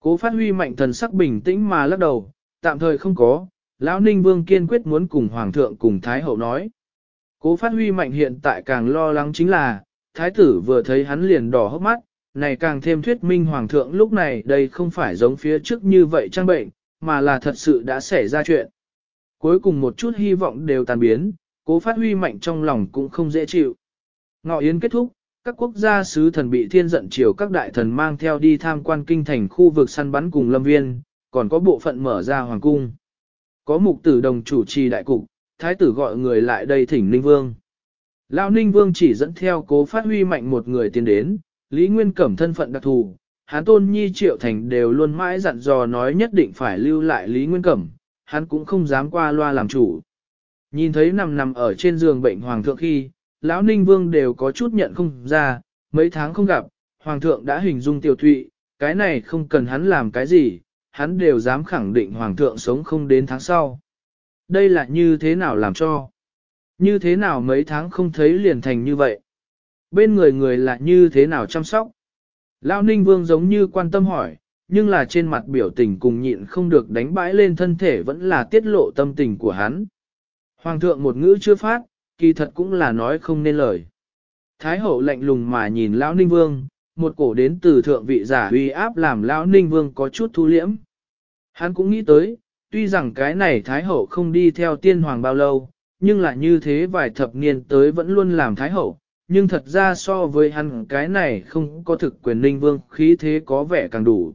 Speaker 1: Cố phát huy mạnh thần sắc bình tĩnh mà lắc đầu, tạm thời không có, lão ninh vương kiên quyết muốn cùng hoàng thượng cùng thái hậu nói. Cố phát huy mạnh hiện tại càng lo lắng chính là, thái tử vừa thấy hắn liền đỏ hốc mắt, này càng thêm thuyết minh Hoàng thượng lúc này đây không phải giống phía trước như vậy trang bệnh, mà là thật sự đã xảy ra chuyện. Cuối cùng một chút hy vọng đều tàn biến, cố phát huy mạnh trong lòng cũng không dễ chịu. Ngọ Yến kết thúc, các quốc gia sứ thần bị thiên giận chiều các đại thần mang theo đi tham quan kinh thành khu vực săn bắn cùng lâm viên, còn có bộ phận mở ra hoàng cung. Có mục tử đồng chủ trì đại cục, thái tử gọi người lại đây thỉnh Ninh Vương. Lão Ninh Vương chỉ dẫn theo cố phát huy mạnh một người tiến đến, Lý Nguyên Cẩm thân phận đặc thù, hắn tôn nhi triệu thành đều luôn mãi dặn dò nói nhất định phải lưu lại Lý Nguyên Cẩm, hắn cũng không dám qua loa làm chủ. Nhìn thấy nằm nằm ở trên giường bệnh hoàng thượng khi, lão ninh vương đều có chút nhận không ra, mấy tháng không gặp, hoàng thượng đã hình dung tiểu thụy, cái này không cần hắn làm cái gì, hắn đều dám khẳng định hoàng thượng sống không đến tháng sau. Đây là như thế nào làm cho? Như thế nào mấy tháng không thấy liền thành như vậy? bên người người là như thế nào chăm sóc. Lão Ninh Vương giống như quan tâm hỏi, nhưng là trên mặt biểu tình cùng nhịn không được đánh bãi lên thân thể vẫn là tiết lộ tâm tình của hắn. Hoàng thượng một ngữ chưa phát, kỳ thật cũng là nói không nên lời. Thái hậu lạnh lùng mà nhìn Lão Ninh Vương, một cổ đến từ thượng vị giả uy áp làm Lão Ninh Vương có chút thu liễm. Hắn cũng nghĩ tới, tuy rằng cái này Thái hậu không đi theo tiên hoàng bao lâu, nhưng là như thế vài thập niên tới vẫn luôn làm Thái hậu, nhưng thật ra so với hắn cái này không có thực quyền ninh vương khí thế có vẻ càng đủ.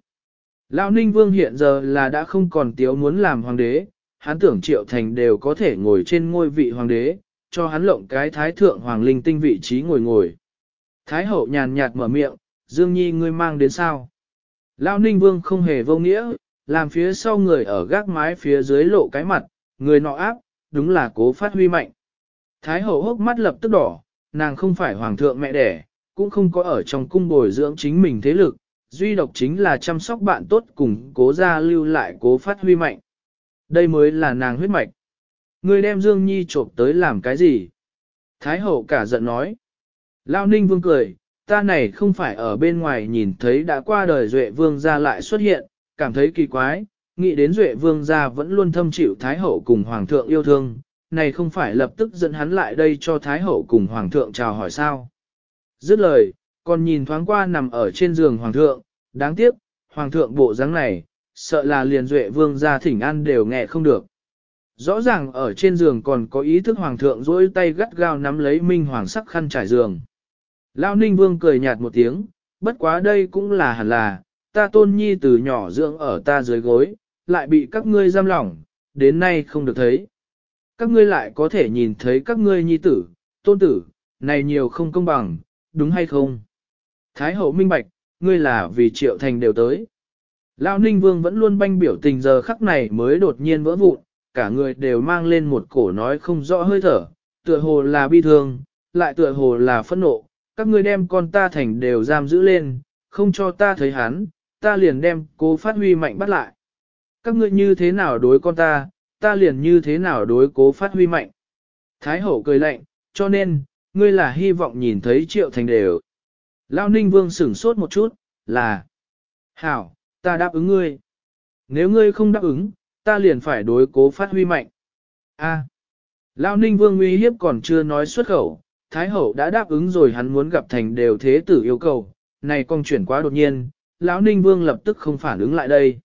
Speaker 1: Lão ninh vương hiện giờ là đã không còn tiếu muốn làm hoàng đế, hắn tưởng triệu thành đều có thể ngồi trên ngôi vị hoàng đế, cho hắn lộng cái thái thượng hoàng linh tinh vị trí ngồi ngồi. Thái hậu nhàn nhạt mở miệng, Dương Nhi ngươi mang đến sao? Lão ninh vương không hề vô nghĩa, làm phía sau người ở gác mái phía dưới lộ cái mặt, người nọ áp, đúng là cố phát huy mạnh. Thái hậu hốc mắt lập tức đỏ, nàng không phải hoàng thượng mẹ đẻ, cũng không có ở trong cung bồi dưỡng chính mình thế lực, duy độc chính là chăm sóc bạn tốt cùng cố gia lưu lại cố phát huy mạnh. Đây mới là nàng huyết mạch. Ngươi đem Dương Nhi trộm tới làm cái gì? Thái hậu cả giận nói. Lao ninh vương cười, ta này không phải ở bên ngoài nhìn thấy đã qua đời Duệ vương gia lại xuất hiện, cảm thấy kỳ quái, nghĩ đến Duệ vương gia vẫn luôn thâm chịu Thái hậu cùng Hoàng thượng yêu thương, này không phải lập tức dẫn hắn lại đây cho Thái Hậu cùng Hoàng thượng chào hỏi sao. Dứt lời, còn nhìn thoáng qua nằm ở trên giường Hoàng thượng, đáng tiếc, Hoàng thượng bộ dáng này, sợ là liền duệ vương ra thỉnh ăn đều nghe không được. Rõ ràng ở trên giường còn có ý thức Hoàng thượng dỗi tay gắt gao nắm lấy Minh Hoàng sắc khăn trải giường. Lão Ninh Vương cười nhạt một tiếng, bất quá đây cũng là hẳn là, ta tôn nhi từ nhỏ dưỡng ở ta dưới gối, lại bị các ngươi giam lỏng, đến nay không được thấy các ngươi lại có thể nhìn thấy các ngươi nhi tử, tôn tử, này nhiều không công bằng, đúng hay không? Thái hậu minh bạch, ngươi là vì triệu thành đều tới. Lão Ninh Vương vẫn luôn banh biểu tình giờ khắc này mới đột nhiên vỡ vụn, cả người đều mang lên một cổ nói không rõ hơi thở, tựa hồ là bi thương, lại tựa hồ là phẫn nộ, các ngươi đem con ta thành đều giam giữ lên, không cho ta thấy hắn, ta liền đem cố phát huy mạnh bắt lại. Các ngươi như thế nào đối con ta, ta liền như thế nào đối cố phát huy mạnh. Thái hậu cười lạnh, cho nên, ngươi là hy vọng nhìn thấy triệu thành đều. Lao ninh vương sửng sốt một chút, là, hảo, ta đáp ứng ngươi. Nếu ngươi không đáp ứng, ta liền phải đối cố phát huy mạnh. A. À. Lao ninh vương uy hiếp còn chưa nói xuất khẩu, thái hậu đã đáp ứng rồi hắn muốn gặp thành đều thế tử yêu cầu, này con chuyển quá đột nhiên, lão ninh vương lập tức không phản ứng lại đây.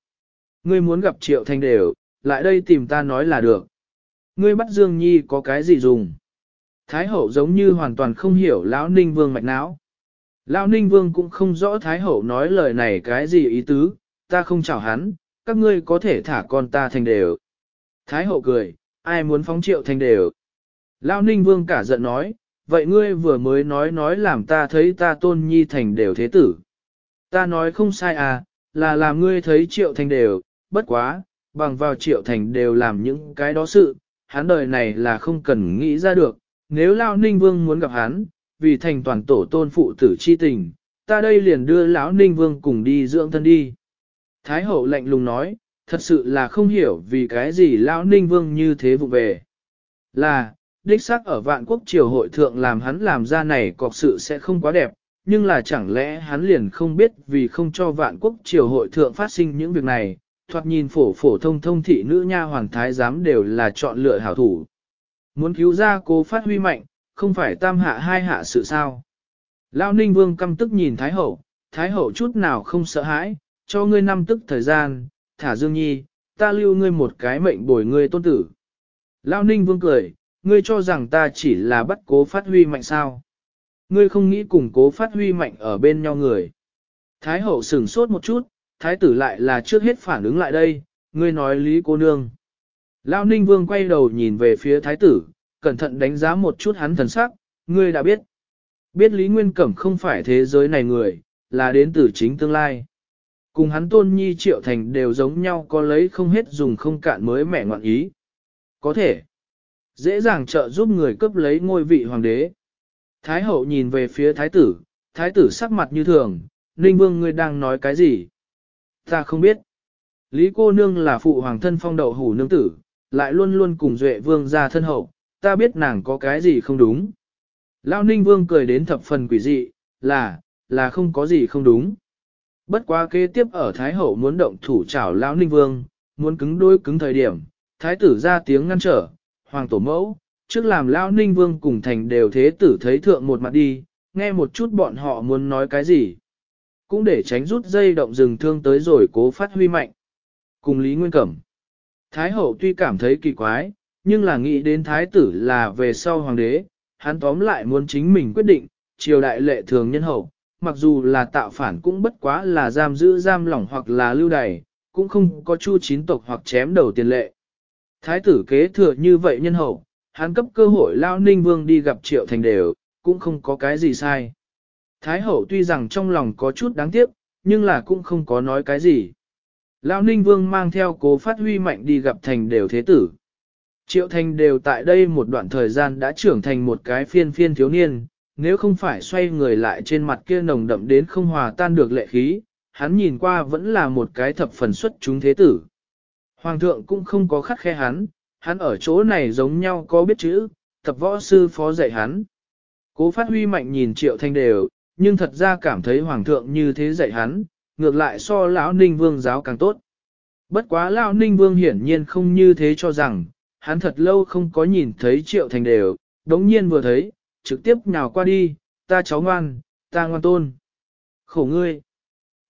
Speaker 1: Ngươi muốn gặp triệu thành đều, lại đây tìm ta nói là được. Ngươi bắt Dương Nhi có cái gì dùng? Thái hậu giống như hoàn toàn không hiểu lão Ninh Vương mạch não. Lão Ninh Vương cũng không rõ Thái hậu nói lời này cái gì ý tứ, ta không chào hắn, các ngươi có thể thả con ta thành đều. Thái hậu cười, ai muốn phóng triệu thành đều. Lão Ninh Vương cả giận nói, vậy ngươi vừa mới nói nói làm ta thấy ta tôn nhi thành đều thế tử. Ta nói không sai à, là làm ngươi thấy triệu thành đều, bất quá, bằng vào triệu thành đều làm những cái đó sự, hắn đời này là không cần nghĩ ra được, nếu Lão Ninh Vương muốn gặp hắn, vì thành toàn tổ tôn phụ tử chi tình, ta đây liền đưa lão Ninh Vương cùng đi dưỡng thân đi. Thái hậu lạnh lùng nói, thật sự là không hiểu vì cái gì lão Ninh Vương như thế vụ về. Là, đích xác ở vạn quốc triều hội thượng làm hắn làm ra này cọc sự sẽ không quá đẹp, nhưng là chẳng lẽ hắn liền không biết vì không cho vạn quốc triều hội thượng phát sinh những việc này, thoạt nhìn phổ phổ thông thông thị nữ nha hoàng thái giám đều là chọn lựa hảo thủ. Muốn cứu ra cố phát huy mạnh, không phải tam hạ hai hạ sự sao. Lao ninh vương căm tức nhìn thái hậu, thái hậu chút nào không sợ hãi, cho ngươi năm tức thời gian, thả dương nhi, ta lưu ngươi một cái mệnh bồi ngươi tôn tử. Lao ninh vương cười, ngươi cho rằng ta chỉ là bắt cố phát huy mạnh sao. Ngươi không nghĩ cùng cố phát huy mạnh ở bên nhau người. Thái hậu sừng sốt một chút, Thái tử lại là trước hết phản ứng lại đây, ngươi nói Lý cô nương. Lão Ninh Vương quay đầu nhìn về phía thái tử, cẩn thận đánh giá một chút hắn thần sắc, ngươi đã biết. Biết Lý Nguyên Cẩm không phải thế giới này người, là đến từ chính tương lai. Cùng hắn tôn nhi triệu thành đều giống nhau có lấy không hết dùng không cạn mới mẻ ngoạn ý. Có thể. Dễ dàng trợ giúp người cấp lấy ngôi vị hoàng đế. Thái hậu nhìn về phía thái tử, thái tử sắc mặt như thường, Ninh Vương ngươi đang nói cái gì? ta không biết. Lý cô nương là phụ hoàng thân phong đậu hủ nương tử, lại luôn luôn cùng duệ vương ra thân hậu, ta biết nàng có cái gì không đúng. Lão ninh vương cười đến thập phần quỷ dị, là, là không có gì không đúng. Bất quá kế tiếp ở Thái Hậu muốn động thủ chảo Lão Ninh Vương, muốn cứng đôi cứng thời điểm, Thái tử ra tiếng ngăn trở, Hoàng Tổ Mẫu, trước làm Lão Ninh Vương cùng thành đều thế tử thấy thượng một mặt đi, nghe một chút bọn họ muốn nói cái gì cũng để tránh rút dây động rừng thương tới rồi cố phát huy mạnh. Cùng Lý Nguyên Cẩm. Thái hậu tuy cảm thấy kỳ quái, nhưng là nghĩ đến thái tử là về sau hoàng đế, hắn tóm lại muốn chính mình quyết định, triều đại lệ thường nhân hậu, mặc dù là tạo phản cũng bất quá là giam giữ giam lỏng hoặc là lưu đày, cũng không có chu chín tộc hoặc chém đầu tiền lệ. Thái tử kế thừa như vậy nhân hậu, hắn cấp cơ hội lao ninh vương đi gặp triệu thành đều, cũng không có cái gì sai. Thái hậu tuy rằng trong lòng có chút đáng tiếc, nhưng là cũng không có nói cái gì. Lão Ninh Vương mang theo cố phát huy mạnh đi gặp thành đều thế tử. Triệu thành đều tại đây một đoạn thời gian đã trưởng thành một cái phiên phiên thiếu niên, nếu không phải xoay người lại trên mặt kia nồng đậm đến không hòa tan được lệ khí, hắn nhìn qua vẫn là một cái thập phần xuất chúng thế tử. Hoàng thượng cũng không có khắc khe hắn, hắn ở chỗ này giống nhau có biết chữ, tập võ sư phó dạy hắn. Cố phát huy mạnh nhìn triệu thanh đều, nhưng thật ra cảm thấy hoàng thượng như thế dạy hắn, ngược lại so lão ninh vương giáo càng tốt. Bất quá lão ninh vương hiển nhiên không như thế cho rằng, hắn thật lâu không có nhìn thấy triệu thành đều, đống nhiên vừa thấy, trực tiếp nhào qua đi, ta cháu ngoan, ta ngoan tôn. Khổ ngươi.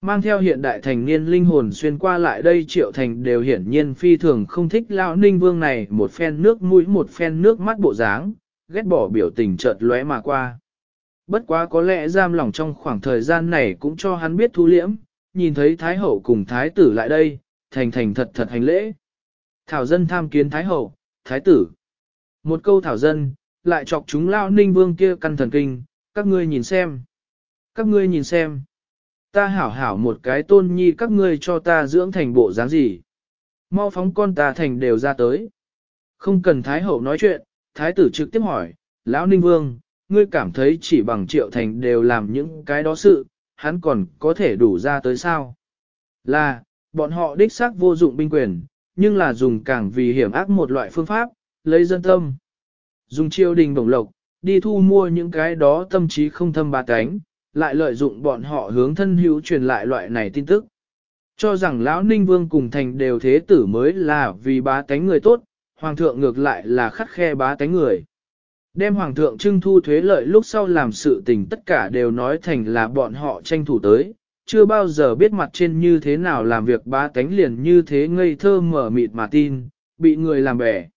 Speaker 1: Mang theo hiện đại thành niên linh hồn xuyên qua lại đây triệu thành đều hiển nhiên phi thường không thích lão ninh vương này một phen nước mũi một phen nước mắt bộ dáng, ghét bỏ biểu tình chợt lóe mà qua. Bất quá có lẽ giam lỏng trong khoảng thời gian này cũng cho hắn biết thu liễm, nhìn thấy Thái Hậu cùng Thái tử lại đây, thành thành thật thật hành lễ. Thảo dân tham kiến Thái Hậu, Thái tử. Một câu thảo dân, lại chọc chúng lao ninh vương kia căn thần kinh, các ngươi nhìn xem. Các ngươi nhìn xem. Ta hảo hảo một cái tôn nhi các ngươi cho ta dưỡng thành bộ dáng gì. Mau phóng con ta thành đều ra tới. Không cần Thái Hậu nói chuyện, Thái tử trực tiếp hỏi, lão ninh vương, ngươi cảm thấy chỉ bằng triệu thành đều làm những cái đó sự, hắn còn có thể đủ ra tới sao? Là, bọn họ đích xác vô dụng binh quyền, nhưng là dùng càng vì hiểm ác một loại phương pháp, lấy dân tâm. Dùng triều đình bổng lộc, đi thu mua những cái đó tâm trí không thâm bà cánh, lại lợi dụng bọn họ hướng thân hữu truyền lại loại này tin tức. Cho rằng lão Ninh Vương cùng thành đều thế tử mới là vì bá tánh người tốt, Hoàng thượng ngược lại là khắt khe bá tánh người. Đem Hoàng thượng trưng thu thuế lợi lúc sau làm sự tình tất cả đều nói thành là bọn họ tranh thủ tới, chưa bao giờ biết mặt trên như thế nào làm việc bá tánh liền như thế ngây thơ mở mịt mà tin, bị người làm bẻ.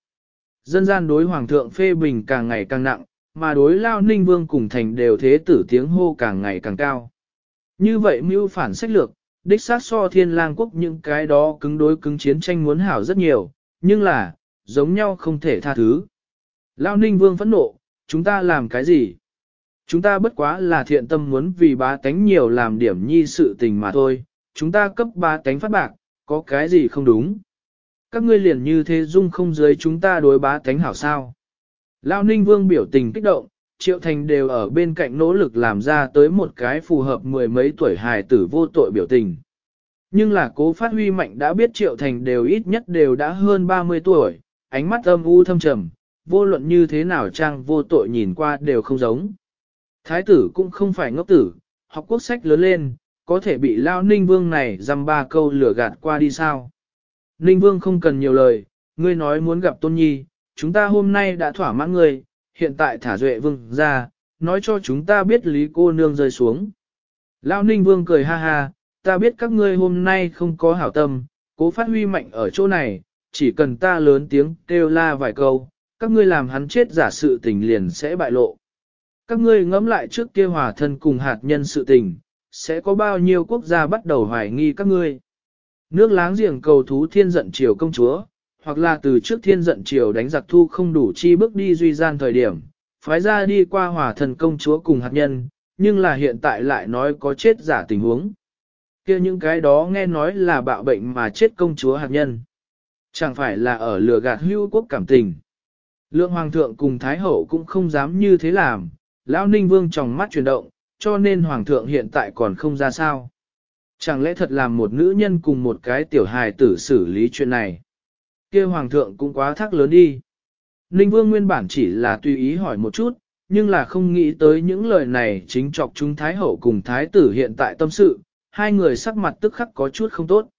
Speaker 1: Dân gian đối Hoàng thượng phê bình càng ngày càng nặng, mà đối Lao Ninh Vương cùng thành đều thế tử tiếng hô càng ngày càng cao. Như vậy mưu phản sách lược, đích sát so thiên lang quốc những cái đó cứng đối cứng chiến tranh muốn hảo rất nhiều, nhưng là, giống nhau không thể tha thứ. Lao ninh vương phẫn nộ, chúng ta làm cái gì? Chúng ta bất quá là thiện tâm muốn vì bá tánh nhiều làm điểm nhi sự tình mà thôi, chúng ta cấp bá tánh phát bạc, có cái gì không đúng? Các ngươi liền như thế dung không dưới chúng ta đối bá tánh hảo sao? Lao ninh vương biểu tình kích động, triệu thành đều ở bên cạnh nỗ lực làm ra tới một cái phù hợp mười mấy tuổi hài tử vô tội biểu tình. Nhưng là cố phát huy mạnh đã biết triệu thành đều ít nhất đều đã hơn 30 tuổi, ánh mắt âm u thâm trầm, vô luận như thế nào trang vô tội nhìn qua đều không giống. Thái tử cũng không phải ngốc tử, học quốc sách lớn lên, có thể bị lao ninh vương này dăm ba câu lửa gạt qua đi sao. Ninh vương không cần nhiều lời, ngươi nói muốn gặp tôn nhi, chúng ta hôm nay đã thỏa mãn ngươi, hiện tại thả duệ vương ra, nói cho chúng ta biết lý cô nương rơi xuống. Lao ninh vương cười ha ha, ta biết các ngươi hôm nay không có hảo tâm, cố phát huy mạnh ở chỗ này, chỉ cần ta lớn tiếng kêu la vài câu, các ngươi làm hắn chết giả sự tình liền sẽ bại lộ. Các ngươi ngẫm lại trước kia hòa thân cùng hạt nhân sự tình, sẽ có bao nhiêu quốc gia bắt đầu hoài nghi các ngươi. Nước láng giềng cầu thú thiên giận triều công chúa, hoặc là từ trước thiên giận triều đánh giặc thu không đủ chi bước đi duy gian thời điểm, phái ra đi qua hòa thần công chúa cùng hạt nhân, nhưng là hiện tại lại nói có chết giả tình huống. kia những cái đó nghe nói là bạo bệnh mà chết công chúa hạt nhân. Chẳng phải là ở lừa gạt hưu quốc cảm tình. Lượng hoàng thượng cùng thái hậu cũng không dám như thế làm, lão ninh vương trong mắt chuyển động, cho nên hoàng thượng hiện tại còn không ra sao. Chẳng lẽ thật làm một nữ nhân cùng một cái tiểu hài tử xử lý chuyện này? kia hoàng thượng cũng quá thắc lớn đi. Ninh vương nguyên bản chỉ là tùy ý hỏi một chút, nhưng là không nghĩ tới những lời này chính chọc chúng thái hậu cùng thái tử hiện tại tâm sự, hai người sắc mặt tức khắc có chút không tốt.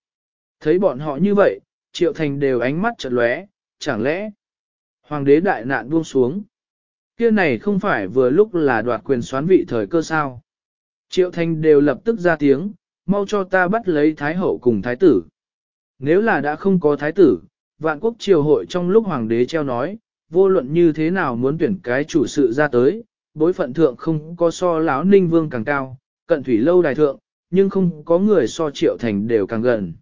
Speaker 1: Thấy bọn họ như vậy, triệu thành đều ánh mắt chợt lóe, chẳng lẽ, Hoàng đế đại nạn buông xuống. Kia này không phải vừa lúc là đoạt quyền xoán vị thời cơ sao. Triệu thanh đều lập tức ra tiếng, mau cho ta bắt lấy thái hậu cùng thái tử. Nếu là đã không có thái tử, vạn quốc triều hội trong lúc hoàng đế treo nói, vô luận như thế nào muốn tuyển cái chủ sự ra tới, bối phận thượng không có so lão ninh vương càng cao, cận thủy lâu đài thượng, nhưng không có người so triệu thành đều càng gần.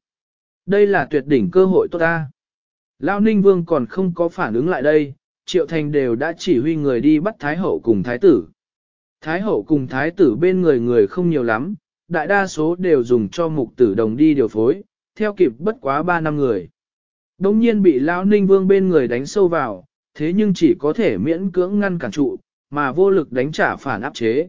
Speaker 1: Đây là tuyệt đỉnh cơ hội tốt ta. Lao Ninh Vương còn không có phản ứng lại đây, Triệu Thành đều đã chỉ huy người đi bắt Thái Hậu cùng Thái Tử. Thái Hậu cùng Thái Tử bên người người không nhiều lắm, đại đa số đều dùng cho mục tử đồng đi điều phối, theo kịp bất quá 3 năm người. Đông nhiên bị Lao Ninh Vương bên người đánh sâu vào, thế nhưng chỉ có thể miễn cưỡng ngăn cản trụ, mà vô lực đánh trả phản áp chế.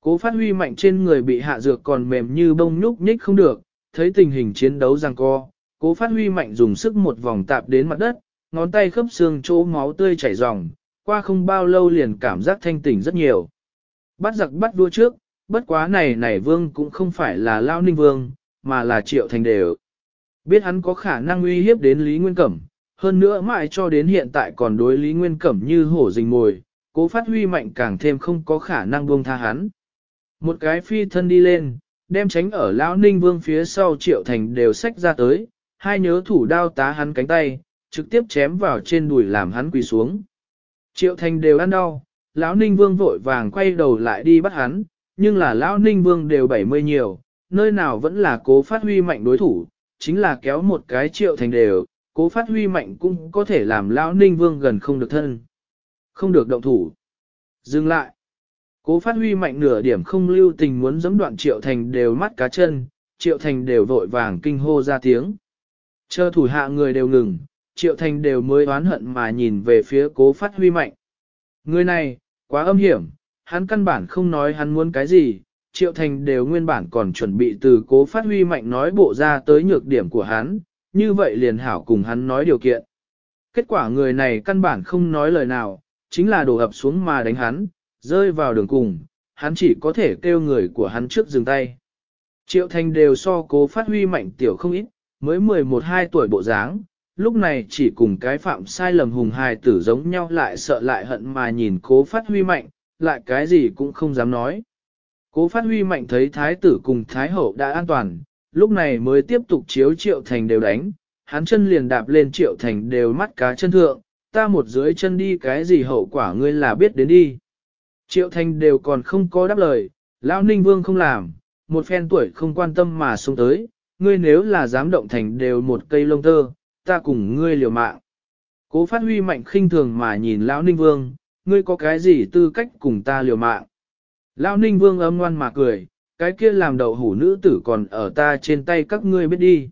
Speaker 1: Cố phát huy mạnh trên người bị hạ dược còn mềm như bông nhúc nhích không được, thấy tình hình chiến đấu răng co, Cố phát huy mạnh dùng sức một vòng tạp đến mặt đất, ngón tay khớp xương chỗ máu tươi chảy ròng, qua không bao lâu liền cảm giác thanh tỉnh rất nhiều. Bắt giặc bắt vua trước, bất quá này này vương cũng không phải là Lao Ninh Vương, mà là Triệu Thành Đều. Biết hắn có khả năng uy hiếp đến Lý Nguyên Cẩm, hơn nữa mãi cho đến hiện tại còn đối Lý Nguyên Cẩm như hổ rình mồi, cố phát huy mạnh càng thêm không có khả năng buông tha hắn. Một cái phi thân đi lên, đem tránh ở Lão Ninh Vương phía sau Triệu Thành đều sách ra tới, hai nhớ thủ đao tá hắn cánh tay, trực tiếp chém vào trên đùi làm hắn quỳ xuống. Triệu thành đều ăn đau, lão ninh vương vội vàng quay đầu lại đi bắt hắn, nhưng là lão ninh vương đều bảy mươi nhiều, nơi nào vẫn là cố phát huy mạnh đối thủ, chính là kéo một cái triệu thành đều, cố phát huy mạnh cũng có thể làm lão ninh vương gần không được thân. Không được động thủ. Dừng lại. Cố phát huy mạnh nửa điểm không lưu tình muốn giấm đoạn triệu thành đều mắt cá chân, triệu thành đều vội vàng kinh hô ra tiếng. Chờ thủ hạ người đều ngừng, Triệu Thành đều mới oán hận mà nhìn về phía cố phát huy mạnh. Người này, quá âm hiểm, hắn căn bản không nói hắn muốn cái gì, Triệu Thành đều nguyên bản còn chuẩn bị từ cố phát huy mạnh nói bộ ra tới nhược điểm của hắn, như vậy liền hảo cùng hắn nói điều kiện. Kết quả người này căn bản không nói lời nào, chính là đổ hập xuống mà đánh hắn, rơi vào đường cùng, hắn chỉ có thể kêu người của hắn trước dừng tay. Triệu Thành đều so cố phát huy mạnh tiểu không ít, mới 11-12 tuổi bộ dáng, lúc này chỉ cùng cái phạm sai lầm hùng hài tử giống nhau lại sợ lại hận mà nhìn cố phát huy mạnh, lại cái gì cũng không dám nói. Cố phát huy mạnh thấy thái tử cùng thái hậu đã an toàn, lúc này mới tiếp tục chiếu triệu thành đều đánh, hắn chân liền đạp lên triệu thành đều mắt cá chân thượng, ta một dưới chân đi cái gì hậu quả ngươi là biết đến đi. Triệu thành đều còn không có đáp lời, lão ninh vương không làm, một phen tuổi không quan tâm mà xuống tới, ngươi nếu là dám động thành đều một cây lông tơ, ta cùng ngươi liều mạng. Cố phát huy mạnh khinh thường mà nhìn Lão Ninh Vương, ngươi có cái gì tư cách cùng ta liều mạng. Lão Ninh Vương âm ngoan mà cười, cái kia làm đậu hủ nữ tử còn ở ta trên tay các ngươi biết đi.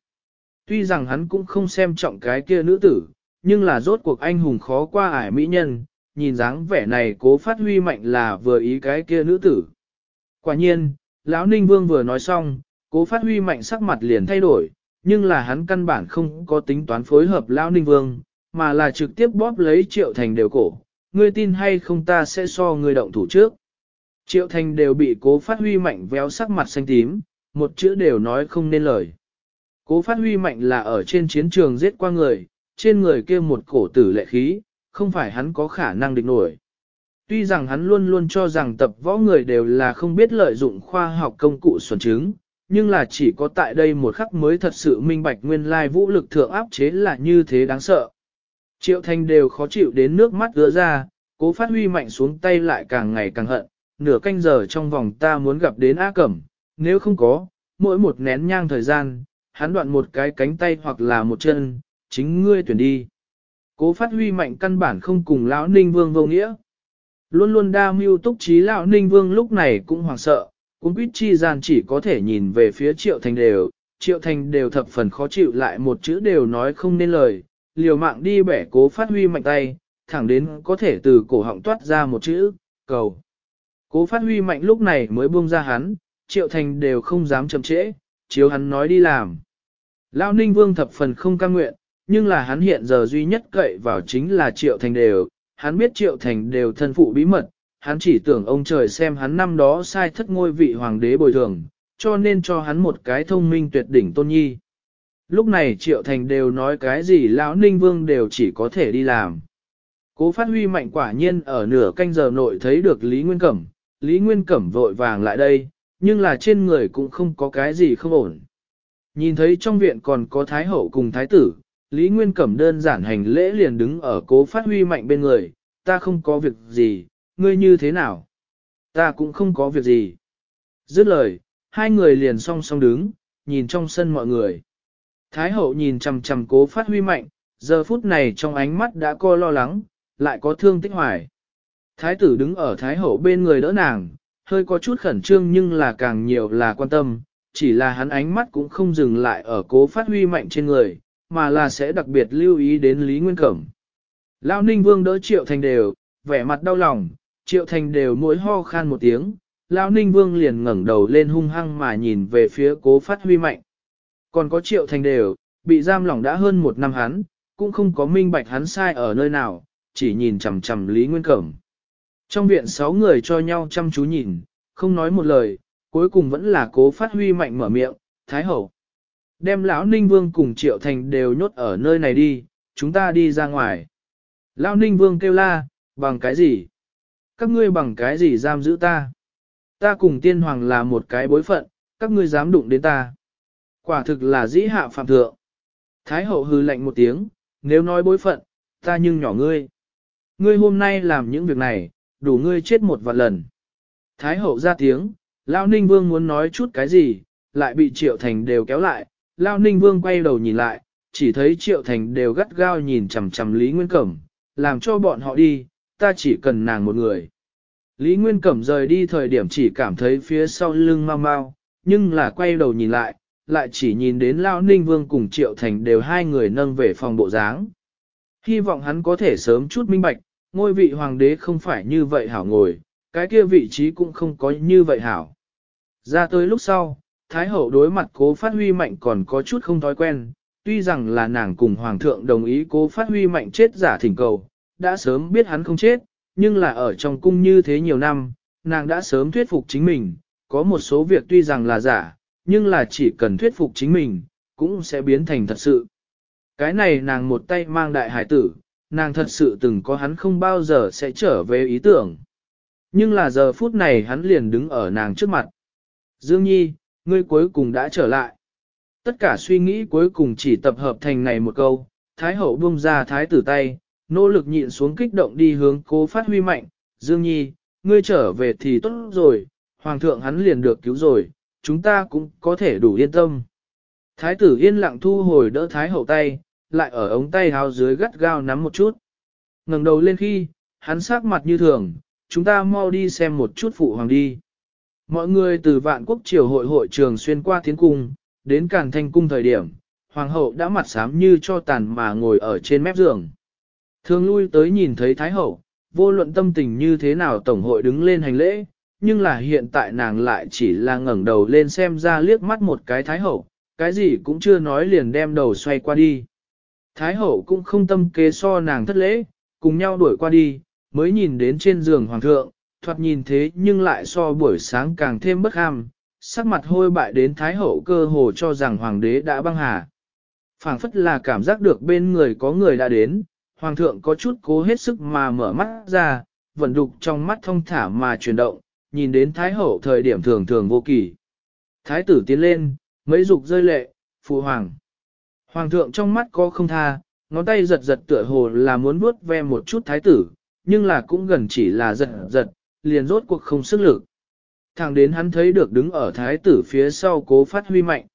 Speaker 1: Tuy rằng hắn cũng không xem trọng cái kia nữ tử, nhưng là rốt cuộc anh hùng khó qua ải mỹ nhân, nhìn dáng vẻ này cố phát huy mạnh là vừa ý cái kia nữ tử. Quả nhiên, Lão Ninh Vương vừa nói xong, Cố phát huy mạnh sắc mặt liền thay đổi, nhưng là hắn căn bản không có tính toán phối hợp Lão Ninh Vương, mà là trực tiếp bóp lấy Triệu Thành đều cổ. Ngươi tin hay không ta sẽ so ngươi động thủ trước. Triệu Thành đều bị cố phát huy mạnh véo sắc mặt xanh tím, một chữ đều nói không nên lời. Cố phát huy mạnh là ở trên chiến trường giết qua người, trên người kia một cổ tử lệ khí, không phải hắn có khả năng địch nổi. Tuy rằng hắn luôn luôn cho rằng tập võ người đều là không biết lợi dụng khoa học công cụ xuẩn chứng, nhưng là chỉ có tại đây một khắc mới thật sự minh bạch nguyên lai vũ lực thượng áp chế là như thế đáng sợ. Triệu Thanh đều khó chịu đến nước mắt gỡ ra, cố phát huy mạnh xuống tay lại càng ngày càng hận, nửa canh giờ trong vòng ta muốn gặp đến A Cẩm, nếu không có, mỗi một nén nhang thời gian, hắn đoạn một cái cánh tay hoặc là một chân, chính ngươi tuyển đi. Cố phát huy mạnh căn bản không cùng lão ninh vương vô nghĩa. Luôn luôn đa mưu túc trí lão ninh vương lúc này cũng hoảng sợ, cũng quýt chi gian chỉ có thể nhìn về phía triệu thành đều, triệu thành đều thập phần khó chịu lại một chữ đều nói không nên lời, liều mạng đi bẻ cố phát huy mạnh tay, thẳng đến có thể từ cổ họng toát ra một chữ, cầu. Cố phát huy mạnh lúc này mới buông ra hắn, triệu thành đều không dám chậm trễ, chiếu hắn nói đi làm. Lao ninh vương thập phần không ca nguyện, nhưng là hắn hiện giờ duy nhất cậy vào chính là triệu thành đều, hắn biết triệu thành đều thân phụ bí mật, hắn chỉ tưởng ông trời xem hắn năm đó sai thất ngôi vị hoàng đế bồi thường, cho nên cho hắn một cái thông minh tuyệt đỉnh tôn nhi. Lúc này Triệu Thành đều nói cái gì lão Ninh Vương đều chỉ có thể đi làm. Cố phát huy mạnh quả nhiên ở nửa canh giờ nội thấy được Lý Nguyên Cẩm, Lý Nguyên Cẩm vội vàng lại đây, nhưng là trên người cũng không có cái gì không ổn. Nhìn thấy trong viện còn có Thái Hậu cùng Thái Tử, Lý Nguyên Cẩm đơn giản hành lễ liền đứng ở cố phát huy mạnh bên người, ta không có việc gì, ngươi như thế nào? Ta cũng không có việc gì. Dứt lời, hai người liền song song đứng, nhìn trong sân mọi người. Thái hậu nhìn chằm chằm cố phát huy mạnh, giờ phút này trong ánh mắt đã co lo lắng, lại có thương tích hoài. Thái tử đứng ở thái hậu bên người đỡ nàng, hơi có chút khẩn trương nhưng là càng nhiều là quan tâm, chỉ là hắn ánh mắt cũng không dừng lại ở cố phát huy mạnh trên người, mà là sẽ đặc biệt lưu ý đến Lý Nguyên Cẩm. Lão Ninh Vương đỡ triệu thành đều, vẻ mặt đau lòng, triệu thành đều mỗi ho khan một tiếng, lão ninh vương liền ngẩng đầu lên hung hăng mà nhìn về phía cố phát huy mạnh. Còn có triệu thành đều, bị giam lỏng đã hơn một năm hắn, cũng không có minh bạch hắn sai ở nơi nào, chỉ nhìn chằm chằm Lý Nguyên Cẩm. Trong viện sáu người cho nhau chăm chú nhìn, không nói một lời, cuối cùng vẫn là cố phát huy mạnh mở miệng, Thái Hậu. Đem lão Ninh Vương cùng Triệu Thành đều nhốt ở nơi này đi, chúng ta đi ra ngoài. Lão Ninh Vương kêu la, bằng cái gì? Các ngươi bằng cái gì giam giữ ta? Ta cùng tiên hoàng là một cái bối phận, các ngươi dám đụng đến ta. Quả thực là dĩ hạ phạm thượng. Thái hậu hư lạnh một tiếng, nếu nói bối phận, ta nhưng nhỏ ngươi. Ngươi hôm nay làm những việc này, đủ ngươi chết một vạn lần. Thái hậu ra tiếng, Lao Ninh Vương muốn nói chút cái gì, lại bị Triệu Thành đều kéo lại. Lao Ninh Vương quay đầu nhìn lại, chỉ thấy Triệu Thành đều gắt gao nhìn chằm chằm Lý Nguyên Cẩm, làm cho bọn họ đi, ta chỉ cần nàng một người. Lý Nguyên Cẩm rời đi thời điểm chỉ cảm thấy phía sau lưng mau mau, nhưng là quay đầu nhìn lại, lại chỉ nhìn đến Lao Ninh Vương cùng Triệu Thành đều hai người nâng về phòng bộ dáng. Hy vọng hắn có thể sớm chút minh bạch, ngôi vị hoàng đế không phải như vậy hảo ngồi, cái kia vị trí cũng không có như vậy hảo. Ra tới lúc sau, Thái Hậu đối mặt cố phát huy mạnh còn có chút không thói quen, tuy rằng là nàng cùng Hoàng thượng đồng ý cố phát huy mạnh chết giả thỉnh cầu, đã sớm biết hắn không chết, nhưng là ở trong cung như thế nhiều năm, nàng đã sớm thuyết phục chính mình, có một số việc tuy rằng là giả, nhưng là chỉ cần thuyết phục chính mình, cũng sẽ biến thành thật sự. Cái này nàng một tay mang đại hải tử, nàng thật sự từng có hắn không bao giờ sẽ trở về ý tưởng. Nhưng là giờ phút này hắn liền đứng ở nàng trước mặt. Dương Nhi, ngươi cuối cùng đã trở lại. Tất cả suy nghĩ cuối cùng chỉ tập hợp thành này một câu, Thái hậu buông ra Thái tử tay, nỗ lực nhịn xuống kích động đi hướng cố phát huy mạnh, Dương Nhi, ngươi trở về thì tốt rồi, Hoàng thượng hắn liền được cứu rồi, chúng ta cũng có thể đủ yên tâm. Thái tử yên lặng thu hồi đỡ Thái hậu tay, lại ở ống tay háo dưới gắt gao nắm một chút. ngẩng đầu lên khi, hắn sát mặt như thường, chúng ta mau đi xem một chút phụ hoàng đi. Mọi người từ vạn quốc triều hội hội trường xuyên qua tiến cung, đến càn thanh cung thời điểm, hoàng hậu đã mặt xám như cho tàn mà ngồi ở trên mép giường. Thường lui tới nhìn thấy Thái Hậu, vô luận tâm tình như thế nào Tổng hội đứng lên hành lễ, nhưng là hiện tại nàng lại chỉ là ngẩng đầu lên xem ra liếc mắt một cái Thái Hậu, cái gì cũng chưa nói liền đem đầu xoay qua đi. Thái Hậu cũng không tâm kế so nàng thất lễ, cùng nhau đuổi qua đi, mới nhìn đến trên giường Hoàng thượng, thoạt nhìn thế nhưng lại so buổi sáng càng thêm bất ham, sắc mặt hôi bại đến Thái Hậu cơ hồ cho rằng Hoàng đế đã băng hà. phảng phất là cảm giác được bên người có người đã đến hoàng thượng có chút cố hết sức mà mở mắt ra, vận đục trong mắt thông thả mà chuyển động, nhìn đến thái hậu thời điểm thường thường vô kỳ. Thái tử tiến lên, mấy dục rơi lệ, phụ hoàng. Hoàng thượng trong mắt có không tha, ngón tay giật giật tựa hồ là muốn vuốt ve một chút thái tử, nhưng là cũng gần chỉ là giật giật, liền rốt cuộc không sức lực. Thẳng đến hắn thấy được đứng ở thái tử phía sau cố phát huy mạnh.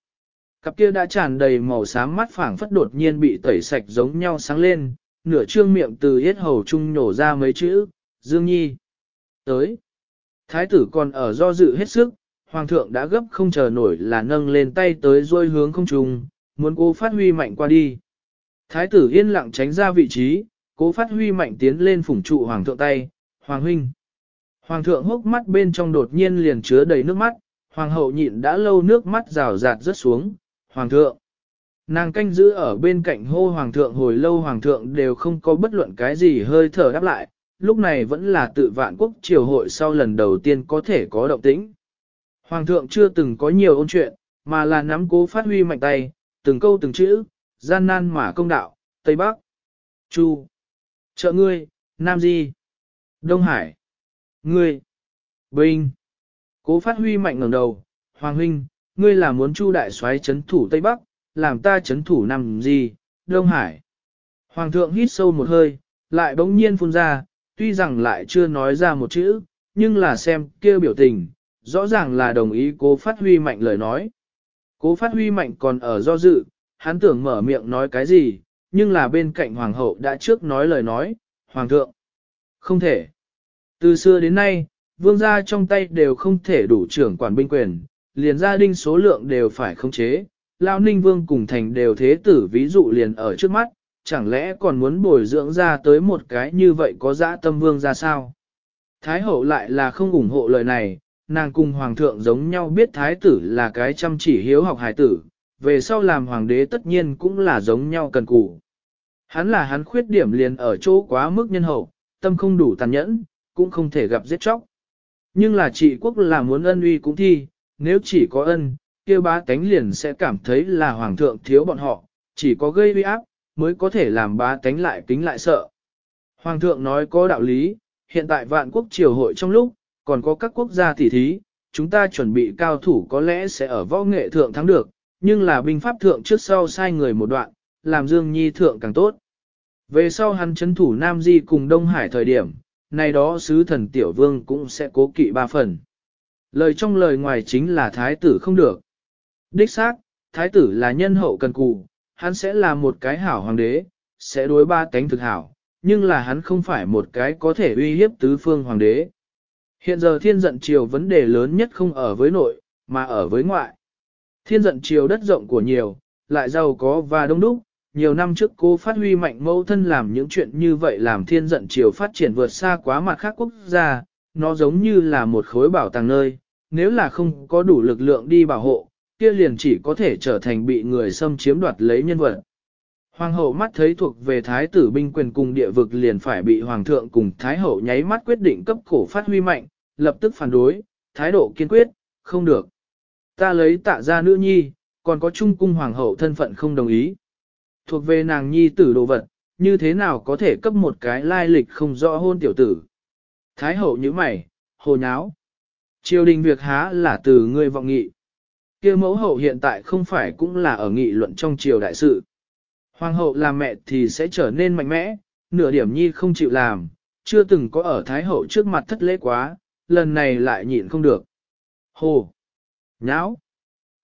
Speaker 1: Cặp kia đã tràn đầy màu xám mắt phảng phất đột nhiên bị tẩy sạch giống nhau sáng lên, nửa trương miệng từ hết hầu trung nổ ra mấy chữ, Dương Nhi. Tới. Thái tử còn ở do dự hết sức, hoàng thượng đã gấp không chờ nổi là nâng lên tay tới rôi hướng không trùng, muốn cố phát huy mạnh qua đi. Thái tử yên lặng tránh ra vị trí, cố phát huy mạnh tiến lên phủng trụ hoàng thượng tay, hoàng huynh. Hoàng thượng hốc mắt bên trong đột nhiên liền chứa đầy nước mắt, hoàng hậu nhịn đã lâu nước mắt rào rạt rớt xuống, hoàng thượng. Nàng canh giữ ở bên cạnh hô hoàng thượng hồi lâu hoàng thượng đều không có bất luận cái gì hơi thở đáp lại, lúc này vẫn là tự vạn quốc triều hội sau lần đầu tiên có thể có động tĩnh. Hoàng thượng chưa từng có nhiều ôn chuyện, mà là nắm cố phát huy mạnh tay, từng câu từng chữ, gian nan mà công đạo, Tây Bắc, Chu, trợ ngươi, Nam Di, Đông Hải, ngươi, Bình. Cố phát huy mạnh ngẩng đầu, Hoàng huynh, ngươi là muốn Chu đại soái chấn thủ Tây Bắc, làm ta chấn thủ nằm gì, Đông Hải. Hoàng thượng hít sâu một hơi, lại bỗng nhiên phun ra, tuy rằng lại chưa nói ra một chữ, nhưng là xem kia biểu tình, rõ ràng là đồng ý cố phát huy mạnh lời nói. Cố phát huy mạnh còn ở do dự, hắn tưởng mở miệng nói cái gì, nhưng là bên cạnh hoàng hậu đã trước nói lời nói, hoàng thượng. Không thể. Từ xưa đến nay, vương gia trong tay đều không thể đủ trưởng quản binh quyền, liền gia đình số lượng đều phải khống chế, Lao Ninh Vương cùng thành đều thế tử ví dụ liền ở trước mắt, chẳng lẽ còn muốn bồi dưỡng ra tới một cái như vậy có dã tâm vương ra sao? Thái hậu lại là không ủng hộ lời này, nàng cùng hoàng thượng giống nhau biết thái tử là cái chăm chỉ hiếu học hài tử, về sau làm hoàng đế tất nhiên cũng là giống nhau cần cù. Hắn là hắn khuyết điểm liền ở chỗ quá mức nhân hậu, tâm không đủ tàn nhẫn, cũng không thể gặp giết chóc. Nhưng là trị quốc là muốn ân uy cũng thi, nếu chỉ có ân, kia bá tánh liền sẽ cảm thấy là hoàng thượng thiếu bọn họ, chỉ có gây uy áp mới có thể làm bá tánh lại kính lại sợ. Hoàng thượng nói có đạo lý, hiện tại vạn quốc triều hội trong lúc, còn có các quốc gia tỉ thí, chúng ta chuẩn bị cao thủ có lẽ sẽ ở võ nghệ thượng thắng được, nhưng là binh pháp thượng trước sau sai người một đoạn, làm Dương Nhi thượng càng tốt. Về sau hắn chấn thủ Nam Di cùng Đông Hải thời điểm, nay đó sứ thần tiểu vương cũng sẽ cố kỵ ba phần. Lời trong lời ngoài chính là thái tử không được. Đích xác, thái tử là nhân hậu cần cù, hắn sẽ là một cái hảo hoàng đế, sẽ đối ba tánh thực hảo, nhưng là hắn không phải một cái có thể uy hiếp tứ phương hoàng đế. Hiện giờ thiên giận triều vấn đề lớn nhất không ở với nội, mà ở với ngoại. Thiên giận triều đất rộng của nhiều, lại giàu có và đông đúc, nhiều năm trước cô phát huy mạnh mẫu thân làm những chuyện như vậy làm thiên giận triều phát triển vượt xa quá mặt khác quốc gia, nó giống như là một khối bảo tàng nơi, nếu là không có đủ lực lượng đi bảo hộ, kia liền chỉ có thể trở thành bị người xâm chiếm đoạt lấy nhân vật. Hoàng hậu mắt thấy thuộc về thái tử binh quyền cùng địa vực liền phải bị hoàng thượng cùng thái hậu nháy mắt quyết định cấp cổ phát huy mạnh, lập tức phản đối, thái độ kiên quyết, không được. Ta lấy tạ ra nữ nhi, còn có trung cung hoàng hậu thân phận không đồng ý. Thuộc về nàng nhi tử đồ vật, như thế nào có thể cấp một cái lai lịch không rõ hôn tiểu tử. Thái hậu như mày, hồ nháo. Triều đình việc há là từ ngươi vọng nghị kia mẫu hậu hiện tại không phải cũng là ở nghị luận trong triều đại sự. Hoàng hậu làm mẹ thì sẽ trở nên mạnh mẽ, nửa điểm nhi không chịu làm, chưa từng có ở thái hậu trước mặt thất lễ quá, lần này lại nhịn không được. Hồ! Nháo!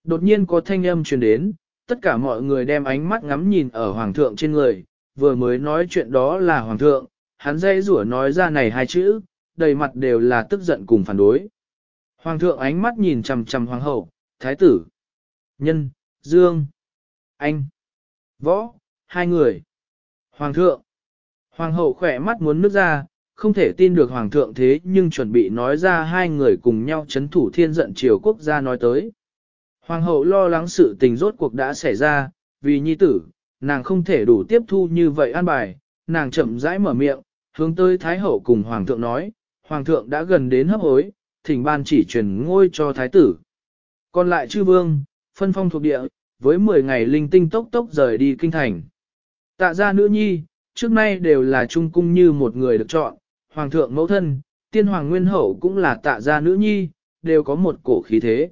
Speaker 1: Đột nhiên có thanh âm truyền đến, tất cả mọi người đem ánh mắt ngắm nhìn ở hoàng thượng trên người, vừa mới nói chuyện đó là hoàng thượng, hắn dây rủa nói ra này hai chữ, đầy mặt đều là tức giận cùng phản đối. Hoàng thượng ánh mắt nhìn chằm chằm hoàng hậu, thái tử, nhân, dương, anh, võ, hai người, hoàng thượng. Hoàng hậu khỏe mắt muốn nước ra, không thể tin được hoàng thượng thế nhưng chuẩn bị nói ra hai người cùng nhau chấn thủ thiên giận triều quốc gia nói tới. Hoàng hậu lo lắng sự tình rốt cuộc đã xảy ra, vì nhi tử, nàng không thể đủ tiếp thu như vậy an bài, nàng chậm rãi mở miệng, hướng tới thái hậu cùng hoàng thượng nói, hoàng thượng đã gần đến hấp hối, thỉnh ban chỉ truyền ngôi cho thái tử. Còn lại chư vương, phân phong thuộc địa, với 10 ngày linh tinh tốc tốc rời đi kinh thành. Tạ gia nữ nhi, trước nay đều là trung cung như một người được chọn, hoàng thượng mẫu thân, tiên hoàng nguyên hậu cũng là tạ gia nữ nhi, đều có một cổ khí thế.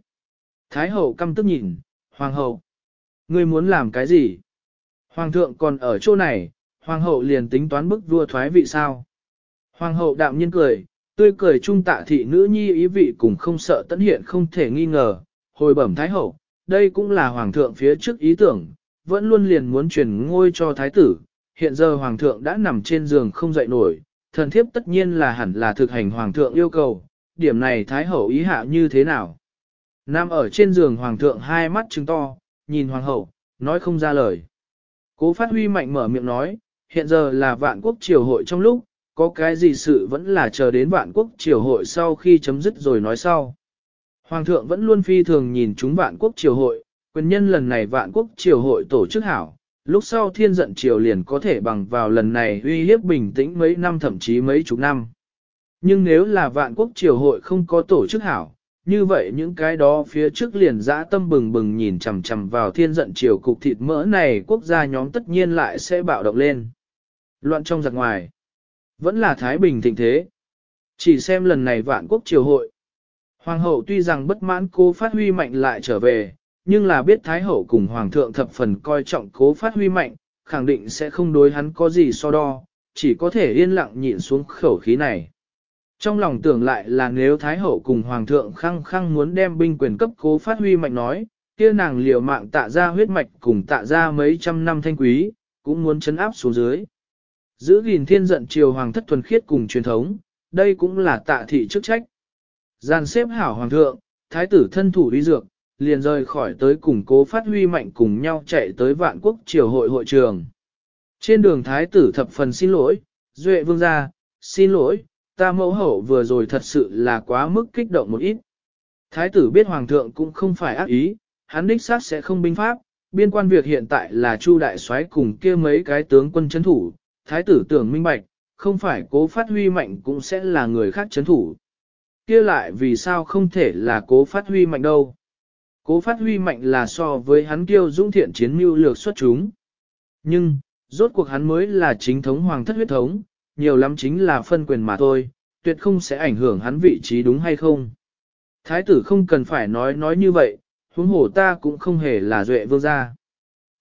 Speaker 1: Thái hậu căm tức nhìn, hoàng hậu, ngươi muốn làm cái gì? Hoàng thượng còn ở chỗ này, hoàng hậu liền tính toán bức vua thoái vị sao? Hoàng hậu đạm nhiên cười, tươi cười trung tạ thị nữ nhi ý vị cùng không sợ tận hiện không thể nghi ngờ, hồi bẩm Thái Hậu, đây cũng là Hoàng thượng phía trước ý tưởng, vẫn luôn liền muốn truyền ngôi cho Thái tử, hiện giờ Hoàng thượng đã nằm trên giường không dậy nổi, thần thiếp tất nhiên là hẳn là thực hành Hoàng thượng yêu cầu, điểm này Thái Hậu ý hạ như thế nào. Nam ở trên giường Hoàng thượng hai mắt trừng to, nhìn Hoàng hậu, nói không ra lời. Cố phát huy mạnh mở miệng nói, hiện giờ là vạn quốc triều hội trong lúc, có cái gì sự vẫn là chờ đến vạn quốc triều hội sau khi chấm dứt rồi nói sau. Hoàng thượng vẫn luôn phi thường nhìn chúng vạn quốc triều hội, quyền nhân lần này vạn quốc triều hội tổ chức hảo, lúc sau thiên giận triều liền có thể bằng vào lần này uy hiếp bình tĩnh mấy năm thậm chí mấy chục năm. Nhưng nếu là vạn quốc triều hội không có tổ chức hảo, như vậy những cái đó phía trước liền dã tâm bừng bừng nhìn chằm chằm vào thiên giận triều cục thịt mỡ này quốc gia nhóm tất nhiên lại sẽ bạo động lên. Loạn trong giặc ngoài, vẫn là Thái Bình thịnh thế. Chỉ xem lần này vạn quốc triều hội, Hoàng hậu tuy rằng bất mãn cố phát huy mạnh lại trở về, nhưng là biết Thái hậu cùng Hoàng thượng thập phần coi trọng cố phát huy mạnh, khẳng định sẽ không đối hắn có gì so đo, chỉ có thể yên lặng nhịn xuống khẩu khí này. Trong lòng tưởng lại là nếu Thái hậu cùng Hoàng thượng khăng khăng muốn đem binh quyền cấp cố phát huy mạnh nói, kia nàng liều mạng tạ ra huyết mạch cùng tạ ra mấy trăm năm thanh quý, cũng muốn chấn áp xuống dưới. Giữ gìn thiên giận triều hoàng thất thuần khiết cùng truyền thống, đây cũng là tạ thị chức trách. Gian xếp hảo hoàng thượng, thái tử thân thủ uy dược, liền rời khỏi tới củng cố phát huy mạnh cùng nhau chạy tới vạn quốc triều hội hội trường. Trên đường thái tử thập phần xin lỗi, duệ vương gia, xin lỗi, ta mẫu hậu vừa rồi thật sự là quá mức kích động một ít. Thái tử biết hoàng thượng cũng không phải ác ý, hắn đích xác sẽ không binh pháp, biên quan việc hiện tại là Chu đại soái cùng kia mấy cái tướng quân chấn thủ, thái tử tưởng minh bạch, không phải cố phát huy mạnh cũng sẽ là người khác chấn thủ kia lại vì sao không thể là cố phát huy mạnh đâu. Cố phát huy mạnh là so với hắn kiêu dũng thiện chiến mưu lược xuất chúng. Nhưng, rốt cuộc hắn mới là chính thống hoàng thất huyết thống, nhiều lắm chính là phân quyền mà thôi, tuyệt không sẽ ảnh hưởng hắn vị trí đúng hay không. Thái tử không cần phải nói nói như vậy, huống hổ ta cũng không hề là duệ vương gia.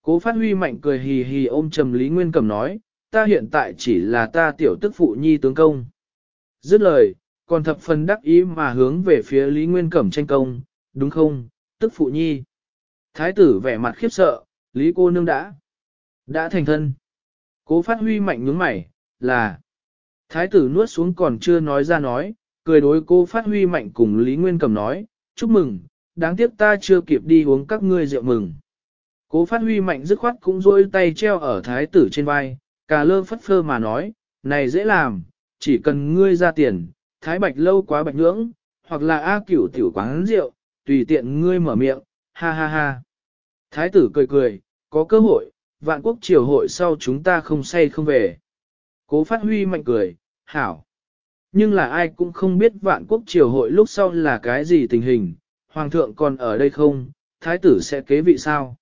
Speaker 1: Cố phát huy mạnh cười hì hì ôm trầm Lý Nguyên Cẩm nói, ta hiện tại chỉ là ta tiểu tức phụ nhi tướng công. Dứt lời, còn thập phần đắc ý mà hướng về phía Lý Nguyên Cẩm tranh công, đúng không, tức phụ nhi. Thái tử vẻ mặt khiếp sợ, Lý cô nương đã, đã thành thân. Cố phát huy mạnh nhướng mày, là, thái tử nuốt xuống còn chưa nói ra nói, cười đối cô phát huy mạnh cùng Lý Nguyên Cẩm nói, chúc mừng, đáng tiếc ta chưa kịp đi uống các ngươi rượu mừng. Cố phát huy mạnh dứt khoát cũng rôi tay treo ở thái tử trên vai, cà lơ phất phơ mà nói, này dễ làm, chỉ cần ngươi ra tiền, thái bạch lâu quá bạch ngưỡng, hoặc là A cửu tiểu quán rượu, tùy tiện ngươi mở miệng, ha ha ha. Thái tử cười cười, có cơ hội, vạn quốc triều hội sau chúng ta không say không về. Cố phát huy mạnh cười, hảo. Nhưng là ai cũng không biết vạn quốc triều hội lúc sau là cái gì tình hình, hoàng thượng còn ở đây không, thái tử sẽ kế vị sao.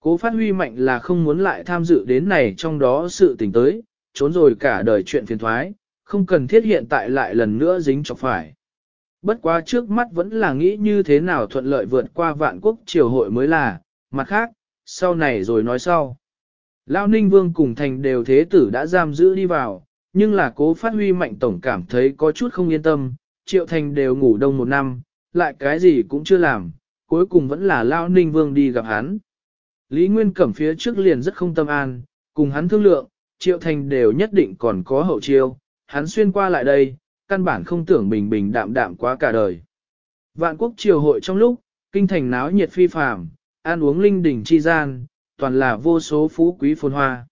Speaker 1: Cố phát huy mạnh là không muốn lại tham dự đến này trong đó sự tình tới, trốn rồi cả đời chuyện phiền thoái, không cần thiết hiện tại lại lần nữa dính chọc phải. Bất quá trước mắt vẫn là nghĩ như thế nào thuận lợi vượt qua vạn quốc triều hội mới là, mặt khác, sau này rồi nói sau. Lao Ninh Vương cùng thành đều thế tử đã giam giữ đi vào, nhưng là cố phát huy mạnh tổng cảm thấy có chút không yên tâm, triệu thành đều ngủ đông một năm, lại cái gì cũng chưa làm, cuối cùng vẫn là Lao Ninh Vương đi gặp hắn. Lý Nguyên Cẩm phía trước liền rất không tâm an, cùng hắn thương lượng, triệu thành đều nhất định còn có hậu chiêu, hắn xuyên qua lại đây, căn bản không tưởng bình bình đạm đạm quá cả đời. Vạn quốc triều hội trong lúc, kinh thành náo nhiệt phi phàm, ăn uống linh đỉnh chi gian, toàn là vô số phú quý phồn hoa.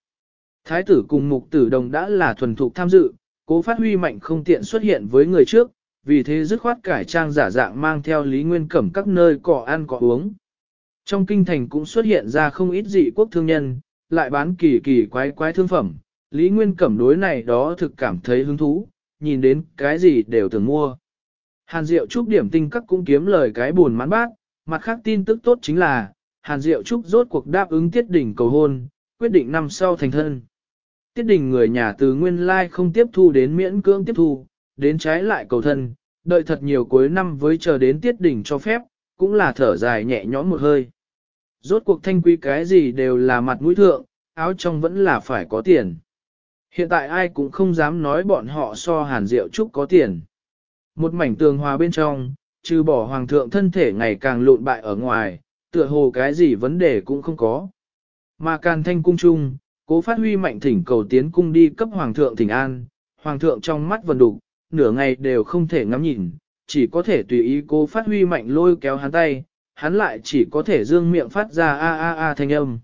Speaker 1: Thái tử cùng mục tử đồng đã là thuần thục tham dự, cố phát huy mạnh không tiện xuất hiện với người trước, vì thế dứt khoát cải trang giả dạng mang theo Lý Nguyên Cẩm các nơi cỏ ăn cỏ uống. Trong kinh thành cũng xuất hiện ra không ít dị quốc thương nhân, lại bán kỳ kỳ quái quái thương phẩm, Lý Nguyên Cẩm đối này đó thực cảm thấy hứng thú, nhìn đến cái gì đều thường mua. Hàn Diệu Trúc điểm tinh các cũng kiếm lời cái buồn mãn bát, mặt khác tin tức tốt chính là, Hàn Diệu Trúc rốt cuộc đáp ứng tiết đỉnh cầu hôn, quyết định năm sau thành thân. Tiết đỉnh người nhà từ nguyên lai không tiếp thu đến miễn cưỡng tiếp thu, đến trái lại cầu thân, đợi thật nhiều cuối năm với chờ đến tiết đỉnh cho phép, cũng là thở dài nhẹ nhõm một hơi. Rốt cuộc thanh quý cái gì đều là mặt mũi thượng, áo trong vẫn là phải có tiền. Hiện tại ai cũng không dám nói bọn họ so hàn Diệu trúc có tiền. Một mảnh tường hòa bên trong, trừ bỏ hoàng thượng thân thể ngày càng lộn bại ở ngoài, tựa hồ cái gì vấn đề cũng không có. Mà càn thanh cung chung, cố phát huy mạnh thỉnh cầu tiến cung đi cấp hoàng thượng thỉnh an, hoàng thượng trong mắt vần đục, nửa ngày đều không thể ngắm nhìn, chỉ có thể tùy ý cố phát huy mạnh lôi kéo hắn tay, hắn lại chỉ có thể dương miệng phát ra a a a thanh âm.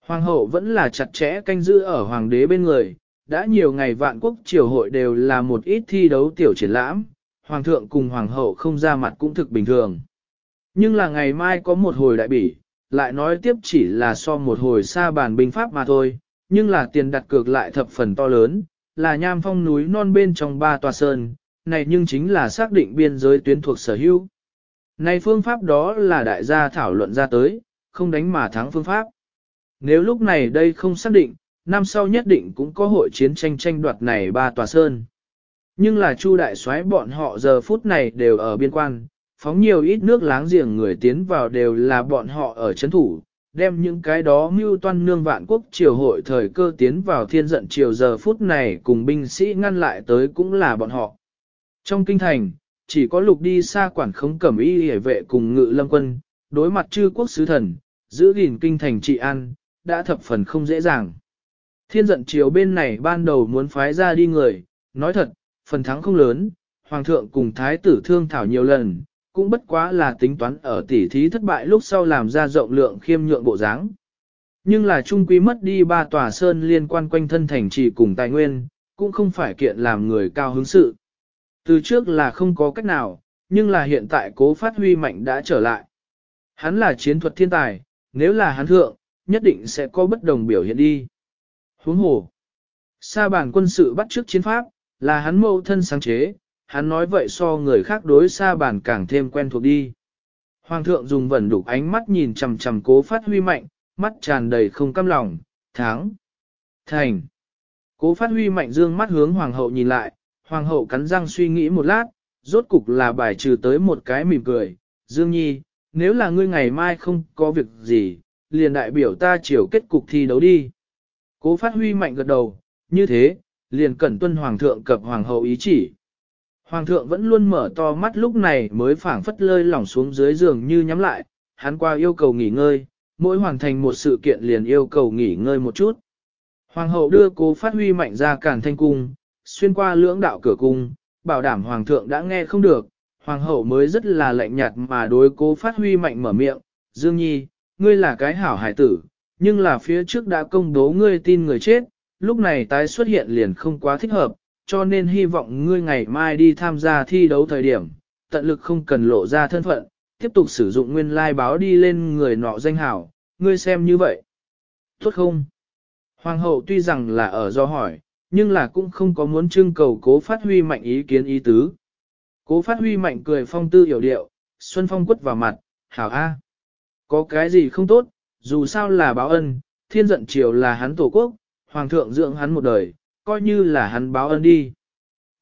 Speaker 1: Hoàng hậu vẫn là chặt chẽ canh giữ ở hoàng đế bên người, đã nhiều ngày vạn quốc triều hội đều là một ít thi đấu tiểu triển lãm, hoàng thượng cùng hoàng hậu không ra mặt cũng thực bình thường. Nhưng là ngày mai có một hồi đại bỉ, lại nói tiếp chỉ là so một hồi xa bàn binh pháp mà thôi, nhưng là tiền đặt cược lại thập phần to lớn, là nham phong núi non bên trong ba tòa sơn, này nhưng chính là xác định biên giới tuyến thuộc sở hữu. Này phương pháp đó là đại gia thảo luận ra tới, không đánh mà thắng phương pháp. Nếu lúc này đây không xác định, năm sau nhất định cũng có hội chiến tranh tranh đoạt này ba tòa sơn. Nhưng là Chu đại soái bọn họ giờ phút này đều ở biên quan, phóng nhiều ít nước láng giềng người tiến vào đều là bọn họ ở chấn thủ, đem những cái đó mưu toan nương vạn quốc triều hội thời cơ tiến vào thiên giận triều giờ phút này cùng binh sĩ ngăn lại tới cũng là bọn họ. Trong kinh thành, chỉ có lục đi xa quản khống cẩm y hề vệ cùng ngự lâm quân, đối mặt chư quốc sứ thần, giữ gìn kinh thành trị an, đã thập phần không dễ dàng. Thiên giận chiều bên này ban đầu muốn phái ra đi người, nói thật, phần thắng không lớn, hoàng thượng cùng thái tử thương thảo nhiều lần, cũng bất quá là tính toán ở tỉ thí thất bại lúc sau làm ra rộng lượng khiêm nhượng bộ dáng. Nhưng là trung quý mất đi ba tòa sơn liên quan quanh thân thành trì cùng tài nguyên, cũng không phải kiện làm người cao hứng sự. Từ trước là không có cách nào, nhưng là hiện tại cố phát huy mạnh đã trở lại. Hắn là chiến thuật thiên tài, nếu là hắn thượng, nhất định sẽ có bất đồng biểu hiện đi. Huống hồ. Sa bản quân sự bắt trước chiến pháp, là hắn mâu thân sáng chế, hắn nói vậy so người khác đối sa bản càng thêm quen thuộc đi. Hoàng thượng dùng vẩn đục ánh mắt nhìn chằm chằm cố phát huy mạnh, mắt tràn đầy không căm lòng, tháng, thành. Cố phát huy mạnh dương mắt hướng hoàng hậu nhìn lại, hoàng hậu cắn răng suy nghĩ một lát, rốt cục là bài trừ tới một cái mỉm cười, dương nhi, nếu là ngươi ngày mai không có việc gì, liền đại biểu ta chiều kết cục thi đấu đi. Cố phát huy mạnh gật đầu, như thế, liền cẩn tuân hoàng thượng cập hoàng hậu ý chỉ. Hoàng thượng vẫn luôn mở to mắt lúc này mới phảng phất lơi lỏng xuống dưới giường như nhắm lại, hắn qua yêu cầu nghỉ ngơi, mỗi hoàn thành một sự kiện liền yêu cầu nghỉ ngơi một chút. Hoàng hậu đưa cố phát huy mạnh ra cản thanh cung, xuyên qua lưỡng đạo cửa cung, bảo đảm hoàng thượng đã nghe không được, hoàng hậu mới rất là lạnh nhạt mà đối cố phát huy mạnh mở miệng, Dương Nhi, ngươi là cái hảo hải tử, nhưng là phía trước đã công bố ngươi tin người chết, lúc này tái xuất hiện liền không quá thích hợp, cho nên hy vọng ngươi ngày mai đi tham gia thi đấu thời điểm, tận lực không cần lộ ra thân phận, tiếp tục sử dụng nguyên lai like báo đi lên người nọ danh hảo, ngươi xem như vậy. Tốt không? Hoàng hậu tuy rằng là ở do hỏi, nhưng là cũng không có muốn trưng cầu cố phát huy mạnh ý kiến ý tứ. Cố phát huy mạnh cười phong tư hiểu điệu, Xuân Phong quất vào mặt, hảo A. Có cái gì không tốt, dù sao là báo ân, thiên giận triều là hắn tổ quốc, hoàng thượng dưỡng hắn một đời, coi như là hắn báo ân đi.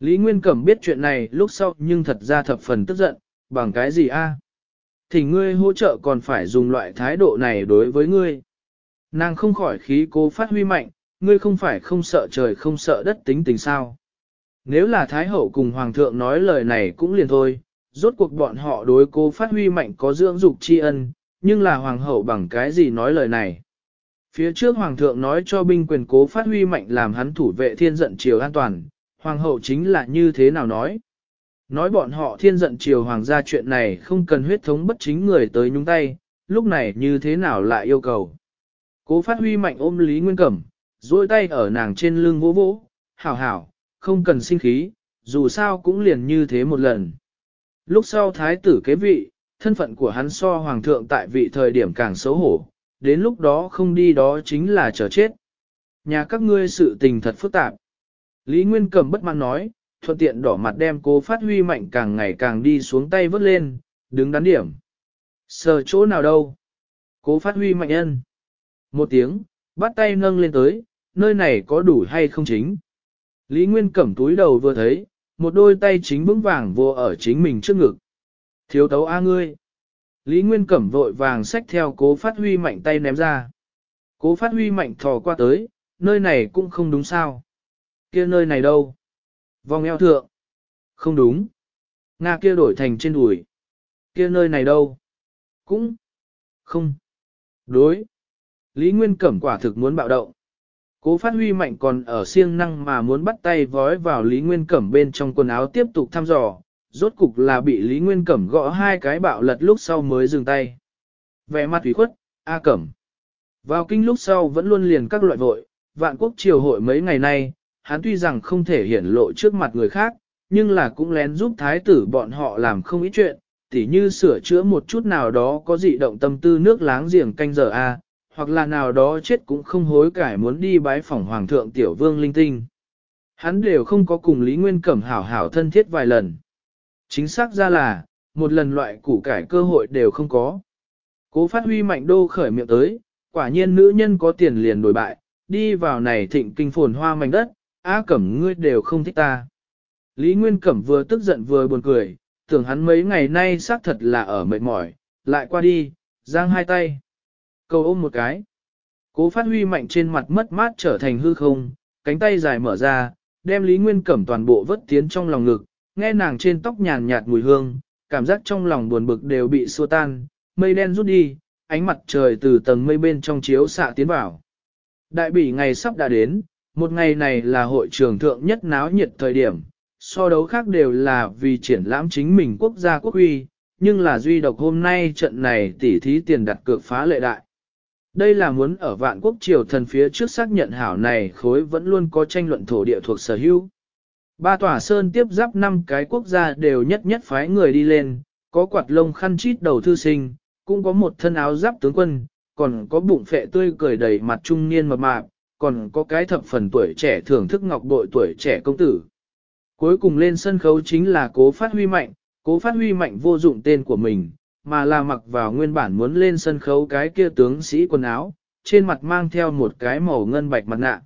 Speaker 1: Lý Nguyên Cẩm biết chuyện này lúc sau nhưng thật ra thập phần tức giận, bằng cái gì a à? Thì ngươi hỗ trợ còn phải dùng loại thái độ này đối với ngươi. Nàng không khỏi khí cố phát huy mạnh, ngươi không phải không sợ trời không sợ đất tính tình sao. Nếu là Thái Hậu cùng Hoàng thượng nói lời này cũng liền thôi, rốt cuộc bọn họ đối cô phát huy mạnh có dưỡng dục tri ân, nhưng là hoàng hậu bằng cái gì nói lời này. Phía trước hoàng thượng nói cho binh quyền cố phát huy mạnh làm hắn thủ vệ thiên giận triều an toàn, hoàng hậu chính là như thế nào nói. Nói bọn họ thiên giận triều hoàng gia chuyện này không cần huyết thống bất chính người tới nhúng tay, lúc này như thế nào lại yêu cầu. Cố phát huy mạnh ôm Lý Nguyên Cẩm, dôi tay ở nàng trên lưng vỗ vỗ, hảo hảo, không cần sinh khí, dù sao cũng liền như thế một lần. Lúc sau thái tử kế vị, Thân phận của hắn so hoàng thượng tại vị thời điểm càng xấu hổ, đến lúc đó không đi đó chính là chờ chết. Nhà các ngươi sự tình thật phức tạp. Lý Nguyên Cẩm bất mãn nói, thuận tiện đỏ mặt đem cô phát huy mạnh càng ngày càng đi xuống tay vớt lên, đứng đắn điểm. Sờ chỗ nào đâu? Cố phát huy mạnh ân. Một tiếng, bắt tay nâng lên tới, nơi này có đủ hay không chính? Lý Nguyên cẩm túi đầu vừa thấy, một đôi tay chính vững vàng vô ở chính mình trước ngực. Thiếu tấu A ngươi. Lý Nguyên Cẩm vội vàng xách theo cố phát huy mạnh tay ném ra. Cố phát huy mạnh thò qua tới, nơi này cũng không đúng sao. kia nơi này đâu? Vòng eo thượng. Không đúng. Nga kia đổi thành trên đùi. kia nơi này đâu? Cũng. Không. Đối. Lý Nguyên Cẩm quả thực muốn bạo động. Cố phát huy mạnh còn ở siêng năng mà muốn bắt tay vói vào Lý Nguyên Cẩm bên trong quần áo tiếp tục thăm dò, rốt cục là bị Lý Nguyên Cẩm gõ hai cái bạo lật lúc sau mới dừng tay. Vẻ mặt thủy khuất, A Cẩm. Vào kinh lúc sau vẫn luôn liền các loại vội, vạn quốc triều hội mấy ngày nay, hắn tuy rằng không thể hiển lộ trước mặt người khác, nhưng là cũng lén giúp thái tử bọn họ làm không ít chuyện, tỉ như sửa chữa một chút nào đó có dị động tâm tư nước láng giềng canh giờ A, hoặc là nào đó chết cũng không hối cải muốn đi bái phỏng hoàng thượng tiểu vương linh tinh. Hắn đều không có cùng Lý Nguyên Cẩm hảo hảo thân thiết vài lần. Chính xác ra là, một lần loại củ cải cơ hội đều không có. Cố phát huy mạnh đô khởi miệng tới, quả nhiên nữ nhân có tiền liền đổi bại, đi vào này thịnh kinh phồn hoa mảnh đất, á cẩm ngươi đều không thích ta. Lý Nguyên Cẩm vừa tức giận vừa buồn cười, tưởng hắn mấy ngày nay xác thật là ở mệt mỏi, lại qua đi, giang hai tay. Cầu ôm một cái. Cố phát huy mạnh trên mặt mất mát trở thành hư không, cánh tay dài mở ra, đem Lý Nguyên Cẩm toàn bộ vất tiến trong lòng ngực, nghe nàng trên tóc nhàn nhạt mùi hương, cảm giác trong lòng buồn bực đều bị xua tan, mây đen rút đi, ánh mặt trời từ tầng mây bên trong chiếu xạ tiến vào. Đại bỉ ngày sắp đã đến, một ngày này là hội trường thượng nhất náo nhiệt thời điểm, so đấu khác đều là vì triển lãm chính mình quốc gia quốc uy, nhưng là duy độc hôm nay trận này tỉ thí tiền đặt cược phá lệ đại. Đây là muốn ở vạn quốc triều thần phía trước xác nhận hảo này khối vẫn luôn có tranh luận thổ địa thuộc sở hữu. Ba tòa sơn tiếp giáp năm cái quốc gia đều nhất nhất phái người đi lên, có quạt lông khăn chít đầu thư sinh, cũng có một thân áo giáp tướng quân, còn có bụng phệ tươi cười đầy mặt trung niên mập mạp, còn có cái thập phần tuổi trẻ thưởng thức ngọc bội tuổi trẻ công tử. Cuối cùng lên sân khấu chính là cố phát huy mạnh, cố phát huy mạnh vô dụng tên của mình, mà là mặc vào nguyên bản muốn lên sân khấu cái kia tướng sĩ quần áo, trên mặt mang theo một cái màu ngân bạch mặt nạ.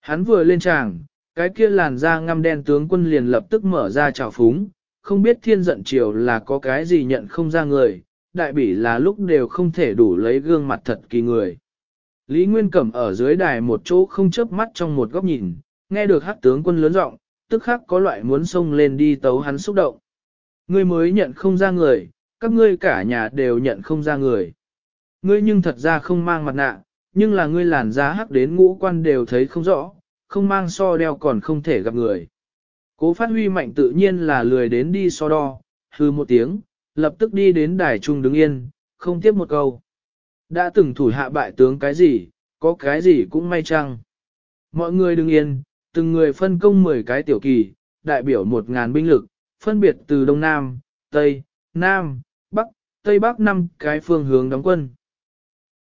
Speaker 1: Hắn vừa lên tràng, cái kia làn da ngăm đen tướng quân liền lập tức mở ra trào phúng, không biết thiên giận triều là có cái gì nhận không ra người, đại bỉ là lúc đều không thể đủ lấy gương mặt thật kỳ người. Lý Nguyên Cẩm ở dưới đài một chỗ không chớp mắt trong một góc nhìn, nghe được hát tướng quân lớn giọng tức khắc có loại muốn xông lên đi tấu hắn xúc động. Ngươi mới nhận không ra người, các ngươi cả nhà đều nhận không ra người. Ngươi nhưng thật ra không mang mặt nạ, nhưng là ngươi làn da hắc đến ngũ quan đều thấy không rõ, không mang so đeo còn không thể gặp người. Cố phát huy mạnh tự nhiên là lười đến đi so đo, hư một tiếng, lập tức đi đến đài trung đứng yên, không tiếp một câu. Đã từng thủ hạ bại tướng cái gì, có cái gì cũng may chăng. Mọi người đứng yên, từng người phân công 10 cái tiểu kỳ, đại biểu 1.000 binh lực, phân biệt từ Đông Nam, Tây, Nam, Bắc, Tây Bắc năm cái phương hướng đóng quân.